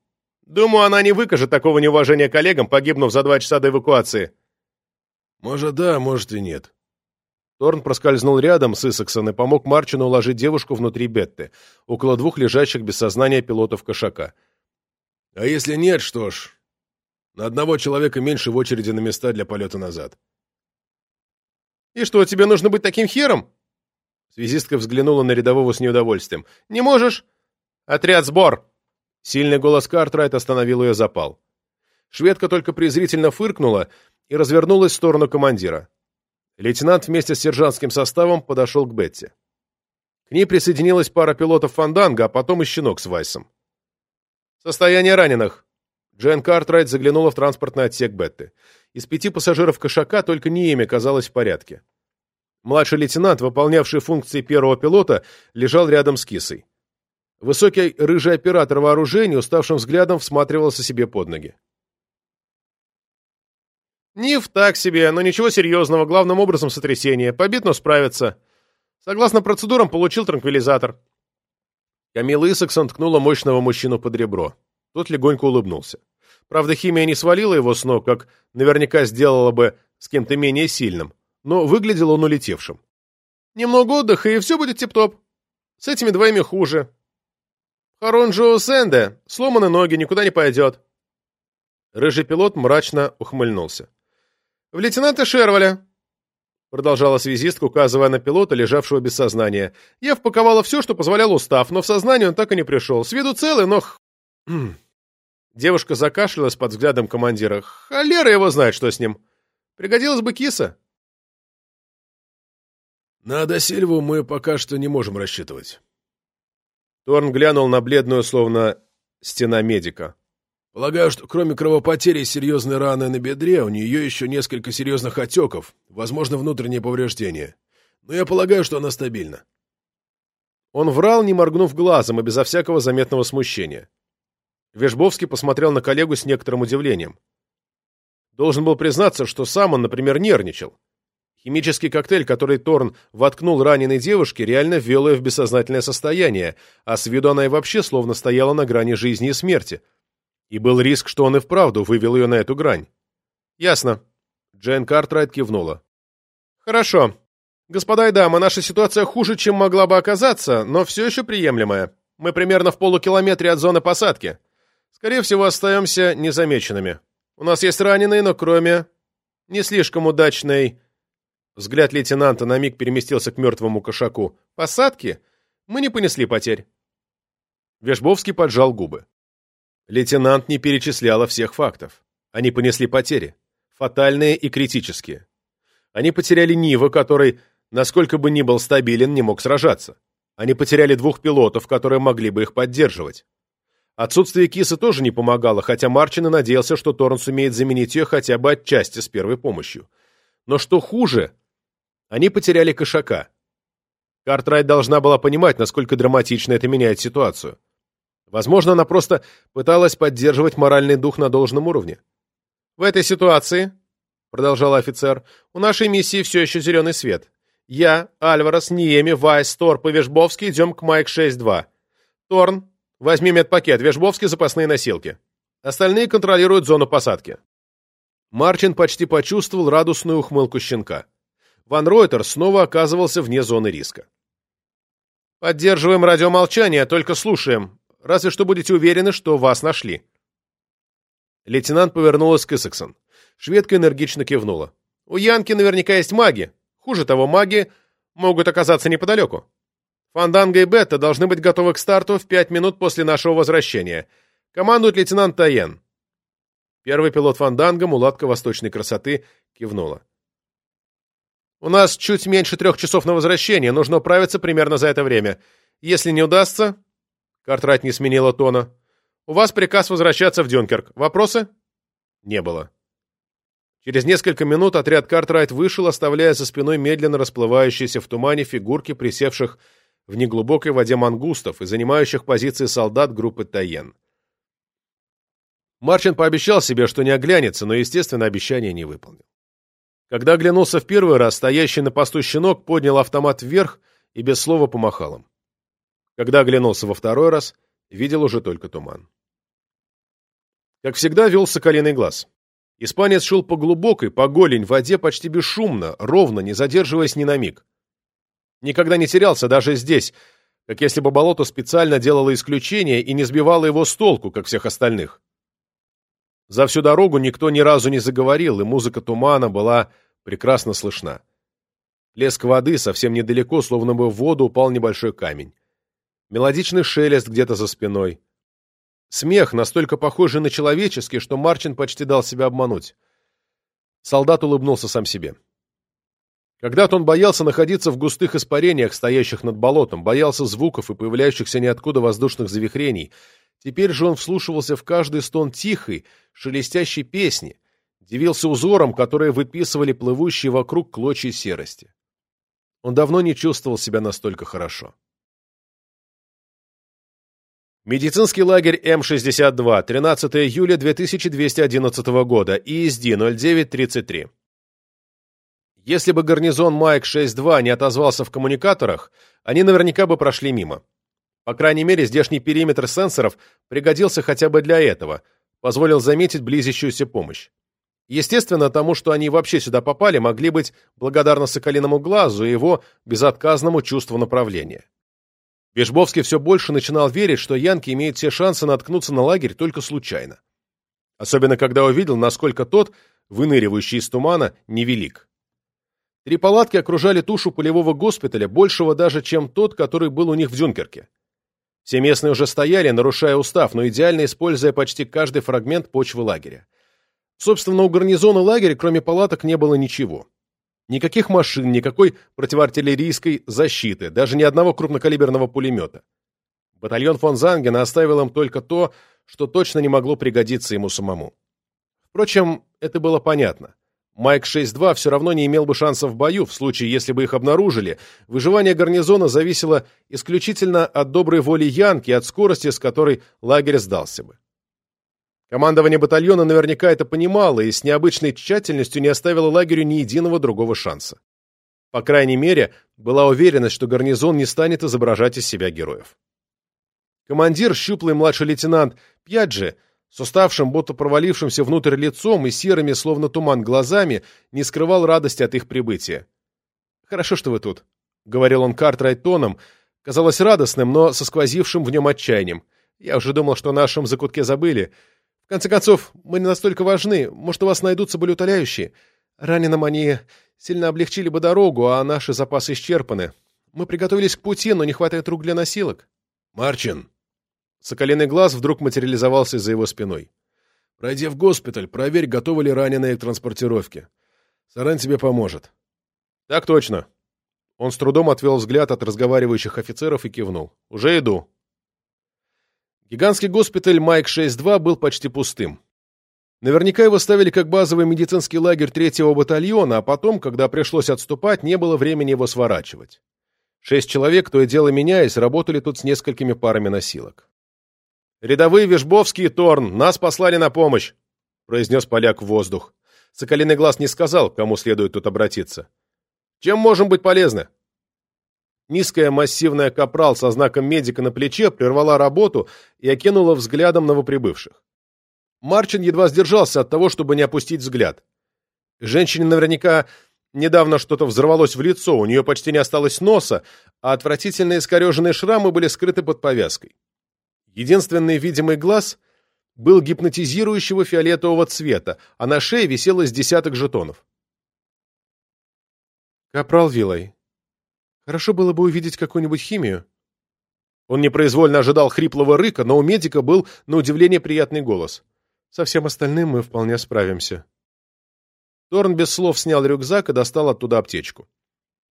Думаю, она не выкажет такого неуважения коллегам, погибнув за два часа до эвакуации. Может, да, может и нет. Торн проскользнул рядом с Исаксон и помог Марчину уложить девушку внутри Бетты, около двух лежащих без сознания пилотов кошака. А если нет, что ж, на одного человека меньше в очереди на места для полета назад. «И что, тебе нужно быть таким хером?» Связистка взглянула на рядового с неудовольствием. «Не можешь?» «Отряд, сбор!» Сильный голос Картрайт остановил ее запал. Шведка только презрительно фыркнула и развернулась в сторону командира. Лейтенант вместе с сержантским составом подошел к Бетти. К ней присоединилась пара пилотов Фанданга, а потом и щенок с Вайсом. «Состояние раненых». Джен Картрайт заглянула в транспортный отсек Бетты. Из пяти пассажиров «Кошака» только Ниеми казалось в порядке. Младший лейтенант, выполнявший функции первого пилота, лежал рядом с кисой. Высокий рыжий оператор вооружения уставшим взглядом всматривался себе под ноги. Ниф так себе, но ничего серьезного, главным образом сотрясение. Побит, но справится. Согласно процедурам, получил транквилизатор. Камила Исаксон ткнула мощного мужчину под ребро. Тот легонько улыбнулся. Правда, химия не свалила его с ног, как наверняка сделала бы с кем-то менее сильным, но выглядел он улетевшим. Немного отдыха, и все будет тип-топ. С этими двоими хуже. Харонджо Сэнде, сломаны ноги, никуда не пойдет. Рыжий пилот мрачно ухмыльнулся. «В лейтенанта Шерваля», — продолжала связистка, указывая на пилота, лежавшего без сознания. «Я впаковала все, что позволял устав, но в сознание он так и не пришел. С виду целый, но...» Девушка закашлялась под взглядом командира. «Холера его знает, что с ним. Пригодилась бы киса». «На Досильву мы пока что не можем рассчитывать». Торн глянул на бледную, словно стена медика. Полагаю, что кроме кровопотери и серьезной раны на бедре, у нее еще несколько серьезных отеков, возможно, внутренние повреждения. Но я полагаю, что она стабильна. Он врал, не моргнув глазом и безо всякого заметного смущения. Вежбовский посмотрел на коллегу с некоторым удивлением. Должен был признаться, что сам он, например, нервничал. Химический коктейль, который Торн воткнул раненой девушке, реально ввел ее в бессознательное состояние, а с виду она и вообще словно стояла на грани жизни и смерти — и был риск, что он и вправду вывел ее на эту грань. «Ясно». Джейн Картрайт кивнула. «Хорошо. Господа и дамы, наша ситуация хуже, чем могла бы оказаться, но все еще приемлемая. Мы примерно в полукилометре от зоны посадки. Скорее всего, остаемся незамеченными. У нас есть раненые, но кроме не слишком удачной...» Взгляд лейтенанта на миг переместился к мертвому кошаку. «Посадки? Мы не понесли потерь». Вешбовский поджал губы. Лейтенант не перечисляла всех фактов. Они понесли потери. Фатальные и критические. Они потеряли Нива, который, насколько бы ни был стабилен, не мог сражаться. Они потеряли двух пилотов, которые могли бы их поддерживать. Отсутствие кисы тоже не помогало, хотя Марчин и надеялся, что Торн сумеет заменить ее хотя бы отчасти с первой помощью. Но что хуже, они потеряли кошака. Картрайт должна была понимать, насколько драматично это меняет ситуацию. Возможно, она просто пыталась поддерживать моральный дух на должном уровне. «В этой ситуации», — продолжал офицер, — «у нашей миссии все еще зеленый свет. Я, Альварес, Ниеми, Вайс, Торп и Вежбовский идем к Майк-6-2. Торн, возьми медпакет, Вежбовский запасные носилки. Остальные контролируют зону посадки». Марчин почти почувствовал радостную ухмылку щенка. Ван Ройтер снова оказывался вне зоны риска. «Поддерживаем радиомолчание, только слушаем разве что будете уверены, что вас нашли». Лейтенант повернулась к Исаксон. Шведка энергично кивнула. «У Янки наверняка есть маги. Хуже того, маги могут оказаться неподалеку. Фанданга и Бетта должны быть готовы к старту в пять минут после нашего возвращения. Командует лейтенант Таен». Первый пилот Фанданга, мулатка восточной красоты, кивнула. «У нас чуть меньше трех часов на возвращение. Нужно управиться примерно за это время. Если не удастся, Картрайт не сменила тона. «У вас приказ возвращаться в Дюнкерк. Вопросы?» Не было. Через несколько минут отряд Картрайт вышел, оставляя за спиной медленно расплывающиеся в тумане фигурки присевших в неглубокой воде мангустов и занимающих позиции солдат группы Тайен. Марчин пообещал себе, что не оглянется, но, естественно, обещание не выполнил. Когда оглянулся в первый раз, стоящий на посту щенок поднял автомат вверх и без слова помахал им. Когда оглянулся во второй раз, видел уже только туман. Как всегда, вел соколиный глаз. Испанец шел по глубокой, по голень в воде почти бесшумно, ровно, не задерживаясь ни на миг. Никогда не терялся даже здесь, как если бы болото специально делало исключение и не сбивало его с толку, как всех остальных. За всю дорогу никто ни разу не заговорил, и музыка тумана была прекрасно слышна. Плеск воды совсем недалеко, словно бы в воду упал небольшой камень. Мелодичный шелест где-то за спиной. Смех, настолько похожий на человеческий, что Марчин почти дал себя обмануть. Солдат улыбнулся сам себе. Когда-то он боялся находиться в густых испарениях, стоящих над болотом, боялся звуков и появляющихся ниоткуда воздушных завихрений. Теперь же он вслушивался в каждый стон тихой, шелестящей песни, дивился узором, которые выписывали плывущие вокруг клочья серости. Он давно не чувствовал себя настолько хорошо. Медицинский лагерь М-62, 13 июля 2211 года, ИСД 0933. Если бы гарнизон Майк-62 не отозвался в коммуникаторах, они наверняка бы прошли мимо. По крайней мере, здешний периметр сенсоров пригодился хотя бы для этого, позволил заметить близящуюся помощь. Естественно, тому, что они вообще сюда попали, могли быть благодарны Соколиному глазу и его безотказному чувству направления. Бежбовский все больше начинал верить, что Янки имеют все шансы наткнуться на лагерь только случайно. Особенно, когда увидел, насколько тот, выныривающий из тумана, невелик. Три палатки окружали тушу полевого госпиталя, большего даже, чем тот, который был у них в Дюнкерке. Все местные уже стояли, нарушая устав, но идеально используя почти каждый фрагмент почвы лагеря. Собственно, у гарнизона лагеря, кроме палаток, не было ничего. Никаких машин, никакой противоартиллерийской защиты, даже ни одного крупнокалиберного пулемета. Батальон фон Зангена оставил им только то, что точно не могло пригодиться ему самому. Впрочем, это было понятно. Майк-6-2 все равно не имел бы шансов в бою, в случае, если бы их обнаружили. Выживание гарнизона зависело исключительно от доброй воли Янки и от скорости, с которой лагерь сдался бы. Командование батальона наверняка это понимало и с необычной тщательностью не оставило лагерю ни единого другого шанса. По крайней мере, была уверенность, что гарнизон не станет изображать из себя героев. Командир, щуплый младший лейтенант Пьяджи, с уставшим, будто провалившимся внутрь лицом и серыми, словно туман, глазами, не скрывал радости от их прибытия. «Хорошо, что вы тут», — говорил он Картрайт тоном, казалось радостным, но со сквозившим в нем отчаянием. «Я уже думал, что о нашем закутке забыли. В конце концов, мы не настолько важны. Может, у вас найдутся болеутоляющие. Раненым они сильно облегчили бы дорогу, а наши запасы исчерпаны. Мы приготовились к пути, но не хватает рук для носилок. Марчин. Соколиный глаз вдруг материализовался за его спиной. Пройди в госпиталь, проверь, готовы ли раненые к транспортировке. Саран тебе поможет. Так точно. Он с трудом отвел взгляд от разговаривающих офицеров и кивнул. Уже иду. Гигантский госпиталь Майк-6-2 был почти пустым. Наверняка его ставили как базовый медицинский лагерь третьего батальона, а потом, когда пришлось отступать, не было времени его сворачивать. Шесть человек, то и дело меняясь, работали тут с несколькими парами носилок. «Рядовые Вишбовский и Торн, нас послали на помощь!» — произнес поляк в воздух. Соколиный глаз не сказал, кому следует тут обратиться. «Чем можем быть полезны?» Низкая массивная капрал со знаком медика на плече прервала работу и окинула взглядом новоприбывших. Марчин едва сдержался от того, чтобы не опустить взгляд. Женщине наверняка недавно что-то взорвалось в лицо, у нее почти не осталось носа, а отвратительные искореженные шрамы были скрыты под повязкой. Единственный видимый глаз был гипнотизирующего фиолетового цвета, а на шее висело с десяток жетонов. «Капрал Вилой, Хорошо было бы увидеть какую-нибудь химию. Он непроизвольно ожидал хриплого рыка, но у медика был, на удивление, приятный голос. Со всем остальным мы вполне справимся. Торн без слов снял рюкзак и достал оттуда аптечку.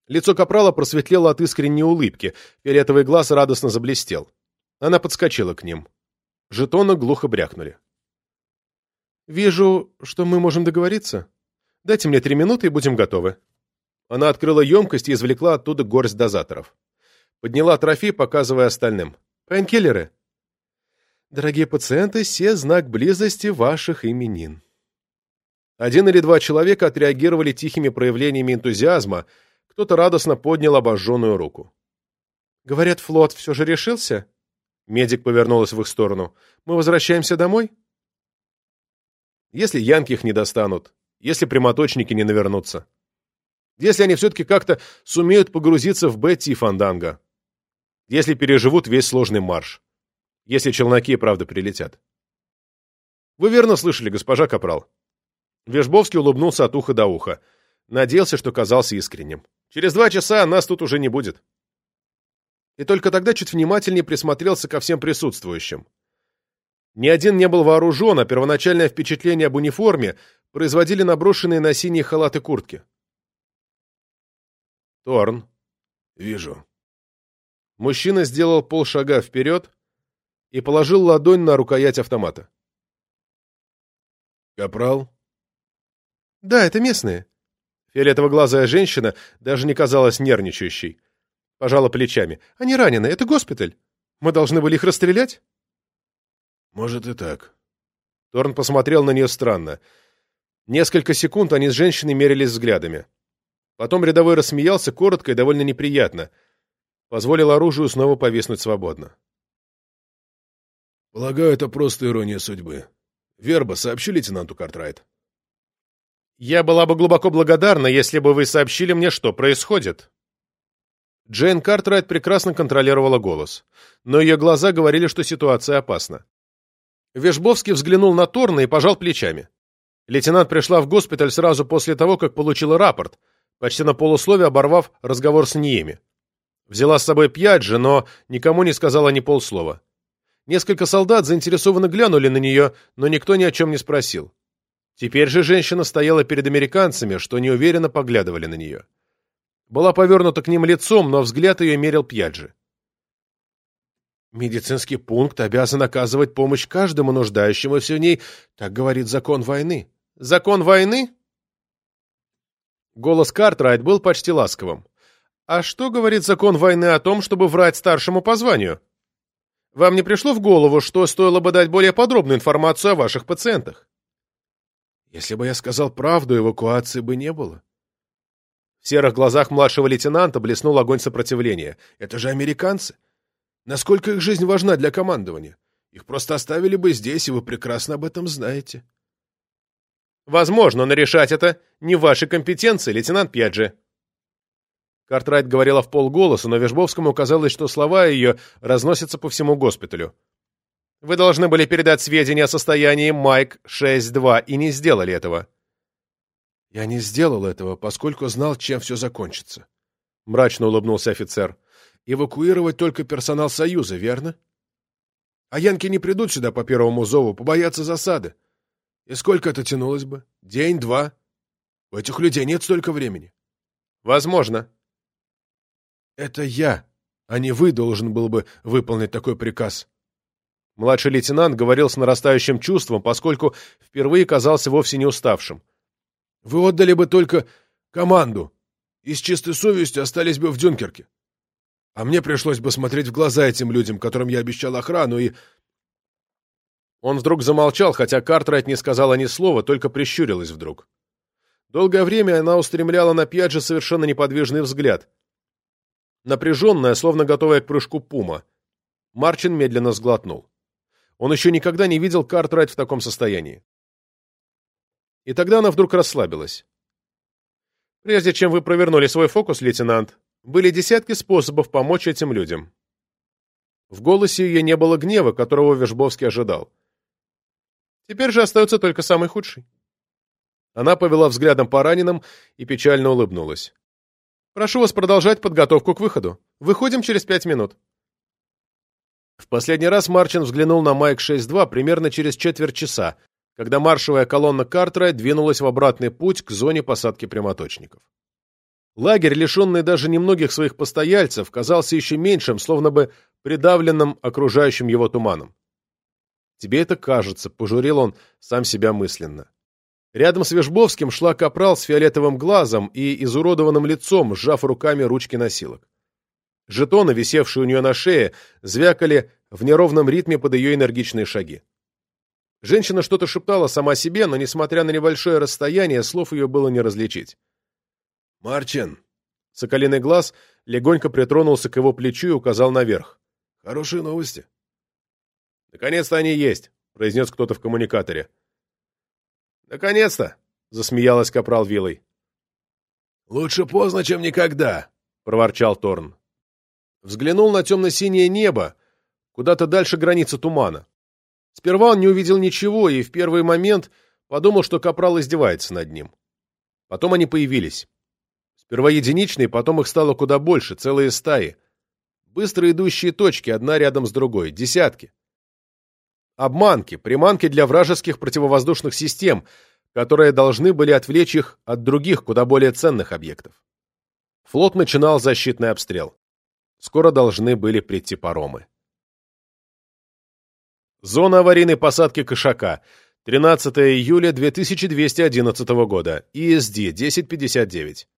Лицо капрала просветлело от искренней улыбки, фиолетовый глаз радостно заблестел. Она подскочила к ним. Жетоны глухо брякнули. «Вижу, что мы можем договориться. Дайте мне три минуты и будем готовы». Она открыла емкость и извлекла оттуда горсть дозаторов. Подняла трофей, показывая остальным. «Painkiller ы!» «Дорогие пациенты, все в знак близости ваших именин». Один или два человека отреагировали тихими проявлениями энтузиазма, кто-то радостно поднял обожженную руку. «Говорят, флот все же решился?» Медик повернулась в их сторону. «Мы возвращаемся домой?» «Если янки их не достанут, если прямоточники не навернутся, если они все-таки как-то сумеют погрузиться в Бетти и Фанданго, если переживут весь сложный марш, если челноки правда прилетят». «Вы верно слышали, госпожа Капрал?» Вежбовский улыбнулся от уха до уха. Надеялся, что казался искренним. «Через два часа нас тут уже не будет». И только тогда чуть внимательнее присмотрелся ко всем присутствующим. Ни один не был вооружен, а первоначальное впечатление об униформе производили наброшенные на синие халаты куртки. «Торн». «Вижу». Мужчина сделал полшага вперед и положил ладонь на рукоять автомата. «Капрал?» «Да, это местные». Фиолетово-глазая женщина даже не казалась нервничающей. Пожала плечами. «Они ранены. Это госпиталь. Мы должны были их расстрелять?» «Может и так». Торн посмотрел на нее странно. Несколько секунд они с женщиной мерились взглядами. Потом рядовой рассмеялся коротко и довольно неприятно. Позволил оружию снова повиснуть свободно. «Полагаю, это просто ирония судьбы. Верба, сообщи лейтенанту Картрайт». «Я была бы глубоко благодарна, если бы вы сообщили мне, что происходит». Джейн Картрайт прекрасно контролировала голос, но ее глаза говорили, что ситуация опасна. Вежбовский взглянул на Торна и пожал плечами. Лейтенант пришла в госпиталь сразу после того, как получила рапорт, почти на полусловие оборвав разговор с Ниеми. Взяла с собой Пьяджи, но никому не сказала ни полслова. Несколько солдат заинтересованно глянули на нее, но никто ни о чем не спросил. Теперь же женщина стояла перед американцами, что неуверенно поглядывали на нее. Была повернута к ним лицом, но взгляд ее мерил Пьяджи. Медицинский пункт обязан оказывать помощь каждому нуждающемуся в ней, так говорит закон войны. Закон войны? Голос Картрайт был почти ласковым. А что говорит закон войны о том, чтобы врать старшему по званию? Вам не пришло в голову, что стоило бы дать более подробную информацию о ваших пациентах? Если бы я сказал правду, эвакуации бы не было. В серых глазах младшего лейтенанта блеснул огонь сопротивления. Это же американцы. Насколько их жизнь важна для командования? Их просто оставили бы здесь, и вы прекрасно об этом знаете. Возможно, но решать это не в вашей компетенции, лейтенант Пьяджи. Картрайт говорила в полголоса, но Вежбовскому казалось, что слова ее разносятся по всему госпиталю. Вы должны были передать сведения о состоянии Майк 6-2 и не сделали этого. Я не сделал этого, поскольку знал, чем все закончится. Мрачно улыбнулся офицер. Эвакуировать только персонал Союза, верно? А янки не придут сюда по первому зову, побоятся засады. И сколько это тянулось бы? День, два? У этих людей нет столько времени. Возможно. Это я, а не вы должен был бы выполнить такой приказ. Младший лейтенант говорил с нарастающим чувством, поскольку впервые казался вовсе не уставшим. Вы отдали бы только команду и с чистой совестью остались бы в Дюнкерке. А мне пришлось бы смотреть в глаза этим людям, которым я обещал охрану, и... Он вдруг замолчал, хотя Картрайт не сказала ни слова, только прищурилась вдруг. Долгое время она устремляла на Пьяджи совершенно неподвижный взгляд. Напряженная, словно готовая к прыжку пума. Марчин медленно сглотнул. Он еще никогда не видел Картрайт в таком состоянии. И тогда она вдруг расслабилась. «Прежде чем вы провернули свой фокус, лейтенант, были десятки способов помочь этим людям». В голосе ее не было гнева, которого Вежбовский ожидал. «Теперь же остается только самый худший». Она повела взглядом по раненым и печально улыбнулась. «Прошу вас продолжать подготовку к выходу. Выходим через пять минут». В последний раз Марчин взглянул на Майк 6.2 примерно через четверть часа, когда маршевая колонна Картера двинулась в обратный путь к зоне посадки прямоточников. Лагерь, лишенный даже немногих своих постояльцев, казался еще меньшим, словно бы придавленным окружающим его туманом. «Тебе это кажется», — пожурил он сам себя мысленно. Рядом с Вежбовским шла капрал с фиолетовым глазом и изуродованным лицом, сжав руками ручки носилок. Жетоны, висевшие у нее на шее, звякали в неровном ритме под ее энергичные шаги. Женщина что-то шептала сама себе, но, несмотря на небольшое расстояние, слов ее было не различить. «Марчин!» Соколиный глаз легонько притронулся к его плечу и указал наверх. «Хорошие новости». «Наконец-то они есть», — произнес кто-то в коммуникаторе. «Наконец-то!» — засмеялась капрал Вилой. «Лучше поздно, чем никогда», — проворчал Торн. Взглянул на темно-синее небо, куда-то дальше границы тумана. Сперва он не увидел ничего и в первый момент подумал, что капрал издевается над ним. Потом они появились. Сперва единичные, потом их стало куда больше, целые стаи. Быстро идущие точки, одна рядом с другой, десятки. Обманки, приманки для вражеских противовоздушных систем, которые должны были отвлечь их от других, куда более ценных объектов. Флот начинал защитный обстрел. Скоро должны были прийти паромы. Зона аварийной посадки Кошака. 13 июля 2211 года. ESD 1059.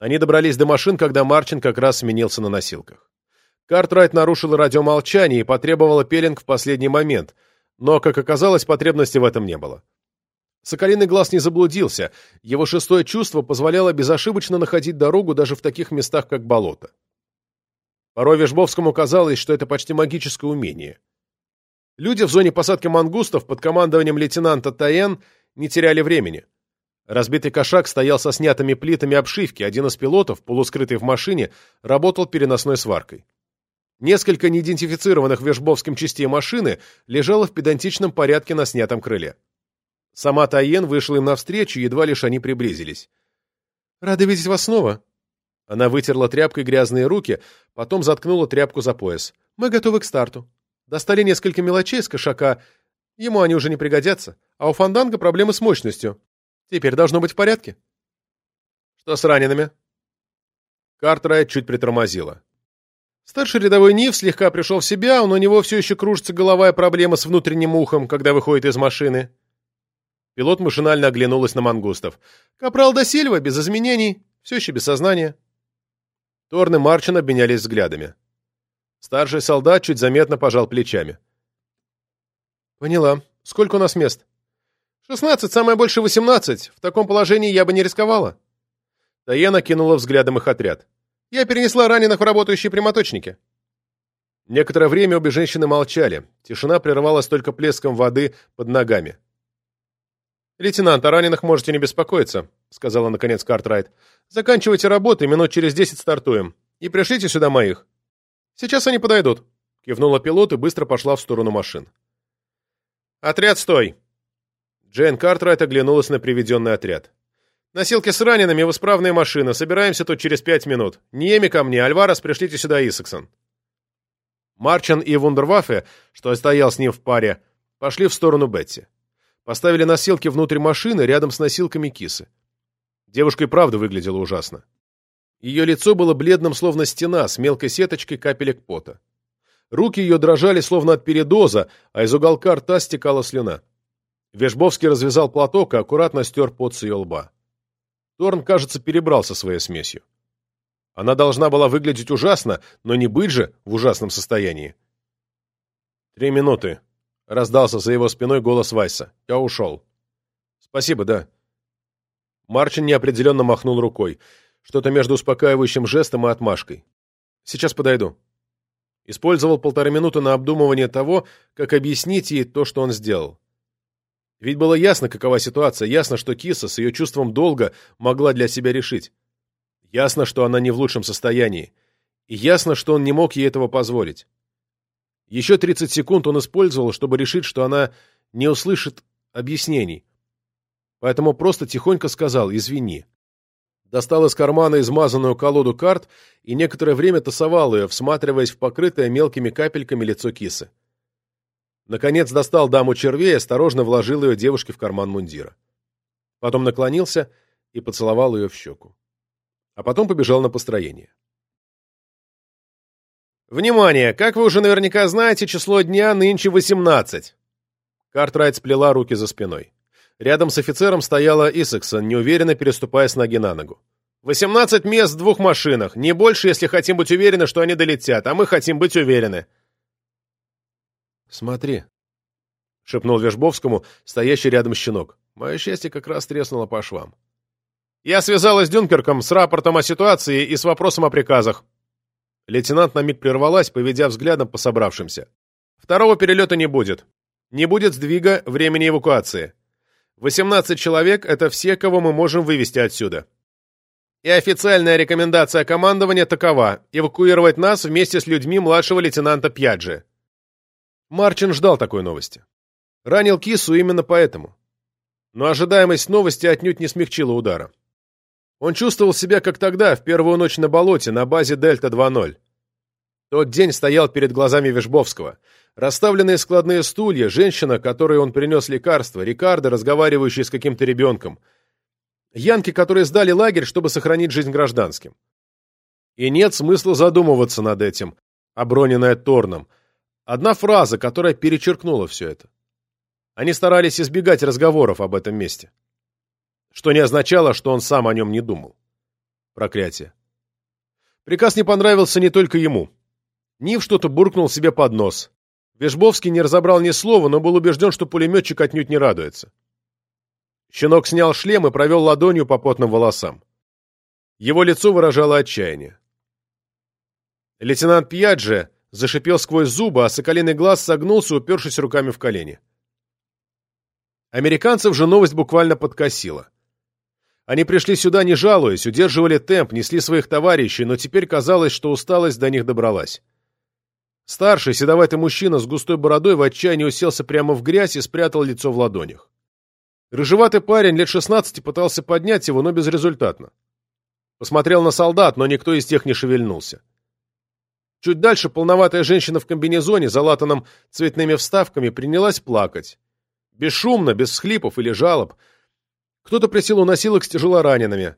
Они добрались до машин, когда Марчин как раз сменился на носилках. Картрайт нарушил радиомолчание и потребовала пеленг в последний момент, но, как оказалось, потребности в этом не было. Соколиный глаз не заблудился, его шестое чувство позволяло безошибочно находить дорогу даже в таких местах, как болото. Порой Вежбовскому казалось, что это почти магическое умение. Люди в зоне посадки мангустов под командованием лейтенанта Таен не теряли времени. Разбитый кошак стоял со снятыми плитами обшивки, один из пилотов, полускрытый в машине, работал переносной сваркой. Несколько неидентифицированных вешбовским частей машины лежало в педантичном порядке на снятом крыле. Сама Таен вышла им навстречу, едва лишь они приблизились. «Рада видеть вас снова». Она вытерла тряпкой грязные руки, потом заткнула тряпку за пояс. «Мы готовы к старту». Достали несколько мелочей с кошака. Ему они уже не пригодятся. А у Фанданга проблемы с мощностью. Теперь должно быть в порядке. Что с ранеными? Картрайт чуть притормозила. Старший рядовой Нив слегка пришел в себя, но у него все еще кружится головая проблема с внутренним ухом, когда выходит из машины. Пилот машинально оглянулась на мангустов. Капрал да Сильва, без изменений, все еще без сознания. Торн и Марчин обменялись взглядами. Старший солдат чуть заметно пожал плечами. «Поняла. Сколько у нас мест?» «Шестнадцать, самое больше восемнадцать. В таком положении я бы не рисковала». Таяна кинула взглядом их отряд. «Я перенесла раненых в работающие прямоточники». Некоторое время обе женщины молчали. Тишина прерывалась только плеском воды под ногами. «Лейтенант, о раненых можете не беспокоиться», — сказала наконец Картрайт. «Заканчивайте работу, и минут через десять стартуем. И пришлите сюда моих. «Сейчас они подойдут», — кивнула пилот и быстро пошла в сторону машин. «Отряд, стой!» Джейн Картрайт оглянулась на приведенный отряд. «Носилки с ранеными в исправные машины. Собираемся тут через пять минут. Ниеми ко мне, Альварес, пришлите сюда Исаксон». Марчан и Вундерваффе, что стоял с ним в паре, пошли в сторону Бетти. Поставили носилки внутрь машины рядом с носилками кисы. Девушка и правда выглядела ужасно. Ее лицо было бледным, словно стена, с мелкой сеточкой капелек пота. Руки ее дрожали, словно от передоза, а из уголка рта стекала слюна. Вежбовский развязал платок и аккуратно стер пот с ее лба. Торн, кажется, перебрался своей смесью. Она должна была выглядеть ужасно, но не быть же в ужасном состоянии. «Три минуты», — раздался за его спиной голос Вайса. «Я ушел». «Спасибо, да». Марчин неопределенно махнул рукой. Что-то между успокаивающим жестом и отмашкой. «Сейчас подойду». Использовал полторы минуты на обдумывание того, как объяснить ей то, что он сделал. Ведь было ясно, какова ситуация, ясно, что Киса с ее чувством долга могла для себя решить. Ясно, что она не в лучшем состоянии. И ясно, что он не мог ей этого позволить. Еще 30 секунд он использовал, чтобы решить, что она не услышит объяснений. Поэтому просто тихонько сказал «извини» достал из кармана измазанную колоду карт и некоторое время тасовал ее, всматриваясь в покрытое мелкими капельками лицо кисы. Наконец достал даму червей и осторожно вложил ее девушке в карман мундира. Потом наклонился и поцеловал ее в щеку. А потом побежал на построение. «Внимание! Как вы уже наверняка знаете, число дня нынче 18!» Картрайт сплела руки за спиной. Рядом с офицером стояла Исаксон, неуверенно переступая с ноги на ногу. «Восемнадцать мест в двух машинах. Не больше, если хотим быть уверены, что они долетят, а мы хотим быть уверены». «Смотри», — шепнул Вежбовскому, стоящий рядом щенок. Мое счастье как раз треснуло по швам. «Я связалась с Дюнкерком с рапортом о ситуации и с вопросом о приказах». Лейтенант на миг прервалась, поведя взглядом по собравшимся. «Второго перелета не будет. Не будет сдвига времени эвакуации. 18 человек — это все, кого мы можем вывести отсюда. И официальная рекомендация командования такова — эвакуировать нас вместе с людьми младшего лейтенанта Пьяджи. Марчин ждал такой новости. Ранил кису именно поэтому. Но ожидаемость новости отнюдь не смягчила удара. Он чувствовал себя как тогда, в первую ночь на болоте, на базе Дельта 2.0. Тот день стоял перед глазами Вишбовского — Расставленные складные стулья, женщина, которой он принес лекарства, Рикардо, разговаривающий с каким-то ребенком. Янки, которые сдали лагерь, чтобы сохранить жизнь гражданским. И нет смысла задумываться над этим, оброненная Торном. Одна фраза, которая перечеркнула все это. Они старались избегать разговоров об этом месте. Что не означало, что он сам о нем не думал. Проклятие. Приказ не понравился не только ему. Нив что-то буркнул себе под нос. Вежбовский не разобрал ни слова, но был убежден, что пулеметчик отнюдь не радуется. Щенок снял шлем и провел ладонью по потным волосам. Его лицо выражало отчаяние. Лейтенант Пьяджи зашипел сквозь зубы, а соколиный глаз согнулся, упершись руками в колени. Американцев же новость буквально подкосила. Они пришли сюда не жалуясь, удерживали темп, несли своих товарищей, но теперь казалось, что усталость до них добралась. Старший, седоватый мужчина с густой бородой в отчаянии уселся прямо в грязь и спрятал лицо в ладонях. Рыжеватый парень лет шестнадцати пытался поднять его, но безрезультатно. Посмотрел на солдат, но никто из тех не шевельнулся. Чуть дальше полноватая женщина в комбинезоне, залатанном цветными вставками, принялась плакать. Бесшумно, без всхлипов или жалоб. Кто-то присел у носилок с тяжелоранеными.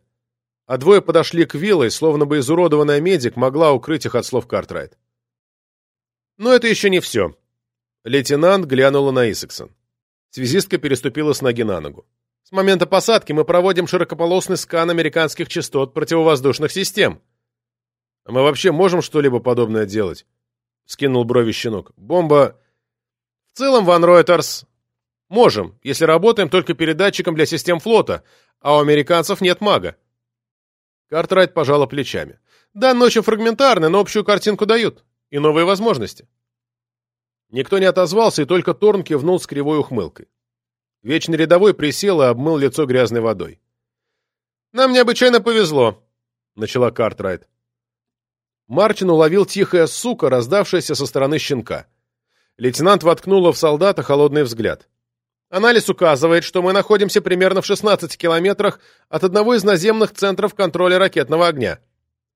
А двое подошли к виллой, словно бы изуродованная медик могла укрыть их от слов Картрайт. Но это еще не все. Лейтенант глянула на Исаксон. Связистка переступила с ноги на ногу. С момента посадки мы проводим широкополосный скан американских частот противовоздушных систем. А мы вообще можем что-либо подобное делать? Скинул брови щенок. Бомба... В целом, Ван Ройтерс, можем, если работаем только передатчиком для систем флота, а у американцев нет мага. Картрайт пожала плечами. Данные очень фрагментарны, но общую картинку дают и новые возможности. Никто не отозвался, и только Торн кивнул с кривой ухмылкой. Вечный рядовой присел и обмыл лицо грязной водой. «Нам необычайно повезло», — начала Картрайт. Мартин уловил тихая сука, раздавшаяся со стороны щенка. Лейтенант воткнула в солдата холодный взгляд. Анализ указывает, что мы находимся примерно в 16 километрах от одного из наземных центров контроля ракетного огня.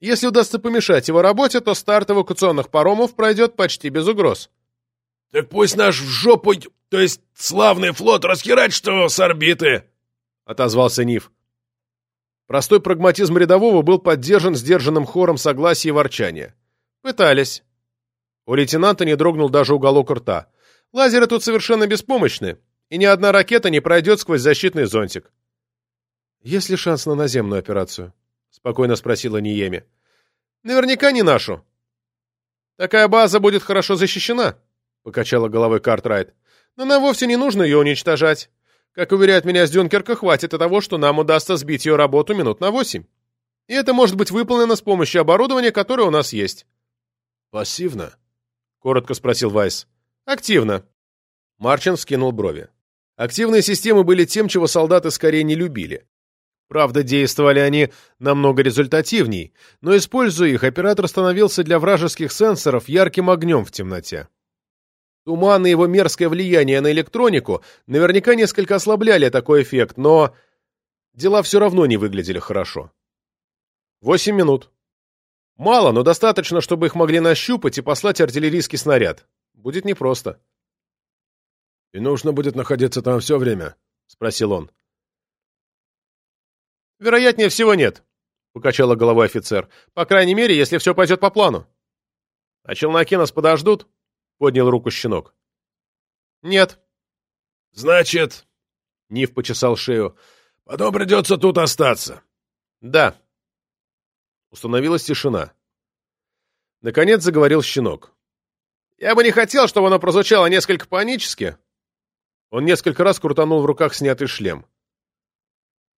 Если удастся помешать его работе, то старт эвакуационных паромов пройдет почти без угроз. — Так пусть наш в жопу, то есть славный флот, расхерать что с орбиты! — отозвался Ниф. Простой прагматизм рядового был поддержан сдержанным хором согласия и ворчания. Пытались. У лейтенанта не дрогнул даже уголок рта. Лазеры тут совершенно беспомощны, и ни одна ракета не пройдет сквозь защитный зонтик. Есть ли шанс на наземную операцию? — спокойно спросила Ниеми. «Наверняка не нашу». «Такая база будет хорошо защищена», — покачала головой Картрайт. «Но нам вовсе не нужно ее уничтожать. Как уверяет меня с Дюнкерка, хватит и того, что нам удастся сбить ее работу минут на восемь. И это может быть выполнено с помощью оборудования, которое у нас есть». «Пассивно?» — коротко спросил Вайс. «Активно». Марчин вскинул брови. Активные системы были тем, чего солдаты скорее не любили. Правда, действовали они намного результативней, но, используя их, оператор становился для вражеских сенсоров ярким огнем в темноте. Туман и его мерзкое влияние на электронику наверняка несколько ослабляли такой эффект, но дела все равно не выглядели хорошо. Восемь минут. Мало, но достаточно, чтобы их могли нащупать и послать артиллерийский снаряд. Будет непросто. — И нужно будет находиться там все время? — спросил он. «Вероятнее всего нет», — покачала головой офицер. «По крайней мере, если все пойдет по плану». «А челноки нас подождут?» — поднял руку щенок. «Нет». «Значит...» Нив почесал шею. Потом придется тут остаться. Да. Установилась тишина. Наконец заговорил щенок. Я бы не хотел, чтобы оно прозвучало несколько панически. Он несколько раз крутанул в руках снятый шлем.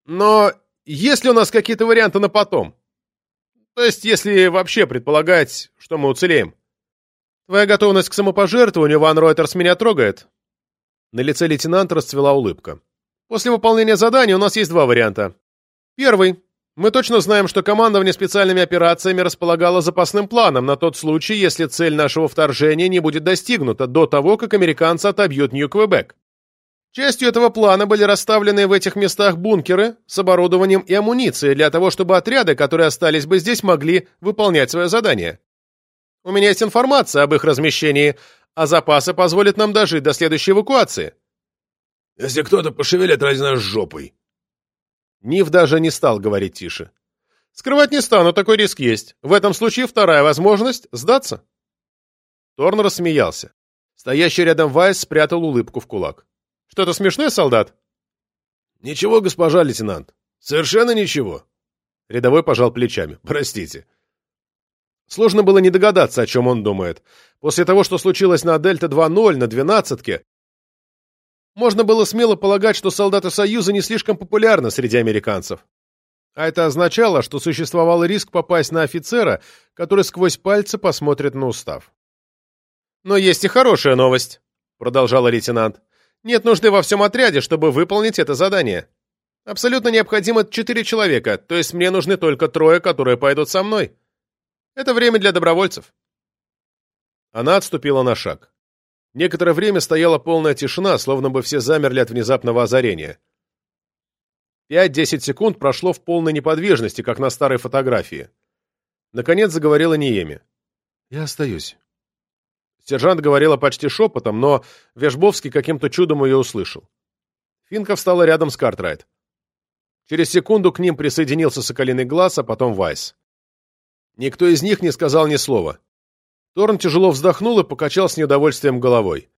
Но есть ли у нас какие-то варианты на потом? То есть, если вообще предполагать, что мы уцелеем? Твоя готовность к самопожертвованию, Ван Ройтерс, меня трогает. На лице лейтенанта расцвела улыбка. После выполнения задания у нас есть два варианта. Первый. Мы точно знаем, что командование специальными операциями располагало запасным планом на тот случай, если цель нашего вторжения не будет достигнута до того, как американцы отобьют Нью-Квебек. Частью этого плана были расставлены в этих местах бункеры с оборудованием и амуницией для того, чтобы отряды, которые остались бы здесь, могли выполнять свое задание. У меня есть информация об их размещении, а запасы позволят нам дожить до следующей эвакуации. Если кто-то пошевелит ради нас жопой. Нив даже не стал говорить тише. Скрывать не стану, такой риск есть. В этом случае вторая возможность — сдаться. Торн рассмеялся. Стоящий рядом Вайс спрятал улыбку в кулак. Что-то смешное, солдат? Ничего, госпожа лейтенант. Совершенно ничего. Рядовой пожал плечами. Простите. Сложно было не догадаться, о чем он думает. После того, что случилось на Дельта 2.0, на двенадцатке, можно было смело полагать, что солдаты Союза не слишком популярны среди американцев. А это означало, что существовал риск попасть на офицера, который сквозь пальцы посмотрит на устав. «Но есть и хорошая новость», — продолжал лейтенант. «Нет нужды во всем отряде, чтобы выполнить это задание. Абсолютно необходимо четыре человека, то есть мне нужны только трое, которые пойдут со мной. Это время для добровольцев». Она отступила на шаг. Некоторое время стояла полная тишина, словно бы все замерли от внезапного озарения. Пять-десять секунд прошло в полной неподвижности, как на старой фотографии. Наконец заговорила Ниеми. «Я остаюсь». Сержант говорила почти шепотом, но Вешбовский каким-то чудом ее услышал. Финка встала рядом с Картрайт. Через секунду к ним присоединился Соколиный Глаз, а потом Вайс. Никто из них не сказал ни слова. Торн тяжело вздохнул и покачал с неудовольствием головой.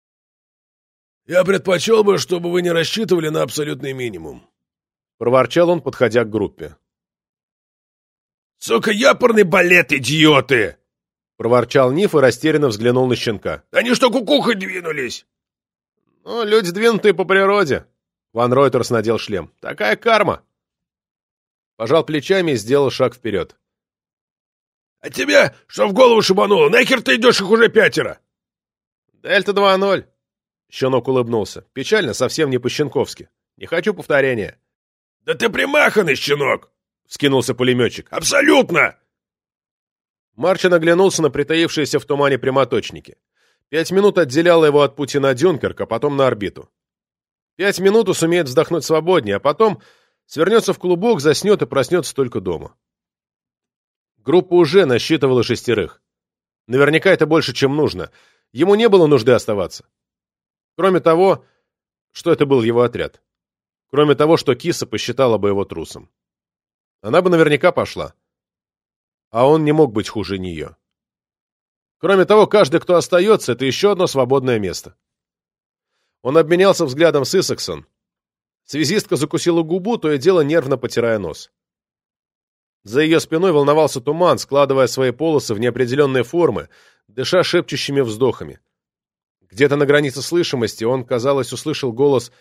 «Я предпочел бы, чтобы вы не рассчитывали на абсолютный минимум», — проворчал он, подходя к группе. «Сука, япорный балет, идиоты!» — проворчал Ниф и растерянно взглянул на щенка. «Они что, кукухой двинулись?» «Ну, люди двинутые по природе», — Ван Ройтерс надел шлем. «Такая карма!» Пожал плечами и сделал шаг вперед. А тебя что в голову шибануло? Нахер ты идешь, их уже пятеро? Дельта 2-0. Щенок улыбнулся. Печально, совсем не по-щенковски. Не хочу повторения. Да ты примаханный, щенок! Скинулся пулеметчик. Абсолютно! Марчин оглянулся на притаившиеся в тумане прямоточники. Пять минут отделяло его от пути на Дюнкерк, а потом на орбиту. Пять минут сумеет вздохнуть свободнее, а потом свернется в клубок, заснет и проснется только дома. Группа уже насчитывала шестерых. Наверняка это больше, чем нужно. Ему не было нужды оставаться. Кроме того, что это был его отряд. Кроме того, что киса посчитала бы его трусом. Она бы наверняка пошла. А он не мог быть хуже нее. Кроме того, каждый, кто остается, это еще одно свободное место. Он обменялся взглядом с Исаксон. Связистка закусила губу, то и дело нервно потирая нос. За ее спиной волновался туман, складывая свои полосы в неопределенные формы, дыша шепчущими вздохами. Где-то на границе слышимости он, казалось, услышал голос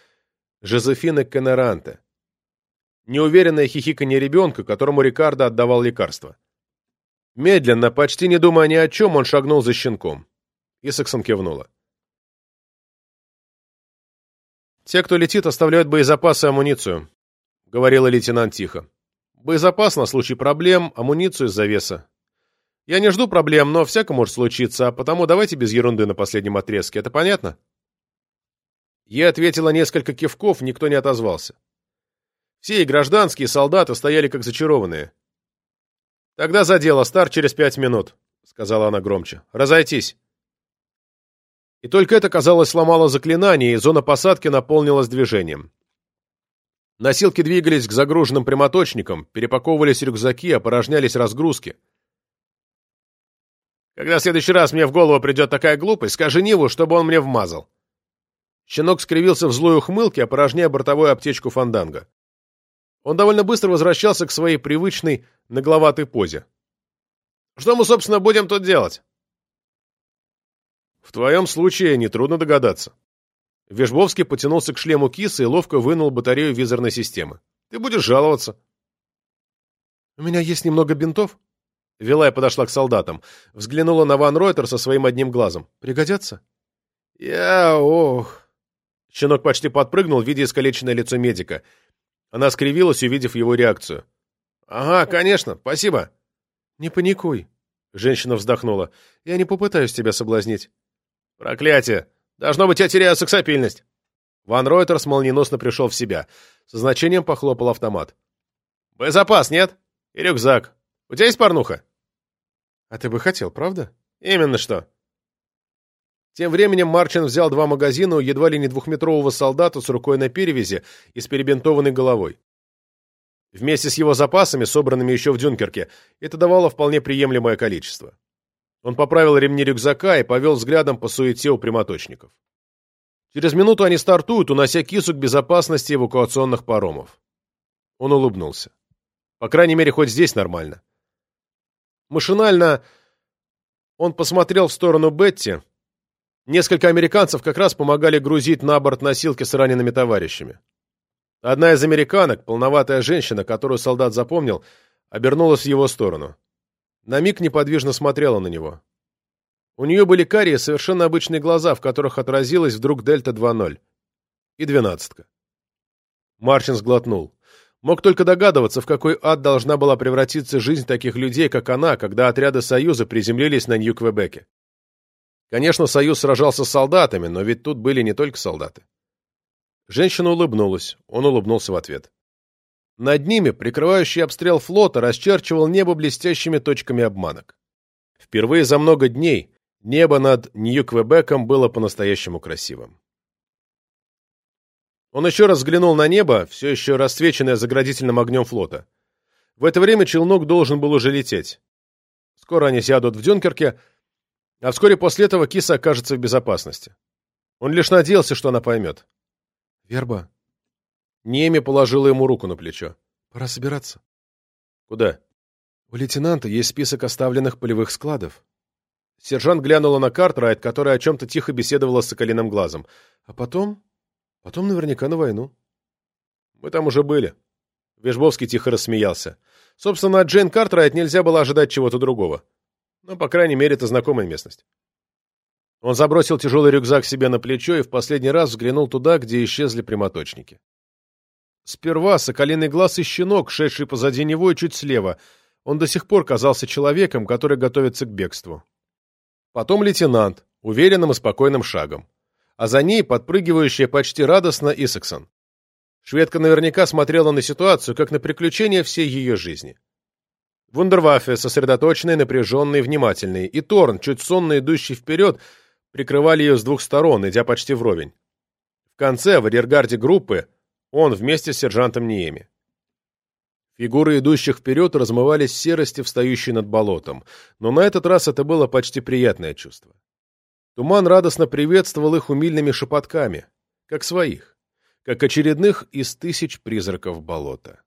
Жозефины Кенеранте. Неуверенное хихиканье ребенка, которому Рикардо отдавал лекарство. Медленно, почти не думая ни о чем, он шагнул за щенком. Исаксон кивнула. «Те, кто летит, оставляют боезапасы и амуницию», — говорила лейтенант тихо. Боезапас на случай проблем, амуницию из-за веса. Я не жду проблем, но всяко может случиться, а потому давайте без ерунды на последнем отрезке. Это понятно?» Ей ответила несколько кивков, никто не отозвался. Все и гражданские, и солдаты стояли как зачарованные. «Тогда за дело, старт через пять минут», — сказала она громче. «Разойтись». И только это, казалось, сломало заклинание, и зона посадки наполнилась движением. Носилки двигались к загруженным прямоточникам, перепаковывались рюкзаки, опорожнялись разгрузки. «Когда в следующий раз мне в голову придет такая глупость, скажи Ниву, чтобы он мне вмазал». Щенок скривился в злой ухмылке, опорожняя бортовую аптечку фанданга. Он довольно быстро возвращался к своей привычной нагловатой позе. «Что мы, собственно, будем тут делать?» «В твоем случае нетрудно догадаться». Вежбовский потянулся к шлему кисы и ловко вынул батарею визорной системы. «Ты будешь жаловаться». «У меня есть немного бинтов». Вилай подошла к солдатам. Взглянула на Ван Ройтер со своим одним глазом. «Пригодятся?» «Я... ох...» Щенок почти подпрыгнул, видя искалеченное лицо медика. Она скривилась, увидев его реакцию. «Ага, конечно, спасибо». «Не паникуй», — женщина вздохнула. «Я не попытаюсь тебя соблазнить». «Проклятие! Должно быть, я теряю сексапильность!» Ван Ройтерс молниеносно пришел в себя. Со значением похлопал автомат. «Боезапас, нет? И рюкзак. У тебя есть порнуха?» «А ты бы хотел, правда?» «Именно что». Тем временем Марчин взял два магазина у едва ли не двухметрового солдата с рукой на перевязи и с перебинтованной головой. Вместе с его запасами, собранными еще в Дюнкерке, это давало вполне приемлемое количество. Он поправил ремни рюкзака и повел взглядом по суете у прямоточников. Через минуту они стартуют, унося кису к безопасности эвакуационных паромов. Он улыбнулся. По крайней мере, хоть здесь нормально. Машинально он посмотрел в сторону Бетти, Несколько американцев как раз помогали грузить на борт носилки с ранеными товарищами. Одна из американок, полноватая женщина, которую солдат запомнил, обернулась в его сторону. На миг неподвижно смотрела на него. У нее были карие, совершенно обычные глаза, в которых отразилась вдруг дельта 2.0. И двенадцатка. Марчин сглотнул. Мог только догадываться, в какой ад должна была превратиться жизнь таких людей, как она, когда отряды Союза приземлились на Нью-Квебеке. Конечно, Союз сражался с солдатами, но ведь тут были не только солдаты. Женщина улыбнулась, он улыбнулся в ответ. Над ними, прикрывающий обстрел флота, расчерчивал небо блестящими точками обманок. Впервые за много дней небо над Нью-Квебеком было по-настоящему красивым. Он еще раз взглянул на небо, все еще расцвеченное заградительным огнем флота. В это время челнок должен был уже лететь. Скоро они сядут в Дюнкерке, а вскоре после этого киса окажется в безопасности. Он лишь надеялся, что она поймет. «Верба». Неми положила ему руку на плечо. «Пора собираться». «Куда?» «У лейтенанта есть список оставленных полевых складов». Сержант глянула на Картрайт, которая о чем-то тихо беседовала с Соколиным глазом. «А потом? Потом наверняка на войну». «Мы там уже были». Вежбовский тихо рассмеялся. Собственно, от Джейн Картрайт нельзя было ожидать чего-то другого. Но, по крайней мере, это знакомая местность. Он забросил тяжелый рюкзак себе на плечо и в последний раз взглянул туда, где исчезли прямоточники. Сперва соколиный глаз и щенок, шедший позади него и чуть слева. Он до сих пор казался человеком, который готовится к бегству. Потом лейтенант, уверенным и спокойным шагом. А за ней подпрыгивающая почти радостно Исаксон. Шведка наверняка смотрела на ситуацию, как на приключение всей ее жизни. Вундерваффе, сосредоточенный, напряженный, внимательный, и Торн, чуть сонно идущий вперед, прикрывали ее с двух сторон, идя почти вровень. В конце, в арьергарде группы, он вместе с сержантом Ниеми. Фигуры идущих вперед размывались в серости, встающей над болотом, но на этот раз это было почти приятное чувство. Туман радостно приветствовал их умильными шепотками, как своих, как очередных из тысяч призраков болота.